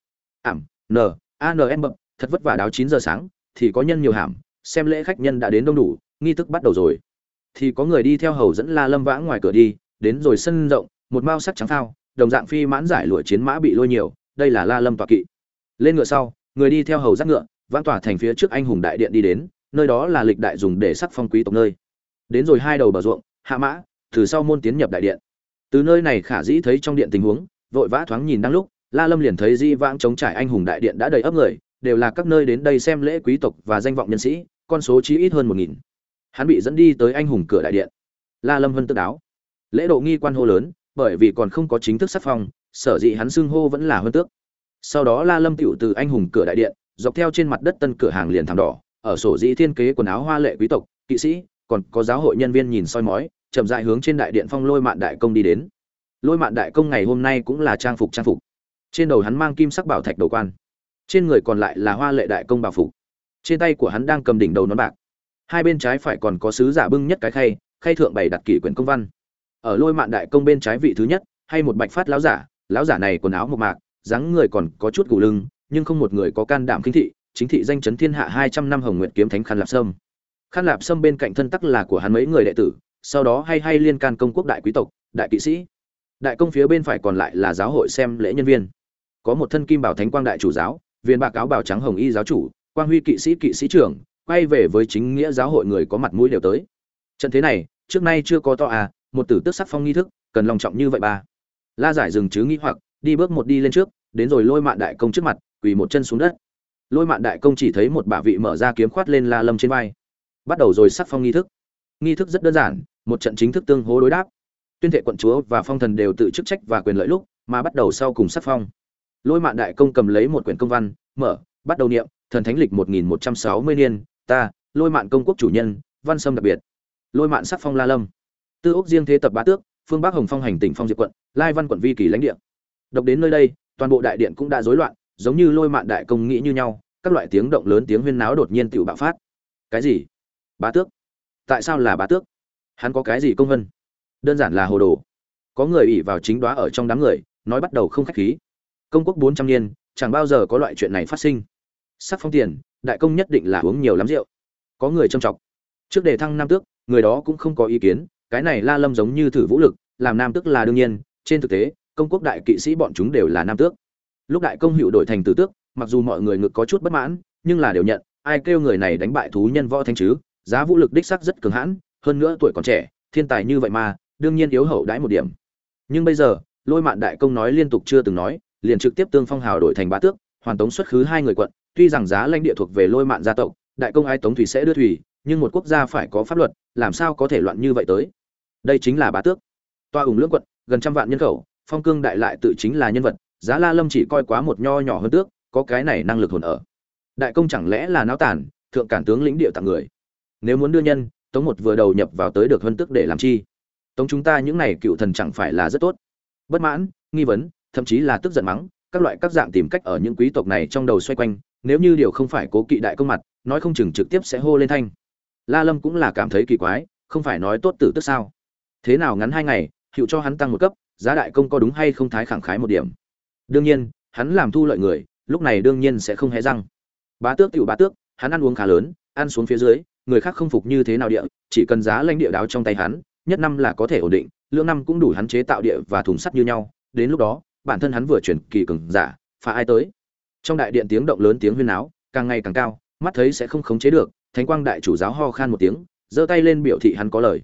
Ảm, n, a n m bậm thật vất vả đáo chín giờ sáng, thì có nhân nhiều hàm, xem lễ khách nhân đã đến đông đủ, nghi thức bắt đầu rồi. Thì có người đi theo hầu dẫn la lâm vãng ngoài cửa đi, đến rồi sân rộng, một mao sắc trắng thao đồng dạng phi mãn giải lụa chiến mã bị lôi nhiều, đây là la lâm tọa kỵ. Lên ngựa sau, người đi theo hầu dắt ngựa vãng tỏa thành phía trước anh hùng đại điện đi đến, nơi đó là lịch đại dùng để sắc phong quý tộc nơi. Đến rồi hai đầu bờ ruộng, hạ mã, từ sau môn tiến nhập đại điện. Từ nơi này khả dĩ thấy trong điện tình huống, vội vã thoáng nhìn đang lúc, la lâm liền thấy di vãng chống trải anh hùng đại điện đã đầy ấp người đều là các nơi đến đây xem lễ quý tộc và danh vọng nhân sĩ, con số chí ít hơn một nghìn. Hắn bị dẫn đi tới anh hùng cửa đại điện. La lâm vân tức đáo. Lễ độ nghi quan hô lớn, bởi vì còn không có chính thức sắc phong, sở dĩ hắn xưng hô vẫn là hơn tước. Sau đó la lâm tựu từ anh hùng cửa đại điện, dọc theo trên mặt đất tân cửa hàng liền thảm đỏ, ở sổ dĩ thiên kế quần áo hoa lệ quý tộc, kỵ sĩ, còn có giáo hội nhân viên nhìn soi mói, chậm dại hướng trên đại điện phong lôi mạn đại công đi đến. Lôi mạn đại công ngày hôm nay cũng là trang phục trang phục. Trên đầu hắn mang kim sắc bảo thạch đầu quan trên người còn lại là hoa lệ đại công bảo phục. Trên tay của hắn đang cầm đỉnh đầu nón bạc. Hai bên trái phải còn có sứ giả bưng nhất cái khay khay thượng bày đặt kỷ quyển công văn. Ở lôi mạn đại công bên trái vị thứ nhất, hay một bạch phát lão giả lão giả này quần áo một mạc, dáng người còn có chút gù lưng, nhưng không một người có can đảm kinh thị, chính thị danh chấn thiên hạ hai trăm năm hồng nguyện kiếm thánh khăn lạp sâm. Khăn lạp sâm bên cạnh thân tắc là của hắn mấy người đệ tử, sau đó hay hay liên can công quốc đại quý tộc, đại kỵ sĩ. Đại công phía bên phải còn lại là giáo hội xem lễ nhân viên. Có một thân kim bảo thánh quang đại chủ giáo viên bạc áo bào trắng hồng y giáo chủ, quang huy kỵ sĩ kỵ sĩ trưởng, quay về với chính nghĩa giáo hội người có mặt mũi đều tới. Trận thế này, trước nay chưa có to à một tử tức sắc phong nghi thức, cần lòng trọng như vậy ba. La giải dừng chứ nghĩ hoặc, đi bước một đi lên trước, đến rồi lôi mạn đại công trước mặt, quỳ một chân xuống đất. Lôi mạn đại công chỉ thấy một bả vị mở ra kiếm khoát lên la lâm trên vai. Bắt đầu rồi sắc phong nghi thức. Nghi thức rất đơn giản, một trận chính thức tương hố đối đáp. Tuyên thệ quận chúa và phong thần đều tự chức trách và quyền lợi lúc, mà bắt đầu sau cùng sắc phong lôi mạn đại công cầm lấy một quyển công văn, mở, bắt đầu niệm, thần thánh lịch một nghìn một trăm sáu mươi niên, ta, lôi mạn công quốc chủ nhân, văn sâm đặc biệt. Lôi mạn sắc phong la lâm. Tư ốc riêng thế tập bá tước, phương bắc hồng phong hành tỉnh phong diệp quận, lai văn quận vi kỳ lãnh địa. Đọc đến nơi đây, toàn bộ đại điện cũng đã rối loạn, giống như lôi mạn đại công nghĩ như nhau, các loại tiếng động lớn tiếng huyên náo đột nhiên tự bạo phát. Cái gì? Bá tước? Tại sao là bá tước? Hắn có cái gì công vân? Đơn giản là hồ đồ. Có người ỉ vào chính đoá ở trong đám người, nói bắt đầu không khách khí công quốc bốn trăm niên, chẳng bao giờ có loại chuyện này phát sinh. Sắc phong tiền, đại công nhất định là uống nhiều lắm rượu. Có người trầm trọng trước đề thăng nam tước, người đó cũng không có ý kiến, cái này la lâm giống như thử vũ lực, làm nam tước là đương nhiên, trên thực tế, công quốc đại kỵ sĩ bọn chúng đều là nam tước. Lúc đại công hữu đổi thành tử tước, mặc dù mọi người ngực có chút bất mãn, nhưng là đều nhận, ai kêu người này đánh bại thú nhân võ thanh chứ, giá vũ lực đích sắc rất cường hãn, hơn nữa tuổi còn trẻ, thiên tài như vậy mà, đương nhiên yếu hậu đãi một điểm. Nhưng bây giờ, lôi mạn đại công nói liên tục chưa từng nói liền trực tiếp tương phong hào đổi thành bá tước, hoàn tống xuất khứ hai người quận, tuy rằng giá lãnh địa thuộc về lôi mạn gia tộc, đại công ai tống thủy sẽ đưa thủy, nhưng một quốc gia phải có pháp luật, làm sao có thể loạn như vậy tới? Đây chính là bá tước. Toa ủng lưỡng quận, gần trăm vạn nhân khẩu, phong cương đại lại tự chính là nhân vật, giá la lâm chỉ coi quá một nho nhỏ hơn tước, có cái này năng lực hồn ở. Đại công chẳng lẽ là náo tản, thượng cản tướng lĩnh địa tặng người? Nếu muốn đưa nhân, tống một vừa đầu nhập vào tới được hơn tước để làm chi? Tống chúng ta những này cựu thần chẳng phải là rất tốt. Bất mãn, nghi vấn thậm chí là tức giận mắng, các loại các dạng tìm cách ở những quý tộc này trong đầu xoay quanh, nếu như điều không phải cố kỵ đại công mặt, nói không chừng trực tiếp sẽ hô lên thanh. La lâm cũng là cảm thấy kỳ quái, không phải nói tốt tử tức sao? Thế nào ngắn hai ngày, hiệu cho hắn tăng một cấp, giá đại công có đúng hay không thái khẳng khái một điểm? Đương nhiên, hắn làm thu lợi người, lúc này đương nhiên sẽ không hé răng. Bá tước tiểu bá tước, hắn ăn uống khá lớn, ăn xuống phía dưới, người khác không phục như thế nào địa, chỉ cần giá lãnh địa đáo trong tay hắn, nhất năm là có thể ổn định lưỡng năm cũng đủ hắn chế tạo địa và thùng sắt như nhau, đến lúc đó bản thân hắn vừa chuyển kỳ cường giả, phá ai tới. Trong đại điện tiếng động lớn tiếng huyên náo, càng ngày càng cao, mắt thấy sẽ không khống chế được, thánh quang đại chủ giáo ho khan một tiếng, giơ tay lên biểu thị hắn có lời.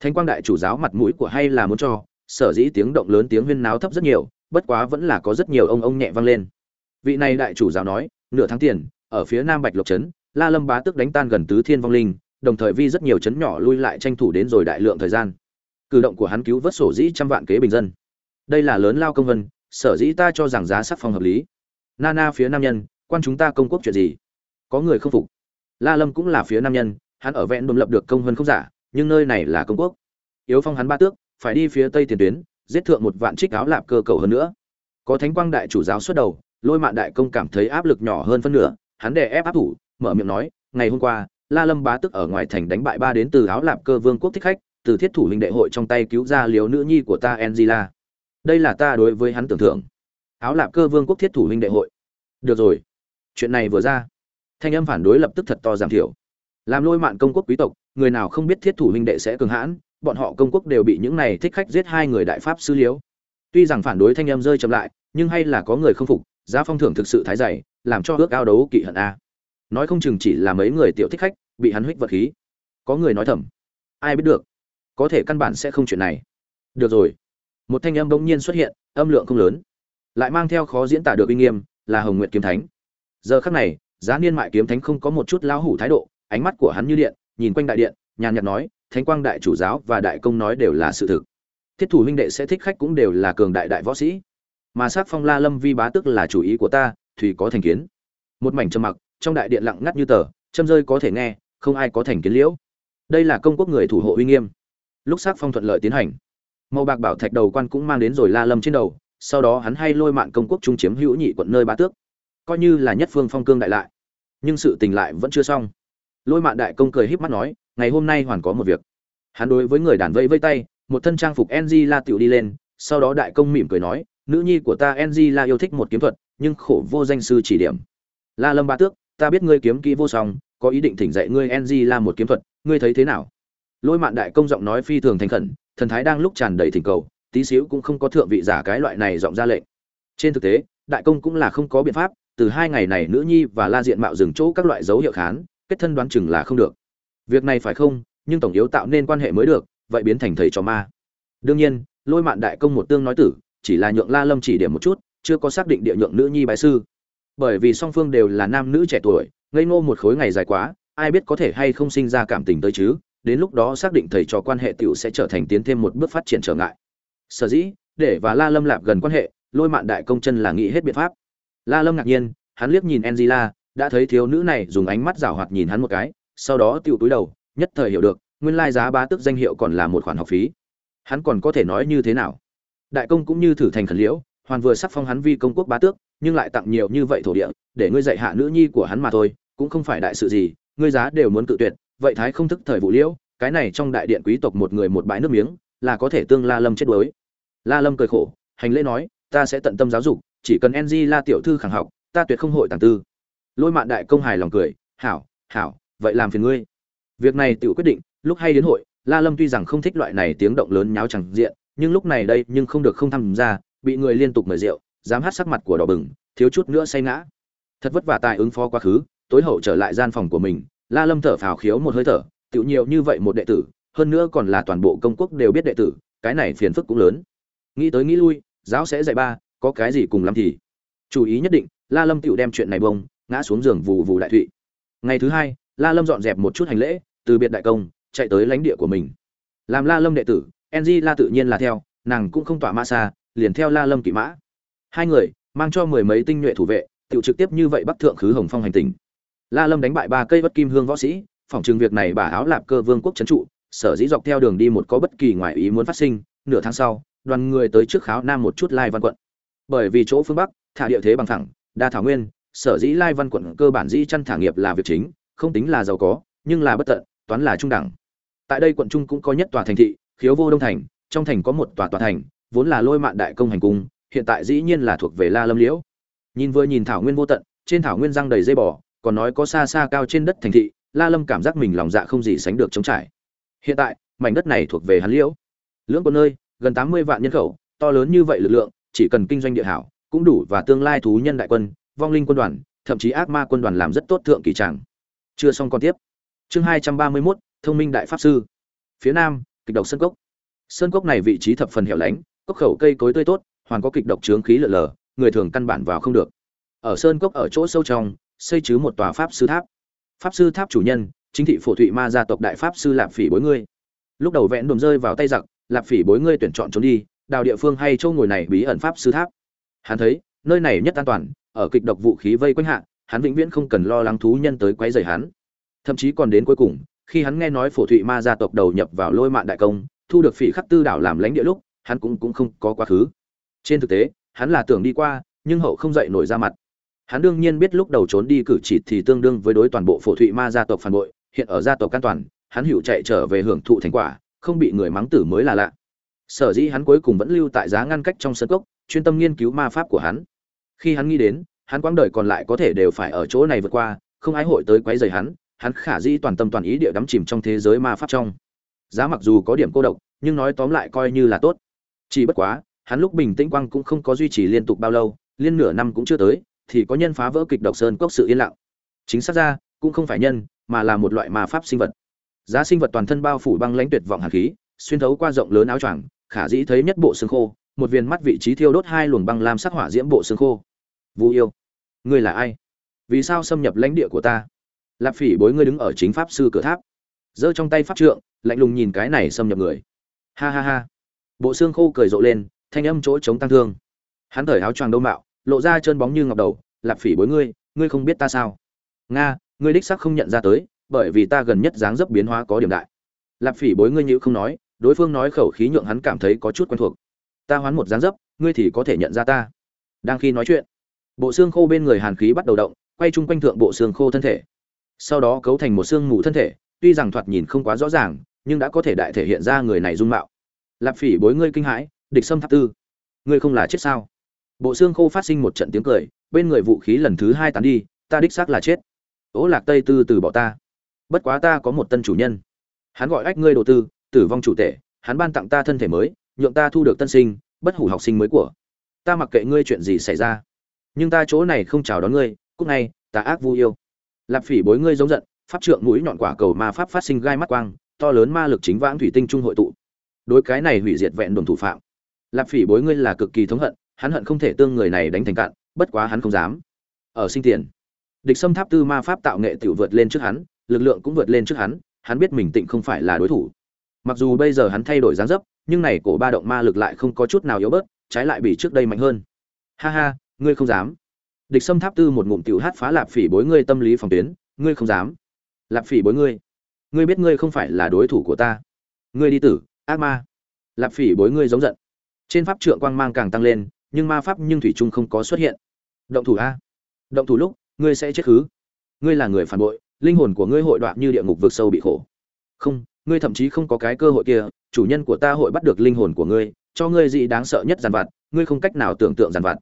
Thánh quang đại chủ giáo mặt mũi của hay là muốn cho, sở dĩ tiếng động lớn tiếng huyên náo thấp rất nhiều, bất quá vẫn là có rất nhiều ông ông nhẹ vang lên. Vị này đại chủ giáo nói, nửa tháng tiền, ở phía nam bạch lộc trấn, la lâm bá tức đánh tan gần tứ thiên vong linh, đồng thời vi rất nhiều trấn nhỏ lui lại tranh thủ đến rồi đại lượng thời gian. Cử động của hắn cứu vớt sổ dĩ trăm vạn kế bình dân đây là lớn lao công vân, sở dĩ ta cho rằng giá sắc phong hợp lý. Nana phía nam nhân, quan chúng ta công quốc chuyện gì? Có người không phục. La lâm cũng là phía nam nhân, hắn ở vẹn đồn lập được công vân không giả, nhưng nơi này là công quốc. Yếu phong hắn ba tước, phải đi phía tây tiền tuyến, giết thượng một vạn trích áo lạp cơ cầu hơn nữa. Có thánh quang đại chủ giáo xuất đầu, lôi mạn đại công cảm thấy áp lực nhỏ hơn phân nửa, hắn đè ép áp thủ, mở miệng nói, ngày hôm qua, la lâm bá tức ở ngoài thành đánh bại ba đến từ áo lạp cơ vương quốc thích khách, từ thiết thủ hình đệ hội trong tay cứu ra liều nữ nhi của ta angela đây là ta đối với hắn tưởng thưởng. Áo lạp cơ vương quốc thiết thủ huynh đệ hội. Được rồi. Chuyện này vừa ra. Thanh âm phản đối lập tức thật to giảm thiểu. Làm lôi mạn công quốc quý tộc, người nào không biết thiết thủ huynh đệ sẽ cường hãn, bọn họ công quốc đều bị những này thích khách giết hai người đại pháp sư liếu. Tuy rằng phản đối thanh âm rơi chậm lại, nhưng hay là có người không phục, giá phong thưởng thực sự thái dày, làm cho ước ao đấu kỵ hận a. Nói không chừng chỉ là mấy người tiểu thích khách, bị hắn huých vật khí. Có người nói thầm. Ai biết được. Có thể căn bản sẽ không chuyện này. Được rồi một thanh âm bỗng nhiên xuất hiện, âm lượng không lớn, lại mang theo khó diễn tả được uy nghiêm, là hồng nguyện kiếm thánh. Giờ khắc này, giá niên mại kiếm thánh không có một chút lão hủ thái độ, ánh mắt của hắn như điện, nhìn quanh đại điện, nhàn nhạt nói, thánh quang đại chủ giáo và đại công nói đều là sự thực. Thiết thủ huynh đệ sẽ thích khách cũng đều là cường đại đại võ sĩ. Mà sát phong la lâm vi bá tức là chủ ý của ta thùy có thành kiến. Một mảnh trầm mặc, trong đại điện lặng ngắt như tờ, châm rơi có thể nghe, không ai có thành kiến liễu. Đây là công quốc người thủ hộ uy nghiêm. Lúc sát phong thuận lợi tiến hành màu bạc bảo thạch đầu quan cũng mang đến rồi la lâm trên đầu, sau đó hắn hay lôi mạng công quốc trung chiếm hữu nhị quận nơi bá tước, coi như là nhất phương phong cương đại lại. Nhưng sự tình lại vẫn chưa xong. Lôi mạng đại công cười híp mắt nói, ngày hôm nay hoàn có một việc. Hắn đối với người đàn vây vây tay, một thân trang phục ng la tiểu đi lên, sau đó đại công mỉm cười nói, nữ nhi của ta ng la yêu thích một kiếm thuật, nhưng khổ vô danh sư chỉ điểm. La lâm ba tước, ta biết ngươi kiếm kỹ vô song, có ý định thỉnh dạy ngươi ng la một kiếm thuật, ngươi thấy thế nào? Lôi mạn đại công giọng nói phi thường thành khẩn thần thái đang lúc tràn đầy thỉnh cầu, tí xíu cũng không có thượng vị giả cái loại này giọng ra lệnh. Trên thực tế, đại công cũng là không có biện pháp, từ hai ngày này nữ nhi và la diện mạo dừng chỗ các loại dấu hiệu khán, kết thân đoán chừng là không được. Việc này phải không? Nhưng tổng yếu tạo nên quan hệ mới được, vậy biến thành thầy trò ma. Đương nhiên, lôi mạn đại công một tương nói tử, chỉ là nhượng la lâm chỉ điểm một chút, chưa có xác định địa nhượng nữ nhi bái sư. Bởi vì song phương đều là nam nữ trẻ tuổi, ngây ngô một khối ngày dài quá, ai biết có thể hay không sinh ra cảm tình tới chứ? Đến lúc đó xác định thầy trò quan hệ tiểu sẽ trở thành tiến thêm một bước phát triển trở ngại. Sở dĩ, để và la lâm lạp gần quan hệ, lôi mạn đại công chân là nghĩ hết biện pháp. La lâm ngạc nhiên, hắn liếc nhìn angela, đã thấy thiếu nữ này dùng ánh mắt rảo hoạt nhìn hắn một cái, sau đó tiểu túi đầu, nhất thời hiểu được, nguyên lai giá bá tức danh hiệu còn là một khoản học phí. Hắn còn có thể nói như thế nào? Đại công cũng như thử thành khẩn liễu, hoàn vừa sắc phong hắn vi công quốc bá tước, nhưng lại tặng nhiều như vậy thổ địa, để ngươi dạy hạ nữ nhi của hắn mà thôi, cũng không phải đại sự gì, ngươi giá đều muốn cự tuyệt vậy thái không thức thời vụ liễu, cái này trong đại điện quý tộc một người một bãi nước miếng, là có thể tương la lâm chết đuối. La lâm cười khổ, hành lễ nói, ta sẽ tận tâm giáo dục, chỉ cần ng la tiểu thư khẳng học, ta tuyệt không hội tàng tư. Lôi mạn đại công hài lòng cười, hảo hảo, vậy làm phiền ngươi. Việc này tự quyết định, lúc hay đến hội, la lâm tuy rằng không thích loại này tiếng động lớn nháo chẳng diện, nhưng lúc này đây nhưng không được không tham gia, bị người liên tục mời rượu, dám hát sắc mặt của đỏ bừng, thiếu chút nữa say ngã. Thật vất vả tài ứng phó quá khứ, tối hậu trở lại gian phòng của mình la lâm thở phào khiếu một hơi thở, tiểu nhiều như vậy một đệ tử, hơn nữa còn là toàn bộ công quốc đều biết đệ tử, cái này phiền phức cũng lớn. Nghĩ tới nghĩ lui, giáo sẽ dạy ba, có cái gì cùng lắm thì. Chủ ý nhất định, la lâm tiểu đem chuyện này bông, ngã xuống giường vù vù đại thụy. Ngày thứ hai, la lâm dọn dẹp một chút hành lễ, từ biệt đại công, chạy tới lãnh địa của mình. Làm la lâm đệ tử, Enji la tự nhiên là theo, nàng cũng không tỏa ma xa, liền theo la lâm kỵ mã. Hai người, mang cho mười mấy tinh nhuệ thủ vệ, tiểu trực tiếp như vậy bắc thượng khứ hồng phong hành tình la lâm đánh bại ba cây bất kim hương võ sĩ, phòng trường việc này bà áo lạp cơ vương quốc trấn trụ, sở dĩ dọc theo đường đi một có bất kỳ ngoại ý muốn phát sinh, nửa tháng sau, đoàn người tới trước kháo nam một chút lai văn quận. Bởi vì chỗ phương bắc, thả địa thế bằng thẳng đa thảo nguyên, sở dĩ lai văn quận cơ bản dĩ chăn thả nghiệp là việc chính, không tính là giàu có, nhưng là bất tận, toán là trung đẳng. Tại đây quận trung cũng có nhất tòa thành thị, khiếu vô đông thành, trong thành có một tòa tòa thành, vốn là lôi mạn đại công hành cung, hiện tại dĩ nhiên là thuộc về la lâm liễu. Nhìn vừa nhìn thảo nguyên vô tận, trên thảo nguyên răng đầy dây bò còn nói có xa xa cao trên đất thành thị la lâm cảm giác mình lòng dạ không gì sánh được chống trải. Hiện tại mảnh đất này thuộc về hắn liễu. Lưỡng quân nơi gần tám mươi vạn nhân khẩu to lớn như vậy lực lượng chỉ cần kinh doanh địa hảo cũng đủ và tương lai thú nhân đại quân vong linh quân đoàn thậm chí ác ma quân đoàn làm rất tốt thượng kỳ tràng. Chưa xong còn tiếp. Chương hai trăm ba mươi 231, thông minh đại pháp sư. Phía nam kịch độc sơn cốc. Sơn cốc này vị trí thập phần hẻo lánh cốc khẩu cây cối tươi tốt hoàn có kịch độc trướng khí lở lờ người thường căn bản vào không được. Ở sơn cốc ở chỗ sâu trong xây chứ một tòa pháp sư tháp. Pháp sư tháp chủ nhân, chính thị phổ thụy ma gia tộc đại pháp sư lạp phỉ bối ngươi. Lúc đầu vẽn đồm rơi vào tay giặc, lạp phỉ bối ngươi tuyển chọn trốn đi, đào địa phương hay châu ngồi này bí ẩn pháp sư tháp. Hắn thấy, nơi này nhất an toàn, ở kịch độc vũ khí vây quanh hạ, hắn vĩnh viễn không cần lo lắng thú nhân tới quấy rầy hắn. Thậm chí còn đến cuối cùng, khi hắn nghe nói phổ thụy ma gia tộc đầu nhập vào lôi mạn đại công, thu được phỉ khắc tư đảo làm lãnh địa lúc, hắn cũng cũng không có quá khứ. Trên thực tế, hắn là tưởng đi qua, nhưng hậu không dậy nổi ra mặt hắn đương nhiên biết lúc đầu trốn đi cử chỉ thì tương đương với đối toàn bộ phổ thụy ma gia tộc phản bội, hiện ở gia tộc an toàn, hắn hữu chạy trở về hưởng thụ thành quả, không bị người mắng tử mới là lạ. Sở dĩ hắn cuối cùng vẫn lưu tại giá ngăn cách trong sân cốc, chuyên tâm nghiên cứu ma pháp của hắn. Khi hắn nghĩ đến, hắn quãng đời còn lại có thể đều phải ở chỗ này vượt qua, không ai hội tới quấy rầy hắn hắn khả dĩ toàn tâm toàn ý địa đắm chìm trong thế giới ma pháp trong. Giá mặc dù có điểm cô độc, nhưng nói tóm lại coi như là tốt. Chỉ bất quá, hắn lúc bình tĩnh quang cũng không có duy trì liên tục bao lâu, liên nửa năm cũng chưa tới thì có nhân phá vỡ kịch độc sơn cốc sự yên lặng. Chính xác ra, cũng không phải nhân, mà là một loại ma pháp sinh vật. Giá sinh vật toàn thân bao phủ băng lãnh tuyệt vọng hàn khí, xuyên thấu qua rộng lớn áo choàng, khả dĩ thấy nhất bộ xương khô, một viên mắt vị trí thiêu đốt hai luồng băng lam sắc hỏa diễm bộ xương khô. Vu yêu, ngươi là ai? Vì sao xâm nhập lãnh địa của ta? Lạp phỉ bối ngươi đứng ở chính pháp sư cửa tháp. Giơ trong tay pháp trượng, lạnh lùng nhìn cái này xâm nhập người. Ha ha ha. Bộ xương khô cười rộ lên, thanh âm chỗ chống tăng thương. Hắn thời áo choàng đâu mạo lộ ra chân bóng như ngọc đầu, lạp phỉ bối ngươi ngươi không biết ta sao? Nga, ngươi đích sắc không nhận ra tới, bởi vì ta gần nhất dáng dấp biến hóa có điểm đại. Lạp phỉ bối ngươi như không nói, đối phương nói khẩu khí nhượng hắn cảm thấy có chút quen thuộc. Ta hoán một dáng dấp, ngươi thì có thể nhận ra ta. Đang khi nói chuyện, bộ xương khô bên người hàn khí bắt đầu động, quay chung quanh thượng bộ xương khô thân thể. Sau đó cấu thành một xương mù thân thể, tuy rằng thoạt nhìn không quá rõ ràng, nhưng đã có thể đại thể hiện ra người này dung mạo. Lạp phỉ bối ngươi kinh hãi, địch xâm tháp tư. Ngươi không là chết sao? Bộ xương khô phát sinh một trận tiếng cười, bên người vũ khí lần thứ hai tán đi, ta đích xác là chết. Ố lạc tây tư từ bỏ ta. Bất quá ta có một tân chủ nhân. Hắn gọi ách ngươi đồ tư, tử vong chủ tể, hắn ban tặng ta thân thể mới, nhượng ta thu được tân sinh, bất hủ học sinh mới của. Ta mặc kệ ngươi chuyện gì xảy ra. Nhưng ta chỗ này không chào đón ngươi cúc này ta ác vu yêu. Lạp phỉ bối ngươi giống giận, pháp trượng mũi nhọn quả cầu ma pháp phát sinh gai mắt quang, to lớn ma lực chính vãng thủy tinh trung hội tụ. Đối cái này hủy diệt vẹn đồn thủ phạm. Lạp phỉ bối ngươi là cực kỳ thống hận hắn hận không thể tương người này đánh thành cạn, bất quá hắn không dám. Ở sinh tiền, địch xâm tháp tư ma pháp tạo nghệ tiểu vượt lên trước hắn, lực lượng cũng vượt lên trước hắn hắn biết mình tịnh không phải là đối thủ. Mặc dù bây giờ hắn thay đổi dáng dấp, nhưng này cổ ba động ma lực lại không có chút nào yếu bớt, trái lại bị trước đây mạnh hơn. Ha ha, ngươi không dám. Địch xâm tháp tư một ngụm tiểu hát phá lạp phỉ bối ngươi tâm lý phòng tuyến, ngươi không dám. Lạp phỉ bối ngươi ngươi biết ngươi không phải là đối thủ của ta. Ngươi đi tử, ác ma. Lạp phỉ bối ngươi giống giận. Trên pháp trượng quang mang càng tăng lên nhưng ma pháp nhưng thủy trung không có xuất hiện. Động thủ a. Động thủ lúc, ngươi sẽ chết khứ. Ngươi là người phản bội, linh hồn của ngươi hội đoạn như địa ngục vực sâu bị khổ. Không, ngươi thậm chí không có cái cơ hội kia, chủ nhân của ta hội bắt được linh hồn của ngươi, cho ngươi gì đáng sợ nhất giàn vặt, ngươi không cách nào tưởng tượng giàn vặt.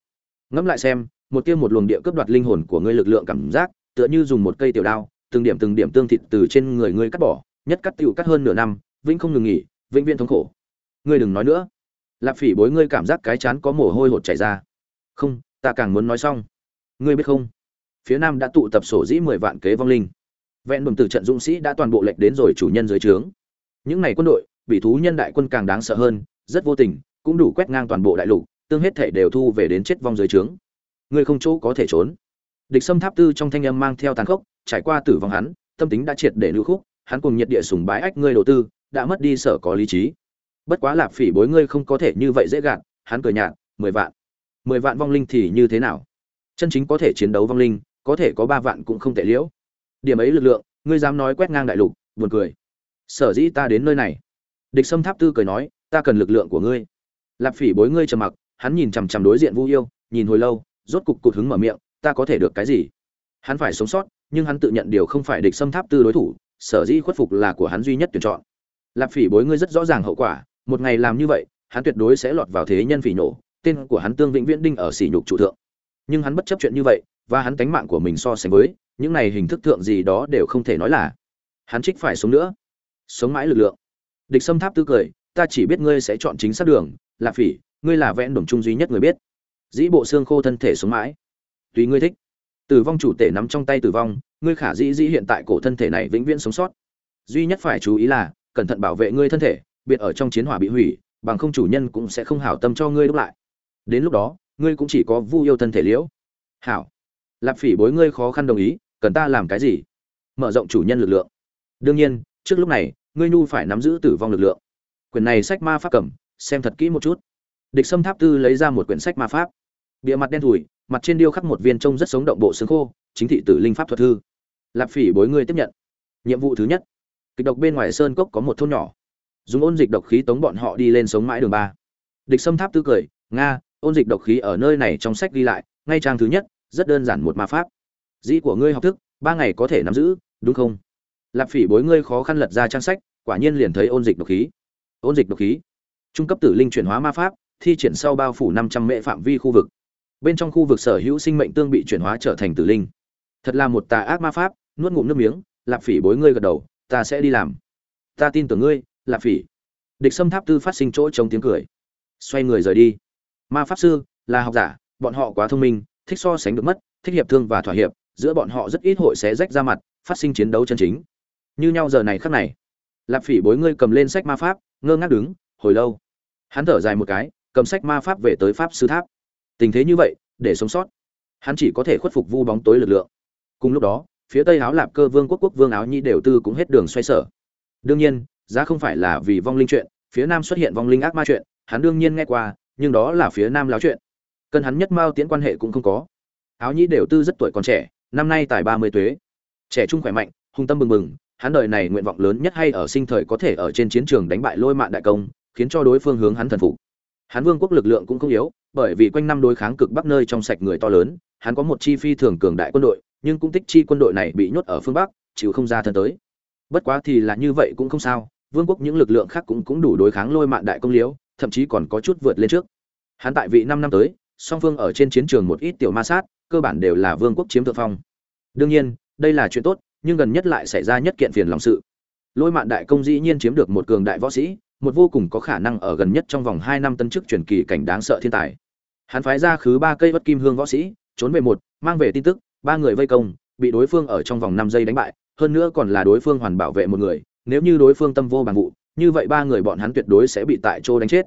Ngẫm lại xem, một tiêu một luồng địa cướp đoạt linh hồn của ngươi lực lượng cảm giác, tựa như dùng một cây tiểu đao, từng điểm từng điểm tương thịt từ trên người ngươi cắt bỏ, nhất cắt tiểu cắt hơn nửa năm, vĩnh không ngừng nghỉ, vĩnh viễn thống khổ. Ngươi đừng nói nữa lạp phỉ bối ngươi cảm giác cái chán có mồ hôi hột chảy ra. Không, ta càng muốn nói xong. Ngươi biết không? Phía nam đã tụ tập sổ dĩ mười vạn kế vong linh. Vẹn bầm từ trận dũng sĩ đã toàn bộ lệch đến rồi chủ nhân dưới trướng. Những này quân đội, bị thú nhân đại quân càng đáng sợ hơn, rất vô tình, cũng đủ quét ngang toàn bộ đại lục, tương hết thể đều thu về đến chết vong dưới trướng. Ngươi không chỗ có thể trốn. Địch sâm tháp tư trong thanh âm mang theo tàn khốc, trải qua tử vong hắn, tâm tính đã triệt để lưu khúc, hắn cùng nhiệt địa sùng bái ách ngươi đầu tư, đã mất đi sở có lý trí bất quá lạp phỉ bối ngươi không có thể như vậy dễ gạt, hắn cười nhạt, mười vạn. Mười vạn vong linh thì như thế nào? Chân chính có thể chiến đấu vong linh, có thể có ba vạn cũng không tệ liễu. Điểm ấy lực lượng, ngươi dám nói quét ngang đại lục, buồn cười. Sở dĩ ta đến nơi này. Địch sâm tháp tư cười nói, ta cần lực lượng của ngươi. Lạp phỉ bối ngươi trầm mặc, hắn nhìn chằm chằm đối diện vu yêu, nhìn hồi lâu, rốt cục cụt hứng mở miệng, ta có thể được cái gì? Hắn phải sống sót, nhưng hắn tự nhận điều không phải địch sâm tháp tư đối thủ, sở dĩ khuất phục là của hắn duy nhất tuyển chọn. Lạp phỉ bối ngươi rất rõ ràng hậu quả một ngày làm như vậy, hắn tuyệt đối sẽ lọt vào thế nhân phỉ nổ, tên của hắn tương vĩnh viễn đinh ở sỉ nhục trụ thượng. Nhưng hắn bất chấp chuyện như vậy, và hắn tánh mạng của mình so sánh với, những này hình thức thượng gì đó đều không thể nói là hắn trích phải sống nữa. Sống mãi lực lượng. Địch xâm tháp tư cười, ta chỉ biết ngươi sẽ chọn chính xác đường, là phỉ, ngươi là vẽn đồng trung duy nhất người biết. Dĩ bộ xương khô thân thể sống mãi. Tùy ngươi thích. Tử vong chủ tể nắm trong tay tử vong, ngươi khả dĩ dĩ hiện tại cổ thân thể này vĩnh viễn sống sót. Duy nhất phải chú ý là, cẩn thận bảo vệ ngươi thân thể biệt ở trong chiến hỏa bị hủy, bằng không chủ nhân cũng sẽ không hảo tâm cho ngươi đúc lại. Đến lúc đó, ngươi cũng chỉ có vu yêu thân thể liễu. Hảo. Lạp phỉ bối ngươi khó khăn đồng ý, cần ta làm cái gì? Mở rộng chủ nhân lực lượng. Đương nhiên, trước lúc này, ngươi nhu phải nắm giữ tử vong lực lượng. Quyển này sách ma pháp cầm, xem thật kỹ một chút. Địch sâm tháp tư lấy ra một quyển sách ma pháp. Bịa mặt đen thùi, mặt trên điêu khắc một viên trông rất sống động bộ xương khô, chính thị tử linh pháp thuật thư. Lạp phỉ bối ngươi tiếp nhận. Nhiệm vụ thứ nhất. Kịch độc bên ngoài sơn cốc có một thôn nhỏ dùng ôn dịch độc khí tống bọn họ đi lên sống mãi đường ba. Địch sâm tháp tư cười, nga, ôn dịch độc khí ở nơi này trong sách ghi lại, ngay trang thứ nhất, rất đơn giản một ma pháp. Dĩ của ngươi học thức, ba ngày có thể nắm giữ, đúng không? Lạp phỉ bối ngươi khó khăn lật ra trang sách, quả nhiên liền thấy ôn dịch độc khí. Ôn dịch độc khí. Trung cấp tử linh chuyển hóa ma pháp, thi triển sau bao phủ năm trăm mệ phạm vi khu vực. Bên trong khu vực sở hữu sinh mệnh tương bị chuyển hóa trở thành tử linh. Thật là một tà ác ma pháp, nuốt ngụm nước miếng, lạp phỉ bối ngươi gật đầu, ta sẽ đi làm. Ta tin tưởng ngươi lạp phỉ. Địch xâm tháp tư phát sinh chỗ chống tiếng cười. Xoay người rời đi. Ma pháp sư, là học giả, bọn họ quá thông minh, thích so sánh được mất, thích hiệp thương và thỏa hiệp, giữa bọn họ rất ít hội sẽ rách ra mặt, phát sinh chiến đấu chân chính. Như nhau giờ này khắc này lạp phỉ bối ngươi cầm lên sách ma pháp, ngơ ngác đứng, hồi lâu. Hắn thở dài một cái, cầm sách ma pháp về tới pháp sư tháp. Tình thế như vậy, để sống sót. Hắn chỉ có thể khuất phục vu bóng tối lực lượng. Cùng lúc đó, phía tây áo lạp cơ vương quốc quốc vương áo nhi đều tư cũng hết đường xoay sở. Đương nhiên giá không phải là vì vong linh chuyện, phía nam xuất hiện vong linh ác ma chuyện, hắn đương nhiên nghe qua, nhưng đó là phía nam láo chuyện. Cần hắn nhất mao tiễn quan hệ cũng không có. Áo nhĩ đều tư rất tuổi còn trẻ, năm nay tài ba mươi tuế. Trẻ trung khỏe mạnh, hung tâm bừng bừng, hắn đời này nguyện vọng lớn nhất hay ở sinh thời có thể ở trên chiến trường đánh bại lôi mạn đại công, khiến cho đối phương hướng hắn thần phục. Hắn vương quốc lực lượng cũng không yếu, bởi vì quanh năm đối kháng cực bắc nơi trong sạch người to lớn, hắn có một chi phi thường cường đại quân đội, nhưng cũng tích chi quân đội này bị nhốt ở phương bắc, chịu không ra thân tới. Bất quá thì là như vậy cũng không sao vương quốc những lực lượng khác cũng cũng đủ đối kháng lôi mạn đại công liếu, thậm chí còn có chút vượt lên trước. Hắn tại vị năm năm tới song phương ở trên chiến trường một ít tiểu ma sát cơ bản đều là vương quốc chiếm thượng phong. Đương nhiên đây là chuyện tốt nhưng gần nhất lại xảy ra nhất kiện phiền lòng sự. Lôi mạn đại công dĩ nhiên chiếm được một cường đại võ sĩ một vô cùng có khả năng ở gần nhất trong vòng hai năm tân chức truyền kỳ cảnh đáng sợ thiên tài. Hắn phái ra khứ ba cây bất kim hương võ sĩ trốn về một mang về tin tức ba người vây công bị đối phương ở trong vòng năm giây đánh bại hơn nữa còn là đối phương hoàn bảo vệ một người nếu như đối phương tâm vô bằng vụ, như vậy ba người bọn hắn tuyệt đối sẽ bị tại chỗ đánh chết.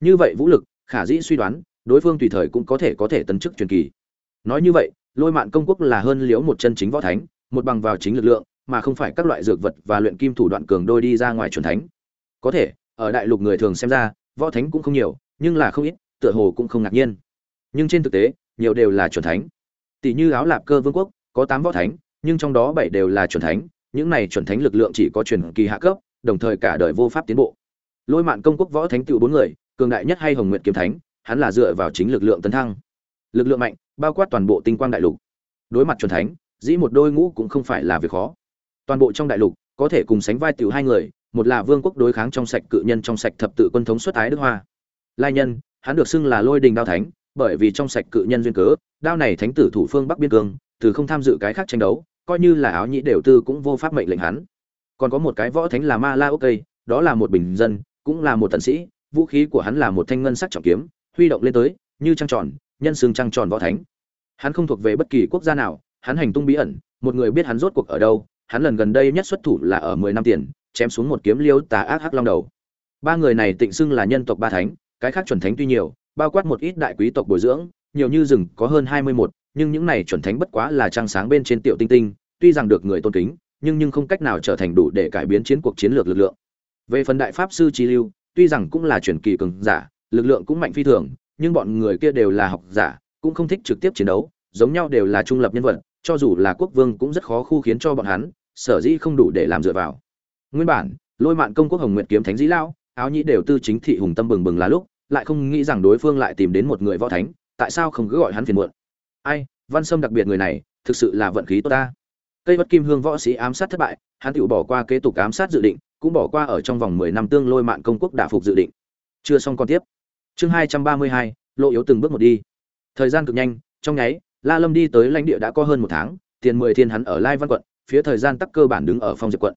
Như vậy vũ lực, khả dĩ suy đoán, đối phương tùy thời cũng có thể có thể tấn chức truyền kỳ. Nói như vậy, lôi mạn công quốc là hơn liếu một chân chính võ thánh, một bằng vào chính lực lượng, mà không phải các loại dược vật và luyện kim thủ đoạn cường đôi đi ra ngoài truyền thánh. Có thể, ở đại lục người thường xem ra, võ thánh cũng không nhiều, nhưng là không ít, tựa hồ cũng không ngạc nhiên. Nhưng trên thực tế, nhiều đều là chuẩn thánh. Tỷ như áo lạp cơ vương quốc, có tám võ thánh, nhưng trong đó bảy đều là chuẩn thánh những này chuẩn thánh lực lượng chỉ có truyền kỳ hạ cấp, đồng thời cả đời vô pháp tiến bộ. Lôi mạn công quốc võ thánh tiểu bốn người, cường đại nhất hay hồng Nguyệt kiếm thánh, hắn là dựa vào chính lực lượng tấn thăng. Lực lượng mạnh, bao quát toàn bộ tinh quang đại lục. Đối mặt chuẩn thánh, dĩ một đôi ngũ cũng không phải là việc khó. Toàn bộ trong đại lục, có thể cùng sánh vai tiểu hai người, một là vương quốc đối kháng trong sạch, cự nhân trong sạch thập tự quân thống xuất ái đức hoa. Lai nhân, hắn được xưng là lôi đình đao thánh, bởi vì trong sạch cự nhân duyên cớ, đao này thánh tử thủ phương bắc biên cương, từ không tham dự cái khác tranh đấu coi như là áo nhĩ đều tư cũng vô pháp mệnh lệnh hắn. Còn có một cái võ thánh là ma la ok, đó là một bình dân, cũng là một tần sĩ, vũ khí của hắn là một thanh ngân sắc trọng kiếm, huy động lên tới, như trăng tròn, nhân xương trăng tròn võ thánh. Hắn không thuộc về bất kỳ quốc gia nào, hắn hành tung bí ẩn, một người biết hắn rốt cuộc ở đâu, hắn lần gần đây nhất xuất thủ là ở mười năm tiền, chém xuống một kiếm liêu tà ác hắc long đầu. Ba người này tịnh xưng là nhân tộc ba thánh, cái khác chuẩn thánh tuy nhiều, bao quát một ít đại quý tộc bồi dưỡng, nhiều như rừng có hơn hai mươi một, nhưng những này chuẩn thánh bất quá là trăng sáng bên trên tiểu tinh tinh tuy rằng được người tôn kính, nhưng nhưng không cách nào trở thành đủ để cải biến chiến cuộc chiến lược lực lượng. Về phần đại pháp sư chi lưu, tuy rằng cũng là truyền kỳ cường giả, lực lượng cũng mạnh phi thường, nhưng bọn người kia đều là học giả, cũng không thích trực tiếp chiến đấu, giống nhau đều là trung lập nhân vật, cho dù là quốc vương cũng rất khó khu khiến cho bọn hắn, sở dĩ không đủ để làm dựa vào. Nguyên bản, lôi mạn công quốc hồng nguyệt kiếm thánh dĩ lão, áo nhĩ đều tư chính thị hùng tâm bừng bừng là lúc, lại không nghĩ rằng đối phương lại tìm đến một người võ thánh, tại sao không cứ gọi hắn phiền muộn? Ai, văn sâm đặc biệt người này, thực sự là vận khí tốt ta cây bất kim hương võ sĩ ám sát thất bại, hắn tự bỏ qua kế tục ám sát dự định, cũng bỏ qua ở trong vòng mười năm tương lôi mạn công quốc đả phục dự định. Chưa xong còn tiếp. Chương hai trăm ba mươi hai, lộ yếu từng bước một đi. Thời gian cực nhanh, trong nháy, la lâm đi tới lãnh địa đã có hơn một tháng, tiền mười thiên hắn ở lai văn quận, phía thời gian tắc cơ bản đứng ở phong diệp quận.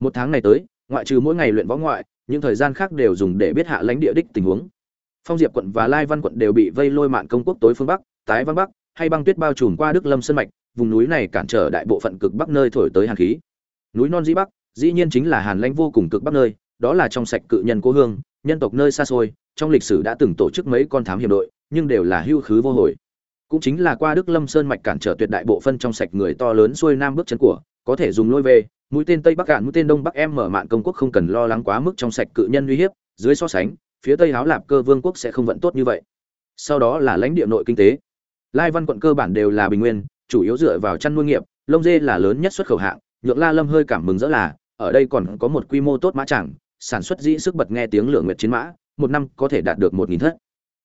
Một tháng này tới, ngoại trừ mỗi ngày luyện võ ngoại, những thời gian khác đều dùng để biết hạ lãnh địa đích tình huống. Phong diệp quận và lai văn quận đều bị vây lôi mạn công quốc tối phương bắc, tái văn bắc, hay băng tuyết bao trùm qua đức lâm sơn mạch vùng núi này cản trở đại bộ phận cực bắc nơi thổi tới hàn khí. Núi non dĩ bắc, dĩ nhiên chính là hàn lãnh vô cùng cực bắc nơi, đó là trong sạch cự nhân cố hương, nhân tộc nơi xa xôi, trong lịch sử đã từng tổ chức mấy con thám hiểm đội, nhưng đều là hưu khứ vô hồi. Cũng chính là qua đức lâm sơn mạch cản trở tuyệt đại bộ phân trong sạch người to lớn xuôi nam bước chân của, có thể dùng lôi về, mũi tên tây bắc cạn, mũi tên đông bắc em mở mạn công quốc không cần lo lắng quá mức trong sạch cự nhân uy hiếp, dưới so sánh, phía tây háo lạp cơ vương quốc sẽ không vận tốt như vậy. Sau đó là lãnh địa nội kinh tế. Lai văn quận cơ bản đều là bình nguyên chủ yếu dựa vào chăn nuôi nghiệp, lông dê là lớn nhất xuất khẩu hạng, nhượng la lâm hơi cảm mừng rỡ là, ở đây còn có một quy mô tốt mã chẳng sản xuất dĩ sức bật nghe tiếng lượng nguyệt chiến mã, một năm có thể đạt được một nghìn thất.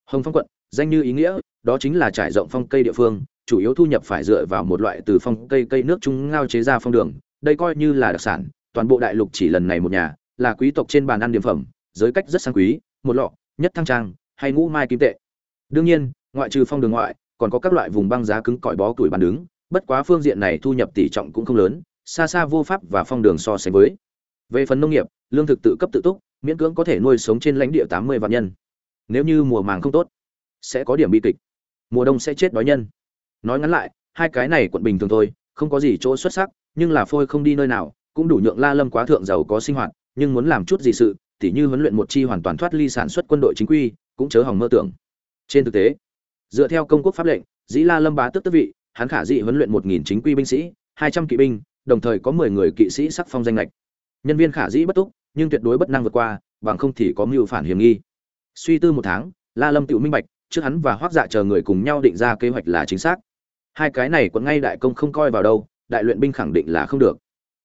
Hồng phong quận, danh như ý nghĩa, đó chính là trải rộng phong cây địa phương, chủ yếu thu nhập phải dựa vào một loại từ phong cây cây nước chúng ngao chế ra phong đường, đây coi như là đặc sản, toàn bộ đại lục chỉ lần này một nhà, là quý tộc trên bàn ăn điểm phẩm, giới cách rất sang quý, một lọ, nhất thăng trang, hay ngũ mai kim tệ. Đương nhiên, ngoại trừ phong đường ngoại còn có các loại vùng băng giá cứng cỏi bó tuổi bàn đứng, bất quá phương diện này thu nhập tỷ trọng cũng không lớn, xa xa vô pháp và phong đường so sánh với. Về phần nông nghiệp, lương thực tự cấp tự túc, miễn cưỡng có thể nuôi sống trên lãnh địa tám mươi vạn nhân. Nếu như mùa màng không tốt, sẽ có điểm bi kịch. Mùa đông sẽ chết đói nhân. Nói ngắn lại, hai cái này quận bình thường thôi, không có gì chỗ xuất sắc, nhưng là phôi không đi nơi nào, cũng đủ nhượng la lâm quá thượng giàu có sinh hoạt, nhưng muốn làm chút gì sự, tỉ như huấn luyện một chi hoàn toàn thoát ly sản xuất quân đội chính quy, cũng chớ hỏng mơ tưởng. Trên thực tế dựa theo công quốc pháp lệnh, dĩ la lâm bá tước tước vị, hắn khả dị huấn luyện một nghìn chính quy binh sĩ, hai trăm kỵ binh, đồng thời có mười người kỵ sĩ sắc phong danh lệch nhân viên khả dĩ bất túc, nhưng tuyệt đối bất năng vượt qua, bằng không thì có mưu phản hiểm nghi. Suy tư một tháng, la lâm tự minh bạch, trước hắn và hoác dạ chờ người cùng nhau định ra kế hoạch là chính xác. Hai cái này quận ngay đại công không coi vào đâu, đại luyện binh khẳng định là không được.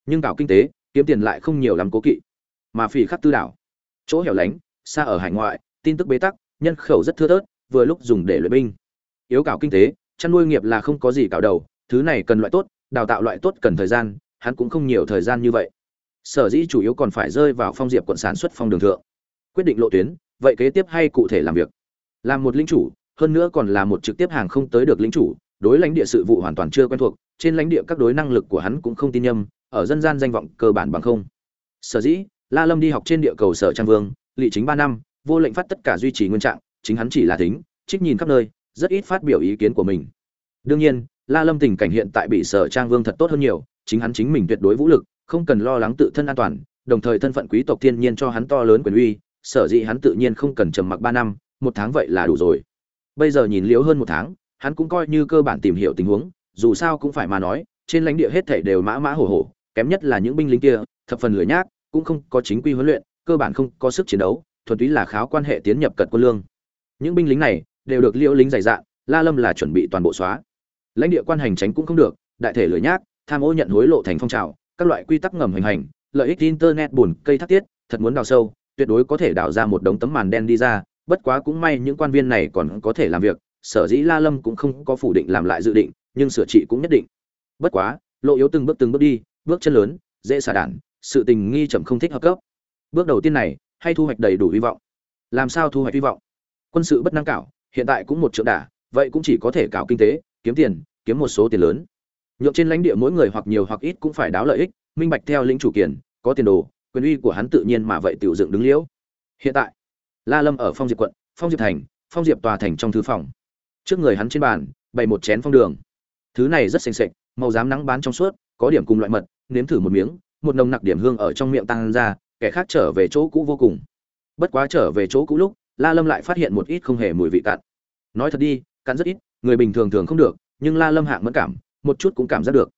Nhưng cảo kinh tế, kiếm tiền lại không nhiều lắm cố kỵ. Mà phỉ khắc tư đảo. Chỗ hẻo lánh, xa ở hải ngoại, tin tức bế tắc, nhân khẩu rất thưa thớt vừa lúc dùng để luyện binh. Yếu cảo kinh tế, chăn nuôi nghiệp là không có gì cảo đầu, thứ này cần loại tốt, đào tạo loại tốt cần thời gian, hắn cũng không nhiều thời gian như vậy. Sở dĩ chủ yếu còn phải rơi vào phong diệp quận sản xuất phong đường thượng. Quyết định lộ tuyến, vậy kế tiếp hay cụ thể làm việc? Làm một lính chủ, hơn nữa còn là một trực tiếp hàng không tới được lính chủ, đối lãnh địa sự vụ hoàn toàn chưa quen thuộc, trên lãnh địa các đối năng lực của hắn cũng không tin nhầm, ở dân gian danh vọng cơ bản bằng không. Sở dĩ, la lâm đi học trên địa cầu sở trang vương lị chính ba năm, vô lệnh phát tất cả duy trì nguyên trạng chính hắn chỉ là tính trích nhìn khắp nơi, rất ít phát biểu ý kiến của mình. Đương nhiên, la lâm tình cảnh hiện tại bị sở trang vương thật tốt hơn nhiều, chính hắn chính mình tuyệt đối vũ lực, không cần lo lắng tự thân an toàn, đồng thời thân phận quý tộc thiên nhiên cho hắn to lớn quyền uy, sở dĩ hắn tự nhiên không cần trầm mặc ba năm, một tháng vậy là đủ rồi. Bây giờ nhìn liếu hơn một tháng, hắn cũng coi như cơ bản tìm hiểu tình huống, dù sao cũng phải mà nói, trên lãnh địa hết thảy đều mã mã hổ hổ, kém nhất là những binh lính kia, thập phần lười nhác, cũng không có chính quy huấn luyện, cơ bản không có sức chiến đấu, thuần túy là kháo quan hệ tiến nhập cận quân lương những binh lính này đều được liễu lính dày dạn, la lâm là chuẩn bị toàn bộ xóa. Lãnh địa quan hành tránh cũng không được, đại thể lười nhác, tham ô nhận hối lộ thành phong trào, các loại quy tắc ngầm hình hành, lợi ích internet buồn cây thắt tiết, thật muốn đào sâu, tuyệt đối có thể đào ra một đống tấm màn đen đi ra, bất quá cũng may những quan viên này còn có thể làm việc, sở dĩ la lâm cũng không có phủ định làm lại dự định, nhưng sửa trị cũng nhất định. Bất quá, lộ yếu từng bước từng bước đi, bước chân lớn, dễ xả đản sự tình nghi chậm không thích hợp cấp. Bước đầu tiên này, hay thu hoạch đầy đủ hy vọng. Làm sao thu hoạch hy vọng? Quân sự bất năng cảo, hiện tại cũng một trượng đả vậy cũng chỉ có thể cảo kinh tế, kiếm tiền, kiếm một số tiền lớn. Nhượng trên lãnh địa mỗi người hoặc nhiều hoặc ít cũng phải đáo lợi ích, minh bạch theo lĩnh chủ kiền có tiền đồ, quyền uy của hắn tự nhiên mà vậy tiểu dựng đứng liễu. Hiện tại, la lâm ở phong diệp quận, phong diệp thành, phong diệp tòa thành trong thư phòng. Trước người hắn trên bàn, bày một chén phong đường. Thứ này rất xanh xệch màu dám nắng bán trong suốt, có điểm cùng loại mật, nếm thử một miếng, một nồng nặc điểm hương ở trong miệng tăng ra, kẻ khác trở về chỗ cũ vô cùng. Bất quá trở về chỗ cũ lúc la lâm lại phát hiện một ít không hề mùi vị cạn. Nói thật đi cạn rất ít người bình thường thường không được nhưng la lâm hạng mẫn cảm một chút cũng cảm giác được.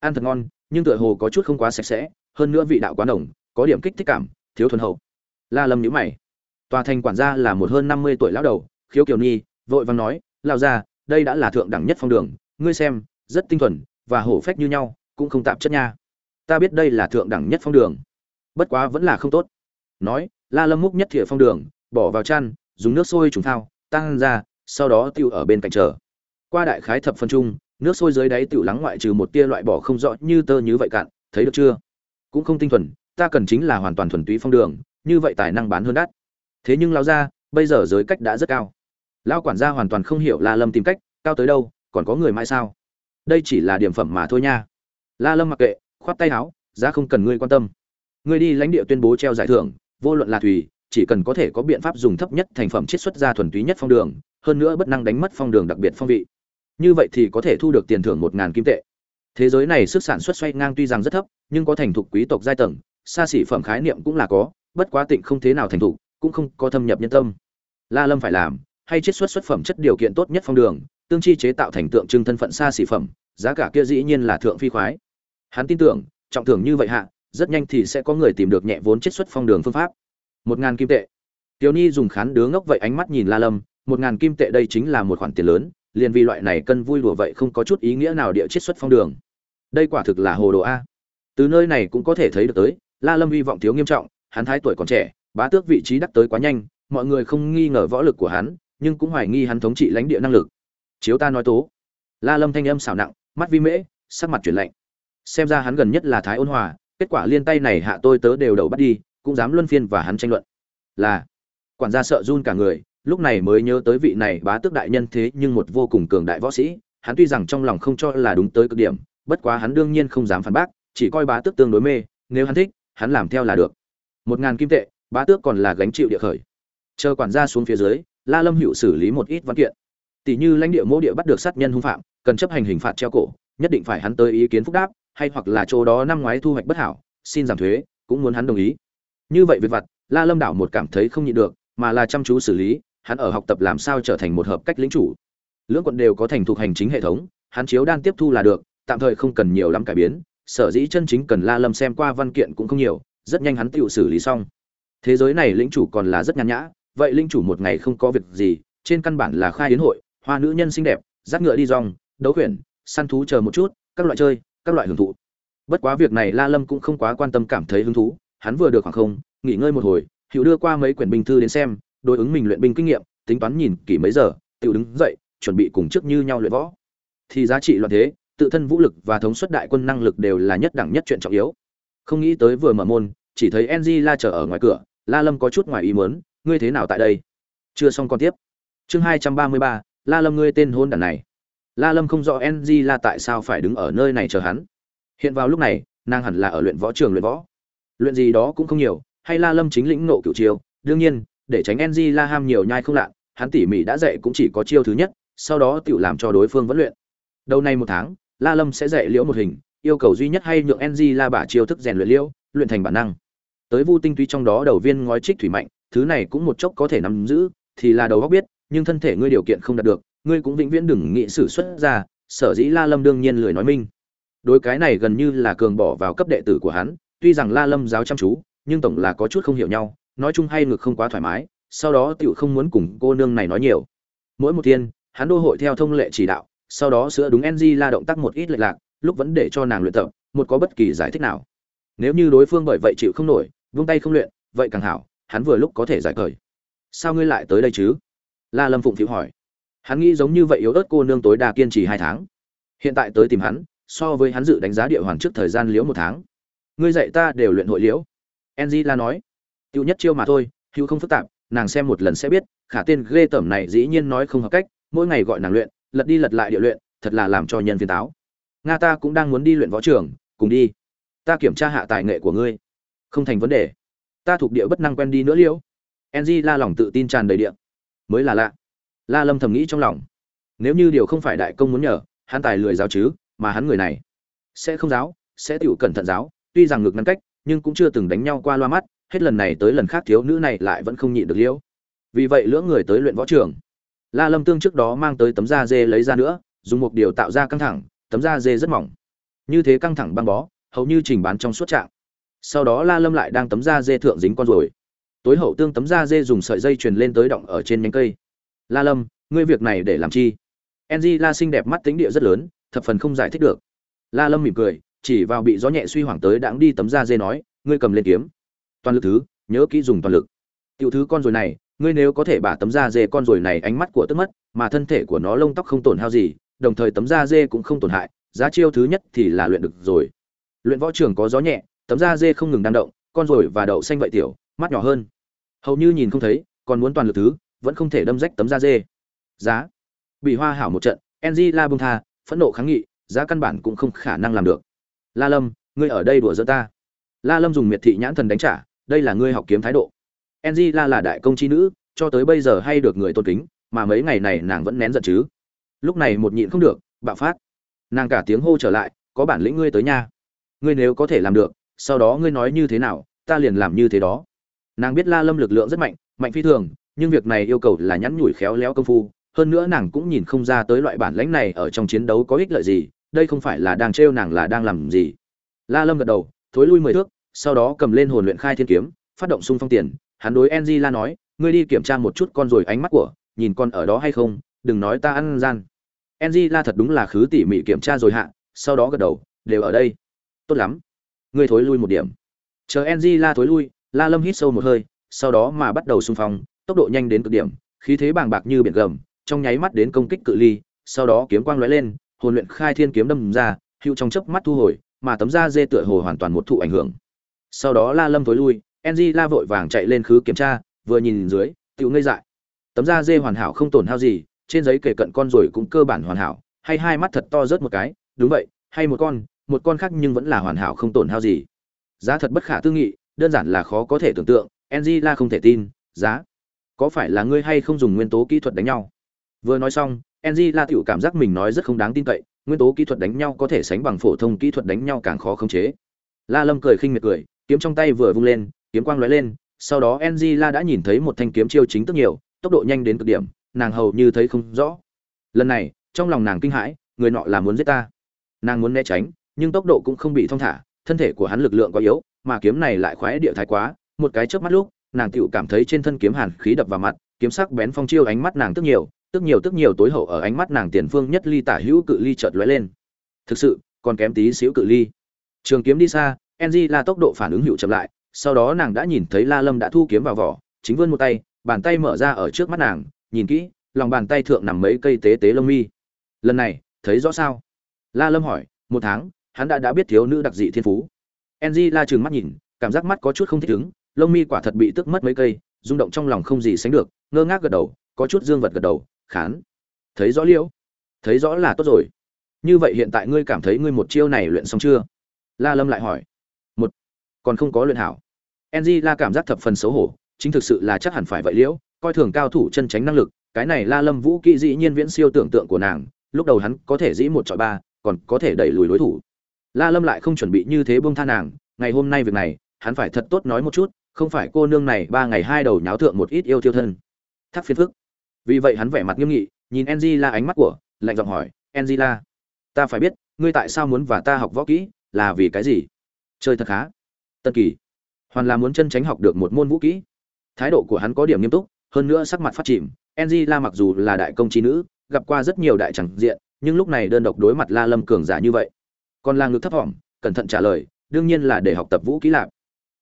Ăn thật ngon nhưng tựa hồ có chút không quá sạch sẽ hơn nữa vị đạo quá nồng có điểm kích thích cảm thiếu thuần hậu. La lâm nhíu mày. Tòa thành quản gia là một hơn năm mươi tuổi lão đầu khiếu kiều nhi vội vàng nói lão gia, đây đã là thượng đẳng nhất phong đường ngươi xem rất tinh thuần và hổ phách như nhau cũng không tạp chất nha. Ta biết đây là thượng đẳng nhất phong đường. Bất quá vẫn là không tốt. Nói la lâm múc nhất thìa phong đường bỏ vào chăn dùng nước sôi trùng thao tăng ra sau đó tiêu ở bên cạnh chờ. Qua đại khái thập phân chung, nước sôi dưới đáy tiểu lắng ngoại trừ một tia loại bỏ không rõ như tơ như vậy cạn thấy được chưa? Cũng không tinh thuần ta cần chính là hoàn toàn thuần túy phong đường như vậy tài năng bán hơn đắt. Thế nhưng lao ra bây giờ giới cách đã rất cao. Lao quản gia hoàn toàn không hiểu la lâm tìm cách cao tới đâu còn có người mãi sao? Đây chỉ là điểm phẩm mà thôi nha. La lâm mặc kệ khoát tay áo giá không cần ngươi quan tâm. Ngươi đi lãnh địa tuyên bố treo giải thưởng vô luận là thủy chỉ cần có thể có biện pháp dùng thấp nhất thành phẩm chiết xuất ra thuần túy nhất phong đường, hơn nữa bất năng đánh mất phong đường đặc biệt phong vị. Như vậy thì có thể thu được tiền thưởng một ngàn kim tệ. Thế giới này sức sản xuất xoay ngang tuy rằng rất thấp, nhưng có thành thục quý tộc giai tầng, xa xỉ phẩm khái niệm cũng là có, bất quá tịnh không thế nào thành thục, cũng không có thâm nhập nhân tâm. La lâm phải làm, hay chiết xuất xuất phẩm chất điều kiện tốt nhất phong đường, tương chi chế tạo thành tượng trưng thân phận xa xỉ phẩm, giá cả kia dĩ nhiên là thượng phi khoái. Hắn tin tưởng, trọng thưởng như vậy hạ, rất nhanh thì sẽ có người tìm được nhẹ vốn chiết xuất phong đường phương pháp một ngàn kim tệ. Tiểu ni dùng khán đứa ngốc vậy ánh mắt nhìn la lâm, một ngàn kim tệ đây chính là một khoản tiền lớn, liền vì loại này cân vui đùa vậy không có chút ý nghĩa nào địa chiết xuất phong đường. Đây quả thực là hồ đồ a. Từ nơi này cũng có thể thấy được tới, la lâm hy vọng thiếu nghiêm trọng, hắn thái tuổi còn trẻ, bá tước vị trí đắc tới quá nhanh, mọi người không nghi ngờ võ lực của hắn, nhưng cũng hoài nghi hắn thống trị lãnh địa năng lực. Chiếu ta nói tố. La lâm thanh âm xảo nặng, mắt vi mễ, sắc mặt chuyển lạnh. Xem ra hắn gần nhất là thái ôn hòa, kết quả liên tay này hạ tôi tớ đều đầu bắt đi cũng dám luân phiên và hắn tranh luận. Là, quản gia sợ run cả người, lúc này mới nhớ tới vị này bá tước đại nhân thế nhưng một vô cùng cường đại võ sĩ, hắn tuy rằng trong lòng không cho là đúng tới cực điểm, bất quá hắn đương nhiên không dám phản bác, chỉ coi bá tước tương đối mê, nếu hắn thích, hắn làm theo là được. Một ngàn kim tệ, bá tước còn là gánh chịu địa khởi. Chờ quản gia xuống phía dưới, la lâm hữu xử lý một ít văn kiện. Tỷ như lãnh địa mỗ địa bắt được sát nhân hung phạm, cần chấp hành hình phạt treo cổ, nhất định phải hắn tới ý kiến phúc đáp, hay hoặc là chỗ đó năm ngoái thu hoạch bất hảo, xin giảm thuế, cũng muốn hắn đồng ý như vậy việc vặt, la lâm đảo một cảm thấy không nhịn được, mà là chăm chú xử lý, hắn ở học tập làm sao trở thành một hợp cách lĩnh chủ. Lưỡng quận đều có thành thuộc hành chính hệ thống, hắn chiếu đan tiếp thu là được, tạm thời không cần nhiều lắm cải biến, sở dĩ chân chính cần la lâm xem qua văn kiện cũng không nhiều, rất nhanh hắn tự xử lý xong. Thế giới này lĩnh chủ còn là rất nhàn nhã, vậy lĩnh chủ một ngày không có việc gì, trên căn bản là khai hiến hội, hoa nữ nhân xinh đẹp, dắt ngựa đi rong, đấu khuyển, săn thú chờ một chút, các loại chơi, các loại hưởng thụ. Bất quá việc này la lâm cũng không quá quan tâm cảm thấy hứng thú hắn vừa được khoảng không, nghỉ ngơi một hồi, hữu đưa qua mấy quyển binh thư đến xem, đối ứng mình luyện binh kinh nghiệm, tính toán nhìn kỹ mấy giờ tự đứng dậy, chuẩn bị cùng trước như nhau luyện võ. Thì giá trị loạn thế, tự thân vũ lực và thống suất đại quân năng lực đều là nhất đẳng nhất chuyện trọng yếu. Không nghĩ tới vừa mở môn, chỉ thấy ng la chờ ở ngoài cửa, la lâm có chút ngoài ý muốn, ngươi thế nào tại đây? Chưa xong còn tiếp. Chương hai trăm ba mươi ba, la lâm ngươi tên hôn đản này. La lâm không rõ ng la tại sao phải đứng ở nơi này chờ hắn. Hiện vào lúc này, nàng hẳn là ở luyện võ trường luyện võ luyện gì đó cũng không nhiều, hay la lâm chính lĩnh nộ cửu chiêu, đương nhiên, để tránh ng la ham nhiều nhai không lạ, hắn tỉ mỉ đã dạy cũng chỉ có chiêu thứ nhất, sau đó tự làm cho đối phương vẫn luyện. Đầu này một tháng, la lâm sẽ dạy liễu một hình, yêu cầu duy nhất hay nhượng ng la bả chiêu thức rèn luyện liễu, luyện thành bản năng. Tới vu tinh tuy trong đó đầu viên ngói trích thủy mạnh, thứ này cũng một chốc có thể nắm giữ, thì là đầu góc biết, nhưng thân thể ngươi điều kiện không đạt được, ngươi cũng vĩnh viễn đừng nghĩ xử xuất ra, sở dĩ la lâm đương nhiên lười nói minh. Đối cái này gần như là cường bỏ vào cấp đệ tử của hắn tuy rằng la lâm giáo chăm chú, nhưng tổng là có chút không hiểu nhau, nói chung hay ngực không quá thoải mái, sau đó tiểu không muốn cùng cô nương này nói nhiều. Mỗi một thiên, hắn đô hội theo thông lệ chỉ đạo, sau đó sửa đúng ng la động tác một ít lệch lạc, lúc vẫn để cho nàng luyện tập, một có bất kỳ giải thích nào. Nếu như đối phương bởi vậy chịu không nổi, vung tay không luyện, vậy càng hảo, hắn vừa lúc có thể giải cởi sao ngươi lại tới đây chứ? La lâm phụng phịu hỏi. Hắn nghĩ giống như vậy yếu ớt cô nương tối đa kiên trì hai tháng. Hiện tại tới tìm hắn, so với hắn dự đánh giá địa hoàn trước thời gian liễu một tháng ngươi dạy ta đều luyện hội liễu. Enzy la nói tiêu nhất chiêu mà thôi hữu không phức tạp nàng xem một lần sẽ biết khả tên ghê tởm này dĩ nhiên nói không hợp cách mỗi ngày gọi nàng luyện lật đi lật lại địa luyện thật là làm cho nhân viên táo. Nga ta cũng đang muốn đi luyện võ trường cùng đi. Ta kiểm tra hạ tài nghệ của ngươi. Không thành vấn đề. Ta thuộc địa bất năng quen đi nữa liễu. Enzy la lòng tự tin tràn đầy điện, mới là lạ. La lâm thầm nghĩ trong lòng. Nếu như điều không phải đại công muốn nhờ hắn tài lười giáo chứ mà hắn người này sẽ không giáo sẽ tiểu cẩn thận giáo tuy rằng ngực ngăn cách, nhưng cũng chưa từng đánh nhau qua loa mắt, hết lần này tới lần khác thiếu nữ này lại vẫn không nhịn được liễu. Vì vậy lưỡng người tới luyện võ trường. La lâm tương trước đó mang tới tấm da dê lấy ra nữa, dùng một điều tạo ra căng thẳng, tấm da dê rất mỏng. Như thế căng thẳng băng bó, hầu như trình bán trong suốt trạng. Sau đó la lâm lại đang tấm da dê thượng dính con rồi tối hậu tương tấm da dê dùng sợi dây truyền lên tới động ở trên nhánh cây. La lâm, ngươi việc này để làm chi? Enzy la xinh đẹp mắt tính địa rất lớn, thập phần không giải thích được. La lâm mỉm cười chỉ vào bị gió nhẹ suy hoảng tới đãng đi tấm da dê nói, ngươi cầm lên kiếm. Toàn lực thứ, nhớ kỹ dùng toàn lực. Tiểu thứ con rồi này, ngươi nếu có thể bả tấm da dê con rồi này ánh mắt của tức mất, mà thân thể của nó lông tóc không tổn hao gì, đồng thời tấm da dê cũng không tổn hại, giá chiêu thứ nhất thì là luyện được rồi. Luyện võ trường có gió nhẹ, tấm da dê không ngừng đang động, con rồi và đậu xanh vậy tiểu, mắt nhỏ hơn. Hầu như nhìn không thấy, còn muốn toàn lực thứ, vẫn không thể đâm rách tấm da dê. Giá. Bị hoa hảo một trận enzy la bung tha, phẫn nộ kháng nghị, giá căn bản cũng không khả năng làm được la lâm, ngươi ở đây đùa giỡn ta. La lâm dùng miệt thị nhãn thần đánh trả, đây là ngươi học kiếm thái độ. Enzy la là đại công chi nữ, cho tới bây giờ hay được người tôn kính, mà mấy ngày này nàng vẫn nén giận chứ. Lúc này một nhịn không được, bạo phát. Nàng cả tiếng hô trở lại, có bản lĩnh ngươi tới nha. Ngươi nếu có thể làm được, sau đó ngươi nói như thế nào, ta liền làm như thế đó. Nàng biết la lâm lực lượng rất mạnh mạnh phi thường, nhưng việc này yêu cầu là nhắn nhủi khéo léo công phu. Hơn nữa nàng cũng nhìn không ra tới loại bản lãnh này ở trong chiến đấu có ích lợi gì đây không phải là đang trêu nàng là đang làm gì. La lâm gật đầu, thối lui mười thước, sau đó cầm lên hồn luyện khai thiên kiếm, phát động xung phong tiền. Hắn đối enzy la nói, ngươi đi kiểm tra một chút con rồi ánh mắt của, nhìn con ở đó hay không, đừng nói ta ăn gian. Enzy la thật đúng là khứ tỉ mỉ kiểm tra rồi hạ, sau đó gật đầu, đều ở đây. Tốt lắm. Ngươi thối lui một điểm. Chờ enzy la thối lui, la lâm hít sâu một hơi, sau đó mà bắt đầu xung phong, tốc độ nhanh đến cực điểm, khí thế bàng bạc như biển gầm, trong nháy mắt đến công kích cự ly, sau đó kiếm quang lóe lên hồn luyện khai thiên kiếm đâm ra hữu trong chớp mắt thu hồi, mà tấm da dê tựa hồ hoàn toàn một thụ ảnh hưởng. Sau đó la lâm tối lui, Enji la vội vàng chạy lên khứ kiểm tra, vừa nhìn dưới, tiểu ngây dại. Tấm da dê hoàn hảo không tổn hao gì, trên giấy kể cận con rồi cũng cơ bản hoàn hảo, hay hai mắt thật to rớt một cái, đúng vậy, hay một con một con khác nhưng vẫn là hoàn hảo không tổn hao gì. Giá thật bất khả tư nghị, đơn giản là khó có thể tưởng tượng, Enji la không thể tin, giá. Có phải là ngươi hay không dùng nguyên tố kỹ thuật đánh nhau? Vừa nói xong enzy la tiểu cảm giác mình nói rất không đáng tin cậy, nguyên tố kỹ thuật đánh nhau có thể sánh bằng phổ thông kỹ thuật đánh nhau càng khó khống chế. La lâm cười khinh miệt cười, kiếm trong tay vừa vung lên, kiếm quang lóe lên, sau đó enzy la đã nhìn thấy một thanh kiếm chiêu chính tức nhiều, tốc độ nhanh đến cực điểm, nàng hầu như thấy không rõ. Lần này, trong lòng nàng kinh hãi, người nọ là muốn giết ta. Nàng muốn né tránh, nhưng tốc độ cũng không bị thong thả, thân thể của hắn lực lượng quá yếu, mà kiếm này lại khoái địa thái quá, một cái chớp mắt lúc, nàng tựu cảm thấy trên thân kiếm hàn khí đập vào mặt, kiếm sắc bén phong chiêu ánh mắt nàng tức nhiều tức nhiều tức nhiều tối hậu ở ánh mắt nàng tiền phương nhất ly tả hữu cự ly chợt lóe lên. Thực sự, còn kém tí xíu cự ly. Trường kiếm đi xa enzy la tốc độ phản ứng hiệu chậm lại, sau đó nàng đã nhìn thấy la lâm đã thu kiếm vào vỏ, chính vươn một tay, bàn tay mở ra ở trước mắt nàng, nhìn kỹ, lòng bàn tay thượng nằm mấy cây tế tế lông mi. Lần này, thấy rõ sao? La lâm hỏi, một tháng, hắn đã đã biết thiếu nữ đặc dị thiên phú. Enzy la trừng mắt nhìn, cảm giác mắt có chút không thích ứng, lông mi quả thật bị tức mất mấy cây, rung động trong lòng không gì sánh được, ngơ ngác gật đầu, có chút dương vật gật đầu khán. Thấy rõ liễu. Thấy rõ là tốt rồi. Như vậy hiện tại ngươi cảm thấy ngươi một chiêu này luyện xong chưa? La lâm lại hỏi. Một. Còn không có luyện hảo. Ng la cảm giác thập phần xấu hổ, chính thực sự là chắc hẳn phải vậy liễu, coi thường cao thủ chân tránh năng lực, cái này la lâm vũ kỹ dĩ nhiên viễn siêu tưởng tượng của nàng, lúc đầu hắn có thể dĩ một trọi ba, còn có thể đẩy lùi đối thủ. La lâm lại không chuẩn bị như thế buông tha nàng, ngày hôm nay việc này, hắn phải thật tốt nói một chút, không phải cô nương này ba ngày hai đầu nháo thượng một ít yêu tiêu thân. Thắc phiền phức vì vậy hắn vẻ mặt nghiêm nghị, nhìn angela ánh mắt của, lạnh giọng hỏi, angela, ta phải biết, ngươi tại sao muốn và ta học võ kỹ, là vì cái gì? Chơi thật khá. Tân kỳ, hoàn là muốn chân tránh học được một môn vũ kỹ. Thái độ của hắn có điểm nghiêm túc, hơn nữa sắc mặt phát chìm. Angela mặc dù là đại công trí nữ, gặp qua rất nhiều đại chẳng diện, nhưng lúc này đơn độc đối mặt la lâm cường giả như vậy, còn là ngực thấp thỏm cẩn thận trả lời, đương nhiên là để học tập vũ kỹ lạc.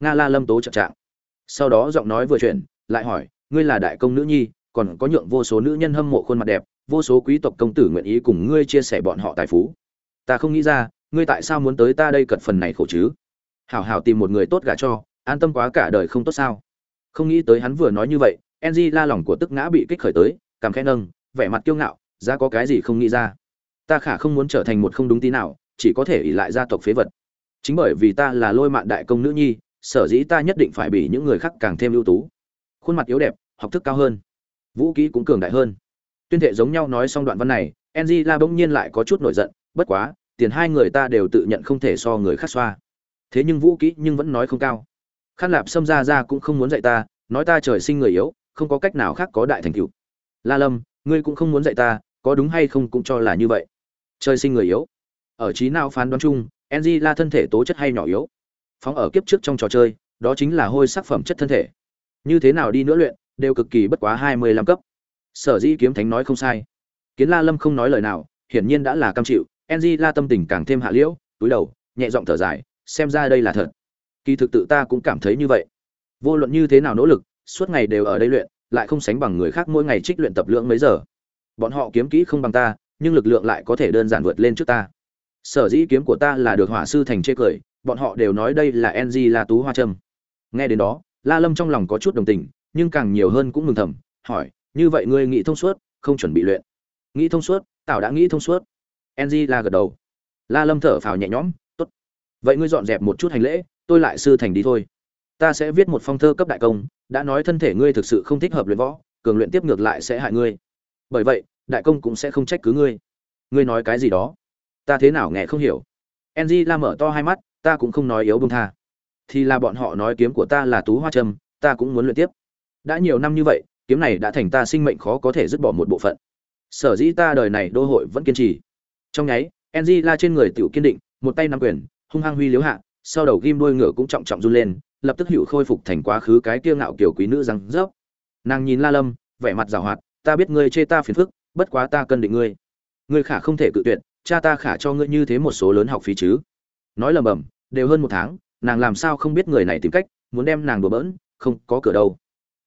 Nga la lâm tố trợ trạng sau đó giọng nói vừa chuyển, lại hỏi, ngươi là đại công nữ nhi còn có nhượng vô số nữ nhân hâm mộ khuôn mặt đẹp, vô số quý tộc công tử nguyện ý cùng ngươi chia sẻ bọn họ tài phú. Ta không nghĩ ra, ngươi tại sao muốn tới ta đây cật phần này khổ chứ? Hảo hảo tìm một người tốt gả cho, an tâm quá cả đời không tốt sao? Không nghĩ tới hắn vừa nói như vậy enzy la lòng của tức ngã bị kích khởi tới, cảm khẽ nâng, vẻ mặt kiêu ngạo ra có cái gì không nghĩ ra. Ta khả không muốn trở thành một không đúng tí nào, chỉ có thể ỷ lại gia tộc phế vật. Chính bởi vì ta là lôi mạn đại công nữ nhi, sở dĩ ta nhất định phải bị những người khác càng thêm ưu tú. Khuôn mặt yếu đẹp, học thức cao hơn vũ kỹ cũng cường đại hơn. Tuyên thệ giống nhau nói xong đoạn văn này enzy la bỗng nhiên lại có chút nổi giận, bất quá, tiền hai người ta đều tự nhận không thể so người khác xoa. Thế nhưng vũ kỹ nhưng vẫn nói không cao. Khăn lạp xâm ra ra cũng không muốn dạy ta, nói ta trời sinh người yếu, không có cách nào khác có đại thành cựu la lâm, ngươi cũng không muốn dạy ta, có đúng hay không cũng cho là như vậy. Trời sinh người yếu. Ở trí nào phán đoán chung enzy la thân thể tố chất hay nhỏ yếu. Phóng ở kiếp trước trong trò chơi, đó chính là hôi sắc phẩm chất thân thể. Như thế nào đi nữa luyện đều cực kỳ bất quá hai mươi lăm cấp. Sở dĩ kiếm thánh nói không sai. Kiến la lâm không nói lời nào, hiển nhiên đã là cam chịu enzy la tâm tình càng thêm hạ liễu, túi đầu, nhẹ giọng thở dài, xem ra đây là thật. Kỳ thực tự ta cũng cảm thấy như vậy. Vô luận như thế nào nỗ lực, suốt ngày đều ở đây luyện, lại không sánh bằng người khác mỗi ngày trích luyện tập lượng mấy giờ. Bọn họ kiếm kỹ không bằng ta, nhưng lực lượng lại có thể đơn giản vượt lên trước ta. Sở dĩ kiếm của ta là được hỏa sư thành chê cười, bọn họ đều nói đây là ng la tú hoa trâm. Nghe đến đó, la lâm trong lòng có chút đồng tình nhưng càng nhiều hơn cũng mừng thầm, hỏi, như vậy ngươi nghĩ thông suốt, không chuẩn bị luyện? Nghĩ thông suốt tảo đã nghĩ thông suốt. Ng la gật đầu. La lâm thở phào nhẹ nhõm, tốt. Vậy ngươi dọn dẹp một chút hành lễ, tôi lại sư thành đi thôi. Ta sẽ viết một phong thơ cấp đại công, đã nói thân thể ngươi thực sự không thích hợp luyện võ, cường luyện tiếp ngược lại sẽ hại ngươi. Bởi vậy, đại công cũng sẽ không trách cứ ngươi. Ngươi nói cái gì đó? Ta thế nào nghe không hiểu? Ng la mở to hai mắt, ta cũng không nói yếu bông tha. Thì là bọn họ nói kiếm của ta là tú hoa trâm, ta cũng muốn luyện tiếp đã nhiều năm như vậy, kiếm này đã thành ta sinh mệnh khó có thể dứt bỏ một bộ phận. Sở dĩ ta đời này đô hội vẫn kiên trì. Trong nháy la trên người tiểu kiên định, một tay nắm quyền, hung hăng huy liếu hạ, sau đầu ghim đuôi ngựa cũng trọng trọng run lên, lập tức hữu khôi phục thành quá khứ cái kiêu ngạo kiểu quý nữ răng rớp. Nàng nhìn la lâm, vẻ mặt rào hoạt, ta biết ngươi chê ta phiền phức, bất quá ta cân định ngươi. Ngươi khả không thể cự tuyệt, cha ta khả cho ngươi như thế một số lớn học phí chứ. Nói lầm bầm, đều hơn một tháng, nàng làm sao không biết người này tìm cách, muốn đem nàng đùa bỡn, không có cửa đâu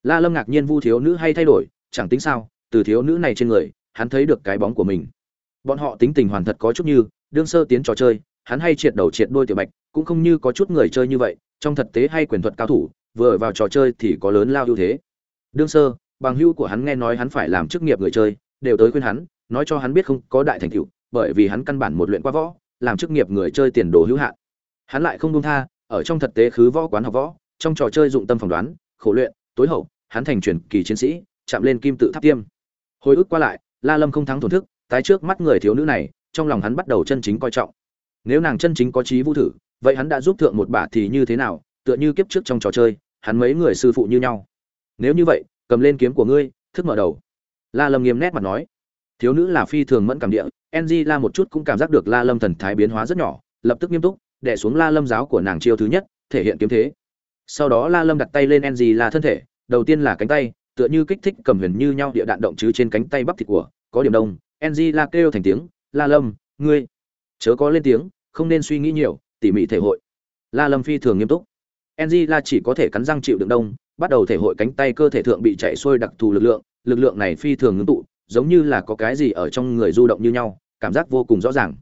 la lâm ngạc nhiên vu thiếu nữ hay thay đổi, chẳng tính sao, từ thiếu nữ này trên người, hắn thấy được cái bóng của mình. Bọn họ tính tình hoàn thật có chút như, đương sơ tiến trò chơi, hắn hay triệt đầu triệt đuôi tiểu bạch, cũng không như có chút người chơi như vậy, trong thực tế hay quyền thuật cao thủ, vừa vào trò chơi thì có lớn lao ưu thế. Đương sơ, bằng hữu của hắn nghe nói hắn phải làm chức nghiệp người chơi, đều tới khuyên hắn, nói cho hắn biết không có đại thành tựu, bởi vì hắn căn bản một luyện qua võ, làm chức nghiệp người chơi tiền đồ hữu hạn. Hắn lại không buông tha, ở trong thực tế khứ võ quán học võ, trong trò chơi dụng tâm phỏng đoán, khổ luyện, tối hậu hắn thành truyền kỳ chiến sĩ, chạm lên kim tự tháp tiêm. Hồi ức qua lại, la lâm không thắng thổn thức, tái trước mắt người thiếu nữ này, trong lòng hắn bắt đầu chân chính coi trọng. Nếu nàng chân chính có trí vũ thử, vậy hắn đã giúp thượng một bả thì như thế nào, tựa như kiếp trước trong trò chơi, hắn mấy người sư phụ như nhau. Nếu như vậy, cầm lên kiếm của ngươi, thức mở đầu. La lâm nghiêm nét mặt nói. Thiếu nữ là phi thường mẫn cảm địa ng la một chút cũng cảm giác được la lâm thần thái biến hóa rất nhỏ, lập tức nghiêm túc đẻ xuống la lâm giáo của nàng chiêu thứ nhất, thể hiện kiếm thế. Sau đó la lâm đặt tay lên ng la thân thể đầu tiên là cánh tay, tựa như kích thích cầm huyền như nhau địa đạn động chứ trên cánh tay bắp thịt của, có điểm đông. Ng la kêu thành tiếng, la lâm, ngươi, chớ có lên tiếng, không nên suy nghĩ nhiều, tỉ mỉ thể hội. La lâm phi thường nghiêm túc. Ng la chỉ có thể cắn răng chịu đựng đông, bắt đầu thể hội cánh tay cơ thể thượng bị chạy xuôi đặc thù lực lượng lực lượng này phi thường ngưng tụ, giống như là có cái gì ở trong người du động như nhau, cảm giác vô cùng rõ ràng.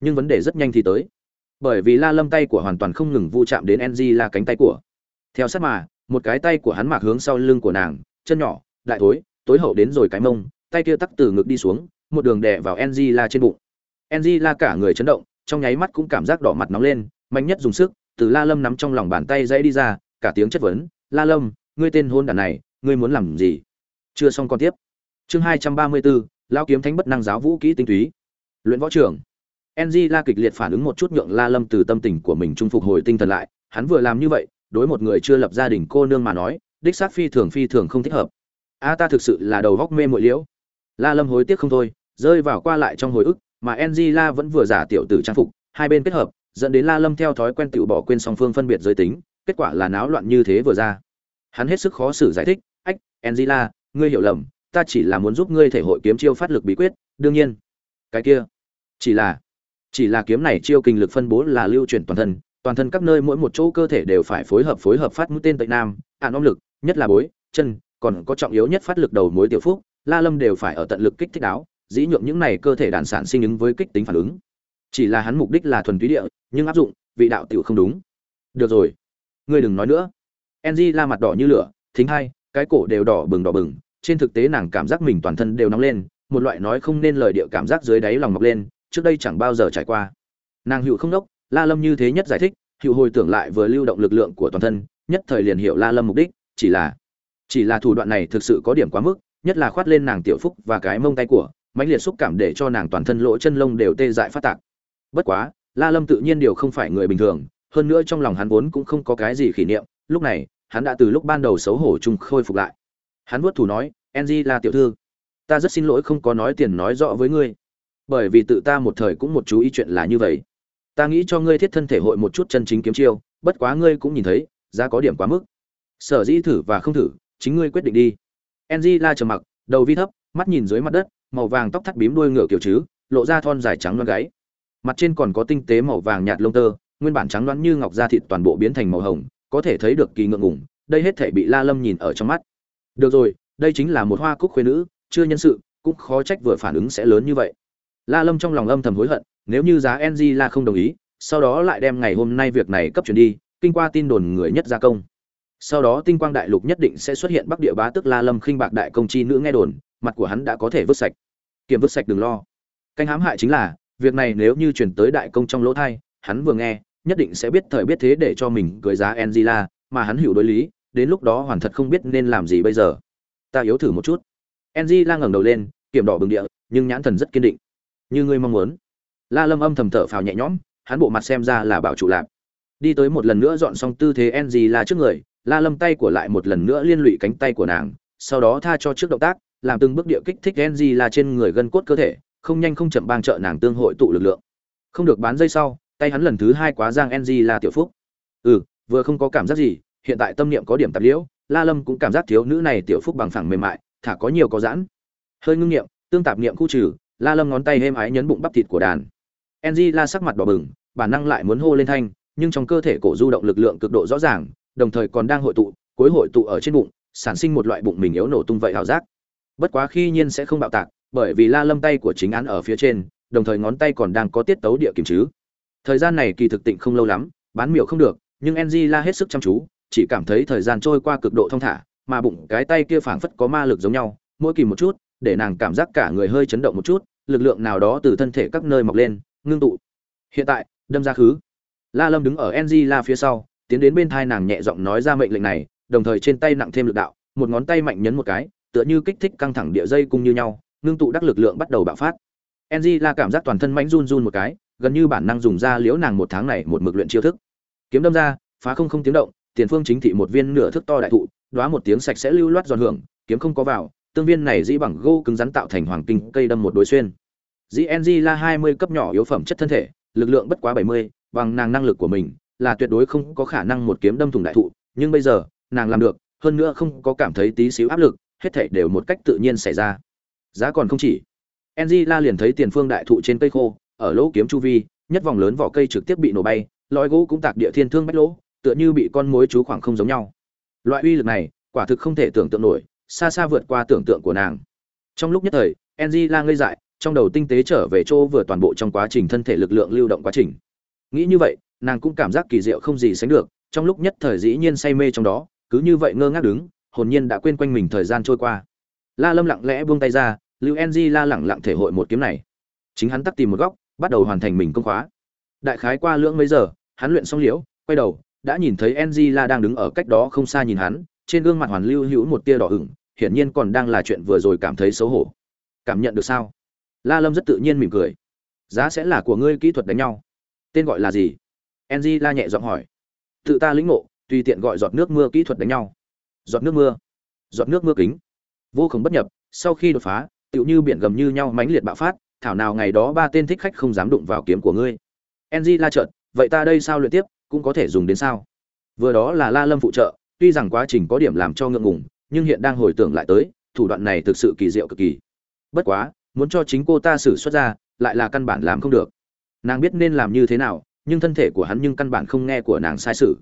Nhưng vấn đề rất nhanh thì tới. Bởi vì la lâm tay của hoàn toàn không ngừng vu chạm đến ng la cánh tay của. Theo sát mà một cái tay của hắn mạc hướng sau lưng của nàng, chân nhỏ, đại thối, tối hậu đến rồi cái mông, tay kia tắc từ ngực đi xuống, một đường đè vào ng la trên bụng. Ng la cả người chấn động, trong nháy mắt cũng cảm giác đỏ mặt nóng lên, mạnh nhất dùng sức, từ la lâm nắm trong lòng bàn tay dãy đi ra, cả tiếng chất vấn, la lâm, ngươi tên hôn đản này, ngươi muốn làm gì? Chưa xong con tiếp. Chương hai trăm ba mươi bốn lao kiếm thánh bất năng giáo vũ kỹ tinh túy. Luyện võ trưởng. Ng la kịch liệt phản ứng một chút nhượng la lâm từ tâm tình của mình trung phục hồi tinh thần lại, hắn vừa làm như vậy đối một người chưa lập gia đình cô nương mà nói, đích xác phi thường phi thường không thích hợp. A, ta thực sự là đầu góc mê muội liễu. La lâm hối tiếc không thôi, rơi vào qua lại trong hồi ức, mà ng la vẫn vừa giả tiểu tử trang phục, hai bên kết hợp, dẫn đến la lâm theo thói quen tự bỏ quên song phương phân biệt giới tính, kết quả là náo loạn như thế vừa ra. Hắn hết sức khó xử giải thích, ách, angela, ngươi hiểu lầm, ta chỉ là muốn giúp ngươi thể hội kiếm chiêu phát lực bí quyết, đương nhiên. Cái kia, chỉ là chỉ là kiếm này chiêu kinh lực phân bố là lưu chuyển toàn thân toàn thân các nơi mỗi một chỗ cơ thể đều phải phối hợp phối hợp phát mũi tên tây nam à, ạn om lực nhất là bối chân còn có trọng yếu nhất phát lực đầu mối tiểu phúc la lâm đều phải ở tận lực kích thích đáo dĩ nhượng những này cơ thể đàn sản sinh ứng với kích tính phản ứng. Chỉ là hắn mục đích là thuần túy địa nhưng áp dụng vị đạo tiểu không đúng. Được rồi ngươi đừng nói nữa. Enji la mặt đỏ như lửa, thính hai, cái cổ đều đỏ bừng đỏ bừng, trên thực tế nàng cảm giác mình toàn thân đều nóng lên, một loại nói không nên lời địa cảm giác dưới đáy lòng mọc lên, trước đây chẳng bao giờ trải qua. Nàng hữu không đốc, La Lâm như thế nhất giải thích, hữu hồi tưởng lại vừa lưu động lực lượng của toàn thân, nhất thời liền hiểu La Lâm mục đích, chỉ là chỉ là thủ đoạn này thực sự có điểm quá mức, nhất là khoát lên nàng tiểu phúc và cái mông tay của, mãnh liệt xúc cảm để cho nàng toàn thân lỗ chân lông đều tê dại phát tạc. Bất quá, La Lâm tự nhiên điều không phải người bình thường, hơn nữa trong lòng hắn vốn cũng không có cái gì kỷ niệm, lúc này, hắn đã từ lúc ban đầu xấu hổ chung khôi phục lại hắn vuốt thủ nói Enji là tiểu thư ta rất xin lỗi không có nói tiền nói rõ với ngươi bởi vì tự ta một thời cũng một chú ý chuyện là như vậy ta nghĩ cho ngươi thiết thân thể hội một chút chân chính kiếm chiêu, bất quá ngươi cũng nhìn thấy, giá có điểm quá mức. Sở dĩ thử và không thử, chính ngươi quyết định đi. Enzy la trầm mặc, đầu vi thấp, mắt nhìn dưới mặt đất, màu vàng tóc thắt bím đuôi ngựa kiểu chứ, lộ ra thon dài trắng loan gáy. Mặt trên còn có tinh tế màu vàng nhạt lông tơ, nguyên bản trắng loáng như ngọc da thịt toàn bộ biến thành màu hồng, có thể thấy được kỳ ngượng ngùng, đây hết thể bị la lâm nhìn ở trong mắt. Được rồi, đây chính là một hoa cúc khuê nữ, chưa nhân sự, cũng khó trách vừa phản ứng sẽ lớn như vậy. La lâm trong lòng âm thầm hối hận nếu như giá ng là không đồng ý sau đó lại đem ngày hôm nay việc này cấp chuyển đi kinh qua tin đồn người nhất gia công sau đó tinh quang đại lục nhất định sẽ xuất hiện bắc địa bá tức la lâm khinh bạc đại công chi nữ nghe đồn mặt của hắn đã có thể vứt sạch kiểm vứt sạch đừng lo canh hãm hại chính là việc này nếu như chuyển tới đại công trong lỗ thai hắn vừa nghe nhất định sẽ biết thời biết thế để cho mình cưới giá Angela, mà hắn hiểu đối lý, đến lúc đó hoàn thật không biết nên làm gì bây giờ. Ta yếu thử một chút. Angela ngẩng đầu lên, kiểm đỏ bừng địa, nhưng nhãn thần rất kiên định. Như ngươi mong muốn. La Lâm âm thầm thở phào nhẹ nhõm, hắn bộ mặt xem ra là bảo chủ lạc. Đi tới một lần nữa dọn xong tư thế Angela trước người, La Lâm tay của lại một lần nữa liên lụy cánh tay của nàng, sau đó tha cho trước động tác, làm từng bước địa kích thích Angela trên người gân cốt cơ thể, không nhanh không chậm bang trợ nàng tương hội tụ lực lượng. Không được bán dây sau, tay hắn lần thứ hai quá giang Angela tiểu phúc. Ừ, vừa không có cảm giác gì, hiện tại tâm niệm có điểm tạp liễu, La Lâm cũng cảm giác thiếu nữ này tiểu phúc bằng phẳng mềm mại, thả có nhiều có giãn. Hơi ngưng niệm, tương tạp niệm khu trừ, La Lâm ngón tay êm ái nhấn bụng bắp thịt của đàn. Angela sắc mặt đỏ bừng, bản năng lại muốn hô lên thanh, nhưng trong cơ thể cổ du động lực lượng cực độ rõ ràng, đồng thời còn đang hội tụ, cuối hội tụ ở trên bụng, sản sinh một loại bụng mình yếu nổ tung vậy hào giác. Bất quá khi nhiên sẽ không bạo tạc, bởi vì La Lâm tay của chính án ở phía trên, đồng thời ngón tay còn đang có tiết tấu địa kiểm chứ. Thời gian này kỳ thực tịnh không lâu lắm, bán miểu không được, nhưng Angela hết sức chăm chú, chỉ cảm thấy thời gian trôi qua cực độ thông thả, mà bụng cái tay kia phảng phất có ma lực giống nhau, mỗi kỳ một chút, để nàng cảm giác cả người hơi chấn động một chút, lực lượng nào đó từ thân thể các nơi mọc lên, ngưng tụ. Hiện tại, đâm ra khứ. La Lâm đứng ở Angela phía sau, tiến đến bên thai nàng nhẹ giọng nói ra mệnh lệnh này, đồng thời trên tay nặng thêm lực đạo, một ngón tay mạnh nhấn một cái, tựa như kích thích căng thẳng địa dây cung như nhau, ngưng tụ đắc lực lượng bắt đầu bạo phát. Angela cảm giác toàn thân mãnh run run một cái, gần như bản năng dùng ra liễu nàng một tháng này một mực luyện chiêu thức. Kiếm đâm ra, phá không không tiếng động, tiền phương chính thị một viên nửa thước to đại thụ, đóa một tiếng sạch sẽ lưu loát giòn hưởng, kiếm không có vào, tương viên này dĩ bằng gỗ cứng rắn tạo thành hoàng kinh cây đâm một đối xuyên. Dĩ là 20 cấp nhỏ yếu phẩm chất thân thể, lực lượng bất quá 70, bằng nàng năng lực của mình, là tuyệt đối không có khả năng một kiếm đâm thủng đại thụ, nhưng bây giờ, nàng làm được, hơn nữa không có cảm thấy tí xíu áp lực, hết thảy đều một cách tự nhiên xảy ra. Giá còn không chỉ. Angela liền thấy tiền phương đại thụ trên cây khô, ở lỗ kiếm chu vi, nhất vòng lớn vỏ cây trực tiếp bị nổ bay, lõi gỗ cũng tạc địa thiên thương bách lỗ, tựa như bị con mối chú khoảng không giống nhau. Loại uy lực này, quả thực không thể tưởng tượng nổi, xa xa vượt qua tưởng tượng của nàng. Trong lúc nhất thời, Angela ngây dại, trong đầu tinh tế trở về chỗ vừa toàn bộ trong quá trình thân thể lực lượng lưu động quá trình. Nghĩ như vậy, nàng cũng cảm giác kỳ diệu không gì sánh được, trong lúc nhất thời dĩ nhiên say mê trong đó, cứ như vậy ngơ ngác đứng, hồn nhiên đã quên quanh mình thời gian trôi qua. La Lâm lặng lẽ buông tay ra, Lưu NG La lặng lặng thể hội một kiếm này. Chính hắn tắt tìm một góc, bắt đầu hoàn thành mình công khóa. Đại khái qua lưỡng mấy giờ, hắn luyện xong liễu, quay đầu, đã nhìn thấy NG La đang đứng ở cách đó không xa nhìn hắn, trên gương mặt hoàn lưu hữu một tia đỏ ửng, hiển nhiên còn đang là chuyện vừa rồi cảm thấy xấu hổ. Cảm nhận được sao? La Lâm rất tự nhiên mỉm cười. Giá sẽ là của ngươi kỹ thuật đánh nhau. Tên gọi là gì? NG La nhẹ giọng hỏi. Tự ta lĩnh ngộ, tùy tiện gọi giọt nước mưa kỹ thuật đánh nhau. Giọt nước mưa. Giọt nước mưa kính. Vô cùng bất nhập, sau khi đột phá, tựu như biển gầm như nhau mãnh liệt bạo phát, thảo nào ngày đó ba tên thích khách không dám đụng vào kiếm của ngươi. NG La chợt, vậy ta đây sao luyện tiếp, cũng có thể dùng đến sao? Vừa đó là La Lâm phụ trợ, tuy rằng quá trình có điểm làm cho ngượng ngùng, nhưng hiện đang hồi tưởng lại tới, thủ đoạn này thực sự kỳ diệu cực kỳ. Bất quá, muốn cho chính cô ta xử xuất ra, lại là căn bản làm không được. Nàng biết nên làm như thế nào, nhưng thân thể của hắn nhưng căn bản không nghe của nàng sai sự.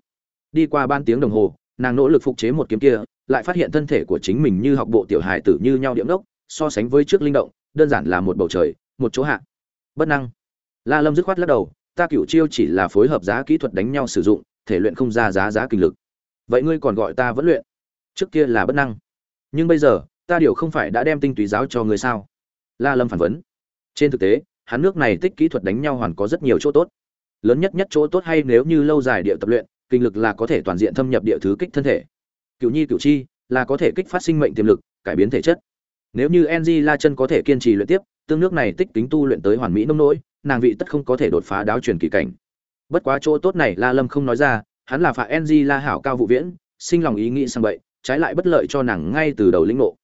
Đi qua ban tiếng đồng hồ, nàng nỗ lực phục chế một kiếm kia, lại phát hiện thân thể của chính mình như học bộ tiểu hài tử như nhau điểm đốc, so sánh với trước linh động, đơn giản là một bầu trời, một chỗ hạ. Bất năng. La Lâm dứt khoát lắc đầu, ta cửu chiêu chỉ là phối hợp giá kỹ thuật đánh nhau sử dụng, thể luyện không ra giá giá kinh lực. Vậy ngươi còn gọi ta vẫn luyện? Trước kia là bất năng, nhưng bây giờ, ta điều không phải đã đem tinh túy giáo cho ngươi sao? La Lâm phản vấn. Trên thực tế, hắn nước này tích kỹ thuật đánh nhau hoàn có rất nhiều chỗ tốt. Lớn nhất nhất chỗ tốt hay nếu như lâu dài địa tập luyện, kinh lực là có thể toàn diện thâm nhập địa thứ kích thân thể. Cửu nhi cửu chi là có thể kích phát sinh mệnh tiềm lực, cải biến thể chất. Nếu như NG La chân có thể kiên trì luyện tiếp, tương nước này tích tính tu luyện tới hoàn mỹ nông nỗi, nàng vị tất không có thể đột phá đáo truyền kỳ cảnh. Bất quá chỗ tốt này La Lâm không nói ra, hắn là phạ NG La hảo cao vụ viễn, sinh lòng ý nghĩ sang vậy, trái lại bất lợi cho nàng ngay từ đầu lĩnh ngộ.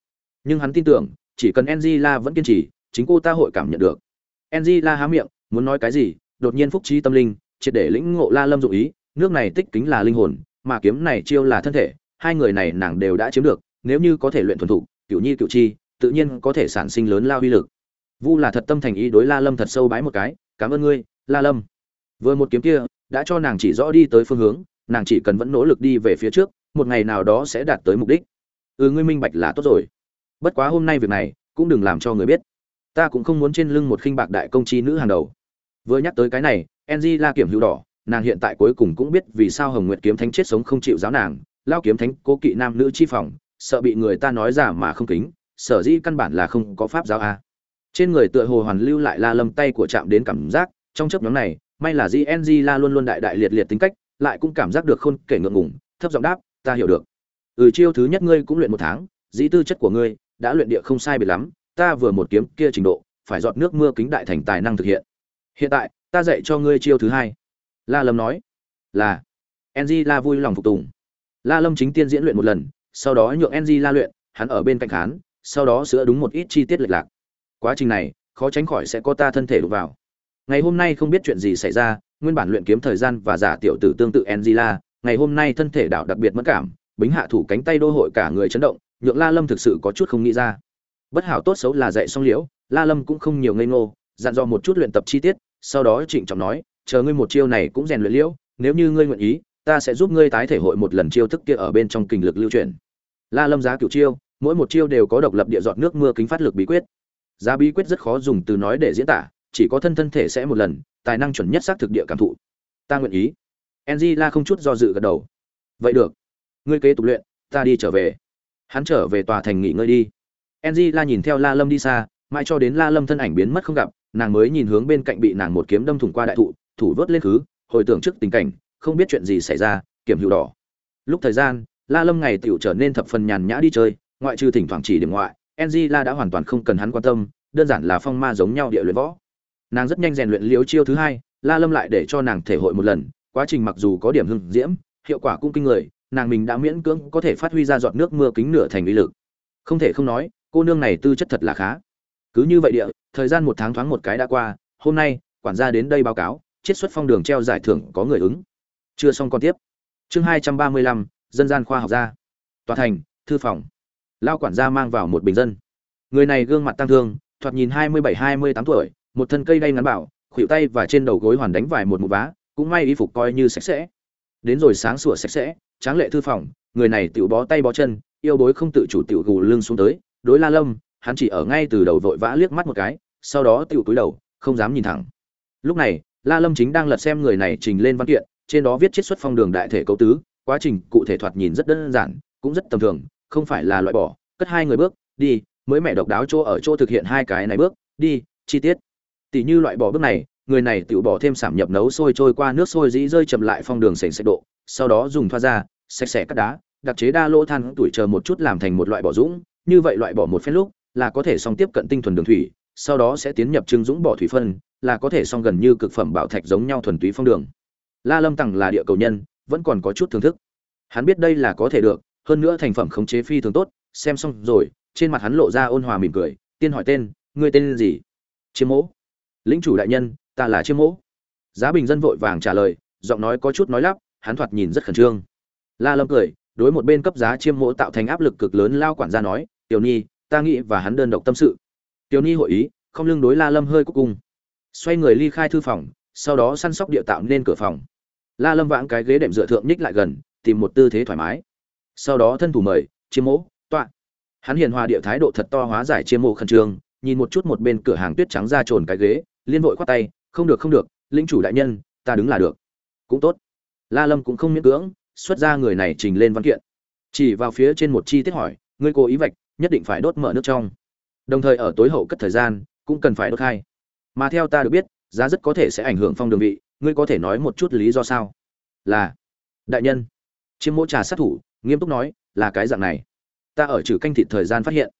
Nhưng hắn tin tưởng, chỉ cần Angela vẫn kiên trì, chính cô ta hội cảm nhận được. Angela há miệng, muốn nói cái gì, đột nhiên phúc trí tâm linh, triệt để lĩnh ngộ La Lâm dụng ý, nước này tích kính là linh hồn, mà kiếm này chiêu là thân thể, hai người này nàng đều đã chiếm được, nếu như có thể luyện thuần thục, cửu nhi cửu chi, tự nhiên có thể sản sinh lớn lao uy lực. Vu là thật tâm thành ý đối La Lâm thật sâu bái một cái, cảm ơn ngươi, La Lâm. Vừa một kiếm kia, đã cho nàng chỉ rõ đi tới phương hướng, nàng chỉ cần vẫn nỗ lực đi về phía trước, một ngày nào đó sẽ đạt tới mục đích. Ừ ngươi minh bạch là tốt rồi. Bất quá hôm nay việc này, cũng đừng làm cho người biết. Ta cũng không muốn trên lưng một khinh bạc đại công chi nữ hàng đầu. Vừa nhắc tới cái này, Enji La kiểm hữu đỏ, nàng hiện tại cuối cùng cũng biết vì sao Hồng Nguyệt kiếm thánh chết sống không chịu giáo nàng, lao kiếm thánh cố kỵ nam nữ chi phòng, sợ bị người ta nói giả mà không kính, sở dĩ căn bản là không có pháp giáo a. Trên người tựa hồ hoàn lưu lại La Lâm tay của chạm đến cảm giác, trong chớp nhóm này, may là GNG La luôn luôn đại đại liệt liệt tính cách, lại cũng cảm giác được khôn kể ngượng ngùng, thấp giọng đáp, ta hiểu được. Ừ chiêu thứ nhất ngươi cũng luyện một tháng, dĩ tư chất của ngươi đã luyện địa không sai biệt lắm, ta vừa một kiếm kia trình độ, phải giọt nước mưa kính đại thành tài năng thực hiện. Hiện tại, ta dạy cho ngươi chiêu thứ hai. La Lâm nói. Là. NG La vui lòng phục tùng. La Lâm chính tiên diễn luyện một lần, sau đó nhượng NG La luyện, hắn ở bên cạnh khán, sau đó sửa đúng một ít chi tiết lệch lạc quá trình này khó tránh khỏi sẽ có ta thân thể đụng vào ngày hôm nay không biết chuyện gì xảy ra nguyên bản luyện kiếm thời gian và giả tiểu tử tương tự angela ngày hôm nay thân thể đảo đặc biệt mất cảm bính hạ thủ cánh tay đô hội cả người chấn động nhượng la lâm thực sự có chút không nghĩ ra. Bất hảo tốt xấu là dạy xong liễu, la lâm cũng không nhiều ngây ngô, dặn dò một chút luyện tập chi tiết, sau đó trịnh trọng nói, chờ ngươi một chiêu này cũng rèn luyện liễu, nếu như ngươi nguyện ý, ta sẽ giúp ngươi tái thể hội một lần chiêu thức kia ở bên trong kinh lực lưu truyền. la lâm giá cửu chiêu, mỗi một chiêu đều có độc lập địa giọt nước mưa kính phát lực bí quyết. Giá bí quyết rất khó dùng từ nói để diễn tả, chỉ có thân thân thể sẽ một lần, tài năng chuẩn nhất xác thực địa cảm thụ. Ta nguyện ý. La không chút do dự gật đầu. Vậy được. Ngươi kế tục luyện, ta đi trở về hắn trở về tòa thành nghỉ ngơi đi. La nhìn theo la lâm đi xa, mãi cho đến la lâm thân ảnh biến mất không gặp, nàng mới nhìn hướng bên cạnh bị nàng một kiếm đâm thủng qua đại thụ, thủ vớt lên khứ, hồi tưởng trước tình cảnh, không biết chuyện gì xảy ra, kiểm hữu đỏ. Lúc thời gian, la lâm ngày tựu trở nên thập phần nhàn nhã đi chơi, ngoại trừ thỉnh thoảng chỉ điểm ngoại la đã hoàn toàn không cần hắn quan tâm, đơn giản là phong ma giống nhau địa luyện võ. Nàng rất nhanh rèn luyện liếu chiêu thứ hai, la lâm lại để cho nàng thể hội một lần, quá trình mặc dù có điểm hưng diễm, hiệu quả cũng kinh người nàng mình đã miễn cưỡng có thể phát huy ra giọt nước mưa kính nửa thành uy lực. Không thể không nói, cô nương này tư chất thật là khá. Cứ như vậy địa, thời gian một tháng thoáng một cái đã qua, hôm nay, quản gia đến đây báo cáo, chiết xuất phong đường treo giải thưởng có người ứng. Chưa xong còn tiếp. Chương hai trăm ba mươi lăm, dân gian khoa học gia. Tòa thành, thư phòng. Lao quản gia mang vào một bình dân. Người này gương mặt tăng thương, thoạt nhìn hai mươi bảy, hai mươi tám tuổi, một thân cây đay ngắn bảo, khuỷu tay và trên đầu gối hoàn đánh vài một một vá, cũng may y phục coi như sạch sẽ. Đến rồi sáng sủa sạch sẽ tráng lệ thư phòng, người này tiểu bó tay bó chân, yêu bối không tự chủ tiểu gù lưng xuống tới, đối la lâm, hắn chỉ ở ngay từ đầu vội vã liếc mắt một cái, sau đó tiểu túi đầu, không dám nhìn thẳng. Lúc này, la lâm chính đang lật xem người này trình lên văn kiện, trên đó viết chiết xuất phong đường đại thể cấu tứ, quá trình cụ thể thoạt nhìn rất đơn giản, cũng rất tầm thường, không phải là loại bỏ, cất hai người bước, đi, mới mẹ độc đáo chỗ ở chỗ thực hiện hai cái này bước, đi, chi tiết. Tỷ như loại bỏ bước này, người này tự bỏ thêm sảm nhập nấu sôi trôi qua nước sôi dĩ rơi chậm lại phong đường sền sạch độ sau đó dùng thoa ra, sạch sẽ cắt đá, đặc chế đa lỗ than tuổi chờ một chút làm thành một loại bỏ dũng, như vậy loại bỏ một phen lúc là có thể xong tiếp cận tinh thuần đường thủy, sau đó sẽ tiến nhập trưng dũng bỏ thủy phân, là có thể xong gần như cực phẩm bảo thạch giống nhau thuần túy phong đường. La lâm tằng là địa cầu nhân, vẫn còn có chút thưởng thức. Hắn biết đây là có thể được, hơn nữa thành phẩm khống chế phi thường tốt, xem xong rồi, trên mặt hắn lộ ra ôn hòa mỉm cười, tiên hỏi tên, ngươi tên gì? Chiêm mỗ. Lĩnh chủ đại nhân, ta là chiêm mỗ. Giá bình dân vội vàng trả lời, giọng nói có chút nói lắp hắn thoạt nhìn rất khẩn trương. La lâm cười đối một bên cấp giá chiêm mộ tạo thành áp lực cực lớn lao quản gia nói tiểu nhi ta nghĩ và hắn đơn độc tâm sự. Tiểu nhi hội ý không lưng đối la lâm hơi cúc cung. Xoay người ly khai thư phòng sau đó săn sóc địa tạo nên cửa phòng. La lâm vãng cái ghế đệm dựa thượng nhích lại gần tìm một tư thế thoải mái. Sau đó thân thủ mời chiêm mộ, tọa. Hắn hiền hòa địa thái độ thật to hóa giải chiêm mộ khẩn trương nhìn một chút một bên cửa hàng tuyết trắng ra trồn cái ghế liên vội khoát tay không được không được lĩnh chủ đại nhân ta đứng là được. Cũng tốt la lâm cũng không miễn cưỡng, xuất ra người này trình lên văn kiện. Chỉ vào phía trên một chi tiết hỏi, ngươi cố ý vạch, nhất định phải đốt mở nước trong. Đồng thời ở tối hậu cất thời gian, cũng cần phải đốt hai. mà theo ta được biết, giá rất có thể sẽ ảnh hưởng phong đường vị, ngươi có thể nói một chút lý do sao? Là, đại nhân, chiêm mỗ trà sát thủ, nghiêm túc nói, là cái dạng này. Ta ở trừ canh thịt thời gian phát hiện.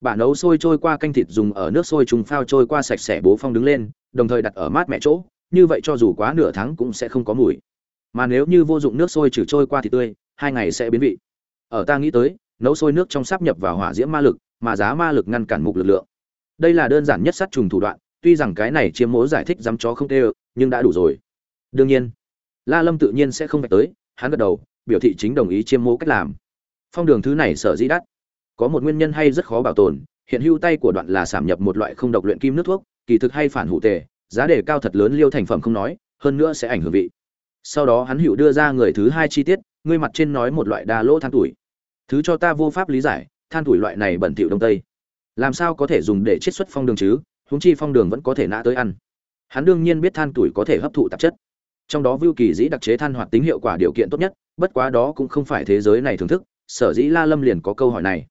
Bà nấu sôi trôi qua canh thịt dùng ở nước sôi trùng phao trôi qua sạch sẽ bố phong đứng lên, đồng thời đặt ở mát mẹ chỗ, như vậy cho dù quá nửa tháng cũng sẽ không có mùi mà nếu như vô dụng nước sôi trừ trôi qua thì tươi, hai ngày sẽ biến vị. Ở ta nghĩ tới, nấu sôi nước trong sáp nhập vào hỏa diễm ma lực, mà giá ma lực ngăn cản mục lực lượng. Đây là đơn giản nhất sát trùng thủ đoạn, tuy rằng cái này chiếm mố giải thích dám chó không tê, nhưng đã đủ rồi. Đương nhiên, la lâm tự nhiên sẽ không phải tới, hắn gật đầu, biểu thị chính đồng ý chiêm mố cách làm. Phong đường thứ này sở dĩ đắt. Có một nguyên nhân hay rất khó bảo tồn, hiện hưu tay của đoạn là sản nhập một loại không độc luyện kim nước thuốc, kỳ thực hay phản hủ tề, giá đề cao thật lớn liêu thành phẩm không nói, hơn nữa sẽ ảnh hưởng vị sau đó hắn hữu đưa ra người thứ hai chi tiết, ngươi mặt trên nói một loại đa lỗ than tuổi. Thứ cho ta vô pháp lý giải, than tuổi loại này bẩn thỉu đông tây. Làm sao có thể dùng để chiết xuất phong đường chứ húng chi phong đường vẫn có thể nã tới ăn. Hắn đương nhiên biết than tuổi có thể hấp thụ tạp chất. Trong đó vưu kỳ dĩ đặc chế than hoạt tính hiệu quả điều kiện tốt nhất, bất quá đó cũng không phải thế giới này thưởng thức, sở dĩ la lâm liền có câu hỏi này.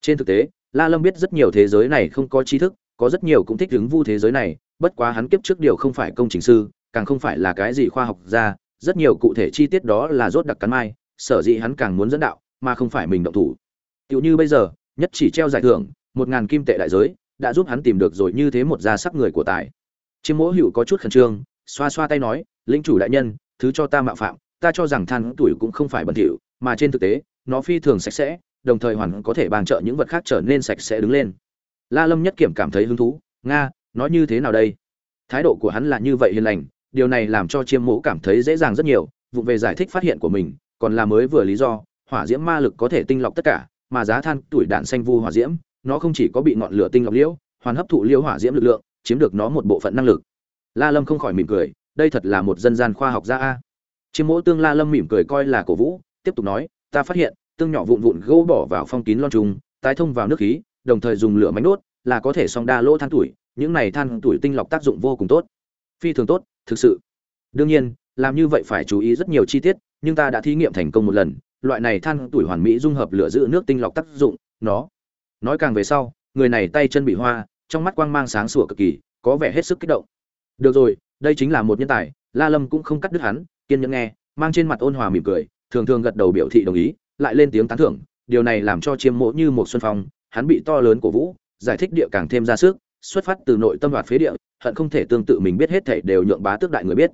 Trên thực tế, la lâm biết rất nhiều thế giới này không có tri thức, có rất nhiều cũng thích ứng vu thế giới này, bất quá hắn kiếp trước điều không phải công trình sư, càng không phải là cái gì khoa học gia rất nhiều cụ thể chi tiết đó là rốt đặc cắn mai, sở dĩ hắn càng muốn dẫn đạo, mà không phải mình động thủ. Tựu như bây giờ, nhất chỉ treo giải thưởng, một ngàn kim tệ đại giới, đã giúp hắn tìm được rồi như thế một gia sắc người của tài. Chiêm mỗ hữu có chút khẩn trương, xoa xoa tay nói linh chủ đại nhân, thứ cho ta mạo phạm, ta cho rằng than tuổi cũng không phải bẩn thỉu, mà trên thực tế, nó phi thường sạch sẽ, đồng thời hoàn có thể bàn trợ những vật khác trở nên sạch sẽ đứng lên. La lâm nhất kiểm cảm thấy hứng thú, nga nói như thế nào đây? Thái độ của hắn là như vậy hiền lành điều này làm cho chiêm mũ cảm thấy dễ dàng rất nhiều, vụ về giải thích phát hiện của mình còn là mới vừa lý do, hỏa diễm ma lực có thể tinh lọc tất cả, mà giá than tuổi đạn xanh vu hỏa diễm, nó không chỉ có bị ngọn lửa tinh lọc liễu, hoàn hấp thụ liễu hỏa diễm lực lượng, chiếm được nó một bộ phận năng lực. La lâm không khỏi mỉm cười, đây thật là một dân gian khoa học gia a. Chiêm mộ tương la lâm mỉm cười coi là cổ vũ, tiếp tục nói, ta phát hiện, tương nhỏ vụn vụn gỗ bỏ vào phong kín lon trùng, tái thông vào nước khí, đồng thời dùng lửa máy đốt, là có thể song đa lỗ than tuổi, những này than tuổi tinh lọc tác dụng vô cùng tốt. Phi thường tốt thực sự. Đương nhiên, làm như vậy phải chú ý rất nhiều chi tiết, nhưng ta đã thí nghiệm thành công một lần, loại này than tuổi hoàn mỹ dung hợp lửa giữ nước tinh lọc tác dụng, nó. Nói càng về sau, người này tay chân bị hoa, trong mắt quang mang sáng sủa cực kỳ, có vẻ hết sức kích động. Được rồi, đây chính là một nhân tài, la lâm cũng không cắt đứt hắn, kiên nhẫn nghe, mang trên mặt ôn hòa mỉm cười, thường thường gật đầu biểu thị đồng ý, lại lên tiếng tán thưởng. Điều này làm cho chiêm mộ như một xuân phong, hắn bị to lớn cổ vũ, giải thích địa càng thêm ra sức, xuất phát từ nội tâm đoạt phế địa hận không thể tương tự mình biết hết thảy đều nhượng bá tước đại người biết.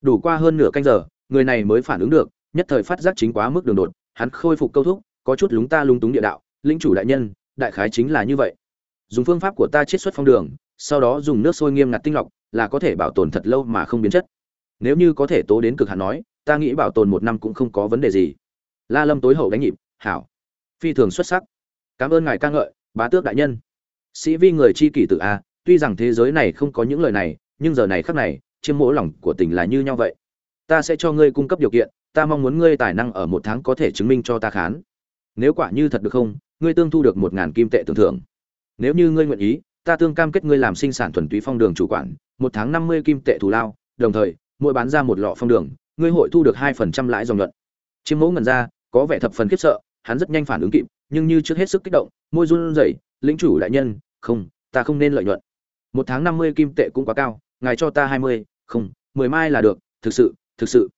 Đủ qua hơn nửa canh giờ, người này mới phản ứng được, nhất thời phát giác chính quá mức đường đột, hắn khôi phục câu thúc, có chút lúng ta lung túng địa đạo linh chủ đại nhân, đại khái chính là như vậy. Dùng phương pháp của ta chiết xuất phong đường, sau đó dùng nước sôi nghiêm ngặt tinh lọc, là có thể bảo tồn thật lâu mà không biến chất. Nếu như có thể tố đến cực hạn nói, ta nghĩ bảo tồn một năm cũng không có vấn đề gì. La lâm tối hậu đánh nhịp, hảo. Phi thường xuất sắc. Cảm ơn ngài ca ngợi, bá tước đại nhân. Sĩ vi người chi kỷ tử a tuy rằng thế giới này không có những lời này, nhưng giờ này khắc này, chiêm mỗ lòng của tình là như nhau vậy. Ta sẽ cho ngươi cung cấp điều kiện, ta mong muốn ngươi tài năng ở một tháng có thể chứng minh cho ta khán. Nếu quả như thật được không, ngươi tương thu được một ngàn kim tệ tưởng thưởng. Nếu như ngươi nguyện ý, ta tương cam kết ngươi làm sinh sản thuần túy phong đường chủ quản, một tháng năm mươi kim tệ thù lao, đồng thời, mỗi bán ra một lọ phong đường, ngươi hội thu được hai phần trăm lãi dòng nhuận. Chiêm mẫu ngần ra, có vẻ thập phần khiếp sợ, hắn rất nhanh phản ứng kịp, nhưng như trước hết sức kích động, môi run rẩy, lĩnh chủ đại nhân, không, ta không nên lợi nhuận một tháng năm mươi kim tệ cũng quá cao, ngài cho ta hai mươi, không, mười mai là được, thực sự thực sự.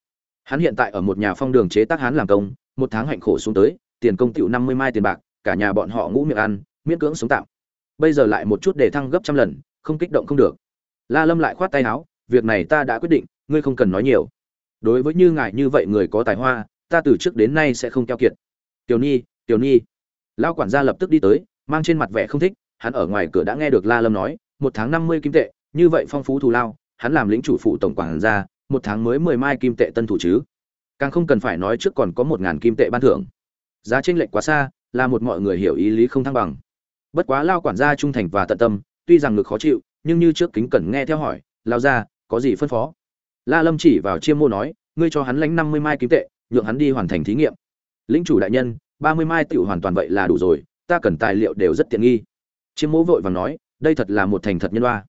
Hắn hiện tại ở một nhà phong đường chế tác hắn làm công, một tháng hạnh khổ xuống tới, tiền công tiểu năm mươi mai tiền bạc, cả nhà bọn họ ngũ miệng ăn, miễn cưỡng sống tạm. Bây giờ lại một chút để thăng gấp trăm lần, không kích động không được. La lâm lại khoát tay áo, việc này ta đã quyết định, ngươi không cần nói nhiều. Đối với như ngài như vậy người có tài hoa, ta từ trước đến nay sẽ không keo kiệt. Tiểu nhi tiểu nhi. Lão quản gia lập tức đi tới, mang trên mặt vẻ không thích, hắn ở ngoài cửa đã nghe được la lâm nói một tháng năm mươi kim tệ, như vậy phong phú thù lao, hắn làm lĩnh chủ phụ tổng quản gia một tháng mới mười mai kim tệ tân thủ chứ. Càng không cần phải nói trước còn có một ngàn kim tệ ban thưởng. Giá chênh lệch quá xa, là một mọi người hiểu ý lý không thăng bằng. Bất quá lao quản gia trung thành và tận tâm, tuy rằng ngực khó chịu, nhưng như trước kính cẩn nghe theo hỏi, lao ra có gì phân phó? La lâm chỉ vào chiêm mô nói, ngươi cho hắn lãnh năm mươi mai kim tệ, nhượng hắn đi hoàn thành thí nghiệm. Lĩnh chủ đại nhân, ba mươi mai tiểu hoàn toàn vậy là đủ rồi, ta cần tài liệu đều rất tiện nghi. Chiêm mô vội vàng nói đây thật là một thành thật nhân oa.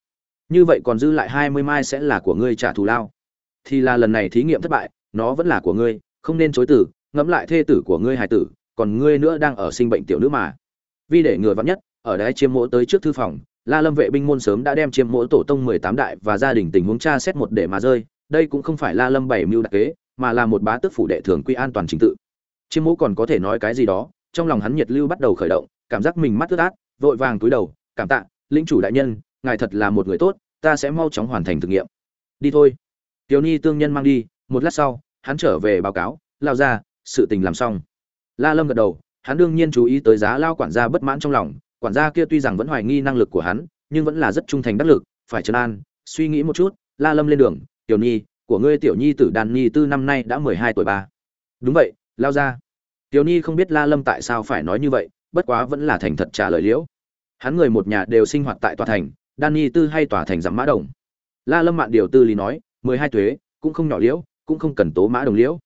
Như vậy còn dư lại hai mươi mai sẽ là của ngươi trả thù lao. Thì là lần này thí nghiệm thất bại, nó vẫn là của ngươi, không nên chối từ ngẫm lại thê tử của ngươi hài tử, còn ngươi nữa đang ở sinh bệnh tiểu nữ mà. Vì để ngừa vắn nhất, ở đáy chiêm mỗ tới trước thư phòng, la lâm vệ binh môn sớm đã đem chiêm mỗ tổ tông mười tám đại và gia đình tình huống tra xét một để mà rơi, đây cũng không phải la lâm bảy mưu đặc kế, mà là một bá tước phủ đệ thường quy an toàn chính tự. Chiêm mỗ còn có thể nói cái gì đó, trong lòng hắn nhiệt lưu bắt đầu khởi động, cảm giác mình mắt ướt át, vội vàng túi đầu, cảm tạ lĩnh chủ đại nhân, ngài thật là một người tốt, ta sẽ mau chóng hoàn thành thực nghiệm. Đi thôi. Tiểu ni tương nhân mang đi, một lát sau, hắn trở về báo cáo, lao ra, sự tình làm xong. La lâm gật đầu, hắn đương nhiên chú ý tới giá lao quản gia bất mãn trong lòng, quản gia kia tuy rằng vẫn hoài nghi năng lực của hắn, nhưng vẫn là rất trung thành đắc lực, phải trấn an, suy nghĩ một chút, la lâm lên đường, tiểu nhi của ngươi tiểu nhi tử đàn nhi tư năm nay đã mười hai tuổi ba. Đúng vậy, lao ra. Tiểu nhi không biết la lâm tại sao phải nói như vậy, bất quá vẫn là thành thật trả lời liễu hắn người một nhà đều sinh hoạt tại tòa thành, đan tư hay tòa thành giảm mã đồng. La lâm mạn điều tư lý nói, mười hai thuế cũng không nhỏ liễu, cũng không cần tố mã đồng liễu.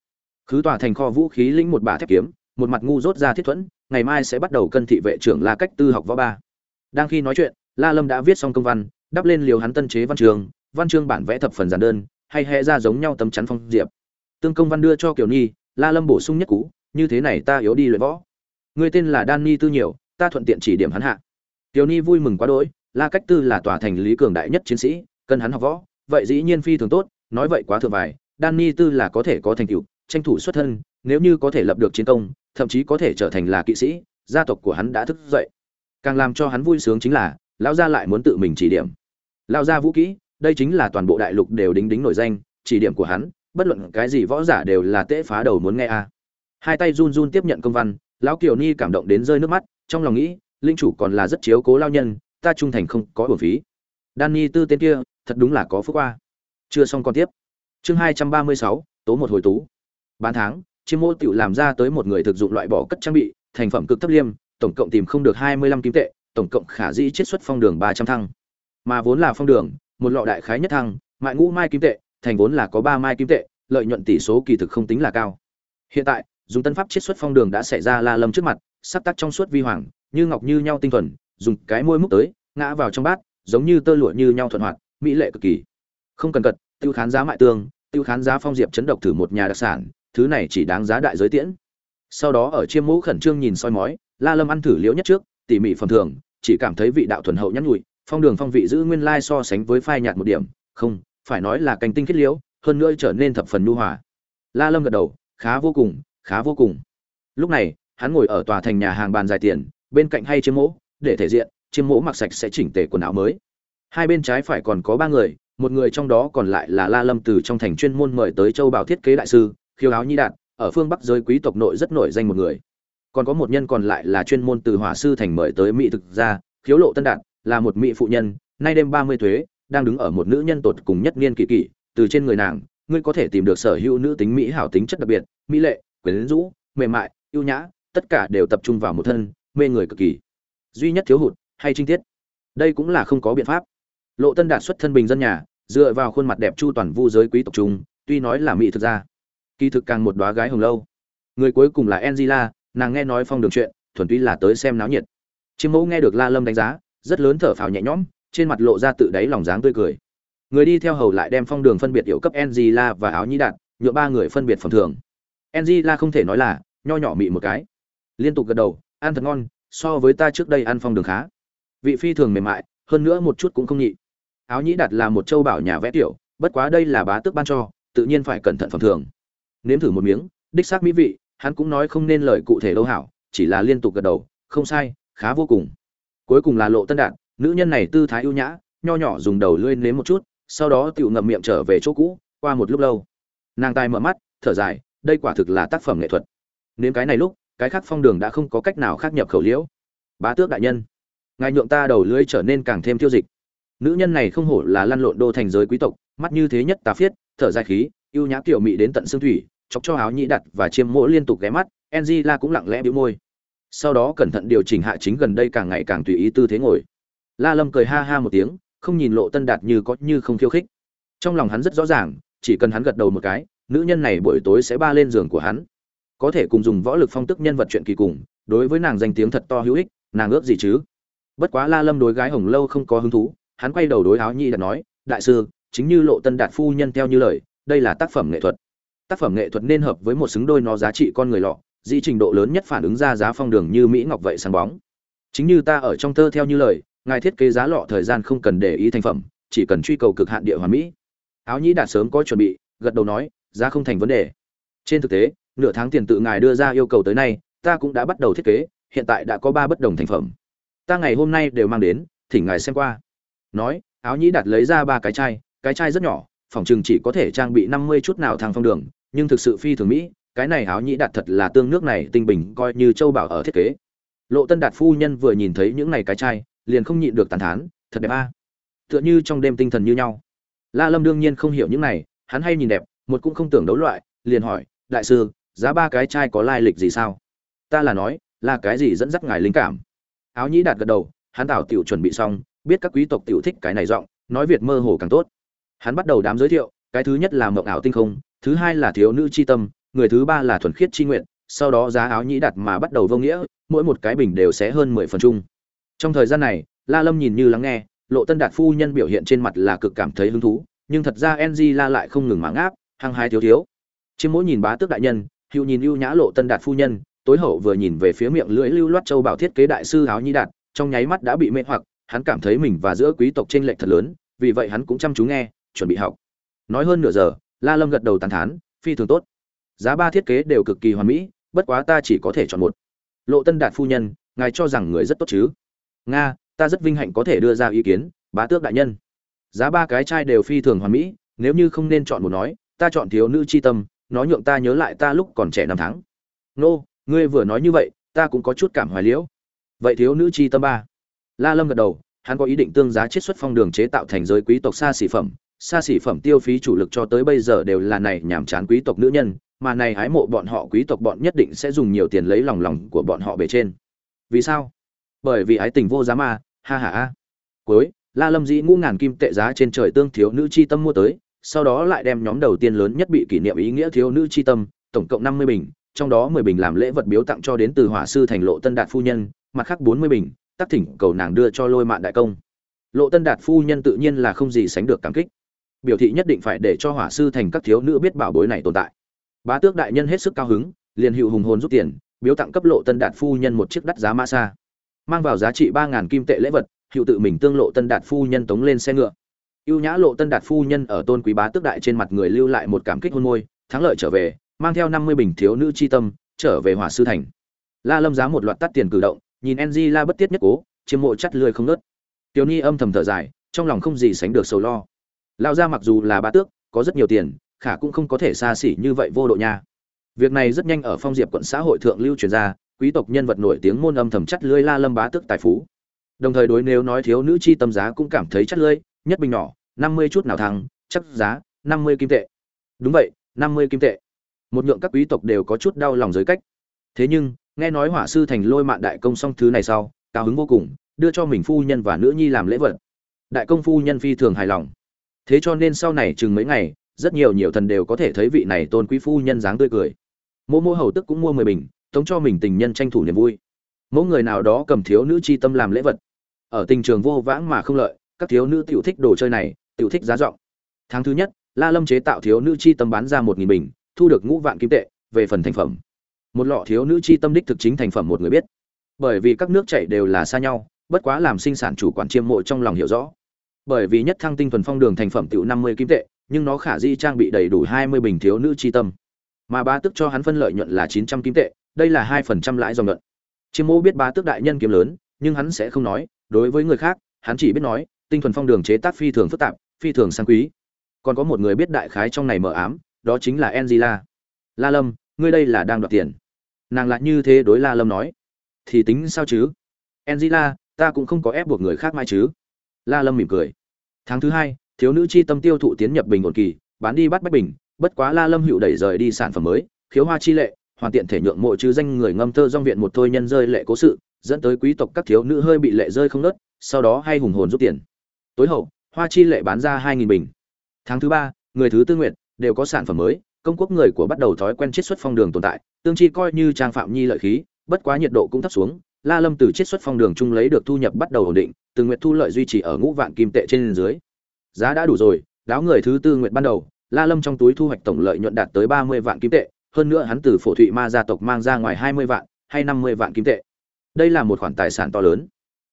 Khứ tòa thành kho vũ khí lĩnh một bà thép kiếm, một mặt ngu rốt ra thiết thuẫn, ngày mai sẽ bắt đầu cân thị vệ trưởng la cách tư học võ ba. Đang khi nói chuyện, la lâm đã viết xong công văn, đắp lên liều hắn tân chế văn trường, văn chương bản vẽ thập phần giản đơn, hay hẹ ra giống nhau tấm chắn phong diệp. Tương công văn đưa cho kiều nhi, la lâm bổ sung nhất cú như thế này ta yếu đi luyện võ. Người tên là đan ni tư nhiều, ta thuận tiện chỉ điểm hắn hạ. Tiểu nhi vui mừng quá đỗi, la cách tư là tòa thành lý cường đại nhất chiến sĩ cần hắn học võ, vậy dĩ nhiên phi thường tốt, nói vậy quá thừa vải, đan ni tư là có thể có thành tựu, tranh thủ xuất thân, nếu như có thể lập được chiến công, thậm chí có thể trở thành là kỵ sĩ, gia tộc của hắn đã thức dậy. Càng làm cho hắn vui sướng chính là, lão gia lại muốn tự mình chỉ điểm. Lão gia vũ kỹ, đây chính là toàn bộ đại lục đều đính đính nổi danh, chỉ điểm của hắn, bất luận cái gì võ giả đều là tễ phá đầu muốn nghe a. Hai tay run run tiếp nhận công văn, lão kiều ni cảm động đến rơi nước mắt, trong lòng nghĩ linh chủ còn là rất chiếu cố lao nhân, ta trung thành không có bổn phí. Danny tư tên kia, thật đúng là có phước qua chưa xong còn tiếp. Chương hai trăm ba mươi sáu, tố một hồi tú. Bán tháng, chiêm mô tiểu làm ra tới một người thực dụng loại bỏ cất trang bị, thành phẩm cực thấp liêm, tổng cộng tìm không được hai mươi lăm kim tệ, tổng cộng khả dĩ chiết xuất phong đường ba trăm thăng. Mà vốn là phong đường, một lọ đại khái nhất thăng, mại ngũ mai kim tệ, thành vốn là có ba mai kim tệ, lợi nhuận tỷ số kỳ thực không tính là cao. Hiện tại, dùng tân pháp chiết xuất phong đường đã xảy ra la lâm trước mặt, sắp tắc trong suốt vi hoàng như ngọc như nhau tinh thuần, dùng cái môi múc tới, ngã vào trong bát, giống như tơ lụa như nhau thuận hoạt, mỹ lệ cực kỳ. Không cần cật, tiêu khán giá mại tương tiêu khán giá phong diệp chấn độc thử một nhà đặc sản, thứ này chỉ đáng giá đại giới tiễn. Sau đó ở chiêm mũ khẩn trương nhìn soi mói, la lâm ăn thử liễu nhất trước, tỉ mỉ phẩm thường, chỉ cảm thấy vị đạo thuần hậu nhắn nhụi, phong đường phong vị giữ nguyên lai so sánh với phai nhạt một điểm. Không, phải nói là canh tinh kết liễu, hơn nữa trở nên thập phần nhu hòa. La lâm gật đầu, khá vô cùng, khá vô cùng. Lúc này, hắn ngồi ở tòa thành nhà hàng bàn dài tiền bên cạnh hay chiêm mỗ để thể diện chiêm mỗ mặc sạch sẽ chỉnh tề quần áo mới. Hai bên trái phải còn có ba người, một người trong đó còn lại là la lâm từ trong thành chuyên môn mời tới châu bảo thiết kế đại sư, khiêu áo nhi đạt, ở phương bắc giới quý tộc nội rất nổi danh một người. Còn có một nhân còn lại là chuyên môn từ hỏa sư thành mời tới mỹ thực gia, khiếu lộ tân đạt, là một mỹ phụ nhân, nay đêm ba mươi thuế đang đứng ở một nữ nhân tột cùng nhất niên kỳ kỷ, từ trên người nàng, ngươi có thể tìm được sở hữu nữ tính mỹ hảo tính chất đặc biệt, mỹ lệ, quyến rũ, mềm mại, ưu nhã, tất cả đều tập trung vào một thân mê người cực kỳ. Duy nhất thiếu hụt, hay trinh tiết. Đây cũng là không có biện pháp. Lộ tân đạt xuất thân bình dân nhà, dựa vào khuôn mặt đẹp chu toàn vu giới quý tộc trung, tuy nói là mỹ thực ra kỳ thực càng một đóa gái hồng lâu. Người cuối cùng là angela, nàng nghe nói phong đường chuyện, thuần túy là tới xem náo nhiệt. Chiêm mẫu nghe được la lâm đánh giá, rất lớn thở phào nhẹ nhõm, trên mặt lộ ra tự đáy lòng dáng tươi cười. Người đi theo hầu lại đem phong đường phân biệt hiệu cấp angela và áo nhĩ đạt nhựa ba người phân biệt phần thường angela không thể nói là nho nhỏ mị một cái. Liên tục gật đầu ăn thật ngon, so với ta trước đây ăn phong đường khá. Vị phi thường mềm mại, hơn nữa một chút cũng không nhị. Áo nhĩ đạt là một châu bảo nhà vẽ tiểu, bất quá đây là bá tước ban cho, tự nhiên phải cẩn thận phẩm thường. Nếm thử một miếng, đích xác mỹ vị, hắn cũng nói không nên lời cụ thể đâu hảo, chỉ là liên tục gật đầu, không sai, khá vô cùng. Cuối cùng là lộ tân đạt, nữ nhân này tư thái ưu nhã, nho nhỏ dùng đầu lưỡi nếm một chút, sau đó tự ngậm miệng trở về chỗ cũ, qua một lúc lâu. Nàng tai mở mắt, thở dài, đây quả thực là tác phẩm nghệ thuật. Nếm cái này lúc cái khác phong đường đã không có cách nào khác nhập khẩu liễu. Bá tước đại nhân, ngài nhượng ta đầu lưỡi trở nên càng thêm tiêu dịch. Nữ nhân này không hổ là lăn lộn đô thành giới quý tộc, mắt như thế nhất tà phiết, thở dài khí, ưu nhã kiểu mị đến tận xương thủy, chọc cho áo nhĩ đặt và chiêm mỗ liên tục ghé mắt, angela cũng lặng lẽ bĩu môi. Sau đó cẩn thận điều chỉnh hạ chính gần đây càng ngày càng tùy ý tư thế ngồi. La lâm cười ha ha một tiếng, không nhìn lộ tân đạt như có như không khiêu khích. Trong lòng hắn rất rõ ràng, chỉ cần hắn gật đầu một cái, nữ nhân này buổi tối sẽ ba lên giường của hắn có thể cùng dùng võ lực phong tức nhân vật chuyện kỳ cùng, đối với nàng danh tiếng thật to hữu ích, nàng ước gì chứ? Bất quá la lâm đối gái hồng lâu không có hứng thú, hắn quay đầu đối áo nhi đạt nói, đại sư, chính như lộ tân đạt phu nhân theo như lời, đây là tác phẩm nghệ thuật. Tác phẩm nghệ thuật nên hợp với một xứng đôi nó giá trị con người lọ, dị trình độ lớn nhất phản ứng ra giá phong đường như mỹ ngọc vậy sáng bóng. Chính như ta ở trong thơ theo như lời, ngài thiết kế giá lọ thời gian không cần để ý thành phẩm, chỉ cần truy cầu cực hạn địa hoàn mỹ. Áo nhĩ đạt sớm có chuẩn bị, gật đầu nói, giá không thành vấn đề. Trên thực tế nửa tháng tiền tự ngài đưa ra yêu cầu tới nay, ta cũng đã bắt đầu thiết kế, hiện tại đã có ba bất đồng thành phẩm. Ta ngày hôm nay đều mang đến, thỉnh ngài xem qua. Nói, áo nhĩ đạt lấy ra ba cái chai cái chai rất nhỏ, phòng chừng chỉ có thể trang bị năm mươi chút nào thang phong đường, nhưng thực sự phi thường mỹ, cái này áo nhĩ đạt thật là tương nước này tinh bình coi như châu bảo ở thiết kế. Lộ tân đạt phu nhân vừa nhìn thấy những này cái chai, liền không nhịn được tàn thán, thật đẹp a. Tựa như trong đêm tinh thần như nhau. La lâm đương nhiên không hiểu những này, hắn hay nhìn đẹp, một cũng không tưởng đấu loại, liền hỏi, đại sư giá ba cái chai có lai lịch gì sao? Ta là nói, là cái gì dẫn dắt ngài linh cảm? Áo nhĩ đạt gật đầu, hắn tảo tiểu chuẩn bị xong, biết các quý tộc tiểu thích cái này giọng, nói việt mơ hồ càng tốt. Hắn bắt đầu đám giới thiệu, cái thứ nhất là mộng ảo tinh không, thứ hai là thiếu nữ chi tâm, người thứ ba là thuần khiết chi nguyện, sau đó giá áo nhĩ đặt mà bắt đầu vô nghĩa, mỗi một cái bình đều sẽ hơn mười phần chung. Trong thời gian này, la lâm nhìn như lắng nghe, lộ tân đạt phu nhân biểu hiện trên mặt là cực cảm thấy hứng thú, nhưng thật ra ng la lại không ngừng mãng áp hăng hai thiếu thiếu. Chiếm mỗi nhìn bá tước đại nhân hữu nhìn ưu nhã lộ tân đạt phu nhân, tối hậu vừa nhìn về phía miệng lưỡi lưu loát châu bảo thiết kế đại sư áo nhĩ đạt, trong nháy mắt đã bị mê hoặc, hắn cảm thấy mình và giữa quý tộc trên lệch thật lớn, vì vậy hắn cũng chăm chú nghe, chuẩn bị học. Nói hơn nửa giờ, la lâm gật đầu tán thán, phi thường tốt. Giá ba thiết kế đều cực kỳ hoàn mỹ, bất quá ta chỉ có thể chọn một. Lộ tân đạt phu nhân, ngài cho rằng người rất tốt chứ? Nga, ta rất vinh hạnh có thể đưa ra ý kiến, bá tước đại nhân. Giá ba cái chai đều phi thường hoàn mỹ, nếu như không nên chọn một nói, ta chọn thiếu nữ c h i tâm nó nhượng ta nhớ lại ta lúc còn trẻ năm tháng. Nô, ngươi vừa nói như vậy, ta cũng có chút cảm hoài liễu. Vậy thiếu nữ chi tâm ba. La lâm gật đầu, hắn có ý định tương giá chiết xuất phong đường chế tạo thành giới quý tộc xa xỉ phẩm, xa xỉ phẩm tiêu phí chủ lực cho tới bây giờ đều là này nhảm chán quý tộc nữ nhân, mà này hái mộ bọn họ quý tộc bọn nhất định sẽ dùng nhiều tiền lấy lòng lòng của bọn họ bề trên. Vì sao? Bởi vì ái tình vô giá mà ha ha ha. Cuối, la lâm dĩ ngũ ngàn kim tệ giá trên trời tương thiếu nữ chi tâm mua tới sau đó lại đem nhóm đầu tiên lớn nhất bị kỷ niệm ý nghĩa thiếu nữ chi tâm, tổng cộng năm mươi bình, trong đó mười bình làm lễ vật biếu tặng cho đến từ hỏa sư thành lộ tân đạt phu nhân, mặt khác bốn mươi bình tác thỉnh cầu nàng đưa cho lôi mạn đại công. Lộ tân đạt phu nhân tự nhiên là không gì sánh được cảm kích. Biểu thị nhất định phải để cho hỏa sư thành các thiếu nữ biết bảo bối này tồn tại. Bá tước đại nhân hết sức cao hứng, liền hiệu hùng hồn rút tiền, biếu tặng cấp lộ tân đạt phu nhân một chiếc đắt giá ma xa mang vào giá trị ba ngàn kim tệ lễ vật hiệu tự mình tương lộ tân đạt phu nhân tống lên xe ngựa ưu nhã lộ tân đạt phu nhân ở tôn quý bá tước đại trên mặt người lưu lại một cảm kích hôn môi, thắng lợi trở về, mang theo năm mươi bình thiếu nữ chi tâm, trở về hỏa sư thành. La lâm giá một loạt tắt tiền cử động, nhìn ng la bất tiết nhất cố chiếm mộ chắt lười không nớt tiểu ni âm thầm thở dài, trong lòng không gì sánh được sầu lo. Lao ra mặc dù là bá tước, có rất nhiều tiền, khả cũng không có thể xa xỉ như vậy vô độ nha. Việc này rất nhanh ở phong diệp quận xã hội thượng lưu truyền ra, quý tộc nhân vật nổi tiếng môn âm thầm chắt lưới la lâm bá tước tài phú. Đồng thời đối nếu nói thiếu nữ chi tâm giá cũng cảm thấy chắt lưới, nhất bình nhỏ năm mươi chút nào thằng, chắc giá năm mươi kim tệ. Đúng vậy năm mươi kim tệ. Một nhượng các quý tộc đều có chút đau lòng giới cách. Thế nhưng nghe nói hỏa sư thành lôi mạn đại công xong thứ này sau cao hứng vô cùng đưa cho mình phu nhân và nữ nhi làm lễ vật. Đại công phu nhân phi thường hài lòng. Thế cho nên sau này chừng mấy ngày rất nhiều nhiều thần đều có thể thấy vị này tôn quý phu nhân dáng tươi cười. Mô mô hầu tức cũng mua mười bình tống cho mình tình nhân tranh thủ niềm vui. Mỗi người nào đó cầm thiếu nữ chi tâm làm lễ vật. Ở tình trường vô vãng mà không lợi các thiếu nữ tiểu thích đồ chơi này tiểu thích giá rộng tháng thứ nhất, la lâm chế tạo thiếu nữ chi tâm bán ra một nghìn bình, thu được ngũ vạn kim tệ, về phần thành phẩm. Một lọ thiếu nữ chi tâm đích thực chính thành phẩm một người biết. Bởi vì các nước chảy đều là xa nhau, bất quá làm sinh sản chủ quản chiêm mộ trong lòng hiểu rõ. Bởi vì nhất thăng tinh thuần phong đường thành phẩm tiểu năm mươi kim tệ, nhưng nó khả di trang bị đầy đủ hai mươi bình thiếu nữ chi tâm. Mà ba tức cho hắn phân lợi nhuận là chín trăm kim tệ, đây là hai phần trăm lãi dòng nhuận. Chiêm mộ biết ba Tức đại nhân kiếm lớn, nhưng hắn sẽ không nói, đối với người khác, hắn chỉ biết nói, tinh thuần phong đường chế tác phi thường phức tạp phi thường sang quý. Còn có một người biết đại khái trong này mở ám, đó chính là angela. La lâm, ngươi đây là đang đoạt tiền. Nàng lại như thế đối la lâm nói. Thì tính sao chứ? Angela, ta cũng không có ép buộc người khác mai chứ. La lâm mỉm cười. Tháng thứ hai, thiếu nữ chi tâm tiêu thụ tiến nhập bình ổn kỳ, bán đi bắt bách bình. Bất quá la lâm hữu đẩy rời đi sản phẩm mới, khiếu hoa chi lệ, hoàn tiện thể nhượng mộ chứ danh người ngâm thơ dong viện một thôi nhân rơi lệ cố sự, dẫn tới quý tộc các thiếu nữ hơi bị lệ rơi không nớt, sau đó hay hùng hồn rút tiền. Tối hậu hoa chi lệ bán ra hai nghìn bình. Tháng thứ ba, người thứ tư nguyện đều có sản phẩm mới, công quốc người của bắt đầu thói quen chiết xuất phong đường tồn tại, tương chi coi như trang phạm nhi lợi khí, bất quá nhiệt độ cũng thấp xuống, la lâm từ chiết xuất phong đường chung lấy được thu nhập bắt đầu ổn định, Từ nguyện thu lợi duy trì ở ngũ vạn kim tệ trên dưới. Giá đã đủ rồi, đáo người thứ tư nguyện ban đầu, la lâm trong túi thu hoạch tổng lợi nhuận đạt tới ba mươi vạn kim tệ, hơn nữa hắn từ phổ thụy ma gia tộc mang ra ngoài hai mươi vạn, hay năm mươi vạn kim tệ. Đây là một khoản tài sản to lớn.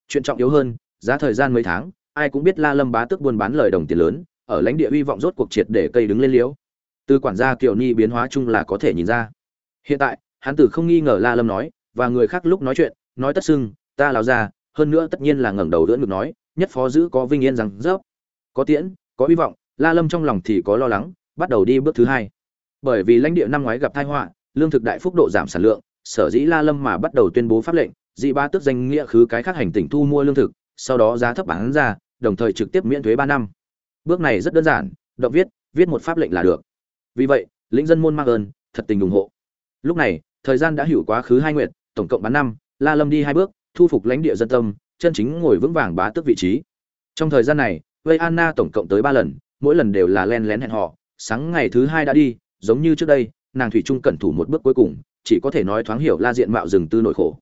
Chuyện trọng yếu hơn, giá thời gian mấy tháng ai cũng biết la lâm bá tước buôn bán lời đồng tiền lớn ở lãnh địa hy vọng rốt cuộc triệt để cây đứng lên liễu. Từ quản gia kiều ni biến hóa chung là có thể nhìn ra. Hiện tại hắn tử không nghi ngờ la lâm nói và người khác lúc nói chuyện nói tất sưng, ta lão già, hơn nữa tất nhiên là ngẩng đầu đỡ ngực nói nhất phó giữ có vinh yên rằng rớp. Có tiễn có hy vọng la lâm trong lòng thì có lo lắng bắt đầu đi bước thứ hai. Bởi vì lãnh địa năm ngoái gặp tai họa lương thực đại phúc độ giảm sản lượng sở dĩ la lâm mà bắt đầu tuyên bố pháp lệnh dị ba tước danh nghĩa khứ cái khác hành tỉnh thu mua lương thực sau đó giá thấp bán ra đồng thời trực tiếp miễn thuế ba năm. Bước này rất đơn giản, động viết viết một pháp lệnh là được. Vì vậy, lĩnh dân môn mang ơn, thật tình ủng hộ. Lúc này, thời gian đã hiểu quá khứ hai nguyện tổng cộng bán năm, la lâm đi hai bước, thu phục lãnh địa dân tâm, chân chính ngồi vững vàng bá tước vị trí. Trong thời gian này vây anna tổng cộng tới ba lần, mỗi lần đều là len lén hẹn họ sáng ngày thứ hai đã đi, giống như trước đây, nàng thủy trung cẩn thủ một bước cuối cùng, chỉ có thể nói thoáng hiểu la diện mạo rừng tư nội khổ.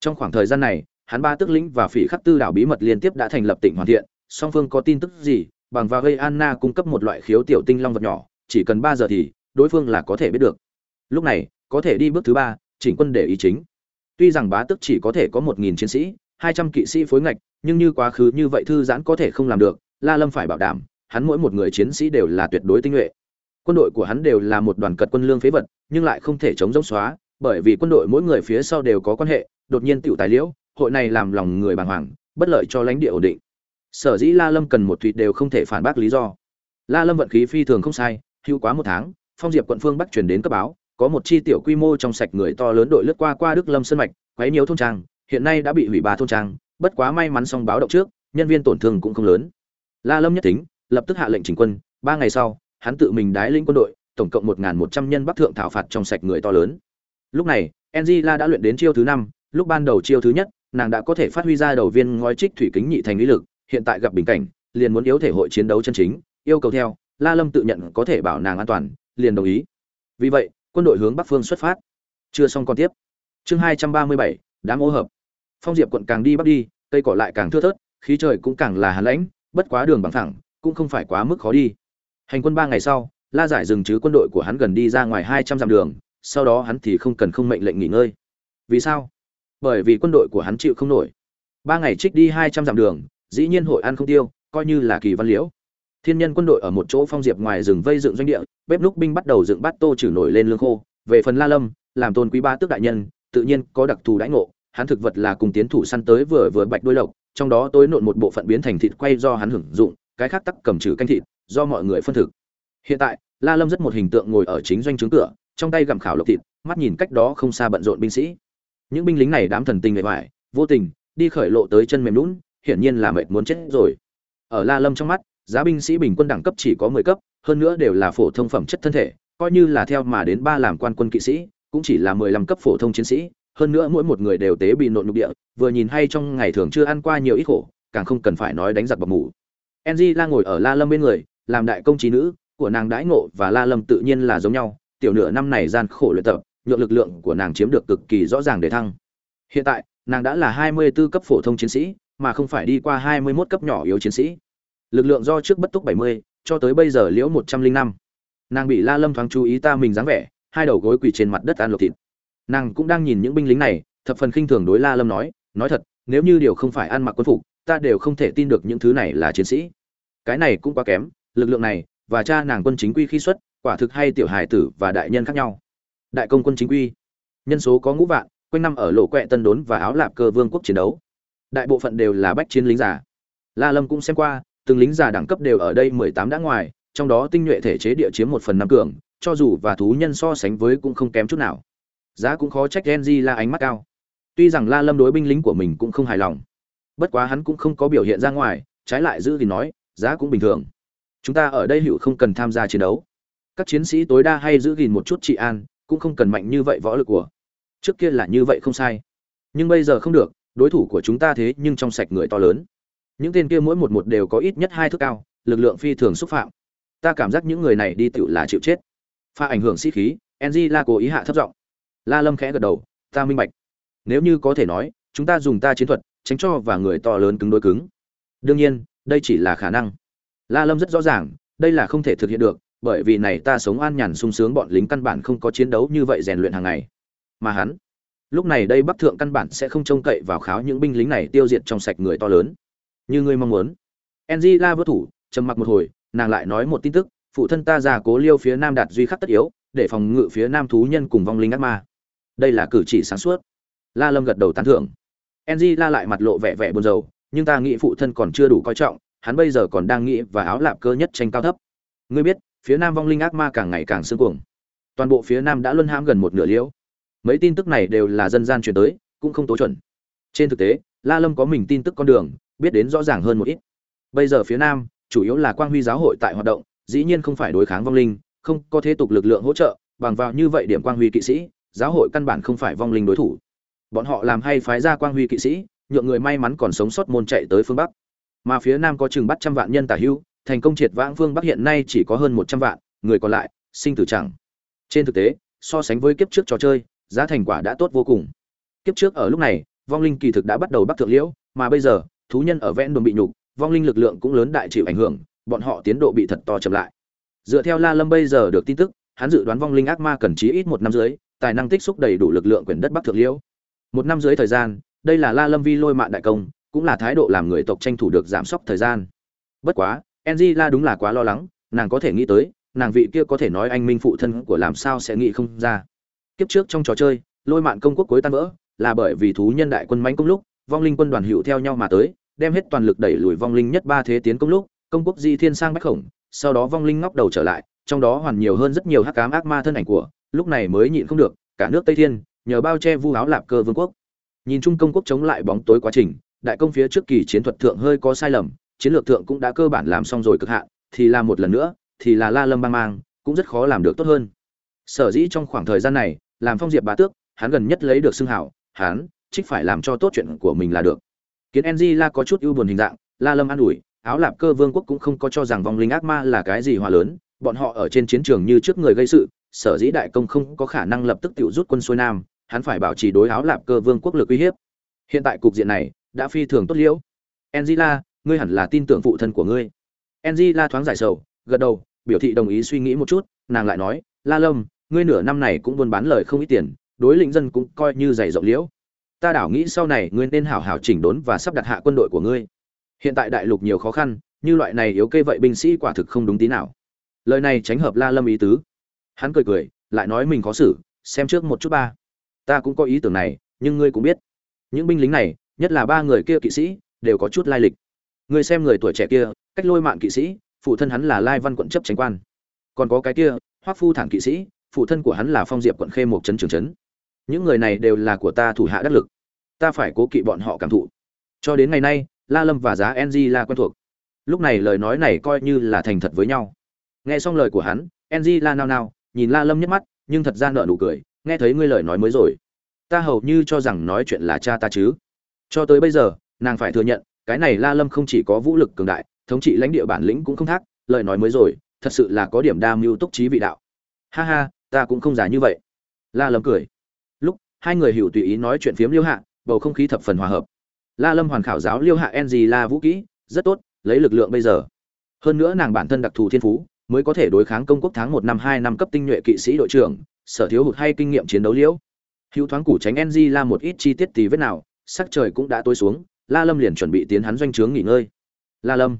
Trong khoảng thời gian này, hắn ba tước lĩnh và phỉ khắc tư đảo bí mật liên tiếp đã thành lập tỉnh hoàn thiện song phương có tin tức gì, bằng và gây anna cung cấp một loại khiếu tiểu tinh long vật nhỏ, chỉ cần ba giờ thì, đối phương là có thể biết được. Lúc này, có thể đi bước thứ ba, chỉnh quân để ý chính. Tuy rằng bá tức chỉ có thể có một nghìn chiến sĩ, hai trăm kỵ sĩ phối ngạch, nhưng như quá khứ như vậy thư giãn có thể không làm được, la lâm phải bảo đảm, hắn mỗi một người chiến sĩ đều là tuyệt đối tinh nhuệ. Quân đội của hắn đều là một đoàn cật quân lương phế vật, nhưng lại không thể chống giống xóa, bởi vì quân đội mỗi người phía sau đều có quan hệ, đột nhiên tiểu tài liễu, hội này làm lòng người bàng hoàng, bất lợi cho lãnh địa ổn định sở dĩ la lâm cần một thụy đều không thể phản bác lý do. La lâm vận khí phi thường không sai hữu quá một tháng, phong diệp quận phương bắc truyền đến cấp báo, có một chi tiểu quy mô trong sạch người to lớn đội lướt qua qua đức lâm sơn mạch, quấy nhiều thôn trang, hiện nay đã bị hủy ba thôn trang, bất quá may mắn xong báo động trước, nhân viên tổn thương cũng không lớn. La lâm nhất tính, lập tức hạ lệnh chỉnh quân, ba ngày sau, hắn tự mình đái lĩnh quân đội, tổng cộng một một trăm nhân bắc thượng thảo phạt trong sạch người to lớn. Lúc này angela đã luyện đến chiêu thứ năm, lúc ban đầu chiêu thứ nhất, nàng đã có thể phát huy ra đầu viên ngói trích thủy kính nhị thành lý lực hiện tại gặp bình cảnh, liền muốn yếu thể hội chiến đấu chân chính, yêu cầu theo, la lâm tự nhận có thể bảo nàng an toàn, liền đồng ý. Vì vậy, quân đội hướng bắc phương xuất phát. Chưa xong còn tiếp. Chương hai trăm ba mươi bảy, đám ô hợp. Phong diệp quận càng đi bắc đi, cây cỏ lại càng thưa thớt, khí trời cũng càng là hàn lãnh, bất quá đường bằng thẳng cũng không phải quá mức khó đi. Hành quân ba ngày sau, la giải dừng chứ quân đội của hắn gần đi ra ngoài hai trăm dặm đường, sau đó hắn thì không cần không mệnh lệnh nghỉ ngơi. Vì sao? Bởi vì quân đội của hắn chịu không nổi. Ba ngày trích đi hai trăm dặm đường dĩ nhiên hội ăn không tiêu, coi như là kỳ văn liễu. Thiên nhân quân đội ở một chỗ phong diệp ngoài rừng vây dựng doanh địa, bếp núc binh bắt đầu dựng bát tô trừ nổi lên lương khô. Về phần la lâm, làm tôn quý ba tước đại nhân, tự nhiên có đặc thù đãi ngộ, hắn thực vật là cùng tiến thủ săn tới vừa vừa bạch đuôi lộc, trong đó tối nộn một bộ phận biến thành thịt quay do hắn hưởng dụng, cái khác tắc cầm trừ canh thịt, do mọi người phân thực. Hiện tại, la lâm rất một hình tượng ngồi ở chính doanh trướng cửa, trong tay gặm khảo lộc thịt, mắt nhìn cách đó không xa bận rộn binh sĩ. Những binh lính này đám thần tình người hoài vô tình, đi khởi lộ tới chân mềm lún hiển nhiên là mệt muốn chết rồi. Ở la lâm trong mắt, giá binh sĩ bình quân đẳng cấp chỉ có mười cấp, hơn nữa đều là phổ thông phẩm chất thân thể, coi như là theo mà đến ba làm quan quân kỵ sĩ, cũng chỉ là mười lăm cấp phổ thông chiến sĩ, hơn nữa mỗi một người đều tế bị nộn nhục địa, vừa nhìn hay trong ngày thường chưa ăn qua nhiều ít khổ, càng không cần phải nói đánh giặc bọc mủ Enji la ngồi ở la lâm bên người, làm đại công trí nữ, của nàng đãi ngộ và la lâm tự nhiên là giống nhau, tiểu nửa năm này gian khổ luyện tập, nhượng lực lượng của nàng chiếm được cực kỳ rõ ràng để thăng. Hiện tại, nàng đã là hai mươi 24 cấp phổ thông chiến sĩ mà không phải đi qua hai mươi 21 cấp nhỏ yếu chiến sĩ. Lực lượng do trước bất túc bảy mươi, cho tới bây giờ liễu một trăm linh năm. Nàng bị la lâm thoáng chú ý ta mình dáng vẻ, hai đầu gối quỳ trên mặt đất ăn lột thịt. Nàng cũng đang nhìn những binh lính này, thập phần khinh thường đối la lâm nói nói thật, nếu như điều không phải ăn mặc quân phục, ta đều không thể tin được những thứ này là chiến sĩ. Cái này cũng quá kém, lực lượng này và cha nàng quân chính quy khi xuất, quả thực hay tiểu hài tử và đại nhân khác nhau. Đại công quân chính quy, nhân số có ngũ vạn, quanh năm ở lộ quẹ tân đốn và áo lạp cơ vương quốc chiến đấu đại bộ phận đều là bách chiến lính giả la lâm cũng xem qua, từng lính giả đẳng cấp đều ở đây mười tám đã ngoài, trong đó tinh nhuệ thể chế địa chiếm một phần năm cường, cho dù và thú nhân so sánh với cũng không kém chút nào. Giá cũng khó trách genji la ánh mắt cao. Tuy rằng la lâm đối binh lính của mình cũng không hài lòng. Bất quá hắn cũng không có biểu hiện ra ngoài, trái lại giữ thì nói, giá cũng bình thường. Chúng ta ở đây hữu không cần tham gia chiến đấu. Các chiến sĩ tối đa hay giữ gìn một chút trị an, cũng không cần mạnh như vậy võ lực của. Trước kia là như vậy không sai. Nhưng bây giờ không được đối thủ của chúng ta thế nhưng trong sạch người to lớn. Những tên kia mỗi một một đều có ít nhất hai thước cao, lực lượng phi thường xúc phạm. Ta cảm giác những người này đi tựu là chịu chết. Pha ảnh hưởng sĩ khí enzy la cố ý hạ thấp giọng. La lâm khẽ gật đầu, ta minh bạch. Nếu như có thể nói, chúng ta dùng ta chiến thuật, tránh cho và người to lớn cứng đối cứng. Đương nhiên, đây chỉ là khả năng. La lâm rất rõ ràng, đây là không thể thực hiện được, bởi vì này ta sống an nhàn sung sướng bọn lính căn bản không có chiến đấu như vậy rèn luyện hàng ngày. Mà hắn lúc này đây bắc thượng căn bản sẽ không trông cậy vào kháo những binh lính này tiêu diệt trong sạch người to lớn. Như ngươi mong muốn. Enzy la vớt thủ, trầm mặc một hồi, nàng lại nói một tin tức, phụ thân ta già cố liêu phía nam đạt duy khắc tất yếu, để phòng ngự phía nam thú nhân cùng vong linh ác ma. Đây là cử chỉ sáng suốt. La lâm gật đầu tán thưởng. Enzy la lại mặt lộ vẻ vẻ buồn rầu, nhưng ta nghĩ phụ thân còn chưa đủ coi trọng, hắn bây giờ còn đang nghĩ và áo lạp cơ nhất tranh cao thấp. Ngươi biết, phía nam vong linh ác ma càng ngày càng sương cuồng. Toàn bộ phía nam đã luân hãm gần một nửa liễu mấy tin tức này đều là dân gian truyền tới, cũng không tố chuẩn. Trên thực tế, la lâm có mình tin tức con đường, biết đến rõ ràng hơn một ít. Bây giờ phía nam, chủ yếu là quang huy giáo hội tại hoạt động, dĩ nhiên không phải đối kháng vong linh, không có thế tục lực lượng hỗ trợ, bằng vào như vậy điểm quang huy kỵ sĩ, giáo hội căn bản không phải vong linh đối thủ. Bọn họ làm hay phái ra quang huy kỵ sĩ, nhượng người may mắn còn sống sót môn chạy tới phương bắc. Mà phía nam có chừng bắt trăm vạn nhân tả hưu, thành công triệt vãng phương bắc hiện nay chỉ có hơn một trăm vạn người còn lại, sinh tử chẳng. Trên thực tế, so sánh với kiếp trước trò chơi giá thành quả đã tốt vô cùng. Kiếp trước ở lúc này, vong linh kỳ thực đã bắt đầu bắc thượng liễu, mà bây giờ, thú nhân ở vẽn đồn bị nhục, vong linh lực lượng cũng lớn đại chịu ảnh hưởng, bọn họ tiến độ bị thật to chậm lại. Dựa theo la lâm bây giờ được tin tức, hắn dự đoán vong linh ác ma cần chí ít một năm dưới tài năng tích xúc đầy đủ lực lượng quyền đất bắc thượng liễu. Một năm dưới thời gian, đây là la lâm vi lôi mạn đại công, cũng là thái độ làm người tộc tranh thủ được giảm sốc thời gian. Bất quá enzy la đúng là quá lo lắng, nàng có thể nghĩ tới, nàng vị kia có thể nói anh minh phụ thân của làm sao sẽ nghĩ không ra kiếp trước trong trò chơi, lôi mạn công quốc cuối tan vỡ, là bởi vì thú nhân đại quân mánh công lúc, vong linh quân đoàn hữu theo nhau mà tới, đem hết toàn lực đẩy lùi vong linh nhất ba thế tiến công lúc, công quốc di thiên sang bách khổng, sau đó vong linh ngóc đầu trở lại, trong đó hoàn nhiều hơn rất nhiều hắc ám ác ma thân ảnh của, lúc này mới nhịn không được, cả nước tây thiên, nhờ bao che vu áo lạp cơ vương quốc. Nhìn chung công quốc chống lại bóng tối quá trình, đại công phía trước kỳ chiến thuật thượng hơi có sai lầm, chiến lược thượng cũng đã cơ bản làm xong rồi cực hạn, thì làm một lần nữa, thì là la lâm bang mang, cũng rất khó làm được tốt hơn. Sở dĩ trong khoảng thời gian này làm phong diệp bá tước, hắn gần nhất lấy được xưng hảo hắn, trích phải làm cho tốt chuyện của mình là được. Kiến ng la có chút ưu buồn hình dạng, la lâm an ủi, áo lạp cơ vương quốc cũng không có cho rằng vong linh ác ma là cái gì hòa lớn, bọn họ ở trên chiến trường như trước người gây sự, sở dĩ đại công không có khả năng lập tức tự rút quân xuôi nam, hắn phải bảo trì đối áo lạp cơ vương quốc lực uy hiếp. Hiện tại cục diện này đã phi thường tốt liễu. Angela ngươi hẳn là tin tưởng phụ thân của ngươi. Angela thoáng giải sầu, gật đầu, biểu thị đồng ý suy nghĩ một chút, nàng lại nói, la lâm ngươi nửa năm này cũng buôn bán lời không ít tiền, đối lĩnh dân cũng coi như dày rộng liễu. Ta đảo nghĩ sau này ngươi nên hảo hảo chỉnh đốn và sắp đặt hạ quân đội của ngươi. Hiện tại đại lục nhiều khó khăn, như loại này yếu kê vậy binh sĩ quả thực không đúng tí nào. Lời này tránh hợp la lâm ý tứ. Hắn cười cười, lại nói mình khó xử, xem trước một chút ba. Ta cũng có ý tưởng này, nhưng ngươi cũng biết. Những binh lính này, nhất là ba người kia kỵ sĩ, đều có chút lai lịch. Ngươi xem người tuổi trẻ kia, cách lôi mạng kỵ sĩ, phụ thân hắn là lai văn quận chấp tránh quan. Còn có cái kia, hoắc phu thản kỵ sĩ phụ thân của hắn là phong diệp quận khê một trấn trường trấn. Những người này đều là của ta thủ hạ đắc lực. Ta phải cố kỵ bọn họ cảm thụ. Cho đến ngày nay, la lâm và giá ng la quen thuộc. Lúc này lời nói này coi như là thành thật với nhau. Nghe xong lời của hắn ng la nao nao, nhìn la lâm nhấc mắt, nhưng thật ra nợ nụ cười, nghe thấy ngươi lời nói mới rồi. Ta hầu như cho rằng nói chuyện là cha ta chứ. Cho tới bây giờ, nàng phải thừa nhận, cái này la lâm không chỉ có vũ lực cường đại, thống trị lãnh địa bản lĩnh cũng không thác, lời nói mới rồi, thật sự là có điểm đa mưu túc trí vị đạo. Ha ha ta cũng không giả như vậy. La lâm cười. Lúc, hai người hiểu tùy ý nói chuyện phiếm liêu hạ, bầu không khí thập phần hòa hợp. La lâm hoàn khảo giáo liêu hạ en gì la vũ kỹ, rất tốt, lấy lực lượng bây giờ. Hơn nữa nàng bản thân đặc thù thiên phú, mới có thể đối kháng công quốc tháng một năm hai năm cấp tinh nhuệ kỵ sĩ đội trưởng, sở thiếu hụt hay kinh nghiệm chiến đấu liễu hữu thoáng củ tránh ng la một ít chi tiết tì vết nào, sắc trời cũng đã tối xuống, la lâm liền chuẩn bị tiến hắn doanh trướng nghỉ ngơi. La lâm.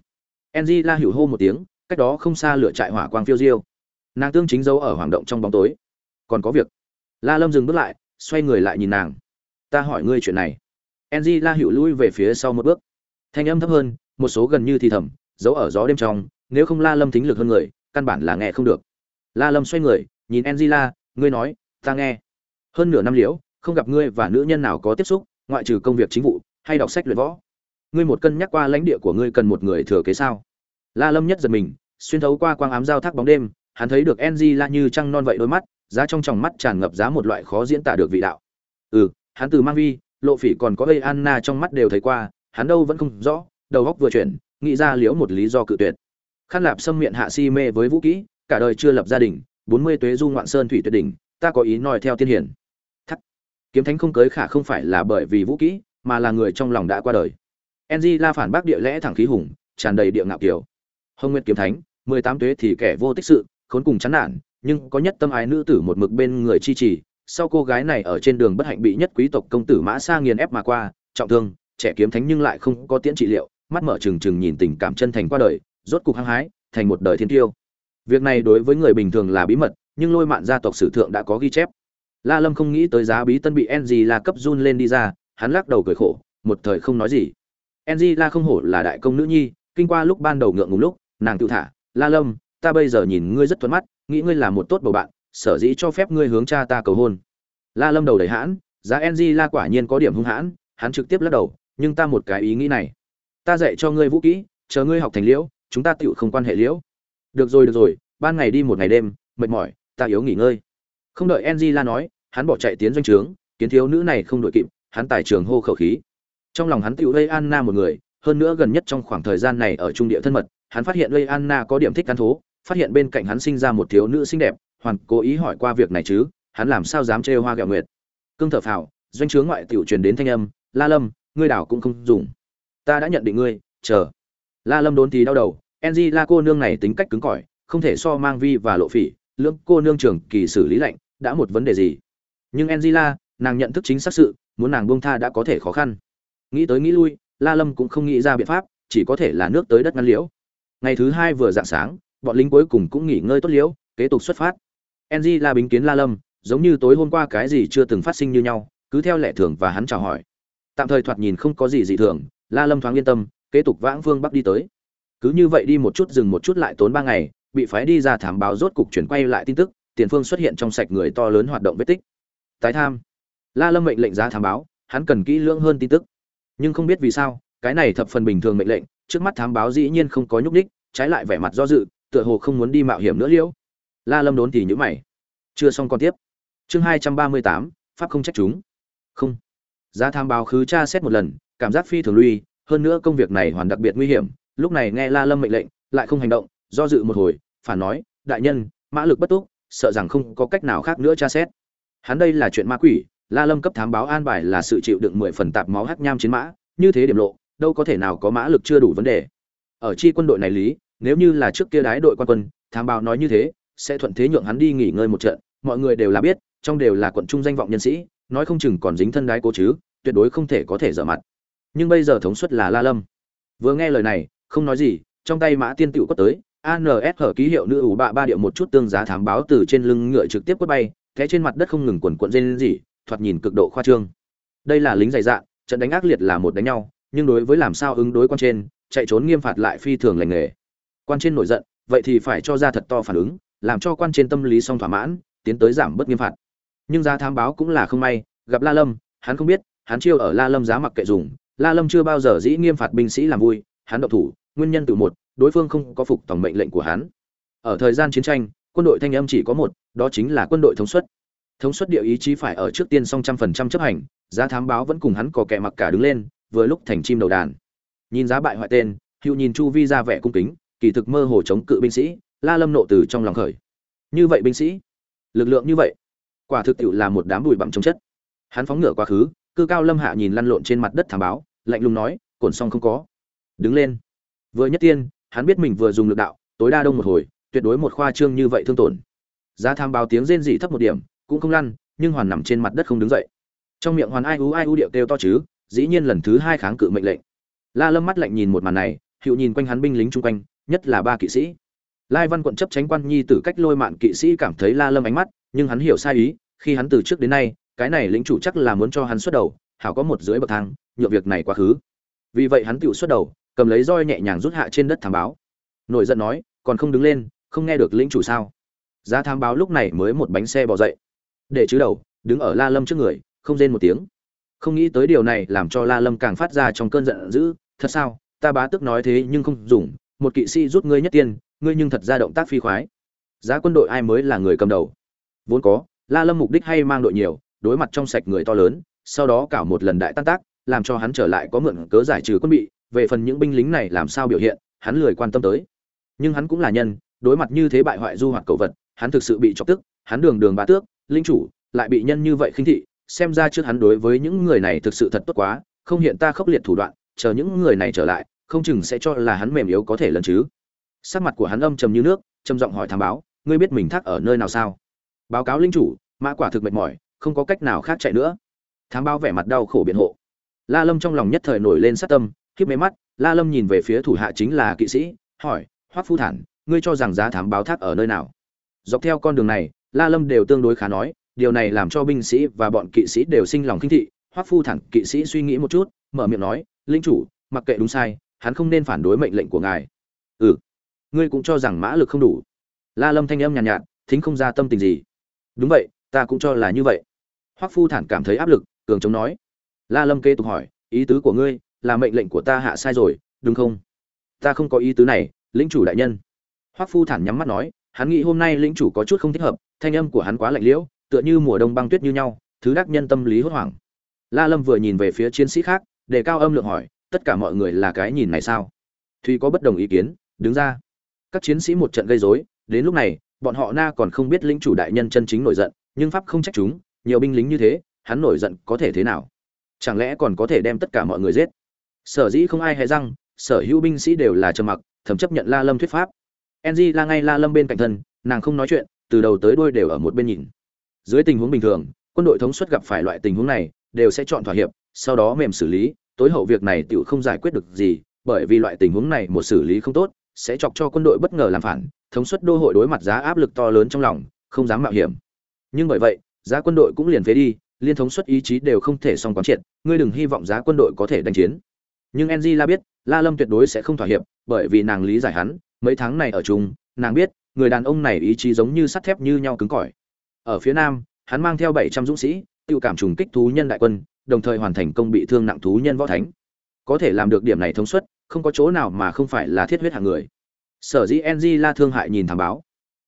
Ng la hữu hô một tiếng, cách đó không xa lửa trại hỏa quang phiêu diêu nàng tương chính dấu ở hoàng động trong bóng tối. Còn có việc. La lâm dừng bước lại, xoay người lại nhìn nàng. Ta hỏi ngươi chuyện này. Ng la hữu lui về phía sau một bước. Thanh âm thấp hơn, một số gần như thì thầm giấu ở gió đêm trong, nếu không la lâm thính lực hơn người, căn bản là nghe không được. La lâm xoay người, nhìn angela, ngươi nói, ta nghe. Hơn nửa năm liễu, không gặp ngươi và nữ nhân nào có tiếp xúc, ngoại trừ công việc chính vụ, hay đọc sách luyện võ. Ngươi một cân nhắc qua lãnh địa của ngươi cần một người thừa kế sao? La lâm nhất giật mình, xuyên thấu qua quang ám giao thác bóng đêm hắn thấy được angela như trăng non vậy đôi mắt giá trong tròng mắt tràn ngập giá một loại khó diễn tả được vị đạo. Ừ hắn từ mang vi lộ phỉ còn có gây anna trong mắt đều thấy qua hắn đâu vẫn không rõ đầu góc vừa chuyển nghĩ ra liễu một lý do cự tuyệt. Khăn lạp xâm miệng hạ si mê với vũ kỹ cả đời chưa lập gia đình bốn mươi tuế du ngoạn sơn thủy tuyệt đỉnh ta có ý nói theo tiên hiển. Thắt, kiếm thánh không cưới khả không phải là bởi vì vũ kỹ mà là người trong lòng đã qua đời. Enzy la phản bác địa lẽ thẳng khí hùng tràn đầy địa ngạo kiểu. Hồng nguyệt kiếm thánh mười tám tuế thì kẻ vô tích sự khốn cùng chán nản, nhưng có nhất tâm ái nữ tử một mực bên người chi trì, sau cô gái này ở trên đường bất hạnh bị nhất quý tộc công tử mã sa nghiền ép mà qua, trọng thương, trẻ kiếm thánh nhưng lại không có tiễn trị liệu, mắt mở trừng trừng nhìn tình cảm chân thành qua đời, rốt cục hăng hái, thành một đời thiên tiêu. Việc này đối với người bình thường là bí mật, nhưng lôi mạn gia tộc sử thượng đã có ghi chép. La lâm không nghĩ tới giá bí tân bị ng la cấp run lên đi ra, hắn lắc đầu cười khổ, một thời không nói gì. Ng la không hổ là đại công nữ nhi, kinh qua lúc ban đầu ngượng ngùng lúc, nàng tự thả, la lâm ta bây giờ nhìn ngươi rất thuận mắt, nghĩ ngươi là một tốt bầu bạn, sở dĩ cho phép ngươi hướng cha ta cầu hôn. La lâm đầu đầy hãn, giá ng la quả nhiên có điểm hung hãn, hắn trực tiếp lắc đầu, nhưng ta một cái ý nghĩ này. Ta dạy cho ngươi vũ kỹ, chờ ngươi học thành liễu, chúng ta tựu không quan hệ liễu. Được rồi được rồi, ban ngày đi một ngày đêm, mệt mỏi, ta yếu nghỉ ngơi. Không đợi ng la nói, hắn bỏ chạy tiến doanh trướng, kiến thiếu nữ này không đội kịp, hắn tài trường hô khẩu khí. Trong lòng hắn tựu lây anna một người, hơn nữa gần nhất trong khoảng thời gian này ở trung địa thân mật, hắn phát hiện lây anna có điểm thích ăn thố phát hiện bên cạnh hắn sinh ra một thiếu nữ xinh đẹp hoàn cố ý hỏi qua việc này chứ hắn làm sao dám trêu hoa gạo nguyệt. Cương thở phào doanh chướng ngoại tiểu truyền đến thanh âm la lâm ngươi đảo cũng không dùng. Ta đã nhận định ngươi chờ. La lâm đốn thì đau đầu NG la cô nương này tính cách cứng cỏi không thể so mang vi và lộ phỉ lưỡng cô nương trưởng kỳ xử lý lạnh đã một vấn đề gì? Nhưng enjila, nàng nhận thức chính xác sự muốn nàng buông tha đã có thể khó khăn. Nghĩ tới nghĩ lui la lâm cũng không nghĩ ra biện pháp chỉ có thể là nước tới đất ngăn liễu. Ngày thứ hai vừa dạng sáng bọn lính cuối cùng cũng nghỉ ngơi tốt liễu, kế tục xuất phát. Ng la bính kiến la lâm, giống như tối hôm qua cái gì chưa từng phát sinh như nhau, cứ theo lệ thường và hắn chào hỏi. Tạm thời thoạt nhìn không có gì dị thường, la lâm thoáng yên tâm, kế tục vãng phương bắc đi tới. Cứ như vậy đi một chút dừng một chút lại tốn ba ngày, bị phái đi ra thám báo rốt cục chuyển quay lại tin tức, tiền phương xuất hiện trong sạch người to lớn hoạt động vết tích. Tái tham. La lâm mệnh lệnh ra thám báo, hắn cần kỹ lưỡng hơn tin tức. Nhưng không biết vì sao, cái này thập phần bình thường mệnh lệnh, trước mắt thám báo dĩ nhiên không có nhúc ních trái lại vẻ mặt do dự tựa hồ không muốn đi mạo hiểm nữa liễu. La lâm đốn thì nhữ mày. Chưa xong còn tiếp. Chương hai trăm ba mươi tám, pháp không trách chúng. Không. Giá tham báo khứ tra xét một lần, cảm giác phi thường lui, hơn nữa công việc này hoàn đặc biệt nguy hiểm. Lúc này nghe la lâm mệnh lệnh, lại không hành động, do dự một hồi, phản nói, đại nhân, mã lực bất túc, sợ rằng không có cách nào khác nữa tra xét. Hắn đây là chuyện ma quỷ, la lâm cấp thám báo an bài là sự chịu đựng mười phần tạp máu hắc nham chiến mã, như thế điểm lộ, đâu có thể nào có mã lực chưa đủ vấn đề. Ở chi quân đội này lý nếu như là trước kia đái đội quan quân, thám báo nói như thế, sẽ thuận thế nhượng hắn đi nghỉ ngơi một trận, mọi người đều là biết, trong đều là quận trung danh vọng nhân sĩ, nói không chừng còn dính thân đái cố chứ, tuyệt đối không thể có thể dở mặt. Nhưng bây giờ thống suất là la lâm. Vừa nghe lời này, không nói gì, trong tay mã tiên tựu quất tới ans hở ký hiệu nữ ủ bạ ba điệu một chút tương giá thám báo từ trên lưng ngựa trực tiếp quất bay thế trên mặt đất không ngừng quần quận dây gì thoạt nhìn cực độ khoa trương. Đây là lính dày dạ trận đánh ác liệt là một đánh nhau, nhưng đối với làm sao ứng đối quan trên, chạy trốn nghiêm phạt lại phi thường lành nghề quan trên nổi giận, vậy thì phải cho ra thật to phản ứng, làm cho quan trên tâm lý song thỏa mãn, tiến tới giảm bớt nghiêm phạt. Nhưng giá thám báo cũng là không may, gặp la lâm, hắn không biết, hắn chiêu ở la lâm giá mặc kệ dùng, la lâm chưa bao giờ dĩ nghiêm phạt binh sĩ làm vui, hắn độc thủ, nguyên nhân từ một, đối phương không có phục tổng mệnh lệnh của hắn. Ở thời gian chiến tranh, quân đội thanh âm chỉ có một, đó chính là quân đội thống suất. Thống suất địa ý chí phải ở trước tiên song trăm phần trăm chấp hành, giá thám báo vẫn cùng hắn có kẻ mặc cả đứng lên, vừa lúc thành chim đầu đàn. Nhìn giá bại hoại tên, hữu nhìn chu vi ra vẻ cung kính kỳ thực mơ hồ chống cự binh sĩ, la lâm nộ từ trong lòng khởi. Như vậy binh sĩ, lực lượng như vậy, quả thực tiệu là một đám bụi bặm chống chất. Hắn phóng ngựa quá khứ, cư cao lâm hạ nhìn lăn lộn trên mặt đất thảm báo, lạnh lùng nói, cổn xong không có. Đứng lên. Vừa nhất tiên, hắn biết mình vừa dùng lực đạo, tối đa đông một hồi, tuyệt đối một khoa trương như vậy thương tổn. Giá tham báo tiếng rên rỉ thấp một điểm, cũng không lăn, nhưng hoàn nằm trên mặt đất không đứng dậy. Trong miệng hoàn ai ú ai ú điệu kêu to chứ, dĩ nhiên lần thứ hai kháng cự mệnh lệnh. La lâm mắt lạnh nhìn một màn này hiệu nhìn quanh hắn binh lính chung quanh nhất là ba kỵ sĩ. Lai văn quận chấp tránh quan nhi tử cách lôi mạn kỵ sĩ cảm thấy la lâm ánh mắt, nhưng hắn hiểu sai ý, khi hắn từ trước đến nay, cái này lĩnh chủ chắc là muốn cho hắn xuất đầu, hảo có một dưới bậc thang nhựa việc này quá khứ. Vì vậy hắn tự xuất đầu, cầm lấy roi nhẹ nhàng rút hạ trên đất thám báo. Nổi giận nói, còn không đứng lên, không nghe được lĩnh chủ sao? Giá thám báo lúc này mới một bánh xe bỏ dậy. Để chứ đầu, đứng ở la lâm trước người, không rên một tiếng. Không nghĩ tới điều này làm cho la lâm càng phát ra trong cơn giận dữ, thật sao, ta bá tức nói thế nhưng không dùng một kỵ sĩ rút ngươi nhất tiên, ngươi nhưng thật ra động tác phi khoái. Giá quân đội ai mới là người cầm đầu? Vốn có, la lâm mục đích hay mang đội nhiều, đối mặt trong sạch người to lớn, sau đó cả một lần đại tan tác, làm cho hắn trở lại có mượn cớ giải trừ quân bị, về phần những binh lính này làm sao biểu hiện, hắn lười quan tâm tới. Nhưng hắn cũng là nhân, đối mặt như thế bại hoại du hoạt cầu vật, hắn thực sự bị chọc tức, hắn đường đường bá tước, linh chủ, lại bị nhân như vậy khinh thị, xem ra trước hắn đối với những người này thực sự thật tốt quá, không hiện ta khốc liệt thủ đoạn, chờ những người này trở lại không chừng sẽ cho là hắn mềm yếu có thể lần chứ. Sắc mặt của hắn âm trầm như nước, trầm giọng hỏi thám báo, ngươi biết mình thác ở nơi nào sao? Báo cáo linh chủ, mã quả thực mệt mỏi, không có cách nào khác chạy nữa. Thám báo vẻ mặt đau khổ biện hộ. La lâm trong lòng nhất thời nổi lên sát tâm khiếp mê mắt, la lâm nhìn về phía thủ hạ chính là kỵ sĩ, hỏi, hoắc phu thản, ngươi cho rằng giá thám báo thác ở nơi nào? Dọc theo con đường này, la lâm đều tương đối khá nói, điều này làm cho binh sĩ và bọn kỵ sĩ đều sinh lòng khinh thị. Hoắc phu thản kỵ sĩ suy nghĩ một chút, mở miệng nói, linh chủ, mặc kệ đúng sai hắn không nên phản đối mệnh lệnh của ngài. Ừ ngươi cũng cho rằng mã lực không đủ. La lâm thanh âm nhàn nhạt, nhạt thính không ra tâm tình gì. Đúng vậy ta cũng cho là như vậy. Hoắc phu thản cảm thấy áp lực cường chống nói. La lâm kế tục hỏi ý tứ của ngươi là mệnh lệnh của ta hạ sai rồi đúng không? Ta không có ý tứ này lĩnh chủ đại nhân. Hoắc phu thản nhắm mắt nói hắn nghĩ hôm nay lĩnh chủ có chút không thích hợp thanh âm của hắn quá lạnh liễu tựa như mùa đông băng tuyết như nhau thứ đắc nhân tâm lý hốt hoảng. La lâm vừa nhìn về phía chiến sĩ khác đề cao âm lượng hỏi tất cả mọi người là cái nhìn này sao? Thùy có bất đồng ý kiến, đứng ra. Các chiến sĩ một trận gây rối, đến lúc này, bọn họ na còn không biết lĩnh chủ đại nhân chân chính nổi giận, nhưng pháp không trách chúng, nhiều binh lính như thế, hắn nổi giận có thể thế nào? Chẳng lẽ còn có thể đem tất cả mọi người giết? Sở dĩ không ai hề răng, sở hữu binh sĩ đều là trầm mặc thậm chấp nhận la lâm thuyết pháp. Enzy la ngay la lâm bên cạnh thân, nàng không nói chuyện, từ đầu tới đuôi đều ở một bên nhìn. Dưới tình huống bình thường, quân đội thống suất gặp phải loại tình huống này, đều sẽ chọn thỏa hiệp, sau đó mềm xử lý tối hậu việc này tựu không giải quyết được gì, bởi vì loại tình huống này một xử lý không tốt, sẽ chọc cho quân đội bất ngờ làm phản, thống suất đô hội đối mặt giá áp lực to lớn trong lòng, không dám mạo hiểm. Nhưng bởi vậy, giá quân đội cũng liền phế đi, liên thống suất ý chí đều không thể song quán triệt, ngươi đừng hy vọng giá quân đội có thể đánh chiến. Nhưng ng la biết, la lâm tuyệt đối sẽ không thỏa hiệp, bởi vì nàng lý giải hắn, mấy tháng này ở chung, nàng biết, người đàn ông này ý chí giống như sắt thép như nhau cứng cỏi. Ở phía nam, hắn mang theo bảy trăm dũng sĩ tiêu cảm trùng kích thú nhân đại quân đồng thời hoàn thành công bị thương nặng thú nhân võ thánh. Có thể làm được điểm này thông suất, không có chỗ nào mà không phải là thiết huyết hạng người. Sở dĩ ng la thương hại nhìn thám báo.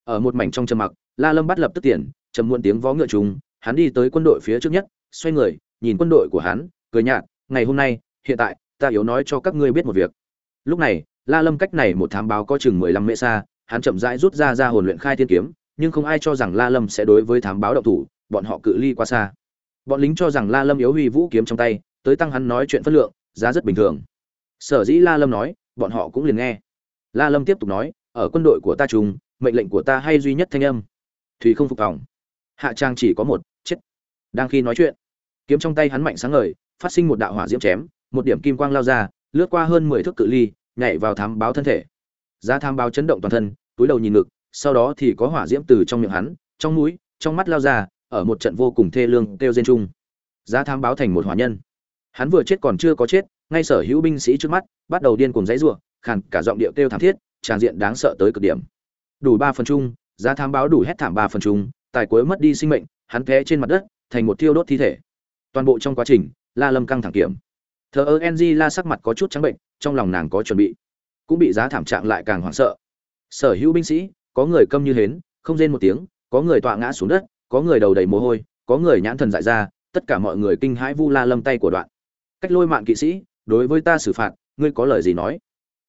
Ở một mảnh trong trầm mặc, la lâm bắt lập tức tiền trầm muộn tiếng vó ngựa trùng, hắn đi tới quân đội phía trước nhất, xoay người, nhìn quân đội của hắn, cười nhạt, ngày hôm nay, hiện tại, ta yếu nói cho các ngươi biết một việc. Lúc này, la lâm cách này một thám báo có chừng mười lăm mễ xa, hắn chậm rãi rút ra ra hồn luyện khai thiên kiếm, nhưng không ai cho rằng la lâm sẽ đối với thám báo động thủ, bọn họ cự ly quá xa bọn lính cho rằng la lâm yếu huy vũ kiếm trong tay, tới tăng hắn nói chuyện phất lượng, giá rất bình thường. Sở dĩ la lâm nói, bọn họ cũng liền nghe. La lâm tiếp tục nói, ở quân đội của ta trùng, mệnh lệnh của ta hay duy nhất thanh âm. Thùy không phục phòng hạ trang chỉ có một, chết. Đang khi nói chuyện, kiếm trong tay hắn mạnh sáng ngời, phát sinh một đạo hỏa diễm chém, một điểm kim quang lao ra, lướt qua hơn mười thước cự ly, nhảy vào thám báo thân thể. Giá thám báo chấn động toàn thân, túi đầu nhìn ngực, sau đó thì có hỏa diễm từ trong miệng hắn, trong mũi, trong mắt lao ra ở một trận vô cùng thê lương kêu rên chung. Giá thám báo thành một hỏa nhân. Hắn vừa chết còn chưa có chết, ngay sở hữu binh sĩ trước mắt, bắt đầu điên cuồng giãy rủa khàn cả giọng điệu kêu thảm thiết, tràn diện đáng sợ tới cực điểm. Đủ ba phần chung, giá thám báo đủ hết thảm ba phần chung, tài cuối mất đi sinh mệnh, hắn té trên mặt đất, thành một thiêu đốt thi thể. Toàn bộ trong quá trình, la lâm căng thẳng kiểm. Thờ ơ ng la sắc mặt có chút trắng bệnh, trong lòng nàng có chuẩn bị. Cũng bị giá thảm trạng lại càng hoảng sợ. Sở hữu binh sĩ, có người câm như hến, không rên một tiếng, có người tọa ngã xuống đất có người đầu đầy mồ hôi có người nhãn thần dại ra tất cả mọi người kinh hãi vu la lâm tay của đoạn. Cách lôi mạng kỵ sĩ đối với ta xử phạt ngươi có lời gì nói?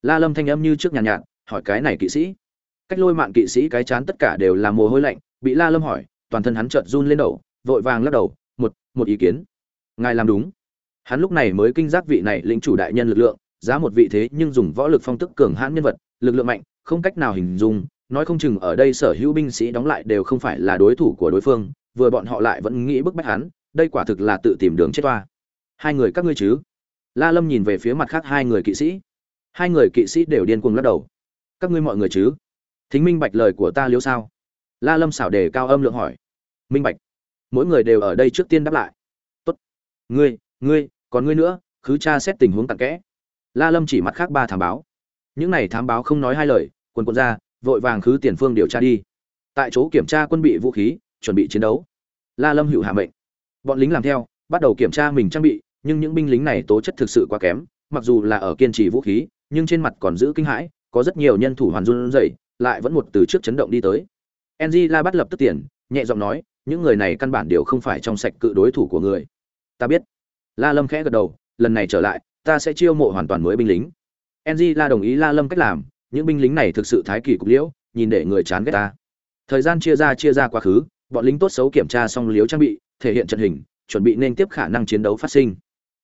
La lâm thanh âm như trước nhàn nhạt, nhạt hỏi cái này kỵ sĩ. Cách lôi mạng kỵ sĩ cái chán tất cả đều là mồ hôi lạnh bị la lâm hỏi toàn thân hắn chợt run lên đầu vội vàng lắc đầu một một ý kiến. Ngài làm đúng. Hắn lúc này mới kinh giác vị này lĩnh chủ đại nhân lực lượng giá một vị thế nhưng dùng võ lực phong tức cường hãn nhân vật lực lượng mạnh không cách nào hình dung nói không chừng ở đây sở hữu binh sĩ đóng lại đều không phải là đối thủ của đối phương, vừa bọn họ lại vẫn nghĩ bức bách hắn, đây quả thực là tự tìm đường chết toa hai người các ngươi chứ? La lâm nhìn về phía mặt khác hai người kỵ sĩ. Hai người kỵ sĩ đều điên cuồng lắc đầu. Các ngươi mọi người chứ? Thính minh bạch lời của ta liếu sao? La lâm xảo đề cao âm lượng hỏi. Minh bạch. Mỗi người đều ở đây trước tiên đáp lại. Tốt. Ngươi ngươi, còn ngươi nữa cứ tra xét tình huống tặng kẽ. La lâm chỉ mặt khác ba thám báo. Những này thám báo không nói hai lời, quần quần ra vội vàng khứ tiền phương điều tra đi. Tại chỗ kiểm tra quân bị vũ khí, chuẩn bị chiến đấu. La lâm hữu hạ mệnh. Bọn lính làm theo, bắt đầu kiểm tra mình trang bị, nhưng những binh lính này tố chất thực sự quá kém, mặc dù là ở kiên trì vũ khí, nhưng trên mặt còn giữ kinh hãi, có rất nhiều nhân thủ hoàn run rẩy, lại vẫn một từ trước chấn động đi tới. Ng la bắt lập tức tiền, nhẹ giọng nói, những người này căn bản đều không phải trong sạch cự đối thủ của người. Ta biết. La lâm khẽ gật đầu, lần này trở lại, ta sẽ chiêu mộ hoàn toàn mới binh lính. Ng la đồng ý la lâm cách làm những binh lính này thực sự thái kỳ cục liễu, nhìn để người chán ghét ta. Thời gian chia ra chia ra quá khứ, bọn lính tốt xấu kiểm tra xong liếu trang bị, thể hiện trận hình, chuẩn bị nên tiếp khả năng chiến đấu phát sinh.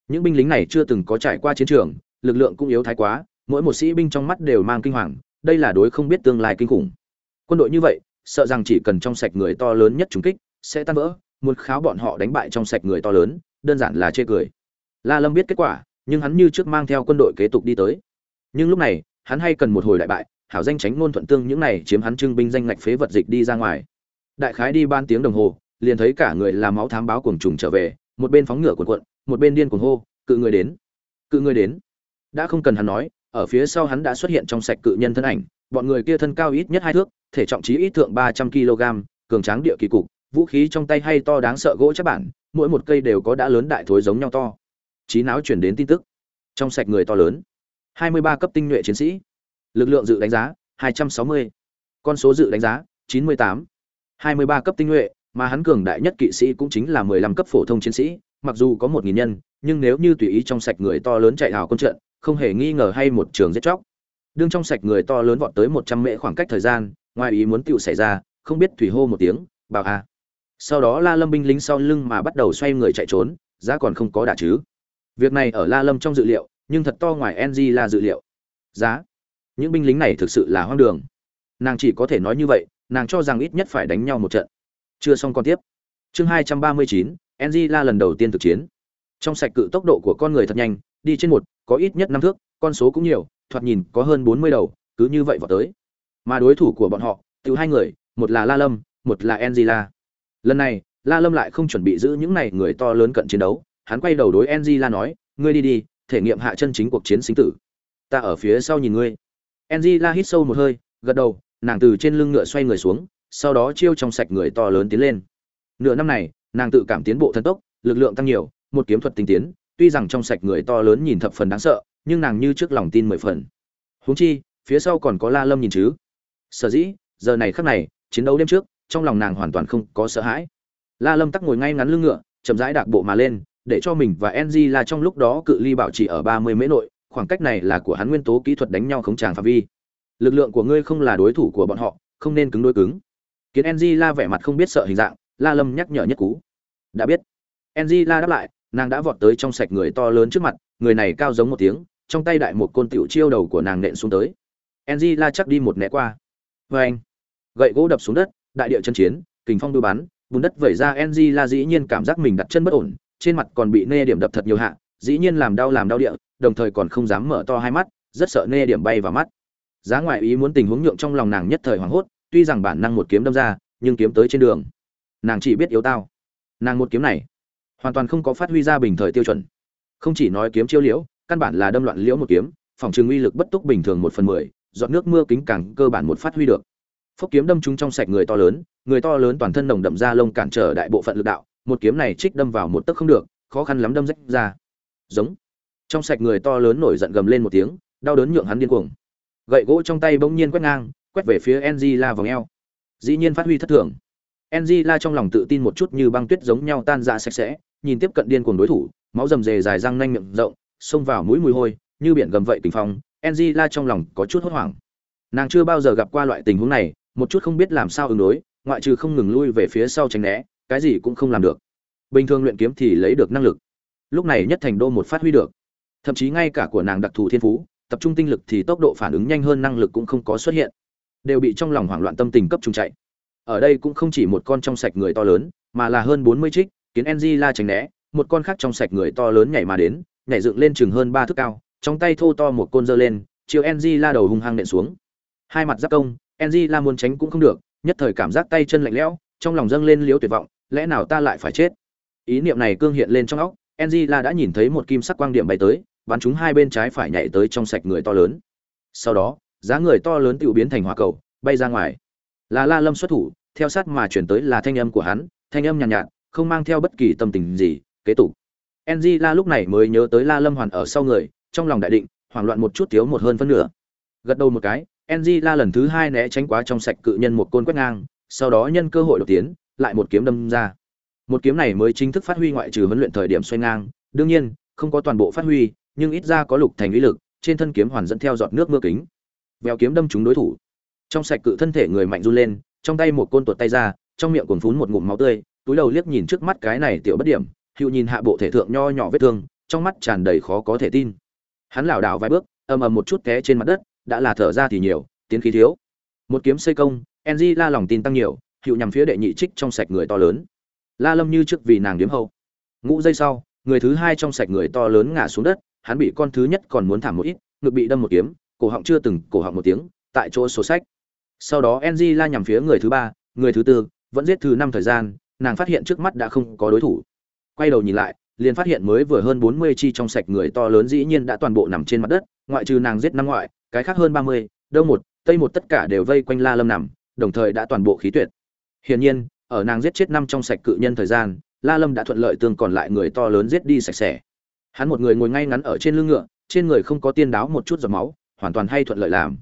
Những binh lính này chưa từng có trải qua chiến trường, lực lượng cũng yếu thái quá, mỗi một sĩ binh trong mắt đều mang kinh hoàng, đây là đối không biết tương lai kinh khủng. Quân đội như vậy, sợ rằng chỉ cần trong sạch người to lớn nhất trúng kích, sẽ tan vỡ, muốn kháo bọn họ đánh bại trong sạch người to lớn, đơn giản là chê cười. La lâm biết kết quả, nhưng hắn như trước mang theo quân đội kế tục đi tới. Nhưng lúc này hắn hay cần một hồi đại bại, hảo danh tránh ngôn thuận tương những này chiếm hắn trưng binh danh ngạch phế vật dịch đi ra ngoài. Đại khái đi ban tiếng đồng hồ, liền thấy cả người làm máu thám báo cuồng trùng trở về, một bên phóng ngựa cuộn cuộn, một bên điên cuồng hô, cự người đến! Cự người đến! Đã không cần hắn nói, ở phía sau hắn đã xuất hiện trong sạch cự nhân thân ảnh, bọn người kia thân cao ít nhất hai thước, thể trọng trí ít thượng ba trăm kg cường tráng địa kỳ cục, vũ khí trong tay hay to đáng sợ gỗ chắc bản, mỗi một cây đều có đã lớn đại thối giống nhau to. Trí não chuyển đến tin tức. Trong sạch người to lớn hai mươi ba cấp tinh nhuệ chiến sĩ. Lực lượng dự đánh giá, hai trăm sáu mươi. Con số dự đánh giá, chín mươi tám. Hai mươi ba cấp tinh nhuệ, mà hắn cường đại nhất kỵ sĩ cũng chính là mười lăm cấp phổ thông chiến sĩ. Mặc dù có một nghìn nhân, nhưng nếu như tùy ý trong sạch người to lớn chạy hào quân trận, không hề nghi ngờ hay một trường giết chóc. Đương trong sạch người to lớn vọt tới một trăm mễ khoảng cách thời gian, ngoài ý muốn tiểu xảy ra, không biết thủy hô một tiếng, bảo a. Sau đó la lâm binh lính sau lưng mà bắt đầu xoay người chạy trốn, giá còn không có đả chứ. Việc này ở la lâm trong dự liệu nhưng thật to ngoài ng là dự liệu. Giá. Những binh lính này thực sự là hoang đường. Nàng chỉ có thể nói như vậy, nàng cho rằng ít nhất phải đánh nhau một trận. Chưa xong còn tiếp. Chương hai trăm ba mươi chín ng là lần đầu tiên thực chiến. Trong sạch cự tốc độ của con người thật nhanh, đi trên một, có ít nhất năm thước, con số cũng nhiều, thoạt nhìn có hơn bốn mươi đầu, cứ như vậy vào tới. Mà đối thủ của bọn họ từ hai người, một là la lâm, một là angela. Lần này, la lâm lại không chuẩn bị giữ những này người to lớn cận chiến đấu, hắn quay đầu đối angela nói, ngươi đi đi thể nghiệm hạ chân chính cuộc chiến sinh tử. Ta ở phía sau nhìn ngươi. Angela hít sâu một hơi, gật đầu, nàng từ trên lưng ngựa xoay người xuống, sau đó chiêu trong sạch người to lớn tiến lên. Nửa năm này, nàng tự cảm tiến bộ thần tốc, lực lượng tăng nhiều, một kiếm thuật tinh tiến, tuy rằng trong sạch người to lớn nhìn thập phần đáng sợ, nhưng nàng như trước lòng tin mười phần. Huống chi, phía sau còn có la lâm nhìn chứ. Sở dĩ, giờ này khắc này, chiến đấu đêm trước, trong lòng nàng hoàn toàn không có sợ hãi. La lâm tắc ngồi ngay ngắn lưng ngựa, chậm rãi đạc bộ mà lên để cho mình và ng là trong lúc đó cự ly bảo trì ở ba mươi mễ nội, khoảng cách này là của hắn nguyên tố kỹ thuật đánh nhau không tràng phạm vi. Lực lượng của ngươi không là đối thủ của bọn họ, không nên cứng đối cứng. Kiến ng la vẻ mặt không biết sợ hình dạng, la lâm nhắc nhở nhất cú. Đã biết. Ng la đáp lại, nàng đã vọt tới trong sạch người to lớn trước mặt, người này cao giống một tiếng, trong tay đại một côn tiểu chiêu đầu của nàng nện xuống tới. Ng la chắc đi một né qua. Vê anh, gậy gỗ đập xuống đất, đại địa chân chiến, kình phong đưa bắn, bùn đất vẩy ra ng la dĩ nhiên cảm giác mình đặt chân bất ổn trên mặt còn bị nê điểm đập thật nhiều hạ, dĩ nhiên làm đau làm đau địa, đồng thời còn không dám mở to hai mắt, rất sợ nê điểm bay vào mắt. Giá ngoại ý muốn tình huống nhượng trong lòng nàng nhất thời hoảng hốt, tuy rằng bản năng một kiếm đâm ra, nhưng kiếm tới trên đường. Nàng chỉ biết yếu tao. Nàng một kiếm này, hoàn toàn không có phát huy ra bình thời tiêu chuẩn. Không chỉ nói kiếm chiêu liễu, căn bản là đâm loạn liễu một kiếm, phòng trường uy lực bất túc bình thường một phần mười dọn nước mưa kính càng cơ bản một phát huy được. Phốc kiếm đâm trúng trong sạch người to lớn, người to lớn toàn thân nồng đậm ra lông cản trở đại bộ phận lực đạo một kiếm này trích đâm vào một tấc không được, khó khăn lắm đâm rách ra. Giống. Trong sạch người to lớn nổi giận gầm lên một tiếng, đau đớn nhượng hắn điên cuồng. Gậy gỗ trong tay bỗng nhiên quét ngang, quét về phía ng la vòng eo. Dĩ nhiên phát huy thất thường. Ng la trong lòng tự tin một chút như băng tuyết giống nhau tan ra sạch sẽ, nhìn tiếp cận điên cuồng đối thủ, máu rầm rề dài răng nanh miệng rộng, xông vào mũi mùi hôi, như biển gầm vậy tình phong ng la trong lòng có chút hốt hoảng. Nàng chưa bao giờ gặp qua loại tình huống này, một chút không biết làm sao ứng đối, ngoại trừ không ngừng lui về phía sau tránh né cái gì cũng không làm được. Bình thường luyện kiếm thì lấy được năng lực. Lúc này nhất thành đô một phát huy được. Thậm chí ngay cả của nàng đặc thù thiên phú, tập trung tinh lực thì tốc độ phản ứng nhanh hơn năng lực cũng không có xuất hiện. Đều bị trong lòng hoảng loạn tâm tình cấp trung chạy. Ở đây cũng không chỉ một con trong sạch người to lớn, mà là hơn bốn mươi trích, kiến ng la tránh né, một con khác trong sạch người to lớn nhảy mà đến, nhảy dựng lên chừng hơn ba thước cao, trong tay thô to một côn dơ lên, chiều ng la đầu hung hăng nện xuống. Hai mặt giáp công ng la muốn tránh cũng không được, nhất thời cảm giác tay chân lạnh lẽo, trong lòng dâng lên liếu tuyệt vọng lẽ nào ta lại phải chết ý niệm này cương hiện lên trong óc Angela đã nhìn thấy một kim sắc quang điểm bay tới, bắn chúng hai bên trái phải nhảy tới trong sạch người to lớn. Sau đó, giá người to lớn tự biến thành hỏa cầu, bay ra ngoài. Là La Lâm xuất thủ, theo sát mà chuyển tới là thanh âm của hắn, thanh âm nhàn nhạt, nhạt, không mang theo bất kỳ tâm tình gì, kế tục. Angela lúc này mới nhớ tới La Lâm hoàn ở sau người, trong lòng đại định, hoảng loạn một chút thiếu một hơn phân nửa. Gật đầu một cái, Angela lần thứ hai né tránh quá trong sạch cự nhân một côn quét ngang, sau đó nhân cơ hội đột tiến, lại một kiếm đâm ra. Một kiếm này mới chính thức phát huy ngoại trừ huấn luyện thời điểm xoay ngang. Đương nhiên, không có toàn bộ phát huy, nhưng ít ra có lục thành uy lực, trên thân kiếm hoàn dẫn theo giọt nước mưa kính. Vèo kiếm đâm trúng đối thủ. Trong sạch cự thân thể người mạnh run lên, trong tay một côn tuột tay ra, trong miệng cuồn phún một ngụm máu tươi, túi đầu liếc nhìn trước mắt cái này tiểu bất điểm, hữu nhìn hạ bộ thể thượng nho nhỏ vết thương, trong mắt tràn đầy khó có thể tin. Hắn lảo đảo vài bước, ầm ầm một chút té trên mặt đất, đã là thở ra thì nhiều, tiến khí thiếu. Một kiếm xây công enzy la lòng tin tăng nhiều hữu nhằm phía đệ nhị trích trong sạch người to lớn. La lâm như trước vì nàng điếm hậu ngũ giây sau, người thứ hai trong sạch người to lớn ngã xuống đất, hắn bị con thứ nhất còn muốn thảm một ít, ngực bị đâm một kiếm, cổ họng chưa từng cổ họng một tiếng, tại chỗ sổ sách. Sau đó ng la nhằm phía người thứ ba, người thứ tư, vẫn giết thứ năm thời gian, nàng phát hiện trước mắt đã không có đối thủ. Quay đầu nhìn lại, liền phát hiện mới vừa hơn bốn mươi chi trong sạch người to lớn dĩ nhiên đã toàn bộ nằm trên mặt đất, ngoại trừ nàng giết năm ngoại, cái khác hơn ba mươi đông một, tây một tất cả đều vây quanh la lâm nằm, đồng thời đã toàn bộ khí tuyệt hiển nhiên, ở nàng giết chết năm trong sạch cự nhân thời gian, la lâm đã thuận lợi tương còn lại người to lớn giết đi sạch sẽ. Hắn một người ngồi ngay ngắn ở trên lưng ngựa, trên người không có tiên đáo một chút giọt máu, hoàn toàn hay thuận lợi làm.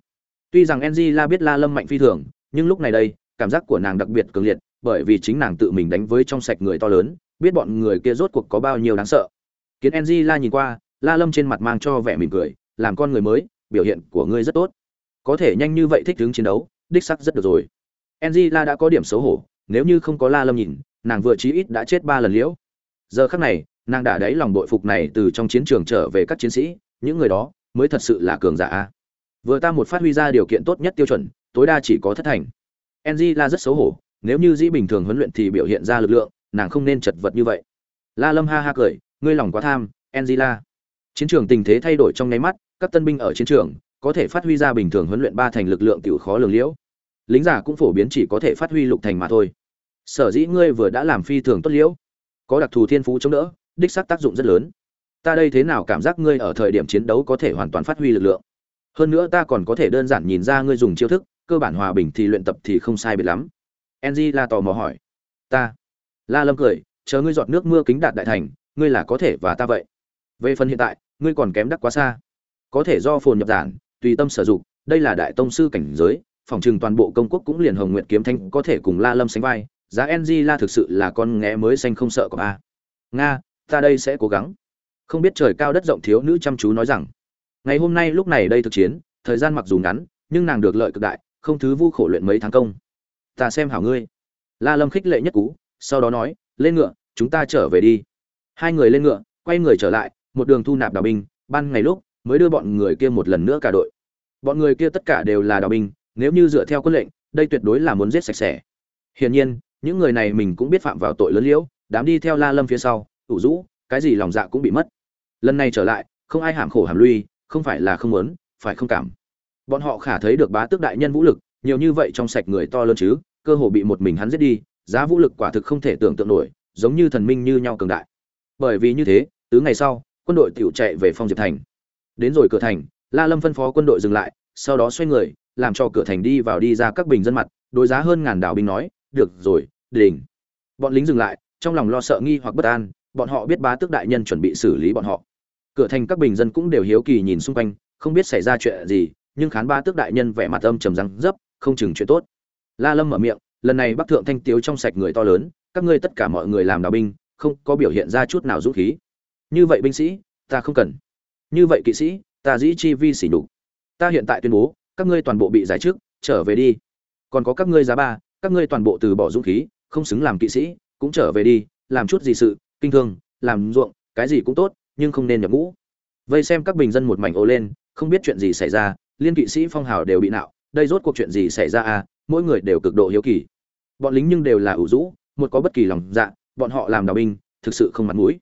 Tuy rằng ng la biết la lâm mạnh phi thường, nhưng lúc này đây, cảm giác của nàng đặc biệt cường liệt, bởi vì chính nàng tự mình đánh với trong sạch người to lớn, biết bọn người kia rốt cuộc có bao nhiêu đáng sợ. Kiến ng la nhìn qua, la lâm trên mặt mang cho vẻ mỉm cười, làm con người mới, biểu hiện của ngươi rất tốt. Có thể nhanh như vậy thích ứng chiến đấu, đích xác rất được rồi ng la đã có điểm xấu hổ, nếu như không có la lâm nhìn, nàng vừa chí ít đã chết ba lần liễu. Giờ khắc này, nàng đã đáy lòng đội phục này từ trong chiến trường trở về các chiến sĩ, những người đó mới thật sự là cường giả vừa ta một phát huy ra điều kiện tốt nhất tiêu chuẩn, tối đa chỉ có thất thành. Ng la rất xấu hổ, nếu như dĩ bình thường huấn luyện thì biểu hiện ra lực lượng, nàng không nên chật vật như vậy. La lâm ha ha cười, ngươi lòng quá tham, Angela. chiến trường tình thế thay đổi trong nháy mắt, các tân binh ở chiến trường có thể phát huy ra bình thường huấn luyện ba thành lực lượng tiểu khó lường liễu lính giả cũng phổ biến chỉ có thể phát huy lục thành mà thôi. Sở dĩ ngươi vừa đã làm phi thường tốt liễu. Có đặc thù thiên phú chống đỡ, đích xác tác dụng rất lớn. Ta đây thế nào cảm giác ngươi ở thời điểm chiến đấu có thể hoàn toàn phát huy lực lượng? Hơn nữa ta còn có thể đơn giản nhìn ra ngươi dùng chiêu thức, cơ bản hòa bình thì luyện tập thì không sai biệt lắm. Enzy la tò mò hỏi. Ta. La lâm cười, chờ ngươi giọt nước mưa kính đạt đại thành, ngươi là có thể và ta vậy. Về phần hiện tại, ngươi còn kém đắc quá xa. Có thể do phồn nhập giản, tùy tâm sử dụng, đây là đại tông sư cảnh giới phòng trừng toàn bộ công quốc cũng liền hồng nguyện kiếm thanh có thể cùng la lâm sánh vai, giá ng la thực sự là con nghé mới xanh không sợ của a. Nga, ta đây sẽ cố gắng. Không biết trời cao đất rộng thiếu nữ chăm chú nói rằng. Ngày hôm nay lúc này đây thực chiến, thời gian mặc dù ngắn, nhưng nàng được lợi cực đại, không thứ vu khổ luyện mấy tháng công. Ta xem hảo ngươi. La lâm khích lệ nhất cú, sau đó nói, lên ngựa, chúng ta trở về đi. Hai người lên ngựa, quay người trở lại, một đường thu nạp đào binh, ban ngày lúc mới đưa bọn người kia một lần nữa cả đội. Bọn người kia tất cả đều là đào binh nếu như dựa theo quân lệnh, đây tuyệt đối là muốn giết sạch sẽ. Hiển nhiên, những người này mình cũng biết phạm vào tội lớn liễu, đám đi theo la lâm phía sau, ủ rũ, cái gì lòng dạ cũng bị mất. Lần này trở lại, không ai hàm khổ hàm lui, không phải là không muốn, phải không cảm. Bọn họ khả thấy được bá tước đại nhân vũ lực, nhiều như vậy trong sạch người to lớn chứ, cơ hồ bị một mình hắn giết đi, giá vũ lực quả thực không thể tưởng tượng nổi, giống như thần minh như nhau cường đại. Bởi vì như thế, tứ ngày sau, quân đội tiểu chạy về phong diệp thành. Đến rồi cửa thành, la lâm phân phó quân đội dừng lại, sau đó xoay người làm cho cửa thành đi vào đi ra các bình dân mặt, đối giá hơn ngàn đảo binh nói, được rồi, đình. Bọn lính dừng lại, trong lòng lo sợ nghi hoặc bất an, bọn họ biết bá tước đại nhân chuẩn bị xử lý bọn họ. Cửa thành các bình dân cũng đều hiếu kỳ nhìn xung quanh, không biết xảy ra chuyện gì, nhưng khán ba tước đại nhân vẻ mặt âm trầm răng dấp không chừng chuyện tốt. La lâm mở miệng, lần này bắc thượng thanh tiếu trong sạch người to lớn, các ngươi tất cả mọi người làm đào binh, không có biểu hiện ra chút nào dũng khí. Như vậy binh sĩ, ta không cần. Như vậy kỵ sĩ, ta dĩ chi vi sỉ nhục. Ta hiện tại tuyên bố các ngươi toàn bộ bị giải chức, trở về đi. Còn có các ngươi giá ba, các ngươi toàn bộ từ bỏ dũng khí, không xứng làm kỵ sĩ, cũng trở về đi, làm chút gì sự, kinh thương, làm ruộng, cái gì cũng tốt, nhưng không nên nhập ngũ. Vây xem các bình dân một mảnh ô lên, không biết chuyện gì xảy ra, liên kỵ sĩ phong hào đều bị nạo, đây rốt cuộc chuyện gì xảy ra à mỗi người đều cực độ hiếu kỳ. Bọn lính nhưng đều là ủ rũ, một có bất kỳ lòng dạ bọn họ làm đào binh, thực sự không mặt mũi.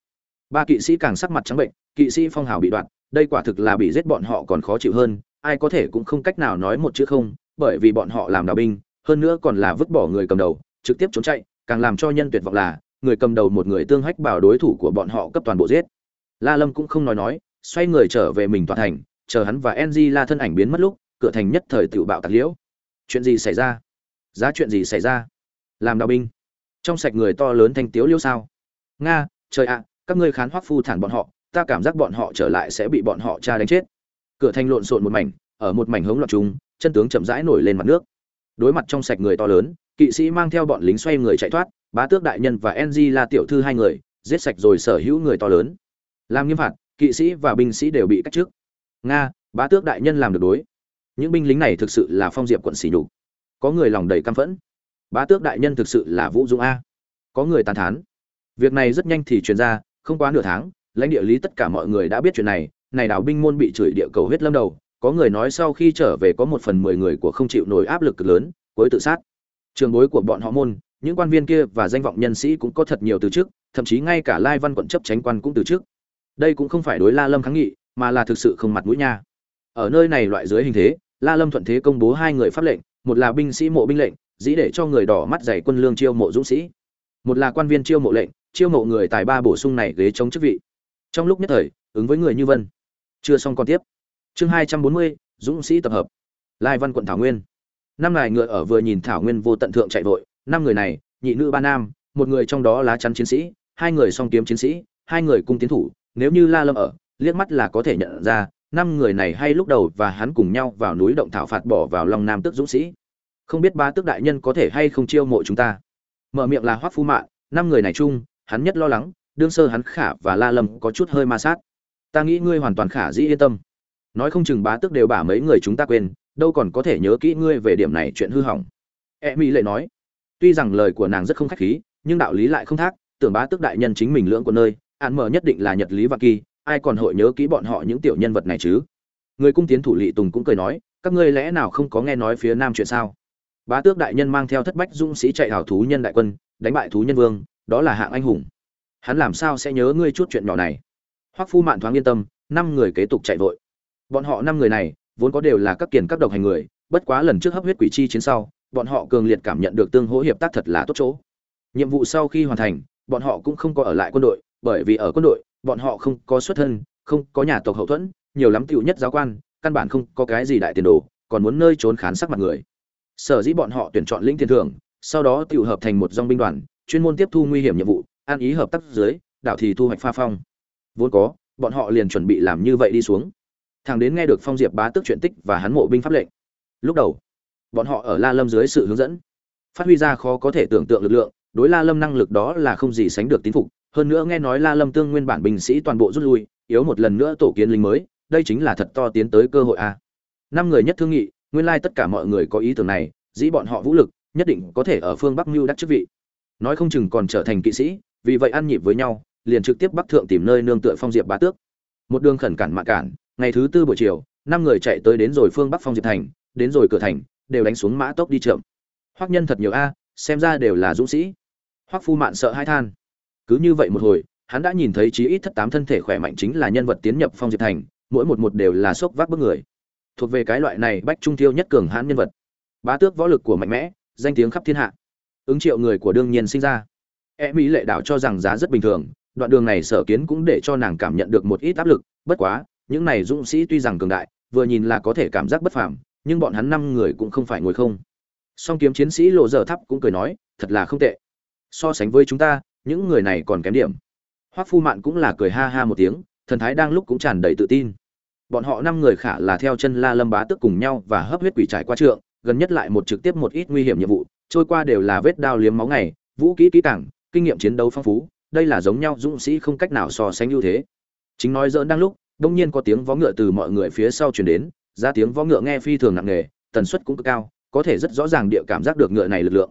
Ba kỵ sĩ càng sắc mặt trắng bệnh, kỵ sĩ phong hào bị đoạn đây quả thực là bị giết bọn họ còn khó chịu hơn ai có thể cũng không cách nào nói một chữ không, bởi vì bọn họ làm đào binh, hơn nữa còn là vứt bỏ người cầm đầu, trực tiếp trốn chạy, càng làm cho nhân tuyệt vọng là, người cầm đầu một người tương hách bảo đối thủ của bọn họ cấp toàn bộ giết. La lâm cũng không nói nói, xoay người trở về mình toàn thành, chờ hắn và ng la thân ảnh biến mất lúc, cửa thành nhất thời tự bạo tạc liễu. Chuyện gì xảy ra? Giá chuyện gì xảy ra? Làm đào binh. Trong sạch người to lớn thanh tiếu liêu sao? Nga, trời ạ, các ngươi khán hoắc phu thản bọn họ, ta cảm giác bọn họ trở lại sẽ bị bọn họ cha đánh chết cửa thành lộn xộn một mảnh, ở một mảnh hống loạn trung chân tướng chậm rãi nổi lên mặt nước. Đối mặt trong sạch người to lớn, kỵ sĩ mang theo bọn lính xoay người chạy thoát, bá tước đại nhân và ng là tiểu thư hai người, giết sạch rồi sở hữu người to lớn. Làm nghiêm phạt, kỵ sĩ và binh sĩ đều bị cách trước nga, bá tước đại nhân làm được đối. Những binh lính này thực sự là phong diệp quận xỉ nhục. Có người lòng đầy căm phẫn. Bá tước đại nhân thực sự là vũ dũng a. Có người tàn thán. Việc này rất nhanh thì truyền ra, không quá nửa tháng, lãnh địa lý tất cả mọi người đã biết chuyện này này đào binh môn bị chửi địa cầu huyết lâm đầu, có người nói sau khi trở về có một phần mười người của không chịu nổi áp lực cực lớn, cuối tự sát. Trường bối của bọn họ môn, những quan viên kia và danh vọng nhân sĩ cũng có thật nhiều từ trước, thậm chí ngay cả lai văn quận chấp tránh quan cũng từ trước. Đây cũng không phải đối la lâm kháng nghị, mà là thực sự không mặt mũi nha. Ở nơi này loại dưới hình thế, la lâm thuận thế công bố hai người pháp lệnh, một là binh sĩ mộ binh lệnh, dĩ để cho người đỏ mắt dày quân lương chiêu mộ dũng sĩ. Một là quan viên chiêu mộ lệnh, chiêu mộ người tài ba bổ sung này ghế chống chức vị. Trong lúc nhất thời, ứng với người như vân chưa xong còn tiếp. Chương hai trăm bốn mươi, dũng sĩ tập hợp. Lai văn quận thảo nguyên. Năm này ngựa ở vừa nhìn thảo nguyên vô tận thượng chạy vội. Năm người này, nhị nữ ba nam, một người trong đó lá chắn chiến sĩ, hai người song kiếm chiến sĩ, hai người cung tiến thủ. Nếu như la lâm ở, liếc mắt là có thể nhận ra, năm người này hay lúc đầu và hắn cùng nhau vào núi động thảo phạt bỏ vào lòng nam tức dũng sĩ. Không biết ba tước đại nhân có thể hay không chiêu mộ chúng ta? Mở miệng là hoắc phu mạn, năm người này chung, hắn nhất lo lắng, đương sơ hắn khả và la lâm có chút hơi ma sát ta nghĩ ngươi hoàn toàn khả dĩ yên tâm. Nói không chừng bá tước đều bả mấy người chúng ta quên, đâu còn có thể nhớ kỹ ngươi về điểm này chuyện hư hỏng. E mỹ lệ nói. Tuy rằng lời của nàng rất không khách khí, nhưng đạo lý lại không thác, tưởng bá tước đại nhân chính mình lưỡng của nơi, án mở nhất định là nhật lý và kỳ, ai còn hội nhớ kỹ bọn họ những tiểu nhân vật này chứ? Người cung tiến thủ lỵ tùng cũng cười nói, các ngươi lẽ nào không có nghe nói phía nam chuyện sao? Bá tước đại nhân mang theo thất bách dũng sĩ chạy hào thú nhân đại quân, đánh bại thú nhân vương, đó là hạng anh hùng. Hắn làm sao sẽ nhớ ngươi chút chuyện nhỏ này? Hoắc phu mạn thoáng yên tâm, năm người kế tục chạy vội. Bọn họ năm người này, vốn có đều là các kiền các độc hành người, bất quá lần trước hấp huyết quỷ chi chiến sau, bọn họ cường liệt cảm nhận được tương hỗ hiệp tác thật là tốt chỗ. Nhiệm vụ sau khi hoàn thành, bọn họ cũng không có ở lại quân đội, bởi vì ở quân đội, bọn họ không có xuất thân, không có nhà tộc hậu thuẫn, nhiều lắm tựu nhất giáo quan, căn bản không có cái gì đại tiền đồ, còn muốn nơi trốn khán sắc mặt người. Sở dĩ bọn họ tuyển chọn lĩnh tiền thưởng, sau đó tựu hợp thành một dòng binh đoàn, chuyên môn tiếp thu nguy hiểm nhiệm vụ, an ý hợp tác dưới, đảo thì thu hoạch pha phong vốn có, bọn họ liền chuẩn bị làm như vậy đi xuống. Thằng đến nghe được phong diệp bá tước chuyện tích và hắn mộ binh pháp lệnh. Lúc đầu, bọn họ ở la lâm dưới sự hướng dẫn. Phát huy ra khó có thể tưởng tượng lực lượng, đối la lâm năng lực đó là không gì sánh được tín phục. Hơn nữa nghe nói la lâm tương nguyên bản binh sĩ toàn bộ rút lui, yếu một lần nữa tổ kiến lính mới, đây chính là thật to tiến tới cơ hội a. Năm người nhất thương nghị, nguyên lai tất cả mọi người có ý tưởng này, dĩ bọn họ vũ lực, nhất định có thể ở phương bắc mưu đắc chức vị. Nói không chừng còn trở thành kỵ sĩ, vì vậy ăn nhịp với nhau liền trực tiếp bắc thượng tìm nơi nương tựa phong diệp bá tước. Một đường khẩn cản mạn cản, ngày thứ tư buổi chiều, năm người chạy tới đến rồi phương bắc phong diệp thành, đến rồi cửa thành, đều đánh xuống mã tốc đi chậm. Hoắc nhân thật nhiều a, xem ra đều là dũng sĩ. Hoắc phu mạn sợ hai than. Cứ như vậy một hồi, hắn đã nhìn thấy chí ít thất tám thân thể khỏe mạnh chính là nhân vật tiến nhập phong diệp thành, mỗi một một đều là sốc vác bức người. Thuộc về cái loại này bách trung thiêu nhất cường hãn nhân vật. Bá tước võ lực của mạnh mẽ, danh tiếng khắp thiên hạ. Ứng triệu người của đương nhiên sinh ra. E mỹ lệ đảo cho rằng giá rất bình thường đoạn đường này sở kiến cũng để cho nàng cảm nhận được một ít áp lực, bất quá, những này dũng sĩ tuy rằng cường đại, vừa nhìn là có thể cảm giác bất phàm, nhưng bọn hắn năm người cũng không phải ngồi không. Song kiếm chiến sĩ lộ dở thắp cũng cười nói, thật là không tệ. So sánh với chúng ta, những người này còn kém điểm. Hoắc phu mạn cũng là cười ha ha một tiếng, thần thái đang lúc cũng tràn đầy tự tin. Bọn họ năm người khả là theo chân la lâm bá tức cùng nhau và hấp huyết quỷ trải qua trượng, gần nhất lại một trực tiếp một ít nguy hiểm nhiệm vụ, trôi qua đều là vết đao liếm máu ngày, vũ kỹ kỹ cảng kinh nghiệm chiến đấu phong phú đây là giống nhau dũng sĩ không cách nào so sánh ưu thế. Chính nói dỡn đang lúc, đông nhiên có tiếng vó ngựa từ mọi người phía sau chuyển đến, ra tiếng vó ngựa nghe phi thường nặng nề, tần suất cũng cực cao, có thể rất rõ ràng địa cảm giác được ngựa này lực lượng.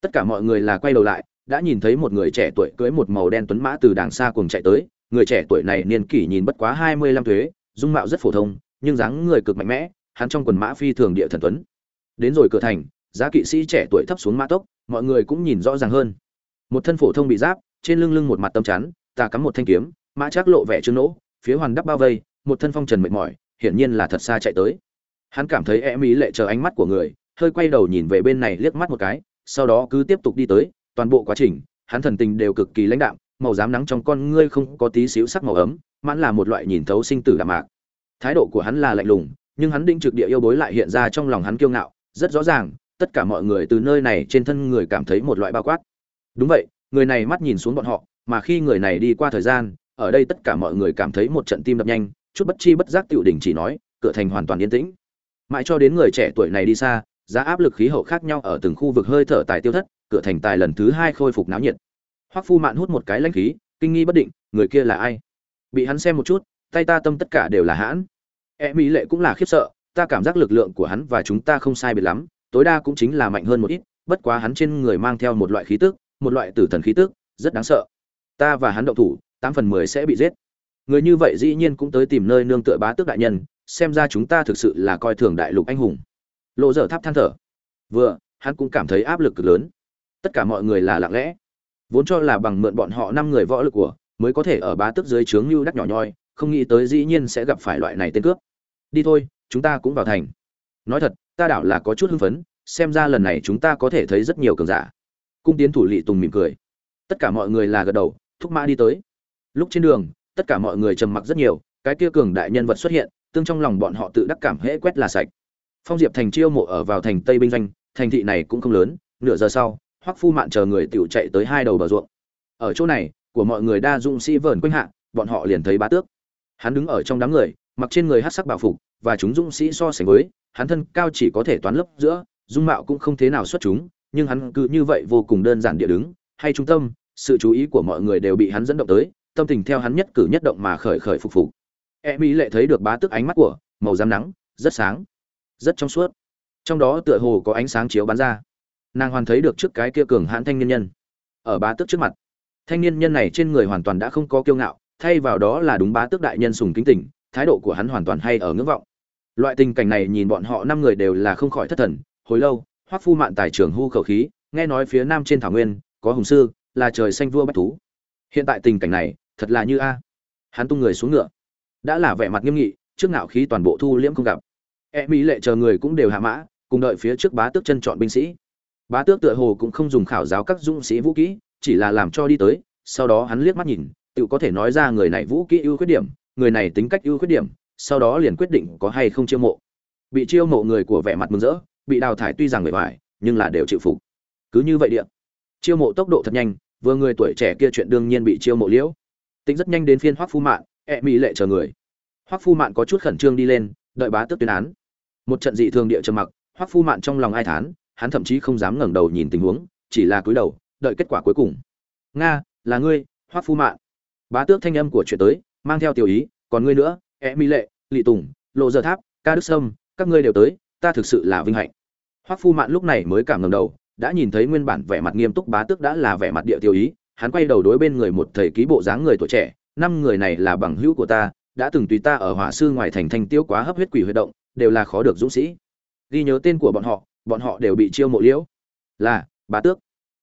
Tất cả mọi người là quay đầu lại, đã nhìn thấy một người trẻ tuổi cưỡi một màu đen tuấn mã từ đàng xa cùng chạy tới, người trẻ tuổi này niên kỷ nhìn bất quá hai mươi lăm thuế, dung mạo rất phổ thông, nhưng dáng người cực mạnh mẽ, hắn trong quần mã phi thường địa thần tuấn. Đến rồi cửa thành, giá kỵ sĩ trẻ tuổi thấp xuống mã tốc, mọi người cũng nhìn rõ ràng hơn. Một thân phổ thông bị giáp trên lưng lưng một mặt tâm chắn ta cắm một thanh kiếm, mã trác lộ vẻ trương nỗ, phía hoàn đắp bao vây, một thân phong trần mệt mỏi, hiển nhiên là thật xa chạy tới. Hắn cảm thấy e ý lệ chờ ánh mắt của người, hơi quay đầu nhìn về bên này liếc mắt một cái, sau đó cứ tiếp tục đi tới, toàn bộ quá trình, hắn thần tình đều cực kỳ lãnh đạm, màu dám nắng trong con ngươi không có tí xíu sắc màu ấm, mãn là một loại nhìn thấu sinh tử đạm mạc. Thái độ của hắn là lạnh lùng, nhưng hắn định trực địa yêu bối lại hiện ra trong lòng hắn kiêu ngạo, rất rõ ràng, tất cả mọi người từ nơi này trên thân người cảm thấy một loại bao quát. Đúng vậy người này mắt nhìn xuống bọn họ, mà khi người này đi qua thời gian, ở đây tất cả mọi người cảm thấy một trận tim đập nhanh, chút bất chi bất giác tiểu đỉnh chỉ nói, cửa thành hoàn toàn yên tĩnh. Mãi cho đến người trẻ tuổi này đi xa, giá áp lực khí hậu khác nhau ở từng khu vực hơi thở tài tiêu thất, cửa thành tài lần thứ hai khôi phục náo nhiệt. Hoắc phu mạn hút một cái lãnh khí, kinh nghi bất định, người kia là ai? Bị hắn xem một chút, tay ta tâm tất cả đều là hãn. E mỹ lệ cũng là khiếp sợ, ta cảm giác lực lượng của hắn và chúng ta không sai biệt lắm, tối đa cũng chính là mạnh hơn một ít, bất quá hắn trên người mang theo một loại khí tức một loại tử thần khí tức, rất đáng sợ. Ta và hắn động thủ, tám phần mười sẽ bị giết. Người như vậy dĩ nhiên cũng tới tìm nơi nương tựa bá tước đại nhân, xem ra chúng ta thực sự là coi thường đại lục anh hùng. Lộ dở tháp than thở. Vừa, hắn cũng cảm thấy áp lực cực lớn. Tất cả mọi người là lặng lẽ. Vốn cho là bằng mượn bọn họ năm người võ lực của, mới có thể ở bá tước dưới trướng như đắc nhỏ nhoi, không nghĩ tới dĩ nhiên sẽ gặp phải loại này tên cướp. Đi thôi, chúng ta cũng vào thành. Nói thật, ta đảo là có chút hưng phấn, xem ra lần này chúng ta có thể thấy rất nhiều cường giả cung tiến thủ lỵ tùng mỉm cười. Tất cả mọi người là gật đầu, thúc mã đi tới. Lúc trên đường, tất cả mọi người trầm mặc rất nhiều, cái kia cường đại nhân vật xuất hiện, tương trong lòng bọn họ tự đắc cảm hễ quét là sạch. Phong diệp thành chiêu mộ ở vào thành tây binh doanh, thành thị này cũng không lớn, nửa giờ sau, hoắc phu mạn chờ người tiểu chạy tới hai đầu bờ ruộng. Ở chỗ này, của mọi người đa dụng sĩ vờn quanh hạ, bọn họ liền thấy bá tước. Hắn đứng ở trong đám người, mặc trên người hát sắc bảo phục, và chúng dũng sĩ so sánh với, hắn thân cao chỉ có thể toán lớp giữa, dung mạo cũng không thế nào xuất chúng nhưng hắn cứ như vậy vô cùng đơn giản địa đứng, hay trung tâm, sự chú ý của mọi người đều bị hắn dẫn động tới, tâm tình theo hắn nhất cử nhất động mà khởi khởi phục phục. E mỹ lệ thấy được bá tức ánh mắt của, màu giám nắng, rất sáng, rất trong suốt. Trong đó tựa hồ có ánh sáng chiếu bắn ra. Nàng hoàn thấy được trước cái kia cường hãn thanh niên nhân. Ở bá tước trước mặt, thanh niên nhân này trên người hoàn toàn đã không có kiêu ngạo, thay vào đó là đúng bá tước đại nhân sùng kính tỉnh thái độ của hắn hoàn toàn hay ở ngưỡng vọng. Loại tình cảnh này nhìn bọn họ năm người đều là không khỏi thất thần, hồi lâu hoắc phu mạn tài trưởng hưu khẩu khí, nghe nói phía nam trên thảo nguyên, có hùng sư, là trời xanh vua bách thú. Hiện tại tình cảnh này, thật là như a. Hắn tung người xuống ngựa. Đã là vẻ mặt nghiêm nghị, trước ngạo khí toàn bộ thu liễm không gặp. E mỹ lệ chờ người cũng đều hạ mã, cùng đợi phía trước bá tước chân chọn binh sĩ. Bá tước tựa hồ cũng không dùng khảo giáo các dũng sĩ vũ kỹ, chỉ là làm cho đi tới, sau đó hắn liếc mắt nhìn, tự có thể nói ra người này vũ kỹ ưu khuyết điểm, người này tính cách ưu khuyết điểm, sau đó liền quyết định có hay không chiêu mộ. Bị chiêu mộ người của vẻ mặt mừng rỡ bị đào thải tuy rằng người vải nhưng là đều chịu phục. Cứ như vậy điện chiêu mộ tốc độ thật nhanh, vừa người tuổi trẻ kia chuyện đương nhiên bị chiêu mộ liễu. Tính rất nhanh đến phiên hoắc phu mạn, ẹ mỹ lệ chờ người. Hoắc phu mạn có chút khẩn trương đi lên, đợi bá tước tuyên án. Một trận dị thường địa trầm mặc, hoắc phu mạn trong lòng ai thán, hắn thậm chí không dám ngẩng đầu nhìn tình huống, chỉ là cúi đầu, đợi kết quả cuối cùng. Nga, là ngươi, hoắc phu mạn. Bá tước thanh âm của chuyện tới, mang theo tiểu ý, còn ngươi nữa, ẹ mỹ lệ, lị tùng, lộ giờ tháp, ca đức sâm, các ngươi đều tới ta thực sự là vinh hạnh. Hoắc phu mạn lúc này mới cảm ngẩng đầu, đã nhìn thấy nguyên bản vẻ mặt nghiêm túc bá tước đã là vẻ mặt địa tiểu ý, hắn quay đầu đối bên người một thầy ký bộ dáng người tuổi trẻ, năm người này là bằng hữu của ta, đã từng tùy ta ở hỏa sư ngoài thành thanh tiêu quá hấp huyết quỷ huy động, đều là khó được dũng sĩ. Ghi nhớ tên của bọn họ bọn họ đều bị chiêu mộ liễu. Là, bá tước.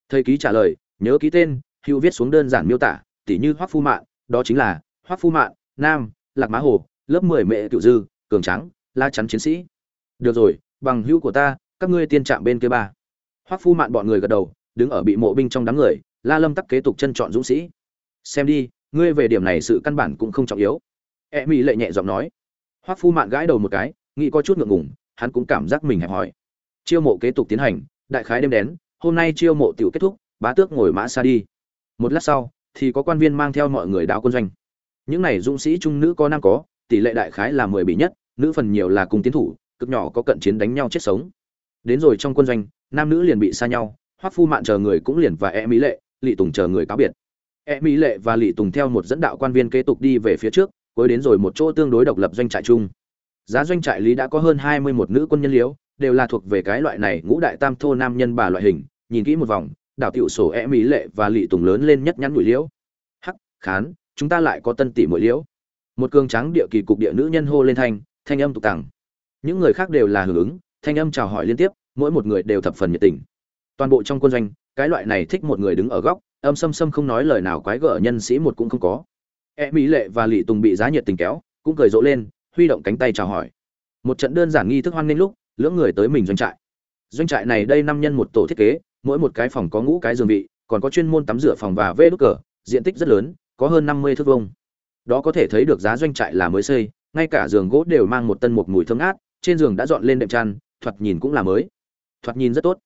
Thầy ký trả lời, nhớ ký tên, hữu viết xuống đơn giản miêu tả, tỉ như hoắc phu mạn, đó chính là hoắc phu mạn, nam, lạc má hồ, lớp mười mẹ cựu dư, cường trắng la chắn chiến sĩ được rồi, bằng hữu của ta, các ngươi tiên trạm bên kia ba. Hoắc phu mạn bọn người gật đầu, đứng ở bị mộ binh trong đám người, la lâm tắc kế tục chân chọn dũng sĩ. Xem đi, ngươi về điểm này sự căn bản cũng không trọng yếu. E mỹ lệ nhẹ giọng nói. Hoắc phu mạn gãi đầu một cái, nghĩ có chút ngượng ngùng, hắn cũng cảm giác mình hẹp hòi. Chiêu mộ kế tục tiến hành, đại khái đêm đến, hôm nay chiêu mộ tiểu kết thúc, bá tước ngồi mã xa đi. Một lát sau, thì có quan viên mang theo mọi người đáo quân doanh. Những này dũng sĩ trung nữ có nam có, tỷ lệ đại khái là mười bị nhất, nữ phần nhiều là cùng tiến thủ cực nhỏ có cận chiến đánh nhau chết sống. Đến rồi trong quân doanh, nam nữ liền bị xa nhau, hoắc phu mạn chờ người cũng liền và e mỹ lệ, lị tùng chờ người cáo biệt. E mỹ lệ và lị tùng theo một dẫn đạo quan viên kế tục đi về phía trước, cuối đến rồi một chỗ tương đối độc lập doanh trại chung. Giá doanh trại lý đã có hơn hai mươi một nữ quân nhân liễu đều là thuộc về cái loại này ngũ đại tam thô nam nhân bà loại hình, nhìn kỹ một vòng, đảo tiểu sổ e mỹ lệ và lị tùng lớn lên nhất nhắn mũi liễu hắc, khán, chúng ta lại có tân tỷ mũi liễu một cường trắng địa kỳ cục địa nữ nhân hô lên thanh thanh âm tục tằng những người khác đều là hưởng ứng, thanh âm chào hỏi liên tiếp, mỗi một người đều thập phần nhiệt tình. Toàn bộ trong quân doanh, cái loại này thích một người đứng ở góc, âm xâm xâm không nói lời nào quái gở nhân sĩ một cũng không có. E mỹ lệ và lị tùng bị giá nhiệt tình kéo, cũng cười rộ lên, huy động cánh tay chào hỏi. Một trận đơn giản nghi thức hoan nghênh lúc, lưỡng người tới mình doanh trại. Doanh trại này đây năm nhân một tổ thiết kế, mỗi một cái phòng có ngũ cái giường vị, còn có chuyên môn tắm rửa phòng và vê đốt cờ, diện tích rất lớn, có hơn năm mươi thước vông đó có thể thấy được giá doanh trại là mới xây, ngay cả giường gỗ đều mang một tân một mùi thơm ngát trên giường đã dọn lên đệm chăn, thoạt nhìn cũng là mới. Thoạt nhìn rất tốt.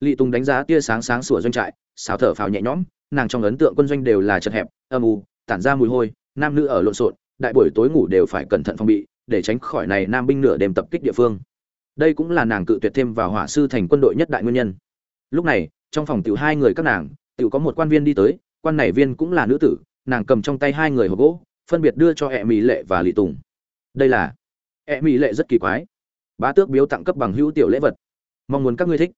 Lị tùng đánh giá tia sáng sáng sủa doanh trại, xào thở phào nhẹ nhõm, nàng trong ấn tượng quân doanh đều là chật hẹp, âm u, tản ra mùi hôi, nam nữ ở lộn xộn, đại buổi tối ngủ đều phải cẩn thận phòng bị, để tránh khỏi này nam binh nửa đêm tập kích địa phương. Đây cũng là nàng cự tuyệt thêm vào hỏa sư thành quân đội nhất đại nguyên nhân. Lúc này, trong phòng tiểu hai người các nàng, tiểu có một quan viên đi tới, quan này viên cũng là nữ tử, nàng cầm trong tay hai người hộp gỗ, phân biệt đưa cho ẹ mỹ lệ và lị tùng. Đây là ẹ mỹ lệ rất kỳ quái bá tước biếu tặng cấp bằng hữu tiểu lễ vật. Mong muốn các ngươi thích.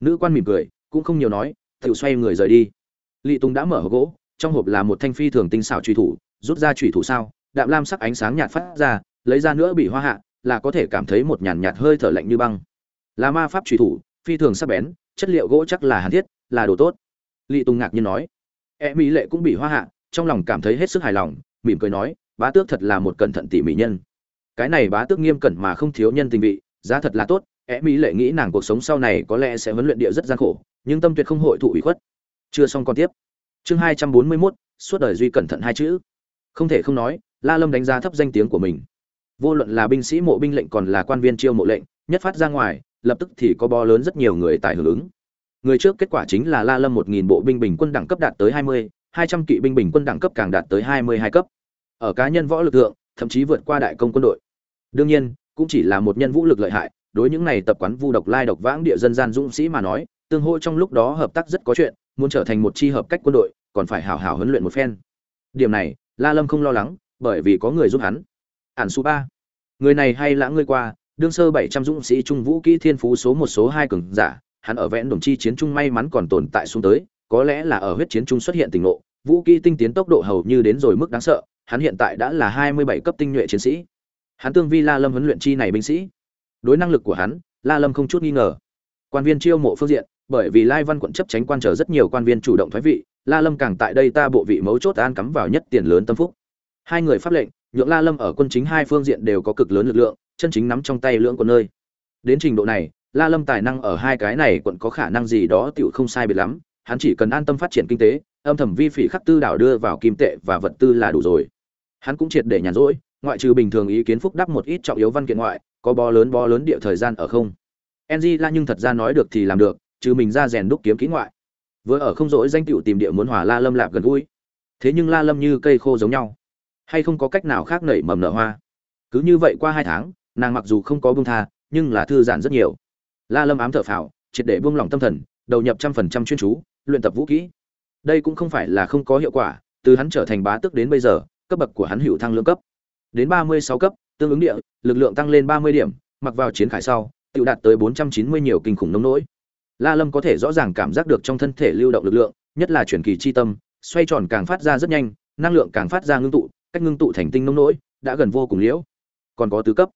Nữ quan mỉm cười, cũng không nhiều nói tự xoay người rời đi. Lị tùng đã mở hộp gỗ, trong hộp là một thanh phi thường tinh xảo truy thủ, rút ra truy thủ sao, đạm lam sắc ánh sáng nhạt phát ra, lấy ra nữa bị hoa hạ, là có thể cảm thấy một nhàn nhạt hơi thở lạnh như băng. Là ma pháp truy thủ, phi thường sắc bén, chất liệu gỗ chắc là hàn thiết, là đồ tốt. Lị tùng ngạc nhiên nói. E mỹ lệ cũng bị hoa hạ, trong lòng cảm thấy hết sức hài lòng, mỉm cười nói, bá tước thật là một cẩn thận tỉ mỉ nhân cái này bá tước nghiêm cẩn mà không thiếu nhân tình vị giá thật là tốt é mỹ lệ nghĩ nàng cuộc sống sau này có lẽ sẽ huấn luyện địa rất gian khổ nhưng tâm tuyệt không hội thụ ủy khuất. Chưa xong còn tiếp. Chương hai trăm bốn mươi 241, suốt đời duy cẩn thận hai chữ. Không thể không nói la lâm đánh giá thấp danh tiếng của mình. Vô luận là binh sĩ mộ binh lệnh còn là quan viên chiêu mộ lệnh nhất phát ra ngoài lập tức thì có bo lớn rất nhiều người tại hưởng ứng. Người trước kết quả chính là la lâm một nghìn bộ binh bình quân đẳng cấp đạt tới hai mươi hai trăm kỵ binh bình quân đẳng cấp càng đạt tới hai mươi hai cấp. Ở cá nhân võ lực lượng thậm chí vượt qua đại công quân đội đương nhiên, cũng chỉ là một nhân vũ lực lợi hại, đối những này tập quán vu độc lai độc vãng địa dân gian dũng sĩ mà nói, tương hỗ trong lúc đó hợp tác rất có chuyện, muốn trở thành một chi hợp cách quân đội, còn phải hảo hảo huấn luyện một phen. Điểm này, la lâm không lo lắng, bởi vì có người giúp hắn. Ản số ba, người này hay lãng ngươi qua, đương sơ bảy trăm dũng sĩ trung vũ kỹ thiên phú số một số hai cường giả, hắn ở vẽn đồng chi chiến trung may mắn còn tồn tại xuống tới, có lẽ là ở huyết chiến trung xuất hiện tình ngộ, vũ kỹ tinh tiến tốc độ hầu như đến rồi mức đáng sợ, hắn hiện tại đã là hai mươi bảy cấp tinh nhuệ chiến sĩ hắn tương vi la lâm huấn luyện chi này binh sĩ. Đối năng lực của hắn, la lâm không chút nghi ngờ. Quan viên chiêu mộ phương diện, bởi vì lai văn quận chấp tránh quan trở rất nhiều quan viên chủ động thoái vị, la lâm càng tại đây ta bộ vị mấu chốt an cắm vào nhất tiền lớn tâm phúc. Hai người pháp lệnh, nhượng la lâm ở quân chính hai phương diện đều có cực lớn lực lượng, chân chính nắm trong tay lưỡng của nơi. Đến trình độ này, la lâm tài năng ở hai cái này quận có khả năng gì đó tựu không sai biệt lắm, hắn chỉ cần an tâm phát triển kinh tế, âm thầm vi phỉ khắc tư đảo đưa vào kim tệ và vật tư là đủ rồi. Hắn cũng triệt để nhàn rỗi ngoại trừ bình thường ý kiến phúc đáp một ít trọng yếu văn kiện ngoại, có bó lớn bó lớn địa thời gian ở không? Ng la nhưng thật ra nói được thì làm được, chứ mình ra rèn đúc kiếm kỹ ngoại. Vừa ở không dỗi danh tiểu tìm địa muốn hòa la lâm lạp gần gũi. Thế nhưng la lâm như cây khô giống nhau. Hay không có cách nào khác nảy mầm nở hoa? Cứ như vậy qua hai tháng, nàng mặc dù không có buông tha, nhưng là thư giãn rất nhiều. La lâm ám thở phào, triệt để buông lòng tâm thần, đầu nhập trăm phần trăm chuyên chú, luyện tập vũ kỹ. Đây cũng không phải là không có hiệu quả, từ hắn trở thành bá tước đến bây giờ, cấp bậc của hắn hữu thăng lương cấp đến ba mươi sáu cấp, tương ứng địa, lực lượng tăng lên ba mươi điểm, mặc vào chiến khải sau, tiểu đạt tới bốn trăm chín mươi nhiều kinh khủng nông nỗi. La lâm có thể rõ ràng cảm giác được trong thân thể lưu động lực lượng, nhất là chuyển kỳ chi tâm, xoay tròn càng phát ra rất nhanh, năng lượng càng phát ra ngưng tụ, cách ngưng tụ thành tinh nông nỗi, đã gần vô cùng liễu. Còn có tứ cấp,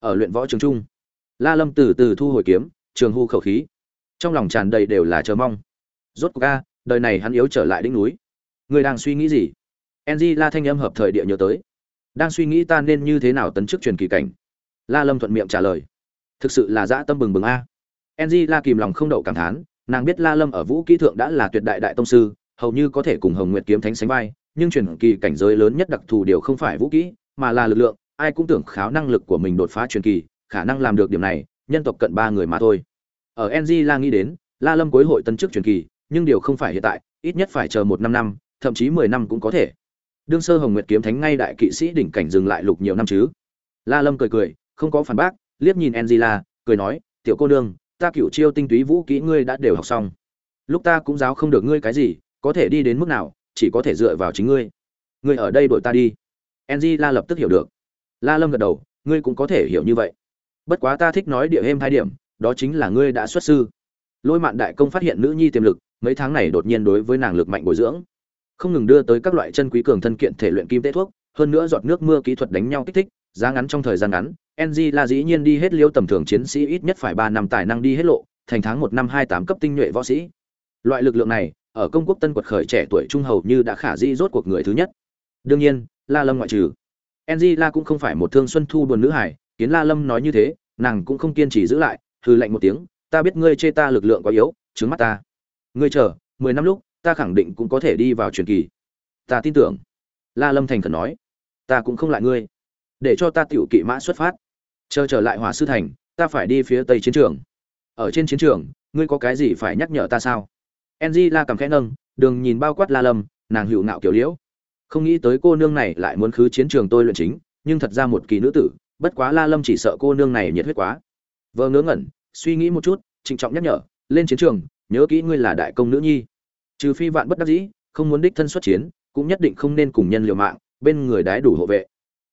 ở luyện võ trường trung, la lâm từ từ thu hồi kiếm, trường hô khẩu khí. Trong lòng tràn đầy đều là chờ mong. Rốt cuộc a, đời này hắn yếu trở lại đỉnh núi. Người đang suy nghĩ gì? Enji la thanh âm hợp thời địa nhớ tới đang suy nghĩ ta nên như thế nào tấn chức truyền kỳ cảnh. La lâm thuận miệng trả lời. Thực sự là dã tâm bừng bừng a. Enji la kìm lòng không đậu cảm thán, nàng biết la lâm ở vũ kỹ thượng đã là tuyệt đại đại tông sư, hầu như có thể cùng hồng nguyệt kiếm thánh sánh vai, nhưng truyền kỳ cảnh giới lớn nhất đặc thù điều không phải vũ kỹ, mà là lực lượng, ai cũng tưởng kháo năng lực của mình đột phá truyền kỳ, khả năng làm được điểm này, nhân tộc cận ba người mà thôi. Ở Enji la nghĩ đến, la lâm cuối hội tân chức truyền kỳ, nhưng điều không phải hiện tại, ít nhất phải chờ một năm năm, thậm chí mười năm cũng có thể đương sơ hồng nguyệt kiếm thánh ngay đại kỵ sĩ đỉnh cảnh dừng lại lục nhiều năm chứ? La lâm cười cười, không có phản bác, liếc nhìn angela, cười nói, tiểu cô nương, ta cựu chiêu tinh túy vũ kỹ ngươi đã đều học xong. Lúc ta cũng giáo không được ngươi cái gì, có thể đi đến mức nào, chỉ có thể dựa vào chính ngươi. Ngươi ở đây đuổi ta đi. Angela lập tức hiểu được. La lâm gật đầu, ngươi cũng có thể hiểu như vậy. Bất quá ta thích nói địa êm hai điểm, đó chính là ngươi đã xuất sư. Lôi mạn đại công phát hiện nữ nhi tiềm lực, mấy tháng này đột nhiên đối với nàng lực mạnh bồi dưỡng không ngừng đưa tới các loại chân quý cường thân kiện thể luyện kim tế thuốc, hơn nữa giọt nước mưa kỹ thuật đánh nhau kích thích, giá ngắn trong thời gian ngắn ng là dĩ nhiên đi hết liêu tầm thường chiến sĩ ít nhất phải ba năm tài năng đi hết lộ, thành tháng một năm hai tám cấp tinh nhuệ võ sĩ. Loại lực lượng này, ở công quốc tân quật khởi trẻ tuổi trung hầu như đã khả di rốt cuộc người thứ nhất. Đương nhiên, la lâm ngoại trừ. Ng la cũng không phải một thương xuân thu buồn nữ hải kiến la lâm nói như thế, nàng cũng không kiên trì giữ lại hư lạnh một tiếng, ta biết ngươi chê ta lực lượng quá yếu, trứng mắt ta. Ngươi chờ, mười năm lúc ta khẳng định cũng có thể đi vào truyền kỳ. Ta tin tưởng. La lâm thành khẩn nói. Ta cũng không lại ngươi. Để cho ta tiểu kỵ mã xuất phát. Chờ trở lại hỏa sư thành, ta phải đi phía tây chiến trường. Ở trên chiến trường, ngươi có cái gì phải nhắc nhở ta sao? Enzy la cầm khẽ nâng, đường nhìn bao quát la lâm, nàng hữu ngạo kiểu liễu. Không nghĩ tới cô nương này lại muốn khứ chiến trường tôi luyện chính, nhưng thật ra một kỳ nữ tử, bất quá la lâm chỉ sợ cô nương này nhiệt huyết quá. Vờ ngớ ngẩn, suy nghĩ một chút, trịnh trọng nhắc nhở, lên chiến trường, nhớ kỹ ngươi là đại công nữ nhi trừ phi vạn bất đắc dĩ, không muốn đích thân xuất chiến, cũng nhất định không nên cùng nhân liều mạng, bên người đái đủ hộ vệ.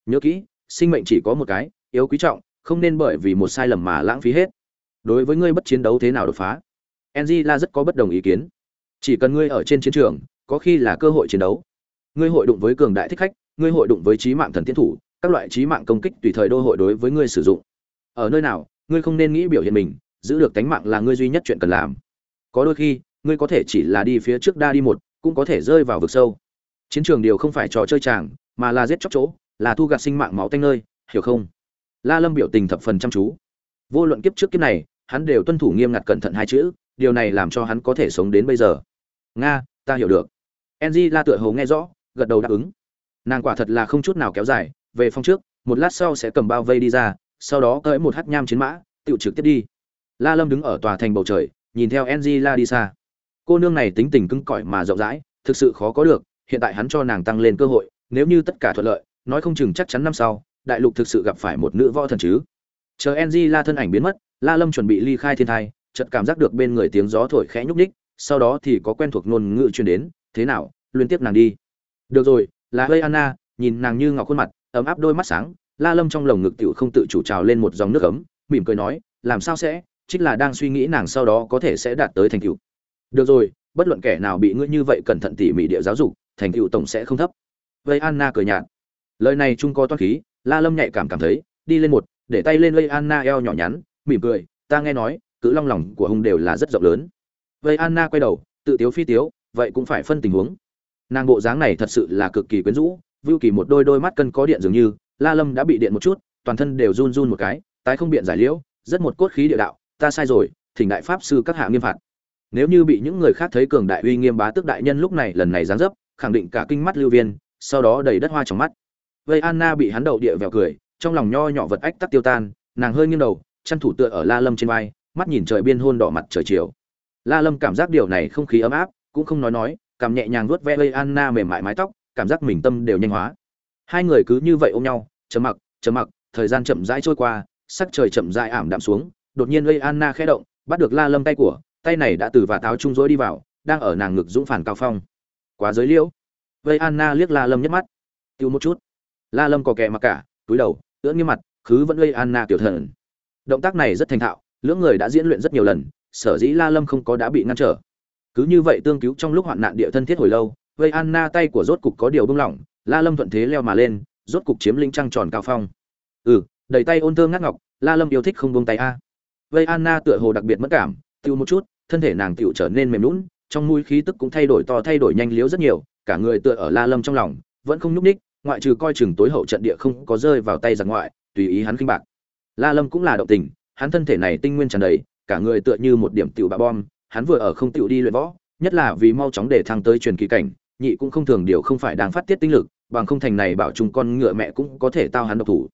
Nhớ kỹ, sinh mệnh chỉ có một cái, yếu quý trọng, không nên bởi vì một sai lầm mà lãng phí hết. Đối với ngươi bất chiến đấu thế nào đột phá? La rất có bất đồng ý kiến. Chỉ cần ngươi ở trên chiến trường, có khi là cơ hội chiến đấu. Ngươi hội đụng với cường đại thích khách, ngươi hội đụng với trí mạng thần tiến thủ, các loại trí mạng công kích tùy thời đô hội đối với ngươi sử dụng. Ở nơi nào, ngươi không nên nghĩ biểu hiện mình, giữ được tánh mạng là ngươi duy nhất chuyện cần làm. Có đôi khi ngươi có thể chỉ là đi phía trước đa đi một, cũng có thể rơi vào vực sâu. Chiến trường điều không phải trò chơi chàng, mà là giết chóc chỗ, là thu gặt sinh mạng máu tanh nơi, hiểu không? La lâm biểu tình thập phần chăm chú. Vô luận kiếp trước kiếp này, hắn đều tuân thủ nghiêm ngặt cẩn thận hai chữ, điều này làm cho hắn có thể sống đến bây giờ. Nga, ta hiểu được. Enzy la tựa hồ nghe rõ, gật đầu đáp ứng. Nàng quả thật là không chút nào kéo dài, về phòng trước, một lát sau sẽ cầm bao vây đi ra, sau đó cởi một hát nham chiến mã tự trực tiếp đi. La lâm đứng ở tòa thành bầu trời, nhìn theo enzy la đi xa cô nương này tính tình cứng cỏi mà rộng rãi, thực sự khó có được, hiện tại hắn cho nàng tăng lên cơ hội, nếu như tất cả thuận lợi, nói không chừng chắc chắn năm sau, đại lục thực sự gặp phải một nữ võ thần chứ. Chờ ng la thân ảnh biến mất, la lâm chuẩn bị ly khai thiên thai, chợt cảm giác được bên người tiếng gió thổi khẽ nhúc ních sau đó thì có quen thuộc ngôn ngữ truyền đến, thế nào, liên tiếp nàng đi. Được rồi, là hơi anna. Nhìn nàng như ngọc khuôn mặt, ấm áp đôi mắt sáng, la lâm trong lồng ngực tiểu không tự chủ trào lên một dòng nước ấm, mỉm cười nói, làm sao sẽ? Chính là đang suy nghĩ nàng sau đó có thể sẽ đạt tới thành tựu được rồi, bất luận kẻ nào bị ngươi như vậy cẩn thận tỉ mỉ địa giáo dục, thành tựu tổng sẽ không thấp. Vây anna cười nhạt. Lời này chung có toan khí, la lâm nhạy cảm cảm thấy, đi lên một, để tay lên vây anna eo nhỏ nhắn, mỉm cười, ta nghe nói, cự long lòng của hùng đều là rất rộng lớn. Vây anna quay đầu, tự tiếu phi tiếu, vậy cũng phải phân tình huống. Nàng bộ dáng này thật sự là cực kỳ quyến rũ, vưu kỳ một đôi đôi mắt cân có điện dường như, la lâm đã bị điện một chút, toàn thân đều run run một cái, tái không biện giải liễu, rất một cốt khí địa đạo, ta sai rồi, thỉnh đại pháp sư các hạ nghiêm phạt nếu như bị những người khác thấy cường đại uy nghiêm bá tước đại nhân lúc này lần này giáng dấp, khẳng định cả kinh mắt lưu viên, sau đó đầy đất hoa trong mắt. Vây anna bị hắn đậu địa vẹo cười, trong lòng nho nhỏ vật ách tắc tiêu tan, nàng hơi nghiêng đầu, chăn thủ tựa ở la lâm trên vai, mắt nhìn trời biên hôn đỏ mặt trời chiều. La lâm cảm giác điều này không khí ấm áp, cũng không nói nói, cảm nhẹ nhàng vuốt ve vây anna mềm mại mái tóc, cảm giác mình tâm đều nhanh hóa. Hai người cứ như vậy ôm nhau chấm mặc chấm mặc, thời gian chậm rãi trôi qua, sắc trời chậm rãi ảm đạm xuống, đột nhiên vây anna khẽ động, bắt được la lâm tay của tay này đã từ và táo trung rỗi đi vào, đang ở nàng ngực dũng phản cao phong. Quá giới liễu. Vây anna liếc la lâm nhấc mắt. Tiêu một chút. La lâm có kẻ mặc cả, túi đầu, ưỡn nghiêm mặt, khứ vẫn vây anna tiểu thần. Động tác này rất thành thạo, lưỡng người đã diễn luyện rất nhiều lần, sở dĩ la lâm không có đã bị ngăn trở. Cứ như vậy tương cứu trong lúc hoạn nạn địa thân thiết hồi lâu, vây anna tay của rốt cục có điều bưng lỏng, la lâm thuận thế leo mà lên, rốt cục chiếm lĩnh trăng tròn cao phong. Ừ đẩy tay ôn thơ ngắt ngọc, la lâm yêu thích không buông tay a. Vây anna tựa hồ đặc biệt mất cảm tiêu một chút thân thể nàng tựu trở nên mềm lún, trong mũi khí tức cũng thay đổi to, thay đổi nhanh liếu rất nhiều, cả người tựa ở la lâm trong lòng, vẫn không nhúc ních ngoại trừ coi chừng tối hậu trận địa không có rơi vào tay giặc ngoại, tùy ý hắn kinh bạc. La lâm cũng là động tình, hắn thân thể này tinh nguyên tràn đầy, cả người tựa như một điểm tiểu bạ bom, hắn vừa ở không tiểu đi luyện võ, nhất là vì mau chóng để thăng tới truyền kỳ cảnh, nhị cũng không thường điều không phải đang phát tiết tinh lực, bằng không thành này bảo chung con ngựa mẹ cũng có thể tao hắn độc thủ.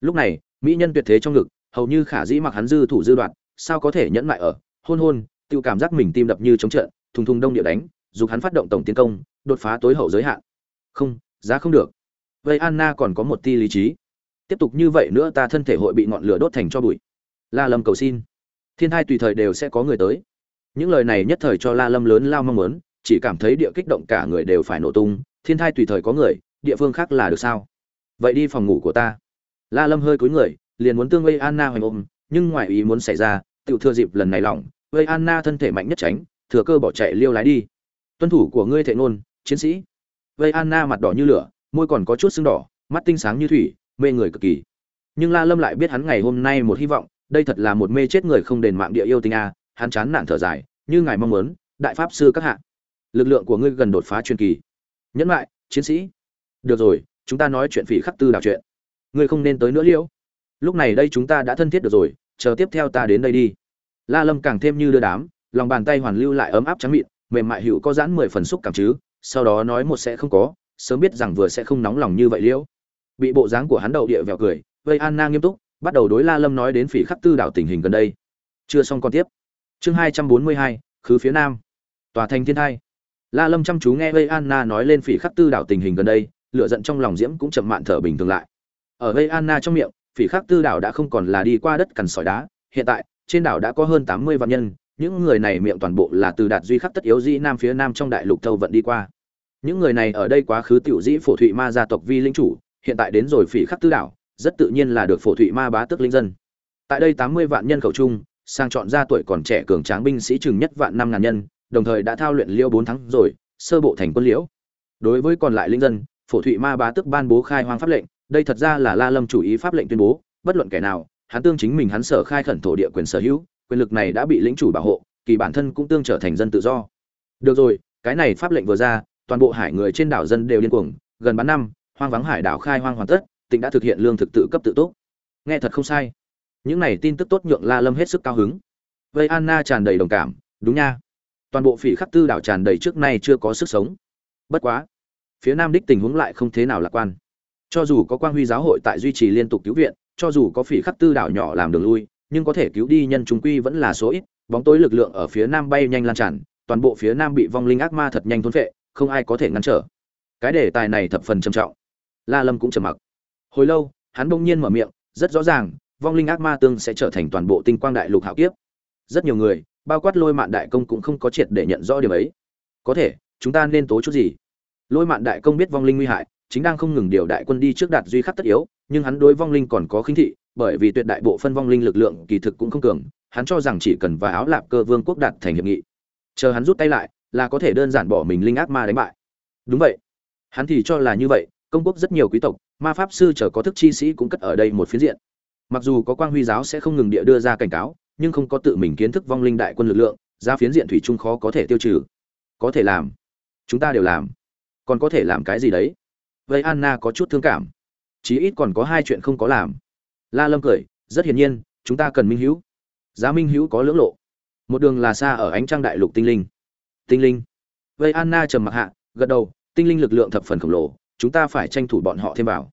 Lúc này, mỹ nhân tuyệt thế trong ngực, hầu như khả dĩ mặc hắn dư thủ dư đoạn sao có thể nhẫn lại ở, hôn hôn tự cảm giác mình tim đập như chống trận thùng thùng đông địa đánh, dục hắn phát động tổng tiến công, đột phá tối hậu giới hạn. Không, giá không được. Vậy anna còn có một tia lý trí. Tiếp tục như vậy nữa ta thân thể hội bị ngọn lửa đốt thành cho bụi. La lâm cầu xin. Thiên thai tùy thời đều sẽ có người tới. Những lời này nhất thời cho la lâm lớn lao mong muốn, chỉ cảm thấy địa kích động cả người đều phải nổ tung. Thiên thai tùy thời có người, địa phương khác là được sao? Vậy đi phòng ngủ của ta. La lâm hơi cúi người, liền muốn tương vây anna hoành ôm, nhưng ngoài ý muốn xảy ra, tiểu thừa dịp lần này lỏng vây anna thân thể mạnh nhất tránh, thừa cơ bỏ chạy liêu lái đi. Tuân thủ của ngươi thệ ngôn, chiến sĩ. Vây anna mặt đỏ như lửa, môi còn có chút sưng đỏ, mắt tinh sáng như thủy, mê người cực kỳ. Nhưng la lâm lại biết hắn ngày hôm nay một hy vọng, đây thật là một mê chết người không đền mạng địa yêu tinh a, hắn chán nản thở dài, như ngài mong muốn, đại pháp sư các hạ. Lực lượng của ngươi gần đột phá truyền kỳ. Nhẫn lại chiến sĩ. Được rồi, chúng ta nói chuyện phỉ khắc tư đạo chuyện. Ngươi không nên tới nữa liễu lúc này đây chúng ta đã thân thiết được rồi, chờ tiếp theo ta đến đây đi la lâm càng thêm như đưa đám, lòng bàn tay hoàn lưu lại ấm áp trắng mịn, mềm mại hữu có giãn mười phần xúc cảm chứ, sau đó nói một sẽ không có, sớm biết rằng vừa sẽ không nóng lòng như vậy liễu. Bị bộ dáng của hắn đậu địa vẹo cười, vây anna nghiêm túc, bắt đầu đối la lâm nói đến phỉ khắc tư đảo tình hình gần đây. Chưa xong còn tiếp. Chương hai trăm bốn mươi hai, khứ phía nam. Tòa thành thiên hai. la lâm chăm chú nghe vây anna nói lên phỉ khắc tư đảo tình hình gần đây, lửa giận trong lòng diễm cũng chậm mạn thở bình thường lại. Ở vây anna trong miệng, phỉ khắc tư đảo đã không còn là đi qua đất cằn sỏi đá, hiện tại trên đảo đã có hơn tám mươi vạn nhân, những người này miệng toàn bộ là từ đạt duy khắc tất yếu dĩ nam phía nam trong đại lục thâu vận đi qua. Những người này ở đây quá khứ tiểu dĩ phổ thụy ma gia tộc vi linh chủ, hiện tại đến rồi phỉ khắc tư đảo, rất tự nhiên là được phổ thụy ma bá tước linh dân. Tại đây tám mươi vạn nhân khẩu chung, sang chọn ra tuổi còn trẻ cường tráng binh sĩ chừng nhất vạn năm ngàn nhân, đồng thời đã thao luyện liêu bốn tháng rồi, sơ bộ thành quân liễu. Đối với còn lại linh dân, phổ thụy ma bá tước ban bố khai hoang pháp lệnh, đây thật ra là la lâm chủ ý pháp lệnh tuyên bố, bất luận kẻ nào hắn tương chính mình hắn sở khai khẩn thổ địa quyền sở hữu, quyền lực này đã bị lĩnh chủ bảo hộ, kỳ bản thân cũng tương trở thành dân tự do. Được rồi, cái này pháp lệnh vừa ra, toàn bộ hải người trên đảo dân đều điên cuồng, gần bán năm, hoang vắng hải đảo khai hoang hoàn tất tỉnh đã thực hiện lương thực tự cấp tự túc. Nghe thật không sai. Những này tin tức tốt nhượng la lâm hết sức cao hứng. Vây anna tràn đầy đồng cảm, đúng nha. Toàn bộ phỉ khắc tư đảo tràn đầy trước nay chưa có sức sống. Bất quá, phía nam đích tình huống lại không thế nào lạc quan. Cho dù có quang huy giáo hội tại duy trì liên tục cứu viện cho dù có phỉ khắc tư đảo nhỏ làm đường lui, nhưng có thể cứu đi nhân chúng quy vẫn là số ít, bóng tối lực lượng ở phía nam bay nhanh lan tràn, toàn bộ phía nam bị vong linh ác ma thật nhanh thôn phệ, không ai có thể ngăn trở. Cái đề tài này thập phần trầm trọng. La lâm cũng trầm mặc. Hồi lâu, hắn bỗng nhiên mở miệng, rất rõ ràng, vong linh ác ma tương sẽ trở thành toàn bộ tinh quang đại lục hạo kiếp. Rất nhiều người, bao quát lôi mạn đại công cũng không có triệt để nhận rõ điểm ấy. Có thể, chúng ta nên tố chút gì? Lôi mạn đại công biết vong linh nguy hại, chính đang không ngừng điều đại quân đi trước đạt duy khắc tất yếu nhưng hắn đối vong linh còn có khinh thị, bởi vì tuyệt đại bộ phân vong linh lực lượng kỳ thực cũng không cường, hắn cho rằng chỉ cần và áo lạp cơ vương quốc đạt thành hiệp nghị, chờ hắn rút tay lại, là có thể đơn giản bỏ mình linh ác ma đánh bại. Đúng vậy. Hắn thì cho là như vậy, công quốc rất nhiều quý tộc, ma pháp sư chờ có thức chi sĩ cũng cất ở đây một phiến diện. Mặc dù có quang huy giáo sẽ không ngừng địa đưa ra cảnh cáo, nhưng không có tự mình kiến thức vong linh đại quân lực lượng, ra phiến diện thủy trung khó có thể tiêu trừ. Có thể làm. Chúng ta đều làm. Còn có thể làm cái gì đấy? Vậy anna có chút thương cảm chí ít còn có hai chuyện không có làm. La lâm cười, rất hiển nhiên, chúng ta cần minh hữu giá minh hữu có lưỡng lộ. Một đường là xa ở ánh trăng đại lục tinh linh. Tinh linh. Vây anna trầm mặc hạ, gật đầu, tinh linh lực lượng thập phần khổng lồ, chúng ta phải tranh thủ bọn họ thêm vào.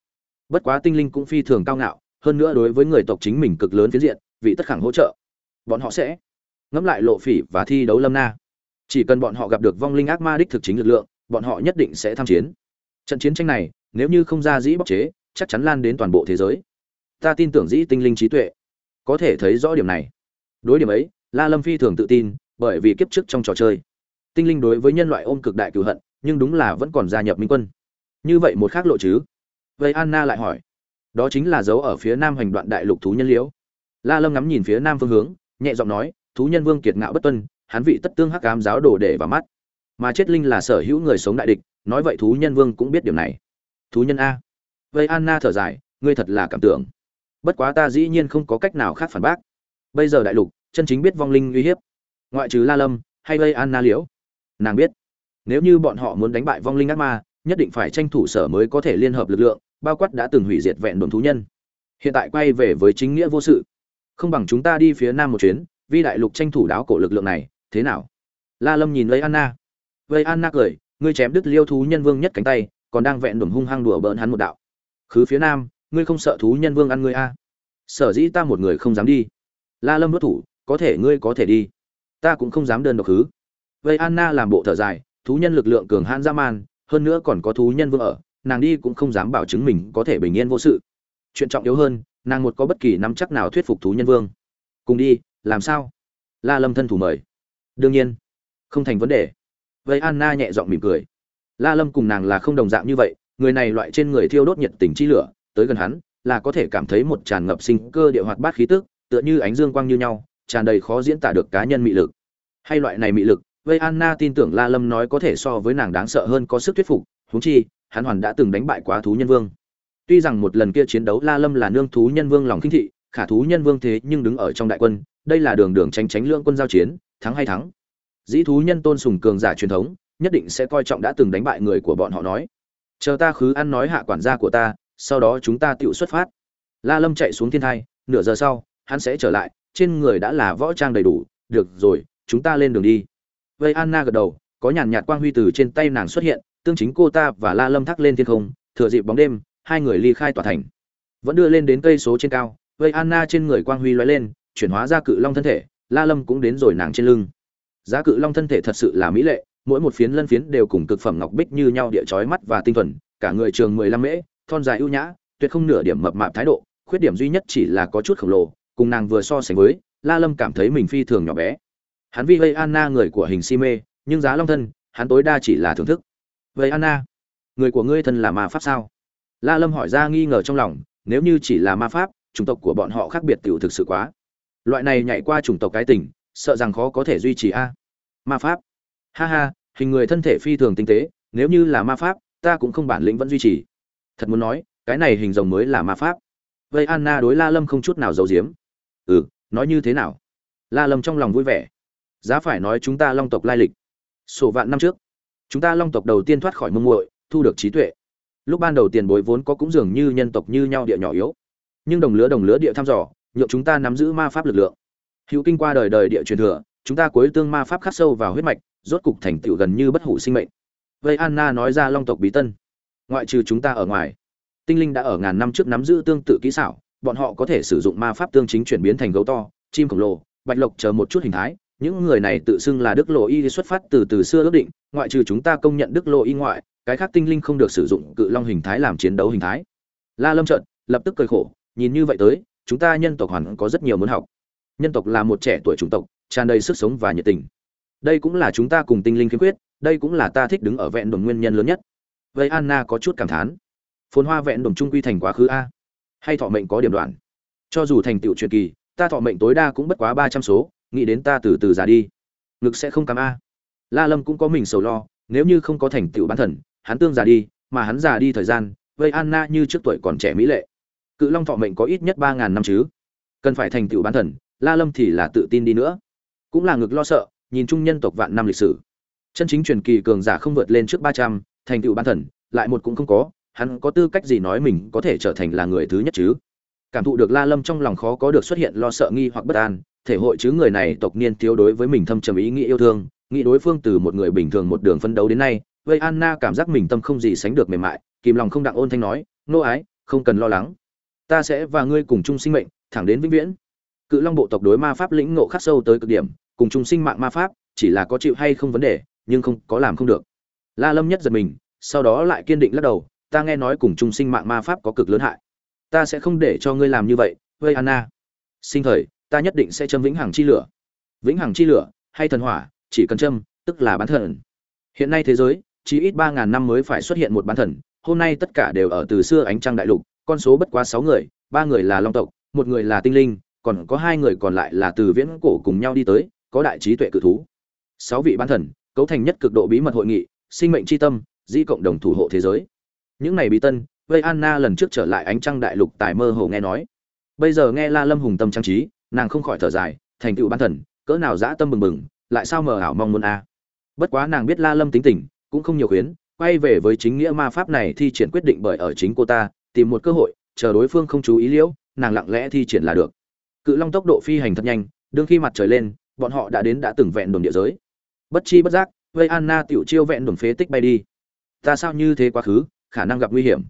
Bất quá tinh linh cũng phi thường cao ngạo, hơn nữa đối với người tộc chính mình cực lớn phiến diện, vị tất khẳng hỗ trợ. Bọn họ sẽ ngẫm lại lộ phỉ và thi đấu lâm na. Chỉ cần bọn họ gặp được vong linh ác ma đích thực chính lực lượng, bọn họ nhất định sẽ tham chiến. Trận chiến tranh này, nếu như không ra dĩ bóc chế chắc chắn lan đến toàn bộ thế giới. Ta tin tưởng dĩ tinh linh trí tuệ. Có thể thấy rõ điểm này. Đối điểm ấy, la lâm phi thường tự tin, bởi vì kiếp trước trong trò chơi, tinh linh đối với nhân loại ôm cực đại cựu hận, nhưng đúng là vẫn còn gia nhập minh quân. Như vậy một khác lộ chứ? Vậy anna lại hỏi. Đó chính là dấu ở phía nam hành đoạn đại lục thú nhân liễu. La lâm ngắm nhìn phía nam phương hướng, nhẹ giọng nói, thú nhân vương kiệt ngạo bất tuân, hắn vị tất tương hắc ám giáo đổ để vào mắt. Mà chết linh là sở hữu người sống đại địch, nói vậy thú nhân vương cũng biết điểm này. Thú nhân a. Vây anna thở dài, ngươi thật là cảm tưởng. Bất quá ta dĩ nhiên không có cách nào khác phản bác. Bây giờ đại lục, chân chính biết vong linh uy hiếp. Ngoại trừ la lâm, hay vây anna liễu? Nàng biết. Nếu như bọn họ muốn đánh bại vong linh ác ma, nhất định phải tranh thủ sở mới có thể liên hợp lực lượng, bao quát đã từng hủy diệt vẹn đồn thú nhân. Hiện tại quay về với chính nghĩa vô sự. Không bằng chúng ta đi phía nam một chuyến vi đại lục tranh thủ đáo cổ lực lượng này, thế nào? La lâm nhìn lấy anna. Vây anna cười, ngươi chém đứt liêu thú nhân vương nhất cánh tay, còn đang vẹn đồn hung hăng đùa bỡn hắn một đạo khứ phía nam, ngươi không sợ thú nhân vương ăn ngươi a? À? sở dĩ ta một người không dám đi. La lâm bất thủ, có thể ngươi có thể đi. Ta cũng không dám đơn độc khứ vây anna làm bộ thở dài, thú nhân lực lượng cường hãn dã man, hơn nữa còn có thú nhân vương ở, nàng đi cũng không dám bảo chứng mình có thể bình yên vô sự. Chuyện trọng yếu hơn, nàng một có bất kỳ nắm chắc nào thuyết phục thú nhân vương. Cùng đi, làm sao? La lâm thân thủ mời. Đương nhiên. Không thành vấn đề. Vậy anna nhẹ giọng mỉm cười. La lâm cùng nàng là không đồng dạng như vậy người này loại trên người thiêu đốt nhiệt tình chi lửa, tới gần hắn, là có thể cảm thấy một tràn ngập sinh cơ địa hoạt bát khí tức, tựa như ánh dương quang như nhau, tràn đầy khó diễn tả được cá nhân mị lực. Hay loại này mị lực, vây anna tin tưởng la lâm nói có thể so với nàng đáng sợ hơn có sức thuyết phục, huống chi, hắn hoàn đã từng đánh bại quá thú nhân vương. Tuy rằng một lần kia chiến đấu la lâm là nương thú nhân vương lòng kinh thị, khả thú nhân vương thế nhưng đứng ở trong đại quân, đây là đường đường tranh tránh lượng quân giao chiến, thắng hay thắng. Dĩ thú nhân tôn sùng cường giả truyền thống, nhất định sẽ coi trọng đã từng đánh bại người của bọn họ nói chờ ta khứ ăn nói hạ quản gia của ta, sau đó chúng ta tự xuất phát. La lâm chạy xuống thiên thai, nửa giờ sau, hắn sẽ trở lại, trên người đã là võ trang đầy đủ, được rồi, chúng ta lên đường đi. Vây anna gật đầu, có nhàn nhạt quang huy từ trên tay nàng xuất hiện, tương chính cô ta và la lâm thắc lên thiên không, thừa dịp bóng đêm, hai người ly khai tòa thành. Vẫn đưa lên đến cây số trên cao vây anna trên người quang huy loay lên, chuyển hóa ra cự long thân thể, la lâm cũng đến rồi nàng trên lưng. Giá cự long thân thể thật sự là mỹ lệ mỗi một phiến lân phiến đều cùng cực phẩm ngọc bích như nhau địa chói mắt và tinh thuần, cả người trường mười lăm mễ, thon dài ưu nhã, tuyệt không nửa điểm mập mạp thái độ, khuyết điểm duy nhất chỉ là có chút khổng lồ, cùng nàng vừa so sánh với, la lâm cảm thấy mình phi thường nhỏ bé. Hắn vi vây anna người của hình si mê, nhưng giá long thân, hắn tối đa chỉ là thưởng thức. Vây anna, người của ngươi thân là ma pháp sao? La lâm hỏi ra nghi ngờ trong lòng, nếu như chỉ là ma pháp, chủng tộc của bọn họ khác biệt tiểu thực sự quá. Loại này nhảy qua chủng tộc cái tỉnh sợ rằng khó có thể duy trì a. Ma pháp ha ha, hình người thân thể phi thường tinh tế, nếu như là ma pháp, ta cũng không bản lĩnh vẫn duy trì. Thật muốn nói, cái này hình rồng mới là ma pháp. Vậy anna đối la lâm không chút nào giấu giếm. Ừ nói như thế nào? La lâm trong lòng vui vẻ. Giá phải nói chúng ta long tộc lai lịch. Sổ vạn năm trước, chúng ta long tộc đầu tiên thoát khỏi mông muội, thu được trí tuệ. Lúc ban đầu tiền bối vốn có cũng dường như nhân tộc như nhau địa nhỏ yếu. Nhưng đồng lứa đồng lứa địa thăm dò nhộn chúng ta nắm giữ ma pháp lực lượng. Hữu kinh qua đời đời địa truyền thừa, chúng ta cuối tương ma pháp khắc sâu vào huyết mạch rốt cục thành tựu gần như bất hủ sinh mệnh. Vây anna nói ra long tộc bí tân. Ngoại trừ chúng ta ở ngoài, tinh linh đã ở ngàn năm trước nắm giữ tương tự kỹ xảo, bọn họ có thể sử dụng ma pháp tương chính chuyển biến thành gấu to, chim khổng lồ, bạch lộc chờ một chút hình thái. Những người này tự xưng là đức lộ y xuất phát từ từ xưa ước định, ngoại trừ chúng ta công nhận đức lộ y ngoại, cái khác tinh linh không được sử dụng cự long hình thái làm chiến đấu hình thái. La lâm trợn, lập tức cười khổ, nhìn như vậy tới, chúng ta nhân tộc hoàn có rất nhiều muốn học. Nhân tộc là một trẻ tuổi chủng tộc, tràn đầy sức sống và nhiệt tình đây cũng là chúng ta cùng tinh linh khiếm khuyết, đây cũng là ta thích đứng ở vẹn đồn nguyên nhân lớn nhất. Vậy anna có chút cảm thán. Phồn hoa vẹn đồn trung quy thành quá khứ a. Hay thọ mệnh có điểm đoạn. Cho dù thành tựu truyền kỳ, ta thọ mệnh tối đa cũng bất quá ba trăm số, nghĩ đến ta từ từ già đi. Ngực sẽ không cắm a. La lâm cũng có mình sầu lo, nếu như không có thành tựu bán thần, hắn tương già đi, mà hắn già đi thời gian vây anna như trước tuổi còn trẻ mỹ lệ. Cự long thọ mệnh có ít nhất ba ngàn năm chứ. Cần phải thành tựu bán thần, la lâm thì là tự tin đi nữa. Cũng là ngực lo sợ nhìn chung nhân tộc vạn năm lịch sử. Chân chính truyền kỳ cường giả không vượt lên trước ba trăm, thành tựu bản thần, lại một cũng không có, hắn có tư cách gì nói mình có thể trở thành là người thứ nhất chứ? Cảm thụ được la lâm trong lòng khó có được xuất hiện lo sợ nghi hoặc bất an, thể hội chứ người này tộc niên thiếu đối với mình thâm trầm ý nghĩ yêu thương, nghĩ đối phương từ một người bình thường một đường phân đấu đến nay vây anna cảm giác mình tâm không gì sánh được mềm mại, kìm lòng không đặng ôn thanh nói, nô ái, không cần lo lắng. Ta sẽ và ngươi cùng chung sinh mệnh, thẳng đến vĩnh viễn. Cự long bộ tộc đối ma pháp lĩnh ngộ khắc sâu tới cực điểm cùng chung sinh mạng ma pháp, chỉ là có chịu hay không vấn đề, nhưng không, có làm không được. La lâm nhất giật mình, sau đó lại kiên định lắc đầu, ta nghe nói cùng chung sinh mạng ma pháp có cực lớn hại. Ta sẽ không để cho ngươi làm như vậy, vây anna. Sinh thời, ta nhất định sẽ châm vĩnh hằng chi lửa. Vĩnh hằng chi lửa, hay thần hỏa, chỉ cần châm, tức là bán thần. Hiện nay thế giới, chỉ ít ba ngàn năm mới phải xuất hiện một bán thần, hôm nay tất cả đều ở từ xưa ánh trăng đại lục, con số bất quá sáu người, ba người là long tộc, một người là tinh linh, còn có hai người còn lại là từ viễn cổ cùng nhau đi tới có đại trí tuệ cự thú. Sáu vị bán thần, cấu thành nhất cực độ bí mật hội nghị, sinh mệnh chi tâm di cộng đồng thủ hộ thế giới. Những này bí tân, vây anna lần trước trở lại ánh trăng đại lục tài mơ hồ nghe nói. Bây giờ nghe la lâm hùng tâm trang trí, nàng không khỏi thở dài, thành tựu bán thần, cỡ nào dã tâm bừng bừng, lại sao mờ ảo mong muốn a? À? Bất quá nàng biết la lâm tính tình, cũng không nhiều khuyến, quay về với chính nghĩa ma pháp này thi triển quyết định bởi ở chính cô ta, tìm một cơ hội, chờ đối phương không chú ý liễu, nàng lặng lẽ thi triển là được. Cự long tốc độ phi hành thật nhanh, đương khi mặt trời lên bọn họ đã đến đã từng vẹn đồn địa giới. Bất chi bất giác vây anna tiểu chiêu vẹn đồn phế tích bay đi. Ta sao như thế quá khứ, khả năng gặp nguy hiểm.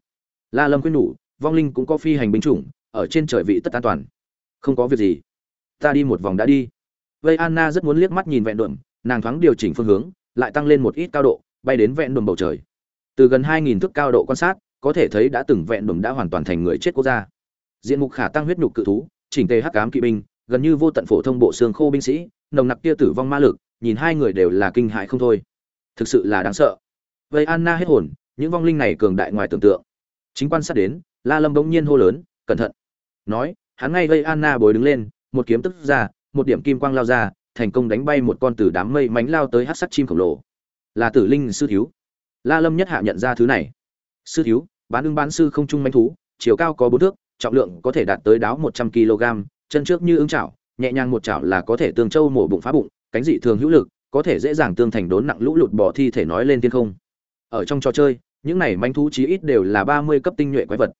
La lâm khuyên nhủ, vong linh cũng có phi hành binh chủng, ở trên trời vị tất an toàn. Không có việc gì. Ta đi một vòng đã đi. Vây anna rất muốn liếc mắt nhìn vẹn đồn, nàng thoáng điều chỉnh phương hướng, lại tăng lên một ít cao độ, bay đến vẹn đồn bầu trời. Từ gần 2.000 thước cao độ quan sát, có thể thấy đã từng vẹn đồn đã hoàn toàn thành người chết quốc gia. Diện mục khả tăng huyết nhục cự thú, chỉnh tề hắc ám kỵ binh gần như vô tận phổ thông bộ xương khô binh sĩ, nồng nặc kia tử vong ma lực, nhìn hai người đều là kinh hại không thôi. Thực sự là đáng sợ. Vậy anna hết hồn, những vong linh này cường đại ngoài tưởng tượng. Chính quan sát đến, la lâm bỗng nhiên hô lớn, cẩn thận! Nói, hắn ngay gây anna bồi đứng lên, một kiếm tức ra, một điểm kim quang lao ra, thành công đánh bay một con từ đám mây mánh lao tới hát sắc chim khổng lồ. Là tử linh sư thiếu. La lâm nhất hạ nhận ra thứ này. Sư thiếu, bán ưng bán sư không trung manh thú, chiều cao có bốn thước, trọng lượng có thể đạt tới đáo một trăm kg chân trước như ứng chảo, nhẹ nhàng một chảo là có thể tương châu mổ bụng phá bụng, cánh dị thường hữu lực, có thể dễ dàng tương thành đốn nặng lũ lụt bỏ thi thể nói lên thiên không. Ở trong trò chơi, những này manh thú chí ít đều là ba mươi cấp tinh nhuệ quái vật.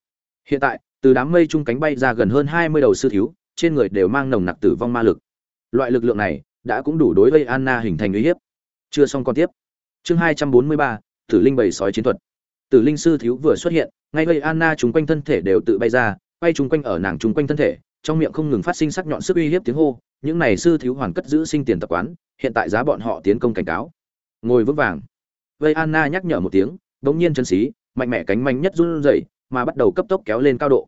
Hiện tại, từ đám mây chung cánh bay ra gần hơn hai mươi đầu sư thiếu, trên người đều mang nồng nặc tử vong ma lực. Loại lực lượng này đã cũng đủ đối với anna hình thành uy hiếp. Chưa xong còn tiếp. Chương hai trăm bốn mươi ba, tử linh bầy sói chiến thuật. Tử linh sư thiếu vừa xuất hiện, ngay gây anna chúng quanh thân thể đều tự bay ra, bay chúng quanh ở nàng chúng quanh thân thể trong miệng không ngừng phát sinh sắc nhọn sức uy hiếp tiếng hô, những này sư thiếu hoàn cất giữ sinh tiền tập quán, hiện tại giá bọn họ tiến công cảnh cáo. Ngồi vững vàng. Vây anna nhắc nhở một tiếng, bỗng nhiên chân xí, mạnh mẽ cánh manh nhất run rẩy, mà bắt đầu cấp tốc kéo lên cao độ.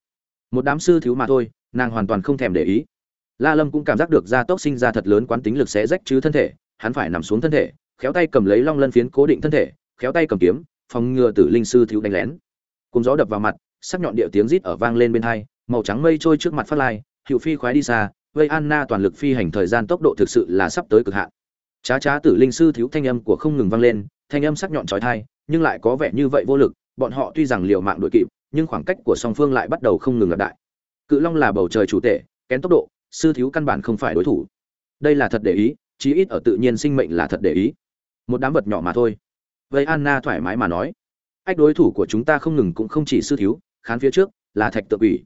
Một đám sư thiếu mà thôi, nàng hoàn toàn không thèm để ý. La lâm cũng cảm giác được gia tốc sinh ra thật lớn quán tính lực sẽ rách chứ thân thể, hắn phải nằm xuống thân thể, khéo tay cầm lấy long lân phiến cố định thân thể, khéo tay cầm kiếm, phòng ngừa tử linh sư thiếu đánh lén. Cùng gió đập vào mặt, sắc nhọn điệu tiếng rít ở vang lên bên hai màu trắng mây trôi trước mặt phát lai hiệu phi khoái đi xa, vây anna toàn lực phi hành thời gian tốc độ thực sự là sắp tới cực hạn. Chá chá tử linh sư thiếu thanh âm của không ngừng vang lên, thanh âm sắc nhọn trói thai nhưng lại có vẻ như vậy vô lực, bọn họ tuy rằng liều mạng đội kịp, nhưng khoảng cách của song phương lại bắt đầu không ngừng lặp đại cự long là bầu trời chủ tể, kén tốc độ, sư thiếu căn bản không phải đối thủ. Đây là thật để ý, chí ít ở tự nhiên sinh mệnh là thật để ý. Một đám vật nhỏ mà thôi. Vây anna thoải mái mà nói, ách, đối thủ của chúng ta không ngừng cũng không chỉ sư thiếu, khán phía trước là thạch tự ủy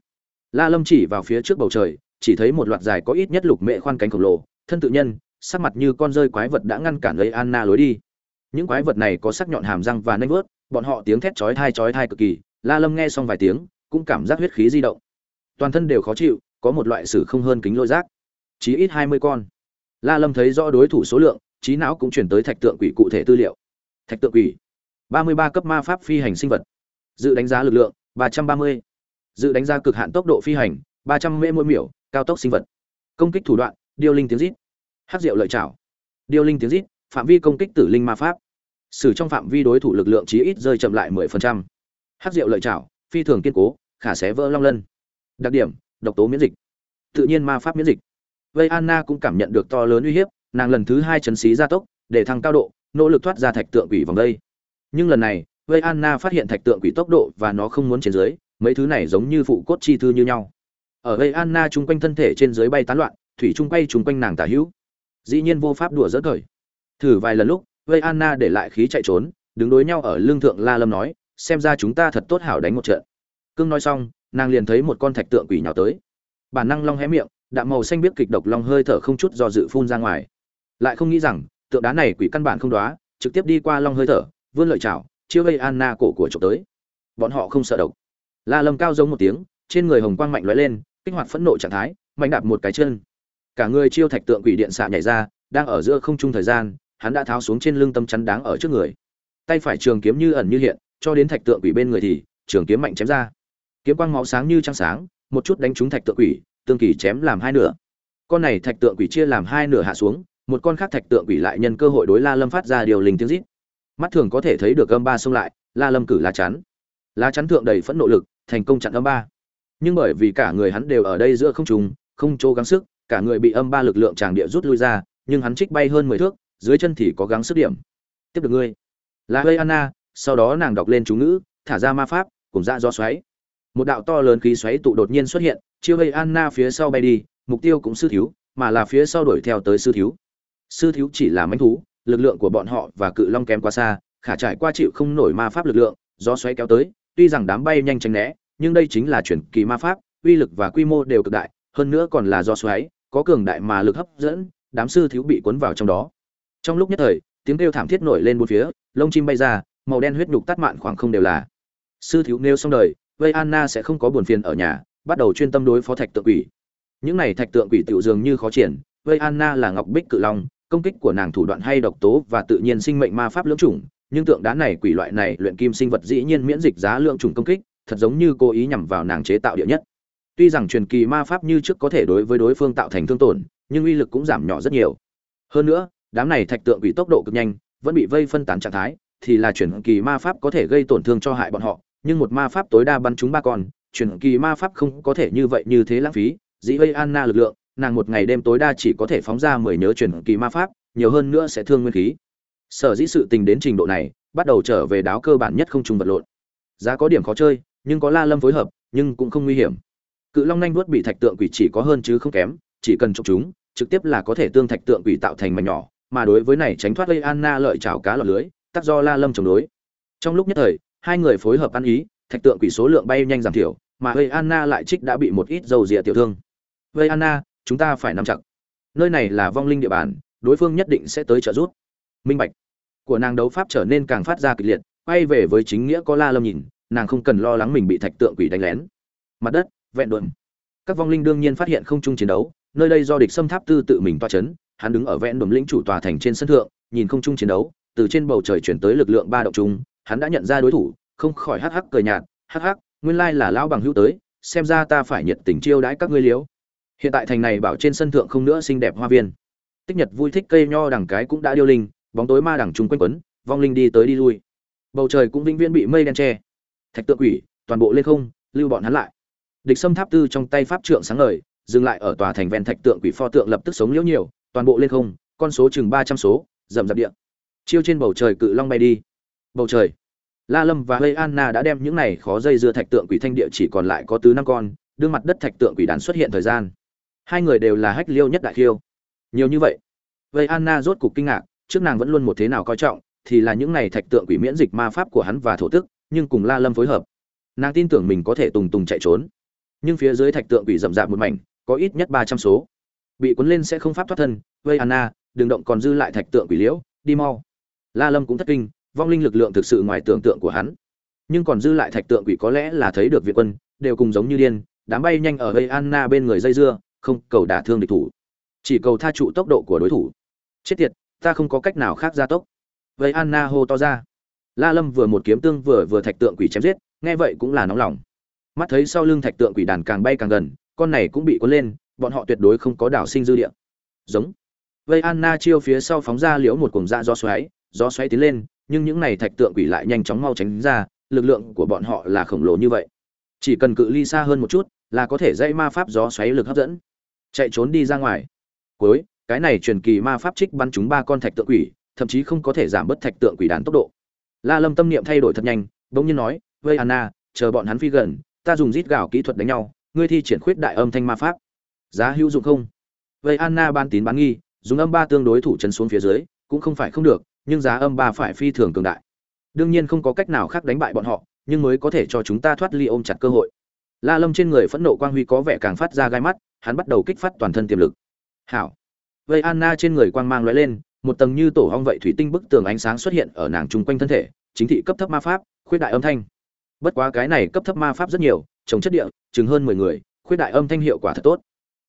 la lâm chỉ vào phía trước bầu trời, chỉ thấy một loạt dài có ít nhất lục mệ khoan cánh khổng lồ, thân tự nhân, sắc mặt như con rơi quái vật đã ngăn cản lấy anna lối đi. Những quái vật này có sắc nhọn hàm răng và nanh vớt, bọn họ tiếng thét chói tai chói tai cực kỳ, la lâm nghe xong vài tiếng, cũng cảm giác huyết khí di động. Toàn thân đều khó chịu, có một loại sử không hơn kính lôi rác chí ít hai mươi con. La lâm thấy rõ đối thủ số lượng trí não cũng chuyển tới thạch tượng quỷ cụ thể tư liệu. Thạch tượng quỷ, ba mươi ba cấp ma pháp phi hành sinh vật. Dự đánh giá lực lượng, ba trăm ba mươi dự đánh giá cực hạn tốc độ phi hành ba trăm mễ mỗi miểu cao tốc sinh vật. Công kích thủ đoạn điêu linh tiếng rít. Hát rượu lợi trảo. điêu linh tiếng rít phạm vi công kích tử linh ma pháp. Sử trong phạm vi đối thủ lực lượng chí ít rơi chậm lại mười phần trăm. Hát rượu lợi trảo, phi thường kiên cố khả xé vỡ long lân. Đặc điểm độc tố miễn dịch. Tự nhiên ma pháp miễn dịch. Vây anna cũng cảm nhận được to lớn uy hiếp nàng lần thứ hai chấn xí gia tốc để thăng cao độ nỗ lực thoát ra thạch tượng quỷ vòng đây. Nhưng lần này vây anna phát hiện thạch tượng quỷ tốc độ và nó không muốn trên dưới mấy thứ này giống như phụ cốt chi thư như nhau. Ở gây anna chung quanh thân thể trên dưới bay tán loạn, thủy chung quay chung quanh nàng tả hữu. Dĩ nhiên vô pháp đùa dỡ thời. Thử vài lần lúc gây anna để lại khí chạy trốn, đứng đối nhau ở lương thượng la lâm nói, xem ra chúng ta thật tốt hảo đánh một trận. Cương nói xong, nàng liền thấy một con thạch tượng quỷ nhào tới. Bản năng long hé miệng, đạm màu xanh biết kịch độc long hơi thở không chút do dự phun ra ngoài. Lại không nghĩ rằng, tượng đá này quỷ căn bản không đoá trực tiếp đi qua long hơi thở, vươn lợi chảo, chiêu gây anna cổ của trộm tới. Bọn họ không sợ độc la lâm cao giống một tiếng, trên người hồng quang mạnh lóe lên, kích hoạt phẫn nộ trạng thái, mạnh đạp một cái chân. Cả người chiêu thạch tượng quỷ điện xạ nhảy ra, đang ở giữa không trung thời gian, hắn đã tháo xuống trên lưng tâm chắn đáng ở trước người. Tay phải trường kiếm như ẩn như hiện, cho đến thạch tượng quỷ bên người thì, trường kiếm mạnh chém ra. Kiếm quang máu sáng như trăng sáng, một chút đánh trúng thạch tượng quỷ, tương kỳ chém làm hai nửa. Con này thạch tượng quỷ chia làm hai nửa hạ xuống, một con khác thạch tượng quỷ lại nhân cơ hội đối la lâm phát ra điều linh tiếng rít. Mắt thường có thể thấy được âm ba xông lại, la lâm cử lá chắn. Lá chắn thượng đầy phẫn nộ lực thành công chặn âm ba. Nhưng bởi vì cả người hắn đều ở đây giữa không trùng không chỗ gắng sức, cả người bị âm ba lực lượng tràng địa rút lui ra, nhưng hắn trích bay hơn mười thước, dưới chân thì có gắng sức điểm. Tiếp được ngươi. Là hơi anna, sau đó nàng đọc lên chú ngữ, thả ra ma pháp, cùng ra do xoáy. Một đạo to lớn khí xoáy tụ đột nhiên xuất hiện, chiêu hơi anna phía sau bay đi, mục tiêu cũng sư thiếu, mà là phía sau đuổi theo tới sư thiếu. Sư thiếu chỉ là manh thú, lực lượng của bọn họ và cự long kém quá xa, khả trải qua chịu không nổi ma pháp lực lượng do xoáy kéo tới tuy rằng đám bay nhanh tránh né, nhưng đây chính là chuyển kỳ ma pháp, uy lực và quy mô đều cực đại, hơn nữa còn là do xoáy, có cường đại mà lực hấp dẫn, đám sư thiếu bị cuốn vào trong đó. Trong lúc nhất thời, tiếng kêu thảm thiết nổi lên bốn phía, lông chim bay ra, màu đen huyết nhục tắt mạn khoảng không đều là. Sư thiếu nêu xong đời, vây anna sẽ không có buồn phiền ở nhà, bắt đầu chuyên tâm đối phó thạch tượng quỷ. Những này thạch tượng quỷ tiểu dường như khó triển, vây anna là ngọc bích cự long, công kích của nàng thủ đoạn hay độc tố và tự nhiên sinh mệnh ma pháp lưỡng chủng nhưng tượng đá này quỷ loại này luyện kim sinh vật dĩ nhiên miễn dịch giá lượng trùng công kích, thật giống như cố ý nhằm vào nàng chế tạo địa nhất. Tuy rằng truyền kỳ ma pháp như trước có thể đối với đối phương tạo thành thương tổn, nhưng uy lực cũng giảm nhỏ rất nhiều. Hơn nữa, đám này thạch tượng quỷ tốc độ cực nhanh, vẫn bị vây phân tán trạng thái, thì là truyền kỳ ma pháp có thể gây tổn thương cho hại bọn họ, nhưng một ma pháp tối đa bắn chúng ba con, truyền kỳ ma pháp không có thể như vậy như thế lãng phí. Dĩ vây anna lực lượng, nàng một ngày đêm tối đa chỉ có thể phóng ra mười nhớ truyền kỳ ma pháp, nhiều hơn nữa sẽ thương nguyên khí sở dĩ sự tình đến trình độ này, bắt đầu trở về đáo cơ bản nhất không trùng vật lộn. Giá có điểm khó chơi, nhưng có la lâm phối hợp, nhưng cũng không nguy hiểm. Cự long nhanh vuốt bị thạch tượng quỷ chỉ có hơn chứ không kém, chỉ cần chọc chúng, trực tiếp là có thể tương thạch tượng quỷ tạo thành mảnh nhỏ, mà đối với này tránh thoát gây anna lợi chảo cá lọt lưới tắc do la lâm chống đối. Trong lúc nhất thời, hai người phối hợp ăn ý, thạch tượng quỷ số lượng bay nhanh giảm thiểu, mà gây anna lại trích đã bị một ít dầu rịa tiểu thương. Gây anna chúng ta phải nắm chặt. Nơi này là vong linh địa bàn, đối phương nhất định sẽ tới trợ giúp minh bạch. Của nàng đấu pháp trở nên càng phát ra kịch liệt, quay về với chính nghĩa có la lâm nhìn, nàng không cần lo lắng mình bị thạch tượng quỷ đánh lén. Mặt đất, vẹn đuộm. Các vong linh đương nhiên phát hiện không chung chiến đấu, nơi đây do địch xâm tháp tư tự mình toa chấn, hắn đứng ở vẹn đuộm lĩnh chủ tòa thành trên sân thượng, nhìn không chung chiến đấu, từ trên bầu trời chuyển tới lực lượng ba động chung, hắn đã nhận ra đối thủ, không khỏi hắc hắc cười nhạt, hắc hắc, nguyên lai là lão bằng hữu tới, xem ra ta phải nhiệt tình chiêu đãi các ngươi liếu. Hiện tại thành này bảo trên sân thượng không nữa xinh đẹp hoa viên. Tích nhật vui thích cây nho đằng cái cũng đã điêu linh bóng tối ma đằng chung quanh quấn, vong linh đi tới đi lui. Bầu trời cũng vĩnh viễn bị mây đen che. Thạch tượng quỷ, toàn bộ lên không, lưu bọn hắn lại. Địch xâm tháp tư trong tay pháp trượng sáng ngời, dừng lại ở tòa thành ven thạch tượng quỷ pho tượng lập tức sống liễu nhiều, toàn bộ lên không, con số chừng ba trăm số, rậm rạp điện chiêu trên bầu trời cự long bay đi. Bầu trời. La lâm và hơi anna đã đem những này khó dây dưa thạch tượng quỷ thanh địa chỉ còn lại có tứ năm con, đương mặt đất thạch tượng quỷ đàn xuất hiện thời gian. Hai người đều là hách liêu nhất đại khiêu. Nhiều như vậy. Vậy anna rốt cục kinh ngạc trước nàng vẫn luôn một thế nào coi trọng, thì là những này thạch tượng quỷ miễn dịch ma pháp của hắn và thổ tức, nhưng cùng la lâm phối hợp. Nàng tin tưởng mình có thể tùng tùng chạy trốn. Nhưng phía dưới thạch tượng quỷ rậm rạp một mảnh, có ít nhất ba trăm số. Bị cuốn lên sẽ không pháp thoát thân, vây anna, đừng động còn dư lại thạch tượng quỷ liễu, đi mau. La lâm cũng thất kinh, vong linh lực lượng thực sự ngoài tưởng tượng của hắn. Nhưng còn dư lại thạch tượng quỷ có lẽ là thấy được viện quân, đều cùng giống như điên, đám bay nhanh ở vây anna bên người dây dưa, không cầu đả thương địch thủ. Chỉ cầu tha trụ tốc độ của đối thủ. Chết tiệt ta không có cách nào khác gia tốc. Vây anna hô to ra. La lâm vừa một kiếm tương vừa vừa thạch tượng quỷ chém giết, nghe vậy cũng là nóng lòng. Mắt thấy sau lưng thạch tượng quỷ đàn càng bay càng gần, con này cũng bị cuốn lên, bọn họ tuyệt đối không có đảo sinh dư địa. Giống. Vây anna chiêu phía sau phóng ra liễu một cuồng dạ gió xoáy gió xoáy tiến lên, nhưng những này thạch tượng quỷ lại nhanh chóng mau tránh ra, lực lượng của bọn họ là khổng lồ như vậy. Chỉ cần cự ly xa hơn một chút, là có thể dây ma pháp gió xoáy lực hấp dẫn. Chạy trốn đi ra ngoài. Cuối cái này truyền kỳ ma pháp trích bắn chúng ba con thạch tượng quỷ, thậm chí không có thể giảm bớt thạch tượng quỷ đàn tốc độ. La lâm tâm niệm thay đổi thật nhanh, bỗng nhiên nói, vây anna, chờ bọn hắn phi gần, ta dùng rít gạo kỹ thuật đánh nhau, ngươi thi triển khuyết đại âm thanh ma pháp. Giá hữu dụng không? Vây anna ban tín bán nghi, dùng âm ba tương đối thủ chân xuống phía dưới, cũng không phải không được, nhưng giá âm ba phải phi thường cường đại. Đương nhiên không có cách nào khác đánh bại bọn họ, nhưng mới có thể cho chúng ta thoát ly ôm chặt cơ hội. La lâm trên người phẫn nộ quang huy có vẻ càng phát ra gai mắt, hắn bắt đầu kích phát toàn thân tiềm lực. Hảo vây anna trên người quang mang lóe lên, một tầng như tổ hong vậy thủy tinh bức tường ánh sáng xuất hiện ở nàng chung quanh thân thể, chính thị cấp thấp ma pháp, khuyết đại âm thanh. Bất quá cái này cấp thấp ma pháp rất nhiều, trồng chất địa, chừng hơn mười người, khuyết đại âm thanh hiệu quả thật tốt.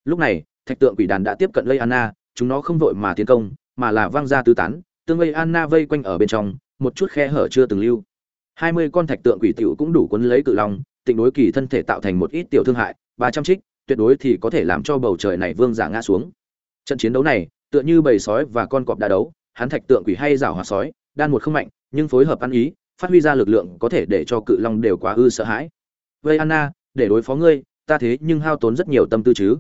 Lúc này, thạch tượng quỷ đàn đã tiếp cận lây anna, chúng nó không vội mà tiến công, mà là văng ra tứ tán, tương lây anna vây quanh ở bên trong, một chút khe hở chưa từng lưu. Hai mươi con thạch tượng quỷ tiểu cũng đủ cuốn lấy cự long, tịnh đối kỳ thân thể tạo thành một ít tiểu thương hại, ba trăm trích, tuyệt đối thì có thể làm cho bầu trời này vương giả ngã xuống trận chiến đấu này, tựa như bầy sói và con cọp đã đấu, hắn thạch tượng quỷ hay rảo hòa sói, đan một không mạnh, nhưng phối hợp ăn ý, phát huy ra lực lượng có thể để cho cự long đều quá ư sợ hãi. Vây anna, để đối phó ngươi, ta thế nhưng hao tốn rất nhiều tâm tư chứ.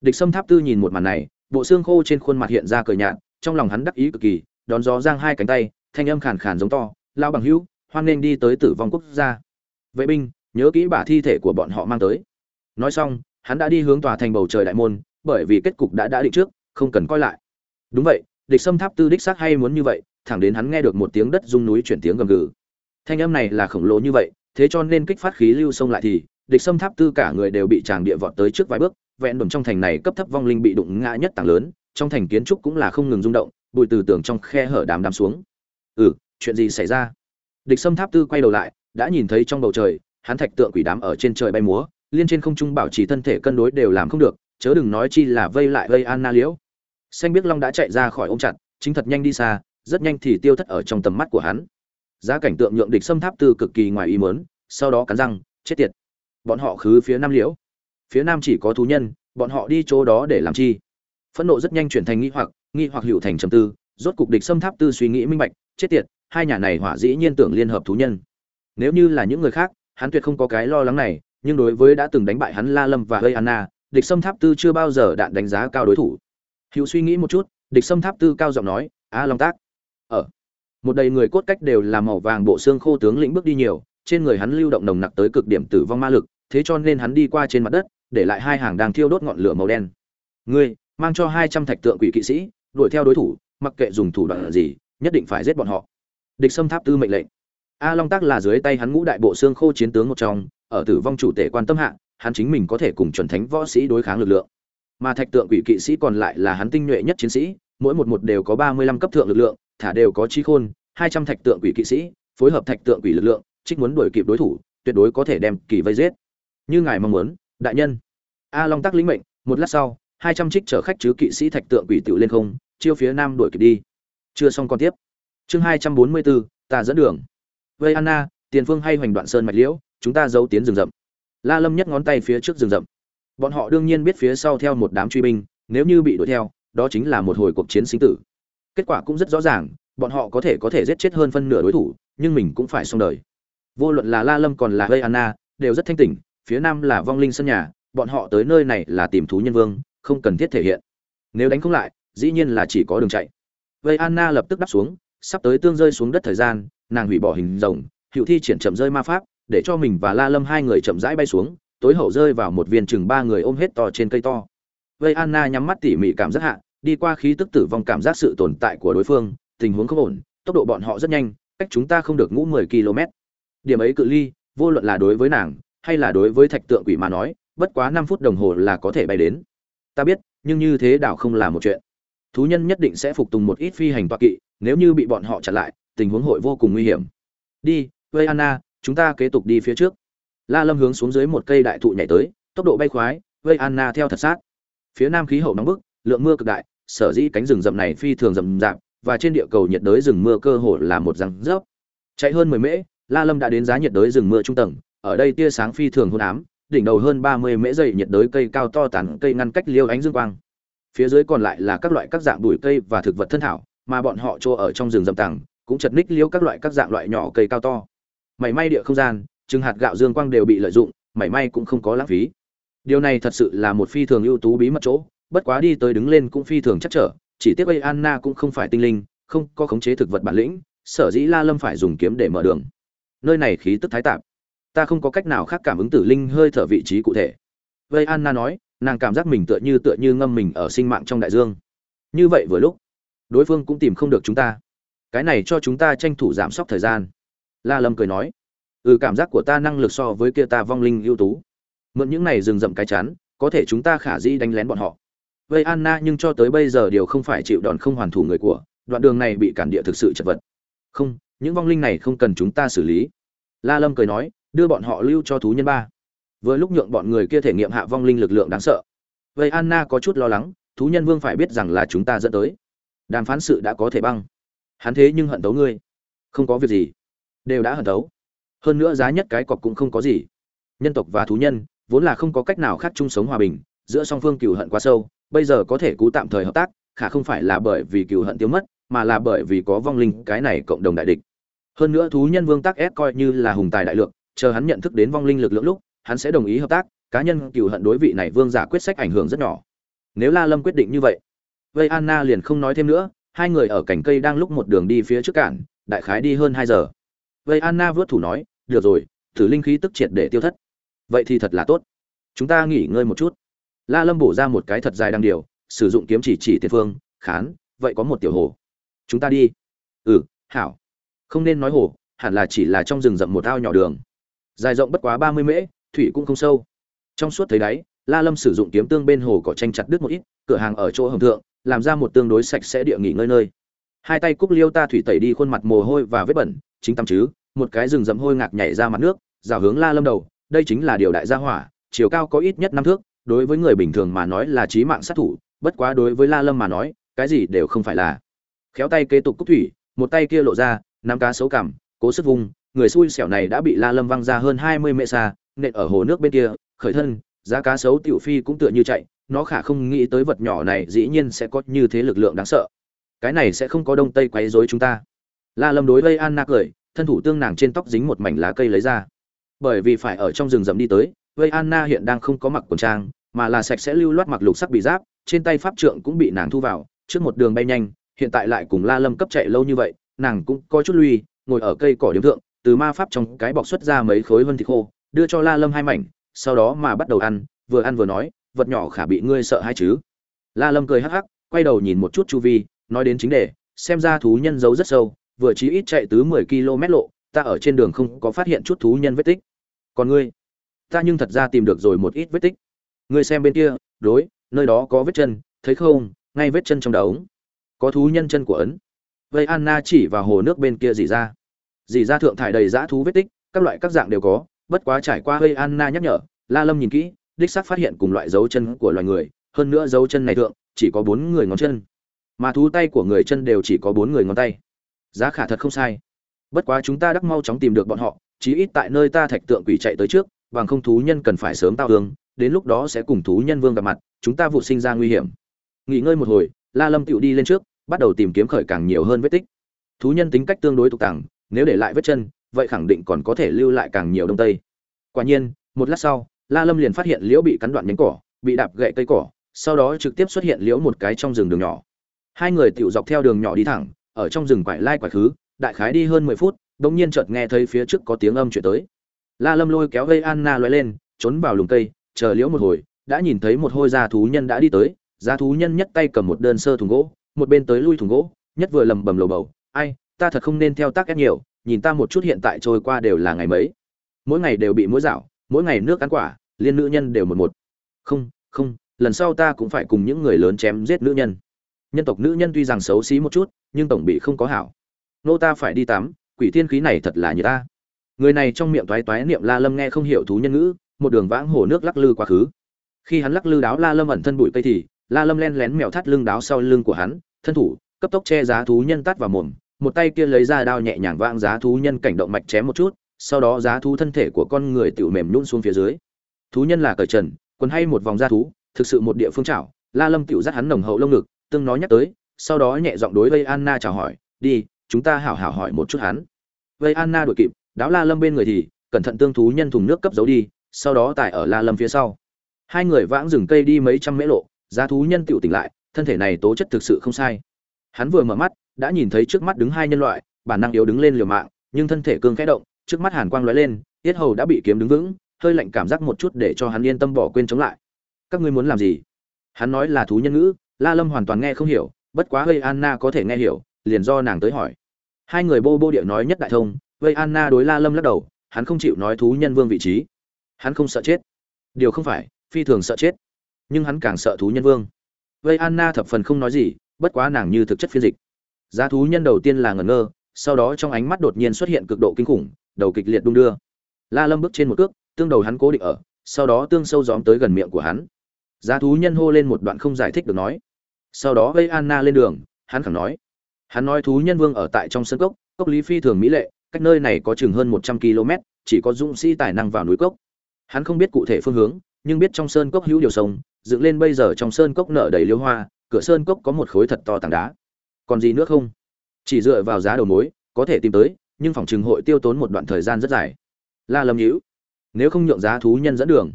Địch sâm tháp tư nhìn một màn này, bộ xương khô trên khuôn mặt hiện ra cười nhạt, trong lòng hắn đắc ý cực kỳ, đón gió giang hai cánh tay, thanh âm khàn khàn giống to lao bằng hữu, hoan nên đi tới tử vong quốc gia. Vệ binh, nhớ kỹ bả thi thể của bọn họ mang tới. Nói xong, hắn đã đi hướng tòa thành bầu trời đại môn, bởi vì kết cục đã đã định trước không cần coi lại. Đúng vậy, địch sâm tháp tư đích xác hay muốn như vậy, thẳng đến hắn nghe được một tiếng đất rung núi chuyển tiếng gầm gừ. Thanh âm này là khổng lồ như vậy, thế cho nên kích phát khí lưu sông lại thì, địch sâm tháp tư cả người đều bị tràng địa vọt tới trước vài bước, vẹn đồn trong thành này cấp thấp vong linh bị đụng ngã nhất tảng lớn, trong thành kiến trúc cũng là không ngừng rung động, bụi từ tưởng trong khe hở đám đám xuống. Ừ chuyện gì xảy ra? Địch sâm tháp tư quay đầu lại, đã nhìn thấy trong bầu trời, hắn thạch tượng quỷ đám ở trên trời bay múa, liên trên không trung bảo trì thân thể cân đối đều làm không được, chớ đừng nói chi là vây lại vây an na liễu xanh biết long đã chạy ra khỏi ôm chặt, chính thật nhanh đi xa, rất nhanh thì tiêu thất ở trong tầm mắt của hắn. Giá cảnh tượng nhượng địch xâm tháp tư cực kỳ ngoài ý mớn sau đó cắn răng, chết tiệt. Bọn họ khứ phía nam liễu. Phía nam chỉ có thú nhân, bọn họ đi chỗ đó để làm chi? Phẫn nộ rất nhanh chuyển thành nghi hoặc nghi hoặc hữu thành trầm tư, rốt cục địch xâm tháp tư suy nghĩ minh bạch, chết tiệt, hai nhà này hỏa dĩ nhiên tưởng liên hợp thú nhân. Nếu như là những người khác, hắn tuyệt không có cái lo lắng này, nhưng đối với đã từng đánh bại hắn la lâm và hơi anna, địch xâm tháp tư chưa bao giờ đạn đánh giá cao đối thủ hữu suy nghĩ một chút, địch sâm tháp tư cao giọng nói, a long tác, ở. Một đầy người cốt cách đều là màu vàng bộ xương khô tướng lĩnh bước đi nhiều, trên người hắn lưu động nồng nặc tới cực điểm tử vong ma lực, thế cho nên hắn đi qua trên mặt đất, để lại hai hàng đang thiêu đốt ngọn lửa màu đen. Ngươi, mang cho hai trăm thạch tượng quỷ kỵ sĩ, đuổi theo đối thủ, mặc kệ dùng thủ đoạn gì, nhất định phải giết bọn họ. Địch sâm tháp tư mệnh lệnh. A long tác là dưới tay hắn ngũ đại bộ xương khô chiến tướng một trong, ở tử vong chủ tể quan tâm hạ, hắn chính mình có thể cùng chuẩn thánh võ sĩ đối kháng lực lượng mà thạch tượng quỷ kỵ sĩ còn lại là hắn tinh nhuệ nhất chiến sĩ, mỗi một một đều có ba mươi lăm cấp thượng lực lượng, thả đều có trí khôn, hai trăm thạch tượng quỷ kỵ sĩ, phối hợp thạch tượng quỷ lực lượng, trích muốn đuổi kịp đối thủ, tuyệt đối có thể đem kỳ vây giết. Như ngài mong muốn, đại nhân. A long tắc lĩnh mệnh, một lát sau, hai trăm trích chở khách chứ kỵ sĩ thạch tượng quỷ tự lên không, chiêu phía nam đuổi kịp đi. Chưa xong còn tiếp. Chương hai trăm bốn mươi bốn ta dẫn đường. Vây anna, tiền phương hay hoành đoạn sơn mạch liễu, chúng ta giấu tiến rừng rậm. La lâm nhất ngón tay phía trước rừng rậm bọn họ đương nhiên biết phía sau theo một đám truy binh, nếu như bị đuổi theo, đó chính là một hồi cuộc chiến sinh tử. Kết quả cũng rất rõ ràng, bọn họ có thể có thể giết chết hơn phân nửa đối thủ, nhưng mình cũng phải xong đời. Vô luận là la lâm còn là gây anna đều rất thanh tỉnh, phía nam là vong linh sân nhà, bọn họ tới nơi này là tìm thú nhân vương, không cần thiết thể hiện. Nếu đánh không lại, dĩ nhiên là chỉ có đường chạy. Vây anna lập tức đáp xuống, sắp tới tương rơi xuống đất thời gian, nàng hủy bỏ hình rồng hiệu thi triển chậm rơi ma pháp, để cho mình và la lâm hai người chậm rãi bay xuống tối hậu rơi vào một viên chừng ba người ôm hết to trên cây to. Vây anna nhắm mắt tỉ mỉ cảm giác hạ, đi qua khí tức tử vong cảm giác sự tồn tại của đối phương, tình huống không ổn, tốc độ bọn họ rất nhanh, cách chúng ta không được ngũ mười km. Điểm ấy cự ly, vô luận là đối với nàng, hay là đối với thạch tượng quỷ mà nói, bất quá năm phút đồng hồ là có thể bay đến. Ta biết, nhưng như thế đảo không là một chuyện. Thú nhân nhất định sẽ phục tùng một ít phi hành toa kỵ, nếu như bị bọn họ chặn lại, tình huống hội vô cùng nguy hiểm. Đi, vây anna, chúng ta kế tục đi phía trước la lâm hướng xuống dưới một cây đại thụ nhảy tới, tốc độ bay khoái, vây anna theo thật sát. Phía nam khí hậu nóng bức, lượng mưa cực đại, sở dĩ cánh rừng rậm này phi thường rậm rạp, và trên địa cầu nhiệt đới rừng mưa cơ hồ là một răng rớp. Chạy hơn mười mễ, la lâm đã đến giá nhiệt đới rừng mưa trung tầng, ở đây tia sáng phi thường hôn ám, đỉnh đầu hơn ba mươi mễ dày nhiệt đới cây cao to tản cây ngăn cách liêu ánh dương quang. Phía dưới còn lại là các loại các dạng bụi cây và thực vật thân thảo, mà bọn họ chỗ ở trong rừng rậm tầng cũng chật ních liêu các loại các dạng loại nhỏ cây cao to. Mảy may địa không gian chừng hạt gạo dương quang đều bị lợi dụng, mảy may cũng không có lãng phí. Điều này thật sự là một phi thường ưu tú bí mật chỗ, bất quá đi tới đứng lên cũng phi thường chắc trở, chỉ tiếc ây anna cũng không phải tinh linh, không có khống chế thực vật bản lĩnh, sở dĩ la lâm phải dùng kiếm để mở đường. Nơi này khí tức thái tạp. Ta không có cách nào khác cảm ứng tử linh hơi thở vị trí cụ thể. Vây anna nói, nàng cảm giác mình tựa như tựa như ngâm mình ở sinh mạng trong đại dương. Như vậy vừa lúc, đối phương cũng tìm không được chúng ta. Cái này cho chúng ta tranh thủ giảm sốc thời gian. La lâm cười nói ừ cảm giác của ta năng lực so với kia ta vong linh ưu tú. Mượn những này rừng rậm cái chán, có thể chúng ta khả dĩ đánh lén bọn họ. Vây anna nhưng cho tới bây giờ điều không phải chịu đòn không hoàn thủ người của đoạn đường này bị cản địa thực sự chật vật. Không những vong linh này không cần chúng ta xử lý. La lâm cười nói đưa bọn họ lưu cho thú nhân ba. Vừa lúc nhượng bọn người kia thể nghiệm hạ vong linh lực lượng đáng sợ. Vậy anna có chút lo lắng thú nhân vương phải biết rằng là chúng ta dẫn tới. Đàm phán sự đã có thể băng. Hắn thế nhưng hận tấu ngươi. Không có việc gì. Đều đã hận tấu hơn nữa giá nhất cái cọc cũng không có gì. Nhân tộc và thú nhân, vốn là không có cách nào khác chung sống hòa bình, giữa song phương cừu hận quá sâu, bây giờ có thể cú tạm thời hợp tác, khả không phải là bởi vì cừu hận tiêu mất, mà là bởi vì có vong linh, cái này cộng đồng đại địch. Hơn nữa thú nhân vương tác ép coi như là hùng tài đại lượng, chờ hắn nhận thức đến vong linh lực lượng lúc, hắn sẽ đồng ý hợp tác, cá nhân cừu hận đối vị này vương giả quyết sách ảnh hưởng rất nhỏ. Nếu la lâm quyết định như vậy, vây anna liền không nói thêm nữa, hai người ở cành cây đang lúc một đường đi phía trước cản, đại khái đi hơn hai giờ. Vây anna vớt thủ nói được rồi, thử linh khí tức triệt để tiêu thất. Vậy thì thật là tốt. Chúng ta nghỉ ngơi một chút. La lâm bổ ra một cái thật dài đăng điều, sử dụng kiếm chỉ chỉ tiên phương, khán, vậy có một tiểu hồ. Chúng ta đi. Ừ hảo. Không nên nói hồ, hẳn là chỉ là trong rừng rậm một ao nhỏ đường. Dài rộng bất quá ba mươi mễ, thủy cũng không sâu. Trong suốt thấy đáy, la lâm sử dụng kiếm tương bên hồ cỏ tranh chặt đứt một ít, cửa hàng ở chỗ hồng thượng, làm ra một tương đối sạch sẽ địa nghỉ ngơi nơi. Hai tay cúc liêu ta thủy tẩy đi khuôn mặt mồ hôi và vết bẩn, chính tắm chứ một cái rừng rậm hôi ngạc nhảy ra mặt nước, rào hướng la lâm đầu, đây chính là điều đại gia hỏa, chiều cao có ít nhất năm thước, đối với người bình thường mà nói là chí mạng sát thủ, bất quá đối với la lâm mà nói, cái gì đều không phải là. Khéo tay kế tục cúc thủy, một tay kia lộ ra, nắm cá xấu cằm, cố sức vùng, người xui xẻo này đã bị la lâm văng ra hơn hai mươi mệ xa, nện ở hồ nước bên kia, khởi thân, giá cá sấu tiểu phi cũng tựa như chạy, nó khả không nghĩ tới vật nhỏ này dĩ nhiên sẽ có như thế lực lượng đáng sợ. Cái này sẽ không có đông tây quấy rối chúng ta. La lâm đối với anna cười thân thủ tương nàng trên tóc dính một mảnh lá cây lấy ra. Bởi vì phải ở trong rừng rậm đi tới, vây anna hiện đang không có mặc quần trang, mà là sạch sẽ lưu loát mặc lục sắc bị giáp, trên tay pháp trượng cũng bị nàng thu vào, trước một đường bay nhanh, hiện tại lại cùng la lâm cấp chạy lâu như vậy, nàng cũng có chút lui, ngồi ở cây cỏ điểm thượng, từ ma pháp trong cái bọc xuất ra mấy khối vân thịt khô, đưa cho la lâm hai mảnh, sau đó mà bắt đầu ăn, vừa ăn vừa nói, vật nhỏ khả bị ngươi sợ hay chứ? La lâm cười hắc hắc, quay đầu nhìn một chút chu vi, nói đến chính đề, xem ra thú nhân giấu rất sâu vừa chí ít chạy tứ mười km lộ, ta ở trên đường không có phát hiện chút thú nhân vết tích. Còn ngươi? Ta nhưng thật ra tìm được rồi một ít vết tích. Ngươi xem bên kia, đối, nơi đó có vết chân, thấy không? Ngay vết chân trong đống có thú nhân chân của ấn. Vây anna chỉ vào hồ nước bên kia gì ra. Dì ra thượng thải đầy dã thú vết tích, các loại các dạng đều có, bất quá trải qua vây anna nhắc nhở, la lâm nhìn kỹ, đích xác phát hiện cùng loại dấu chân của loài người, hơn nữa dấu chân này thượng, chỉ có bốn người ngón chân. Mà thú tay của người chân đều chỉ có bốn người ngón tay giá khả thật không sai. Bất quá chúng ta đắc mau chóng tìm được bọn họ, chí ít tại nơi ta thạch tượng quỷ chạy tới trước, bằng không thú nhân cần phải sớm tao hương, đến lúc đó sẽ cùng thú nhân vương gặp mặt, chúng ta vụ sinh ra nguy hiểm. Nghỉ ngơi một hồi, la lâm tựu đi lên trước, bắt đầu tìm kiếm khởi càng nhiều hơn vết tích. Thú nhân tính cách tương đối tục tàng nếu để lại vết chân, vậy khẳng định còn có thể lưu lại càng nhiều đông tây. Quả nhiên, một lát sau, la lâm liền phát hiện liễu bị cắn đoạn nhánh cỏ, bị đạp gậy cây cỏ, sau đó trực tiếp xuất hiện liễu một cái trong rừng đường nhỏ. Hai người tựu dọc theo đường nhỏ đi thẳng ở trong rừng quải lai quải khứ, đại khái đi hơn mười phút bỗng nhiên chợt nghe thấy phía trước có tiếng âm chuyển tới. La lâm lôi kéo gây anna loay lên, trốn vào lùm cây, chờ liễu một hồi, đã nhìn thấy một hôi gia thú nhân đã đi tới gia thú nhân nhất tay cầm một đơn sơ thùng gỗ, một bên tới lui thùng gỗ, nhất vừa lầm bầm lầu bầu, ai, ta thật không nên theo tác ép nhiều, nhìn ta một chút hiện tại trôi qua đều là ngày mấy. Mỗi ngày đều bị mỗi dạo mỗi ngày nước ăn quả, liên nữ nhân đều một một. Không không, lần sau ta cũng phải cùng những người lớn chém giết nữ nhân. Nhân tộc nữ nhân tuy rằng xấu xí một chút nhưng tổng bị không có hảo. Nô ta phải đi tắm, quỷ thiên khí này thật là như ta. Người này trong miệng toái toái niệm la lâm nghe không hiểu thú nhân ngữ, một đường vãng hồ nước lắc lư quá khứ. Khi hắn lắc lư đáo la lâm ẩn thân bụi cây thì, la lâm len lén mèo thắt lưng đáo sau lưng của hắn, thân thủ, cấp tốc che giá thú nhân tát vào mồm, một tay kia lấy ra đao nhẹ nhàng vãng giá thú nhân cảnh động mạch chém một chút, sau đó giá thú thân thể của con người tiểu mềm nhũn xuống phía dưới. Thú nhân là cởi trần, quần hay một vòng da thú, thực sự một địa phương chảo, la lâm tiểu dắt hắn nồng hậu lông ngực, tương nói nhắc tới sau đó nhẹ giọng đối vây anna chào hỏi, đi, chúng ta hảo hảo hỏi một chút hắn. Vây anna đuổi kịp, đáo la lâm bên người thì, cẩn thận tương thú nhân thùng nước cấp giấu đi, sau đó tải ở la lâm phía sau. Hai người vãng rừng cây đi mấy trăm mễ lộ, giá thú nhân tiểu tỉnh lại, thân thể này tố chất thực sự không sai. Hắn vừa mở mắt, đã nhìn thấy trước mắt đứng hai nhân loại, bản năng yếu đứng lên liều mạng, nhưng thân thể cương khẽ động, trước mắt hàn quang lóe lên, tiết hầu đã bị kiếm đứng vững, hơi lạnh cảm giác một chút để cho hắn yên tâm bỏ quên chống lại. Các ngươi muốn làm gì? Hắn nói là thú nhân ngữ, la lâm hoàn toàn nghe không hiểu bất quá hơi anna có thể nghe hiểu, liền do nàng tới hỏi. Hai người bô bô địa nói nhất đại thông, vây anna đối la lâm lắc đầu, hắn không chịu nói thú nhân vương vị trí. Hắn không sợ chết. Điều không phải, phi thường sợ chết. Nhưng hắn càng sợ thú nhân vương. Vây anna thập phần không nói gì, bất quá nàng như thực chất phiên dịch. Giá thú nhân đầu tiên là ngẩn ngơ, sau đó trong ánh mắt đột nhiên xuất hiện cực độ kinh khủng, đầu kịch liệt đung đưa. La lâm bước trên một cước, tương đầu hắn cố định ở, sau đó tương sâu gióm tới gần miệng của hắn. Giá thú nhân hô lên một đoạn không giải thích được nói sau đó gây anna lên đường, hắn khẳng nói. Hắn nói thú nhân vương ở tại trong sân cốc cốc lý phi thường mỹ lệ, cách nơi này có chừng hơn một trăm km, chỉ có dũng sĩ tài năng vào núi cốc. Hắn không biết cụ thể phương hướng, nhưng biết trong sơn cốc hữu điều sông, dựng lên bây giờ trong sơn cốc nở đầy liêu hoa, cửa sơn cốc có một khối thật to tảng đá. Còn gì nữa không? Chỉ dựa vào giá đầu mối, có thể tìm tới, nhưng phòng trường hội tiêu tốn một đoạn thời gian rất dài. La lâm nhữ nếu không nhượng giá thú nhân dẫn đường.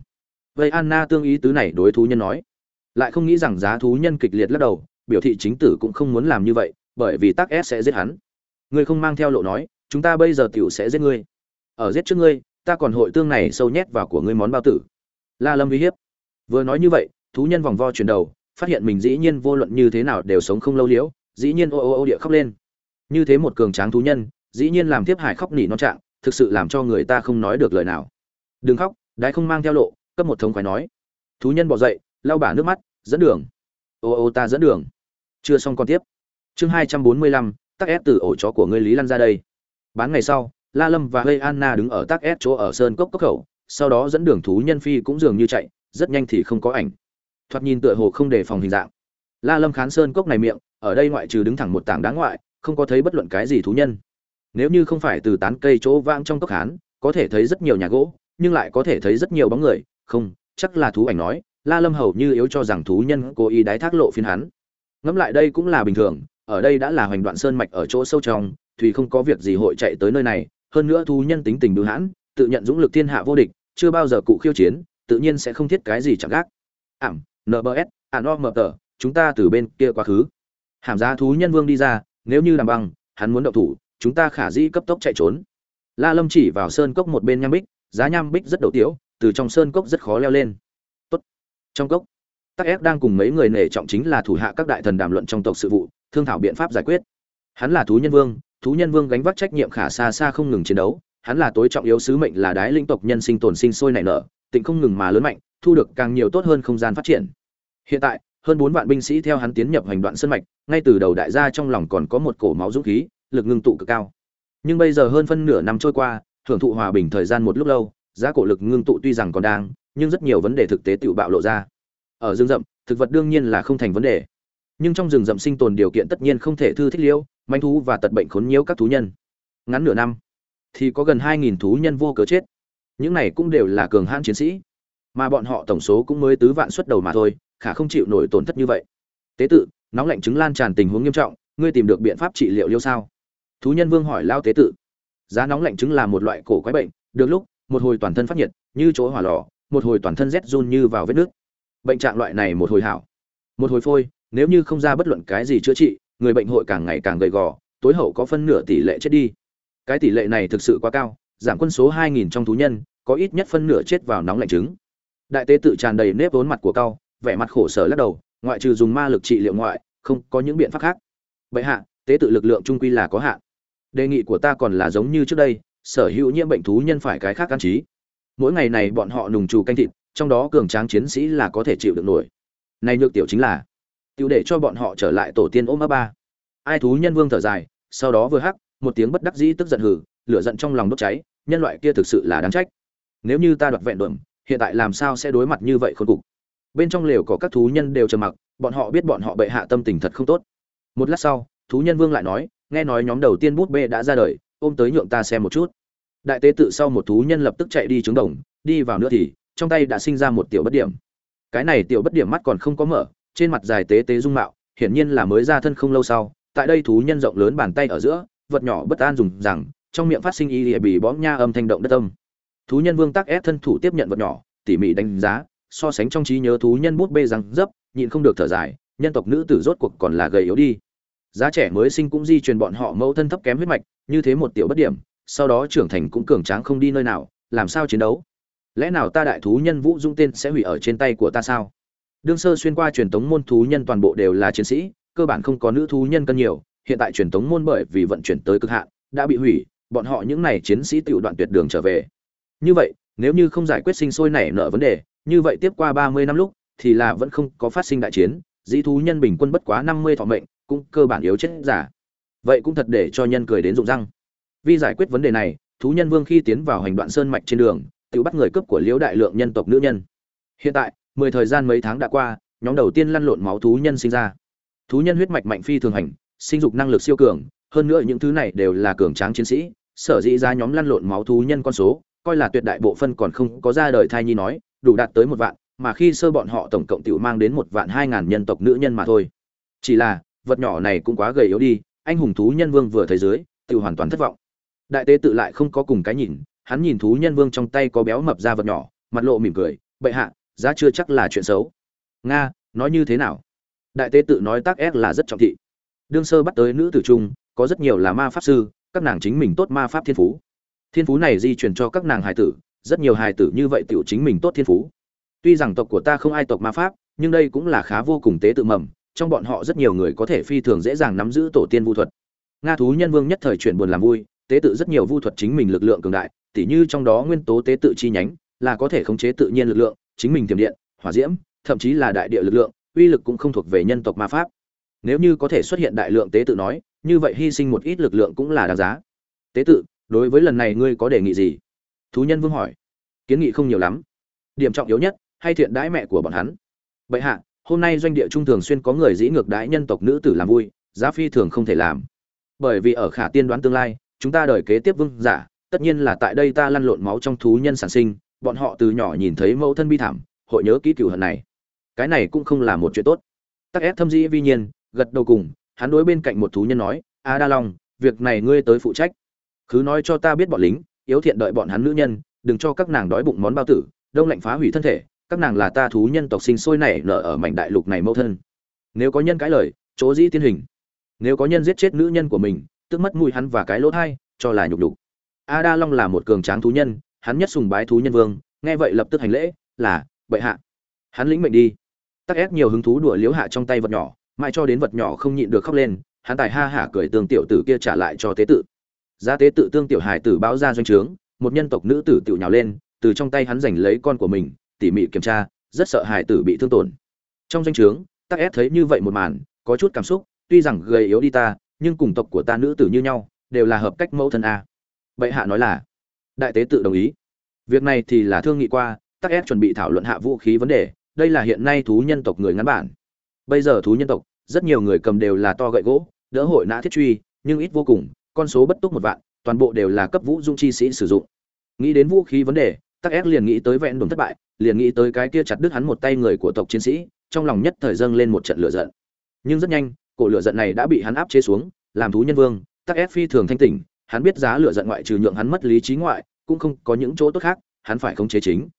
Vậy anna tương ý tứ này đối thú nhân nói lại không nghĩ rằng giá thú nhân kịch liệt lắc đầu, biểu thị chính tử cũng không muốn làm như vậy, bởi vì tắc s sẽ giết hắn. Ngươi không mang theo lộ nói, chúng ta bây giờ tiểu sẽ giết ngươi. Ở giết trước ngươi, ta còn hội tương này sâu nhét vào của ngươi món bao tử. La lâm uy hiếp. Vừa nói như vậy, thú nhân vòng vo chuyển đầu, phát hiện mình dĩ nhiên vô luận như thế nào đều sống không lâu liễu, dĩ nhiên ô ô ô địa khóc lên. Như thế một cường tráng thú nhân, dĩ nhiên làm tiếp hải khóc nỉ non trạng, thực sự làm cho người ta không nói được lời nào. Đừng khóc, đái không mang theo lộ, cấp một thống khoái nói. Thú nhân bỏ dậy lau bả nước mắt dẫn đường. Ô ô ta dẫn đường. Chưa xong còn tiếp. Chương hai trăm bốn mươi lăm tắc ép từ ổ chó của ngươi lý lăn ra đây. Bán ngày sau la lâm và hơi anna đứng ở tắc ép chỗ ở sơn cốc cốc khẩu. Sau đó dẫn đường thú nhân phi cũng dường như chạy rất nhanh thì không có ảnh. Thoạt nhìn tựa hồ không đề phòng hình dạng. La lâm khán sơn cốc này miệng ở đây ngoại trừ đứng thẳng một tảng đá ngoại không có thấy bất luận cái gì thú nhân. Nếu như không phải từ tán cây chỗ vang trong cốc hán, có thể thấy rất nhiều nhà gỗ nhưng lại có thể thấy rất nhiều bóng người. Không chắc là thú ảnh nói la lâm hầu như yếu cho rằng thú nhân cố ý đái thác lộ phiên hắn. Ngẫm lại đây cũng là bình thường ở đây đã là hoành đoạn sơn mạch ở chỗ sâu trong thủy không có việc gì hội chạy tới nơi này hơn nữa thú nhân tính tình bưu hãn tự nhận dũng lực thiên hạ vô địch chưa bao giờ cụ khiêu chiến tự nhiên sẽ không thiết cái gì chẳng gác. Ảm nbs ản chúng ta từ bên kia quá khứ. Hàm giá thú nhân vương đi ra nếu như làm bằng, hắn muốn động thủ chúng ta khả dĩ cấp tốc chạy trốn. La lâm chỉ vào sơn cốc một bên nham bích giá nham bích rất đầu tiếu từ trong sơn cốc rất khó leo lên trong cốc, tắc ép đang cùng mấy người nể trọng chính là thủ hạ các đại thần đàm luận trong tộc sự vụ, thương thảo biện pháp giải quyết. Hắn là thú nhân vương, thú nhân vương gánh vác trách nhiệm khả xa xa không ngừng chiến đấu. Hắn là tối trọng yếu sứ mệnh là đái linh tộc nhân sinh tồn sinh sôi nảy nở, tịnh không ngừng mà lớn mạnh, thu được càng nhiều tốt hơn không gian phát triển. Hiện tại, hơn bốn vạn binh sĩ theo hắn tiến nhập hành đoạn sân mạch, ngay từ đầu đại gia trong lòng còn có một cổ máu dũng khí, lực ngưng tụ cực cao. Nhưng bây giờ hơn phân nửa năm trôi qua, hưởng thụ hòa bình thời gian một lúc lâu, giá cổ lực ngưng tụ tuy rằng còn đang nhưng rất nhiều vấn đề thực tế tự bạo lộ ra. Ở rừng rậm, thực vật đương nhiên là không thành vấn đề. Nhưng trong rừng rậm sinh tồn điều kiện tất nhiên không thể thư thích liễu manh thú và tật bệnh khốn nhiễu các thú nhân. Ngắn nửa năm, thì có gần hai nghìn thú nhân vô cớ chết. Những này cũng đều là cường hãn chiến sĩ. Mà bọn họ tổng số cũng mới tứ vạn xuất đầu mà thôi, khả không chịu nổi tổn thất như vậy. Tế tự, nóng lạnh chứng lan tràn tình huống nghiêm trọng, ngươi tìm được biện pháp trị liệu liêu sao? Thú nhân vương hỏi lao tế tự. Giá nóng lạnh chứng là một loại cổ quái bệnh, được lúc, một hồi toàn thân phát nhiệt, như chỗ hỏa lò một hồi toàn thân rét run như vào vết nước. Bệnh trạng loại này một hồi hảo. Một hồi phôi, nếu như không ra bất luận cái gì chữa trị, người bệnh hội càng ngày càng gầy gò, tối hậu có phân nửa tỷ lệ chết đi. Cái tỷ lệ này thực sự quá cao, giảm quân số 2.000 trong thú nhân, có ít nhất phân nửa chết vào nóng lạnh trứng. Đại tế tự tràn đầy nếp vốn mặt của cao, vẻ mặt khổ sở lắc đầu, ngoại trừ dùng ma lực trị liệu ngoại, không có những biện pháp khác. Vậy hạ, tế tự lực lượng trung quy là có hạn. Đề nghị của ta còn là giống như trước đây, sở hữu nhiễm bệnh thú nhân phải cái khác căn trí mỗi ngày này bọn họ nùng trù canh thịt, trong đó cường tráng chiến sĩ là có thể chịu được nổi. Này nhược tiểu chính là tiêu để cho bọn họ trở lại tổ tiên ôm ấp ba. Ai thú nhân vương thở dài, sau đó vừa hắc, một tiếng bất đắc dĩ tức giận hừ lửa giận trong lòng đốt cháy, nhân loại kia thực sự là đáng trách. Nếu như ta đoạt vẹn đuổi, hiện tại làm sao sẽ đối mặt như vậy khôn cục? Bên trong lều có các thú nhân đều trầm mặc, bọn họ biết bọn họ bệ hạ tâm tình thật không tốt. Một lát sau, thú nhân vương lại nói, nghe nói nhóm đầu tiên bút bê đã ra đời, ôm tới nhượng ta xem một chút đại tế tự sau một thú nhân lập tức chạy đi trứng đồng, đi vào nữa thì, trong tay đã sinh ra một tiểu bất điểm cái này tiểu bất điểm mắt còn không có mở, trên mặt dài tế tế dung mạo, hiển nhiên là mới ra thân không lâu sau, tại đây thú nhân rộng lớn bàn tay ở giữa, vật nhỏ bất an dùng rằng, trong miệng phát sinh y địa bì bõm nha âm thanh động đất âm. thú nhân vương tắc ép thân thủ tiếp nhận vật nhỏ, tỉ mỉ đánh giá, so sánh trong trí nhớ thú nhân bút bê răng dấp, nhịn không được thở dài, nhân tộc nữ tử rốt cuộc còn là gầy yếu đi giá trẻ mới sinh cũng di truyền bọn họ mẫu thân thấp kém huyết mạch, như thế một tiểu bất điểm sau đó trưởng thành cũng cường tráng không đi nơi nào, làm sao chiến đấu? Lẽ nào ta đại thú nhân vũ dung tên sẽ hủy ở trên tay của ta sao? Đương sơ xuyên qua truyền tống môn thú nhân toàn bộ đều là chiến sĩ, cơ bản không có nữ thú nhân cân nhiều, hiện tại truyền tống môn bởi vì vận chuyển tới cực hạn, đã bị hủy, bọn họ những này chiến sĩ tự đoạn tuyệt đường trở về. Như vậy, nếu như không giải quyết sinh sôi nảy nở vấn đề, như vậy tiếp qua ba mươi năm lúc, thì là vẫn không có phát sinh đại chiến, dĩ thú nhân bình quân bất quá năm mươi thọ mệnh, cũng cơ bản yếu chết giả. Vậy cũng thật để cho nhân cười đến rụng răng vì giải quyết vấn đề này, thú nhân vương khi tiến vào hành đoạn sơn mạch trên đường, tự bắt người cướp của liễu đại lượng nhân tộc nữ nhân. Hiện tại, mười thời gian mấy tháng đã qua, nhóm đầu tiên lăn lộn máu thú nhân sinh ra. Thú nhân huyết mạch mạnh phi thường hành, sinh dục năng lực siêu cường, hơn nữa những thứ này đều là cường tráng chiến sĩ, sở dĩ ra nhóm lăn lộn máu thú nhân con số, coi là tuyệt đại bộ phân còn không có ra đời thai nhi nói, đủ đạt tới một vạn, mà khi sơ bọn họ tổng cộng tiểu mang đến một vạn hai ngàn nhân tộc nữ nhân mà thôi. Chỉ là, vật nhỏ này cũng quá gầy yếu đi, anh hùng thú nhân vương vừa thấy dưới, tự hoàn toàn thất vọng đại tế tự lại không có cùng cái nhìn, hắn nhìn thú nhân vương trong tay có béo mập ra vật nhỏ, mặt lộ mỉm cười, bệ hạ, giá chưa chắc là chuyện xấu. Nga, nói như thế nào? Đại tế tự nói tác ép là rất trọng thị. Đương sơ bắt tới nữ tử trung, có rất nhiều là ma pháp sư, các nàng chính mình tốt ma pháp thiên phú. Thiên phú này di truyền cho các nàng hài tử, rất nhiều hài tử như vậy tiểu chính mình tốt thiên phú. Tuy rằng tộc của ta không ai tộc ma pháp, nhưng đây cũng là khá vô cùng tế tự mầm, trong bọn họ rất nhiều người có thể phi thường dễ dàng nắm giữ tổ tiên vũ thuật. Nga thú nhân vương nhất thời chuyển buồn làm vui tế tự rất nhiều vu thuật chính mình lực lượng cường đại, tỉ như trong đó nguyên tố tế tự chi nhánh là có thể khống chế tự nhiên lực lượng, chính mình tiềm điện, hỏa diễm, thậm chí là đại địa lực lượng, uy lực cũng không thuộc về nhân tộc ma pháp. Nếu như có thể xuất hiện đại lượng tế tự nói, như vậy hy sinh một ít lực lượng cũng là đáng giá. Tế tự, đối với lần này ngươi có đề nghị gì? Thú nhân vương hỏi. Kiến nghị không nhiều lắm. Điểm trọng yếu nhất, hay thiện đãi mẹ của bọn hắn. Bệ hạ, hôm nay doanh địa trung thường xuyên có người dĩ ngược đãi nhân tộc nữ tử làm vui, giá phi thường không thể làm. Bởi vì ở khả tiên đoán tương lai chúng ta đời kế tiếp vương giả, tất nhiên là tại đây ta lăn lộn máu trong thú nhân sản sinh, bọn họ từ nhỏ nhìn thấy mẫu thân bi thảm, hội nhớ kỹ cựu hận này. Cái này cũng không là một chuyện tốt. Tắc ép thâm dĩ vi nhiên, gật đầu cùng, hắn đối bên cạnh một thú nhân nói, a đa long, việc này ngươi tới phụ trách. Cứ nói cho ta biết bọn lính, yếu thiện đợi bọn hắn nữ nhân, đừng cho các nàng đói bụng món bao tử, đông lạnh phá hủy thân thể, các nàng là ta thú nhân tộc sinh sôi nảy nở ở mảnh đại lục này mẫu thân. Nếu có nhân cãi lời, chỗ dĩ tiên hình. Nếu có nhân giết chết nữ nhân của mình tức mất mùi hắn và cái lỗ thai, cho là nhục đục a đa long là một cường tráng thú nhân, hắn nhất sùng bái thú nhân vương, nghe vậy lập tức hành lễ, là, bệ hạ, hắn lĩnh mệnh đi. Tắc ép nhiều hứng thú đùa liếu hạ trong tay vật nhỏ, mãi cho đến vật nhỏ không nhịn được khóc lên, hắn tài ha hả cười tương tiểu tử kia trả lại cho tế tự. Giá tế tự tương tiểu hải tử báo ra doanh trướng, một nhân tộc nữ tử tiểu nhào lên, từ trong tay hắn giành lấy con của mình, tỉ mỉ kiểm tra, rất sợ hải tử bị thương tổn. Trong doanh trướng, tắc ép thấy như vậy một màn, có chút cảm xúc, tuy rằng gầy yếu đi ta nhưng cùng tộc của ta nữ tử như nhau, đều là hợp cách mẫu thân a. Bệ hạ nói là, đại tế tự đồng ý. Việc này thì là thương nghị qua, tắc ép chuẩn bị thảo luận hạ vũ khí vấn đề, đây là hiện nay thú nhân tộc người ngắn bản. Bây giờ thú nhân tộc, rất nhiều người cầm đều là to gậy gỗ, đỡ hội nã thiết truy, nhưng ít vô cùng, con số bất túc một vạn, toàn bộ đều là cấp vũ dung chi sĩ sử dụng. Nghĩ đến vũ khí vấn đề, tắc ép liền nghĩ tới vẹn đồn thất bại, liền nghĩ tới cái kia chặt đứt hắn một tay người của tộc chiến sĩ, trong lòng nhất thời dâng lên một trận lửa giận. Nhưng rất nhanh cổ lửa giận này đã bị hắn áp chế xuống, làm thú nhân vương, tắc ép phi thường thanh tỉnh, hắn biết giá lửa giận ngoại trừ nhượng hắn mất lý trí ngoại, cũng không có những chỗ tốt khác, hắn phải khống chế chính.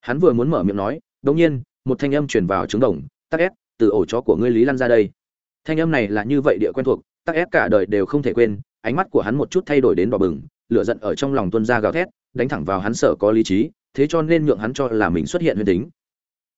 Hắn vừa muốn mở miệng nói đột nhiên, một thanh âm truyền vào trứng đồng, tắc ép, từ ổ chó của ngươi lý lăn ra đây. Thanh âm này là như vậy địa quen thuộc, tắc ép cả đời đều không thể quên, ánh mắt của hắn một chút thay đổi đến đỏ bừng, lửa giận ở trong lòng tuôn ra gào thét, đánh thẳng vào hắn sợ có lý trí, thế cho nên nhượng hắn cho là mình xuất hiện huyền tính.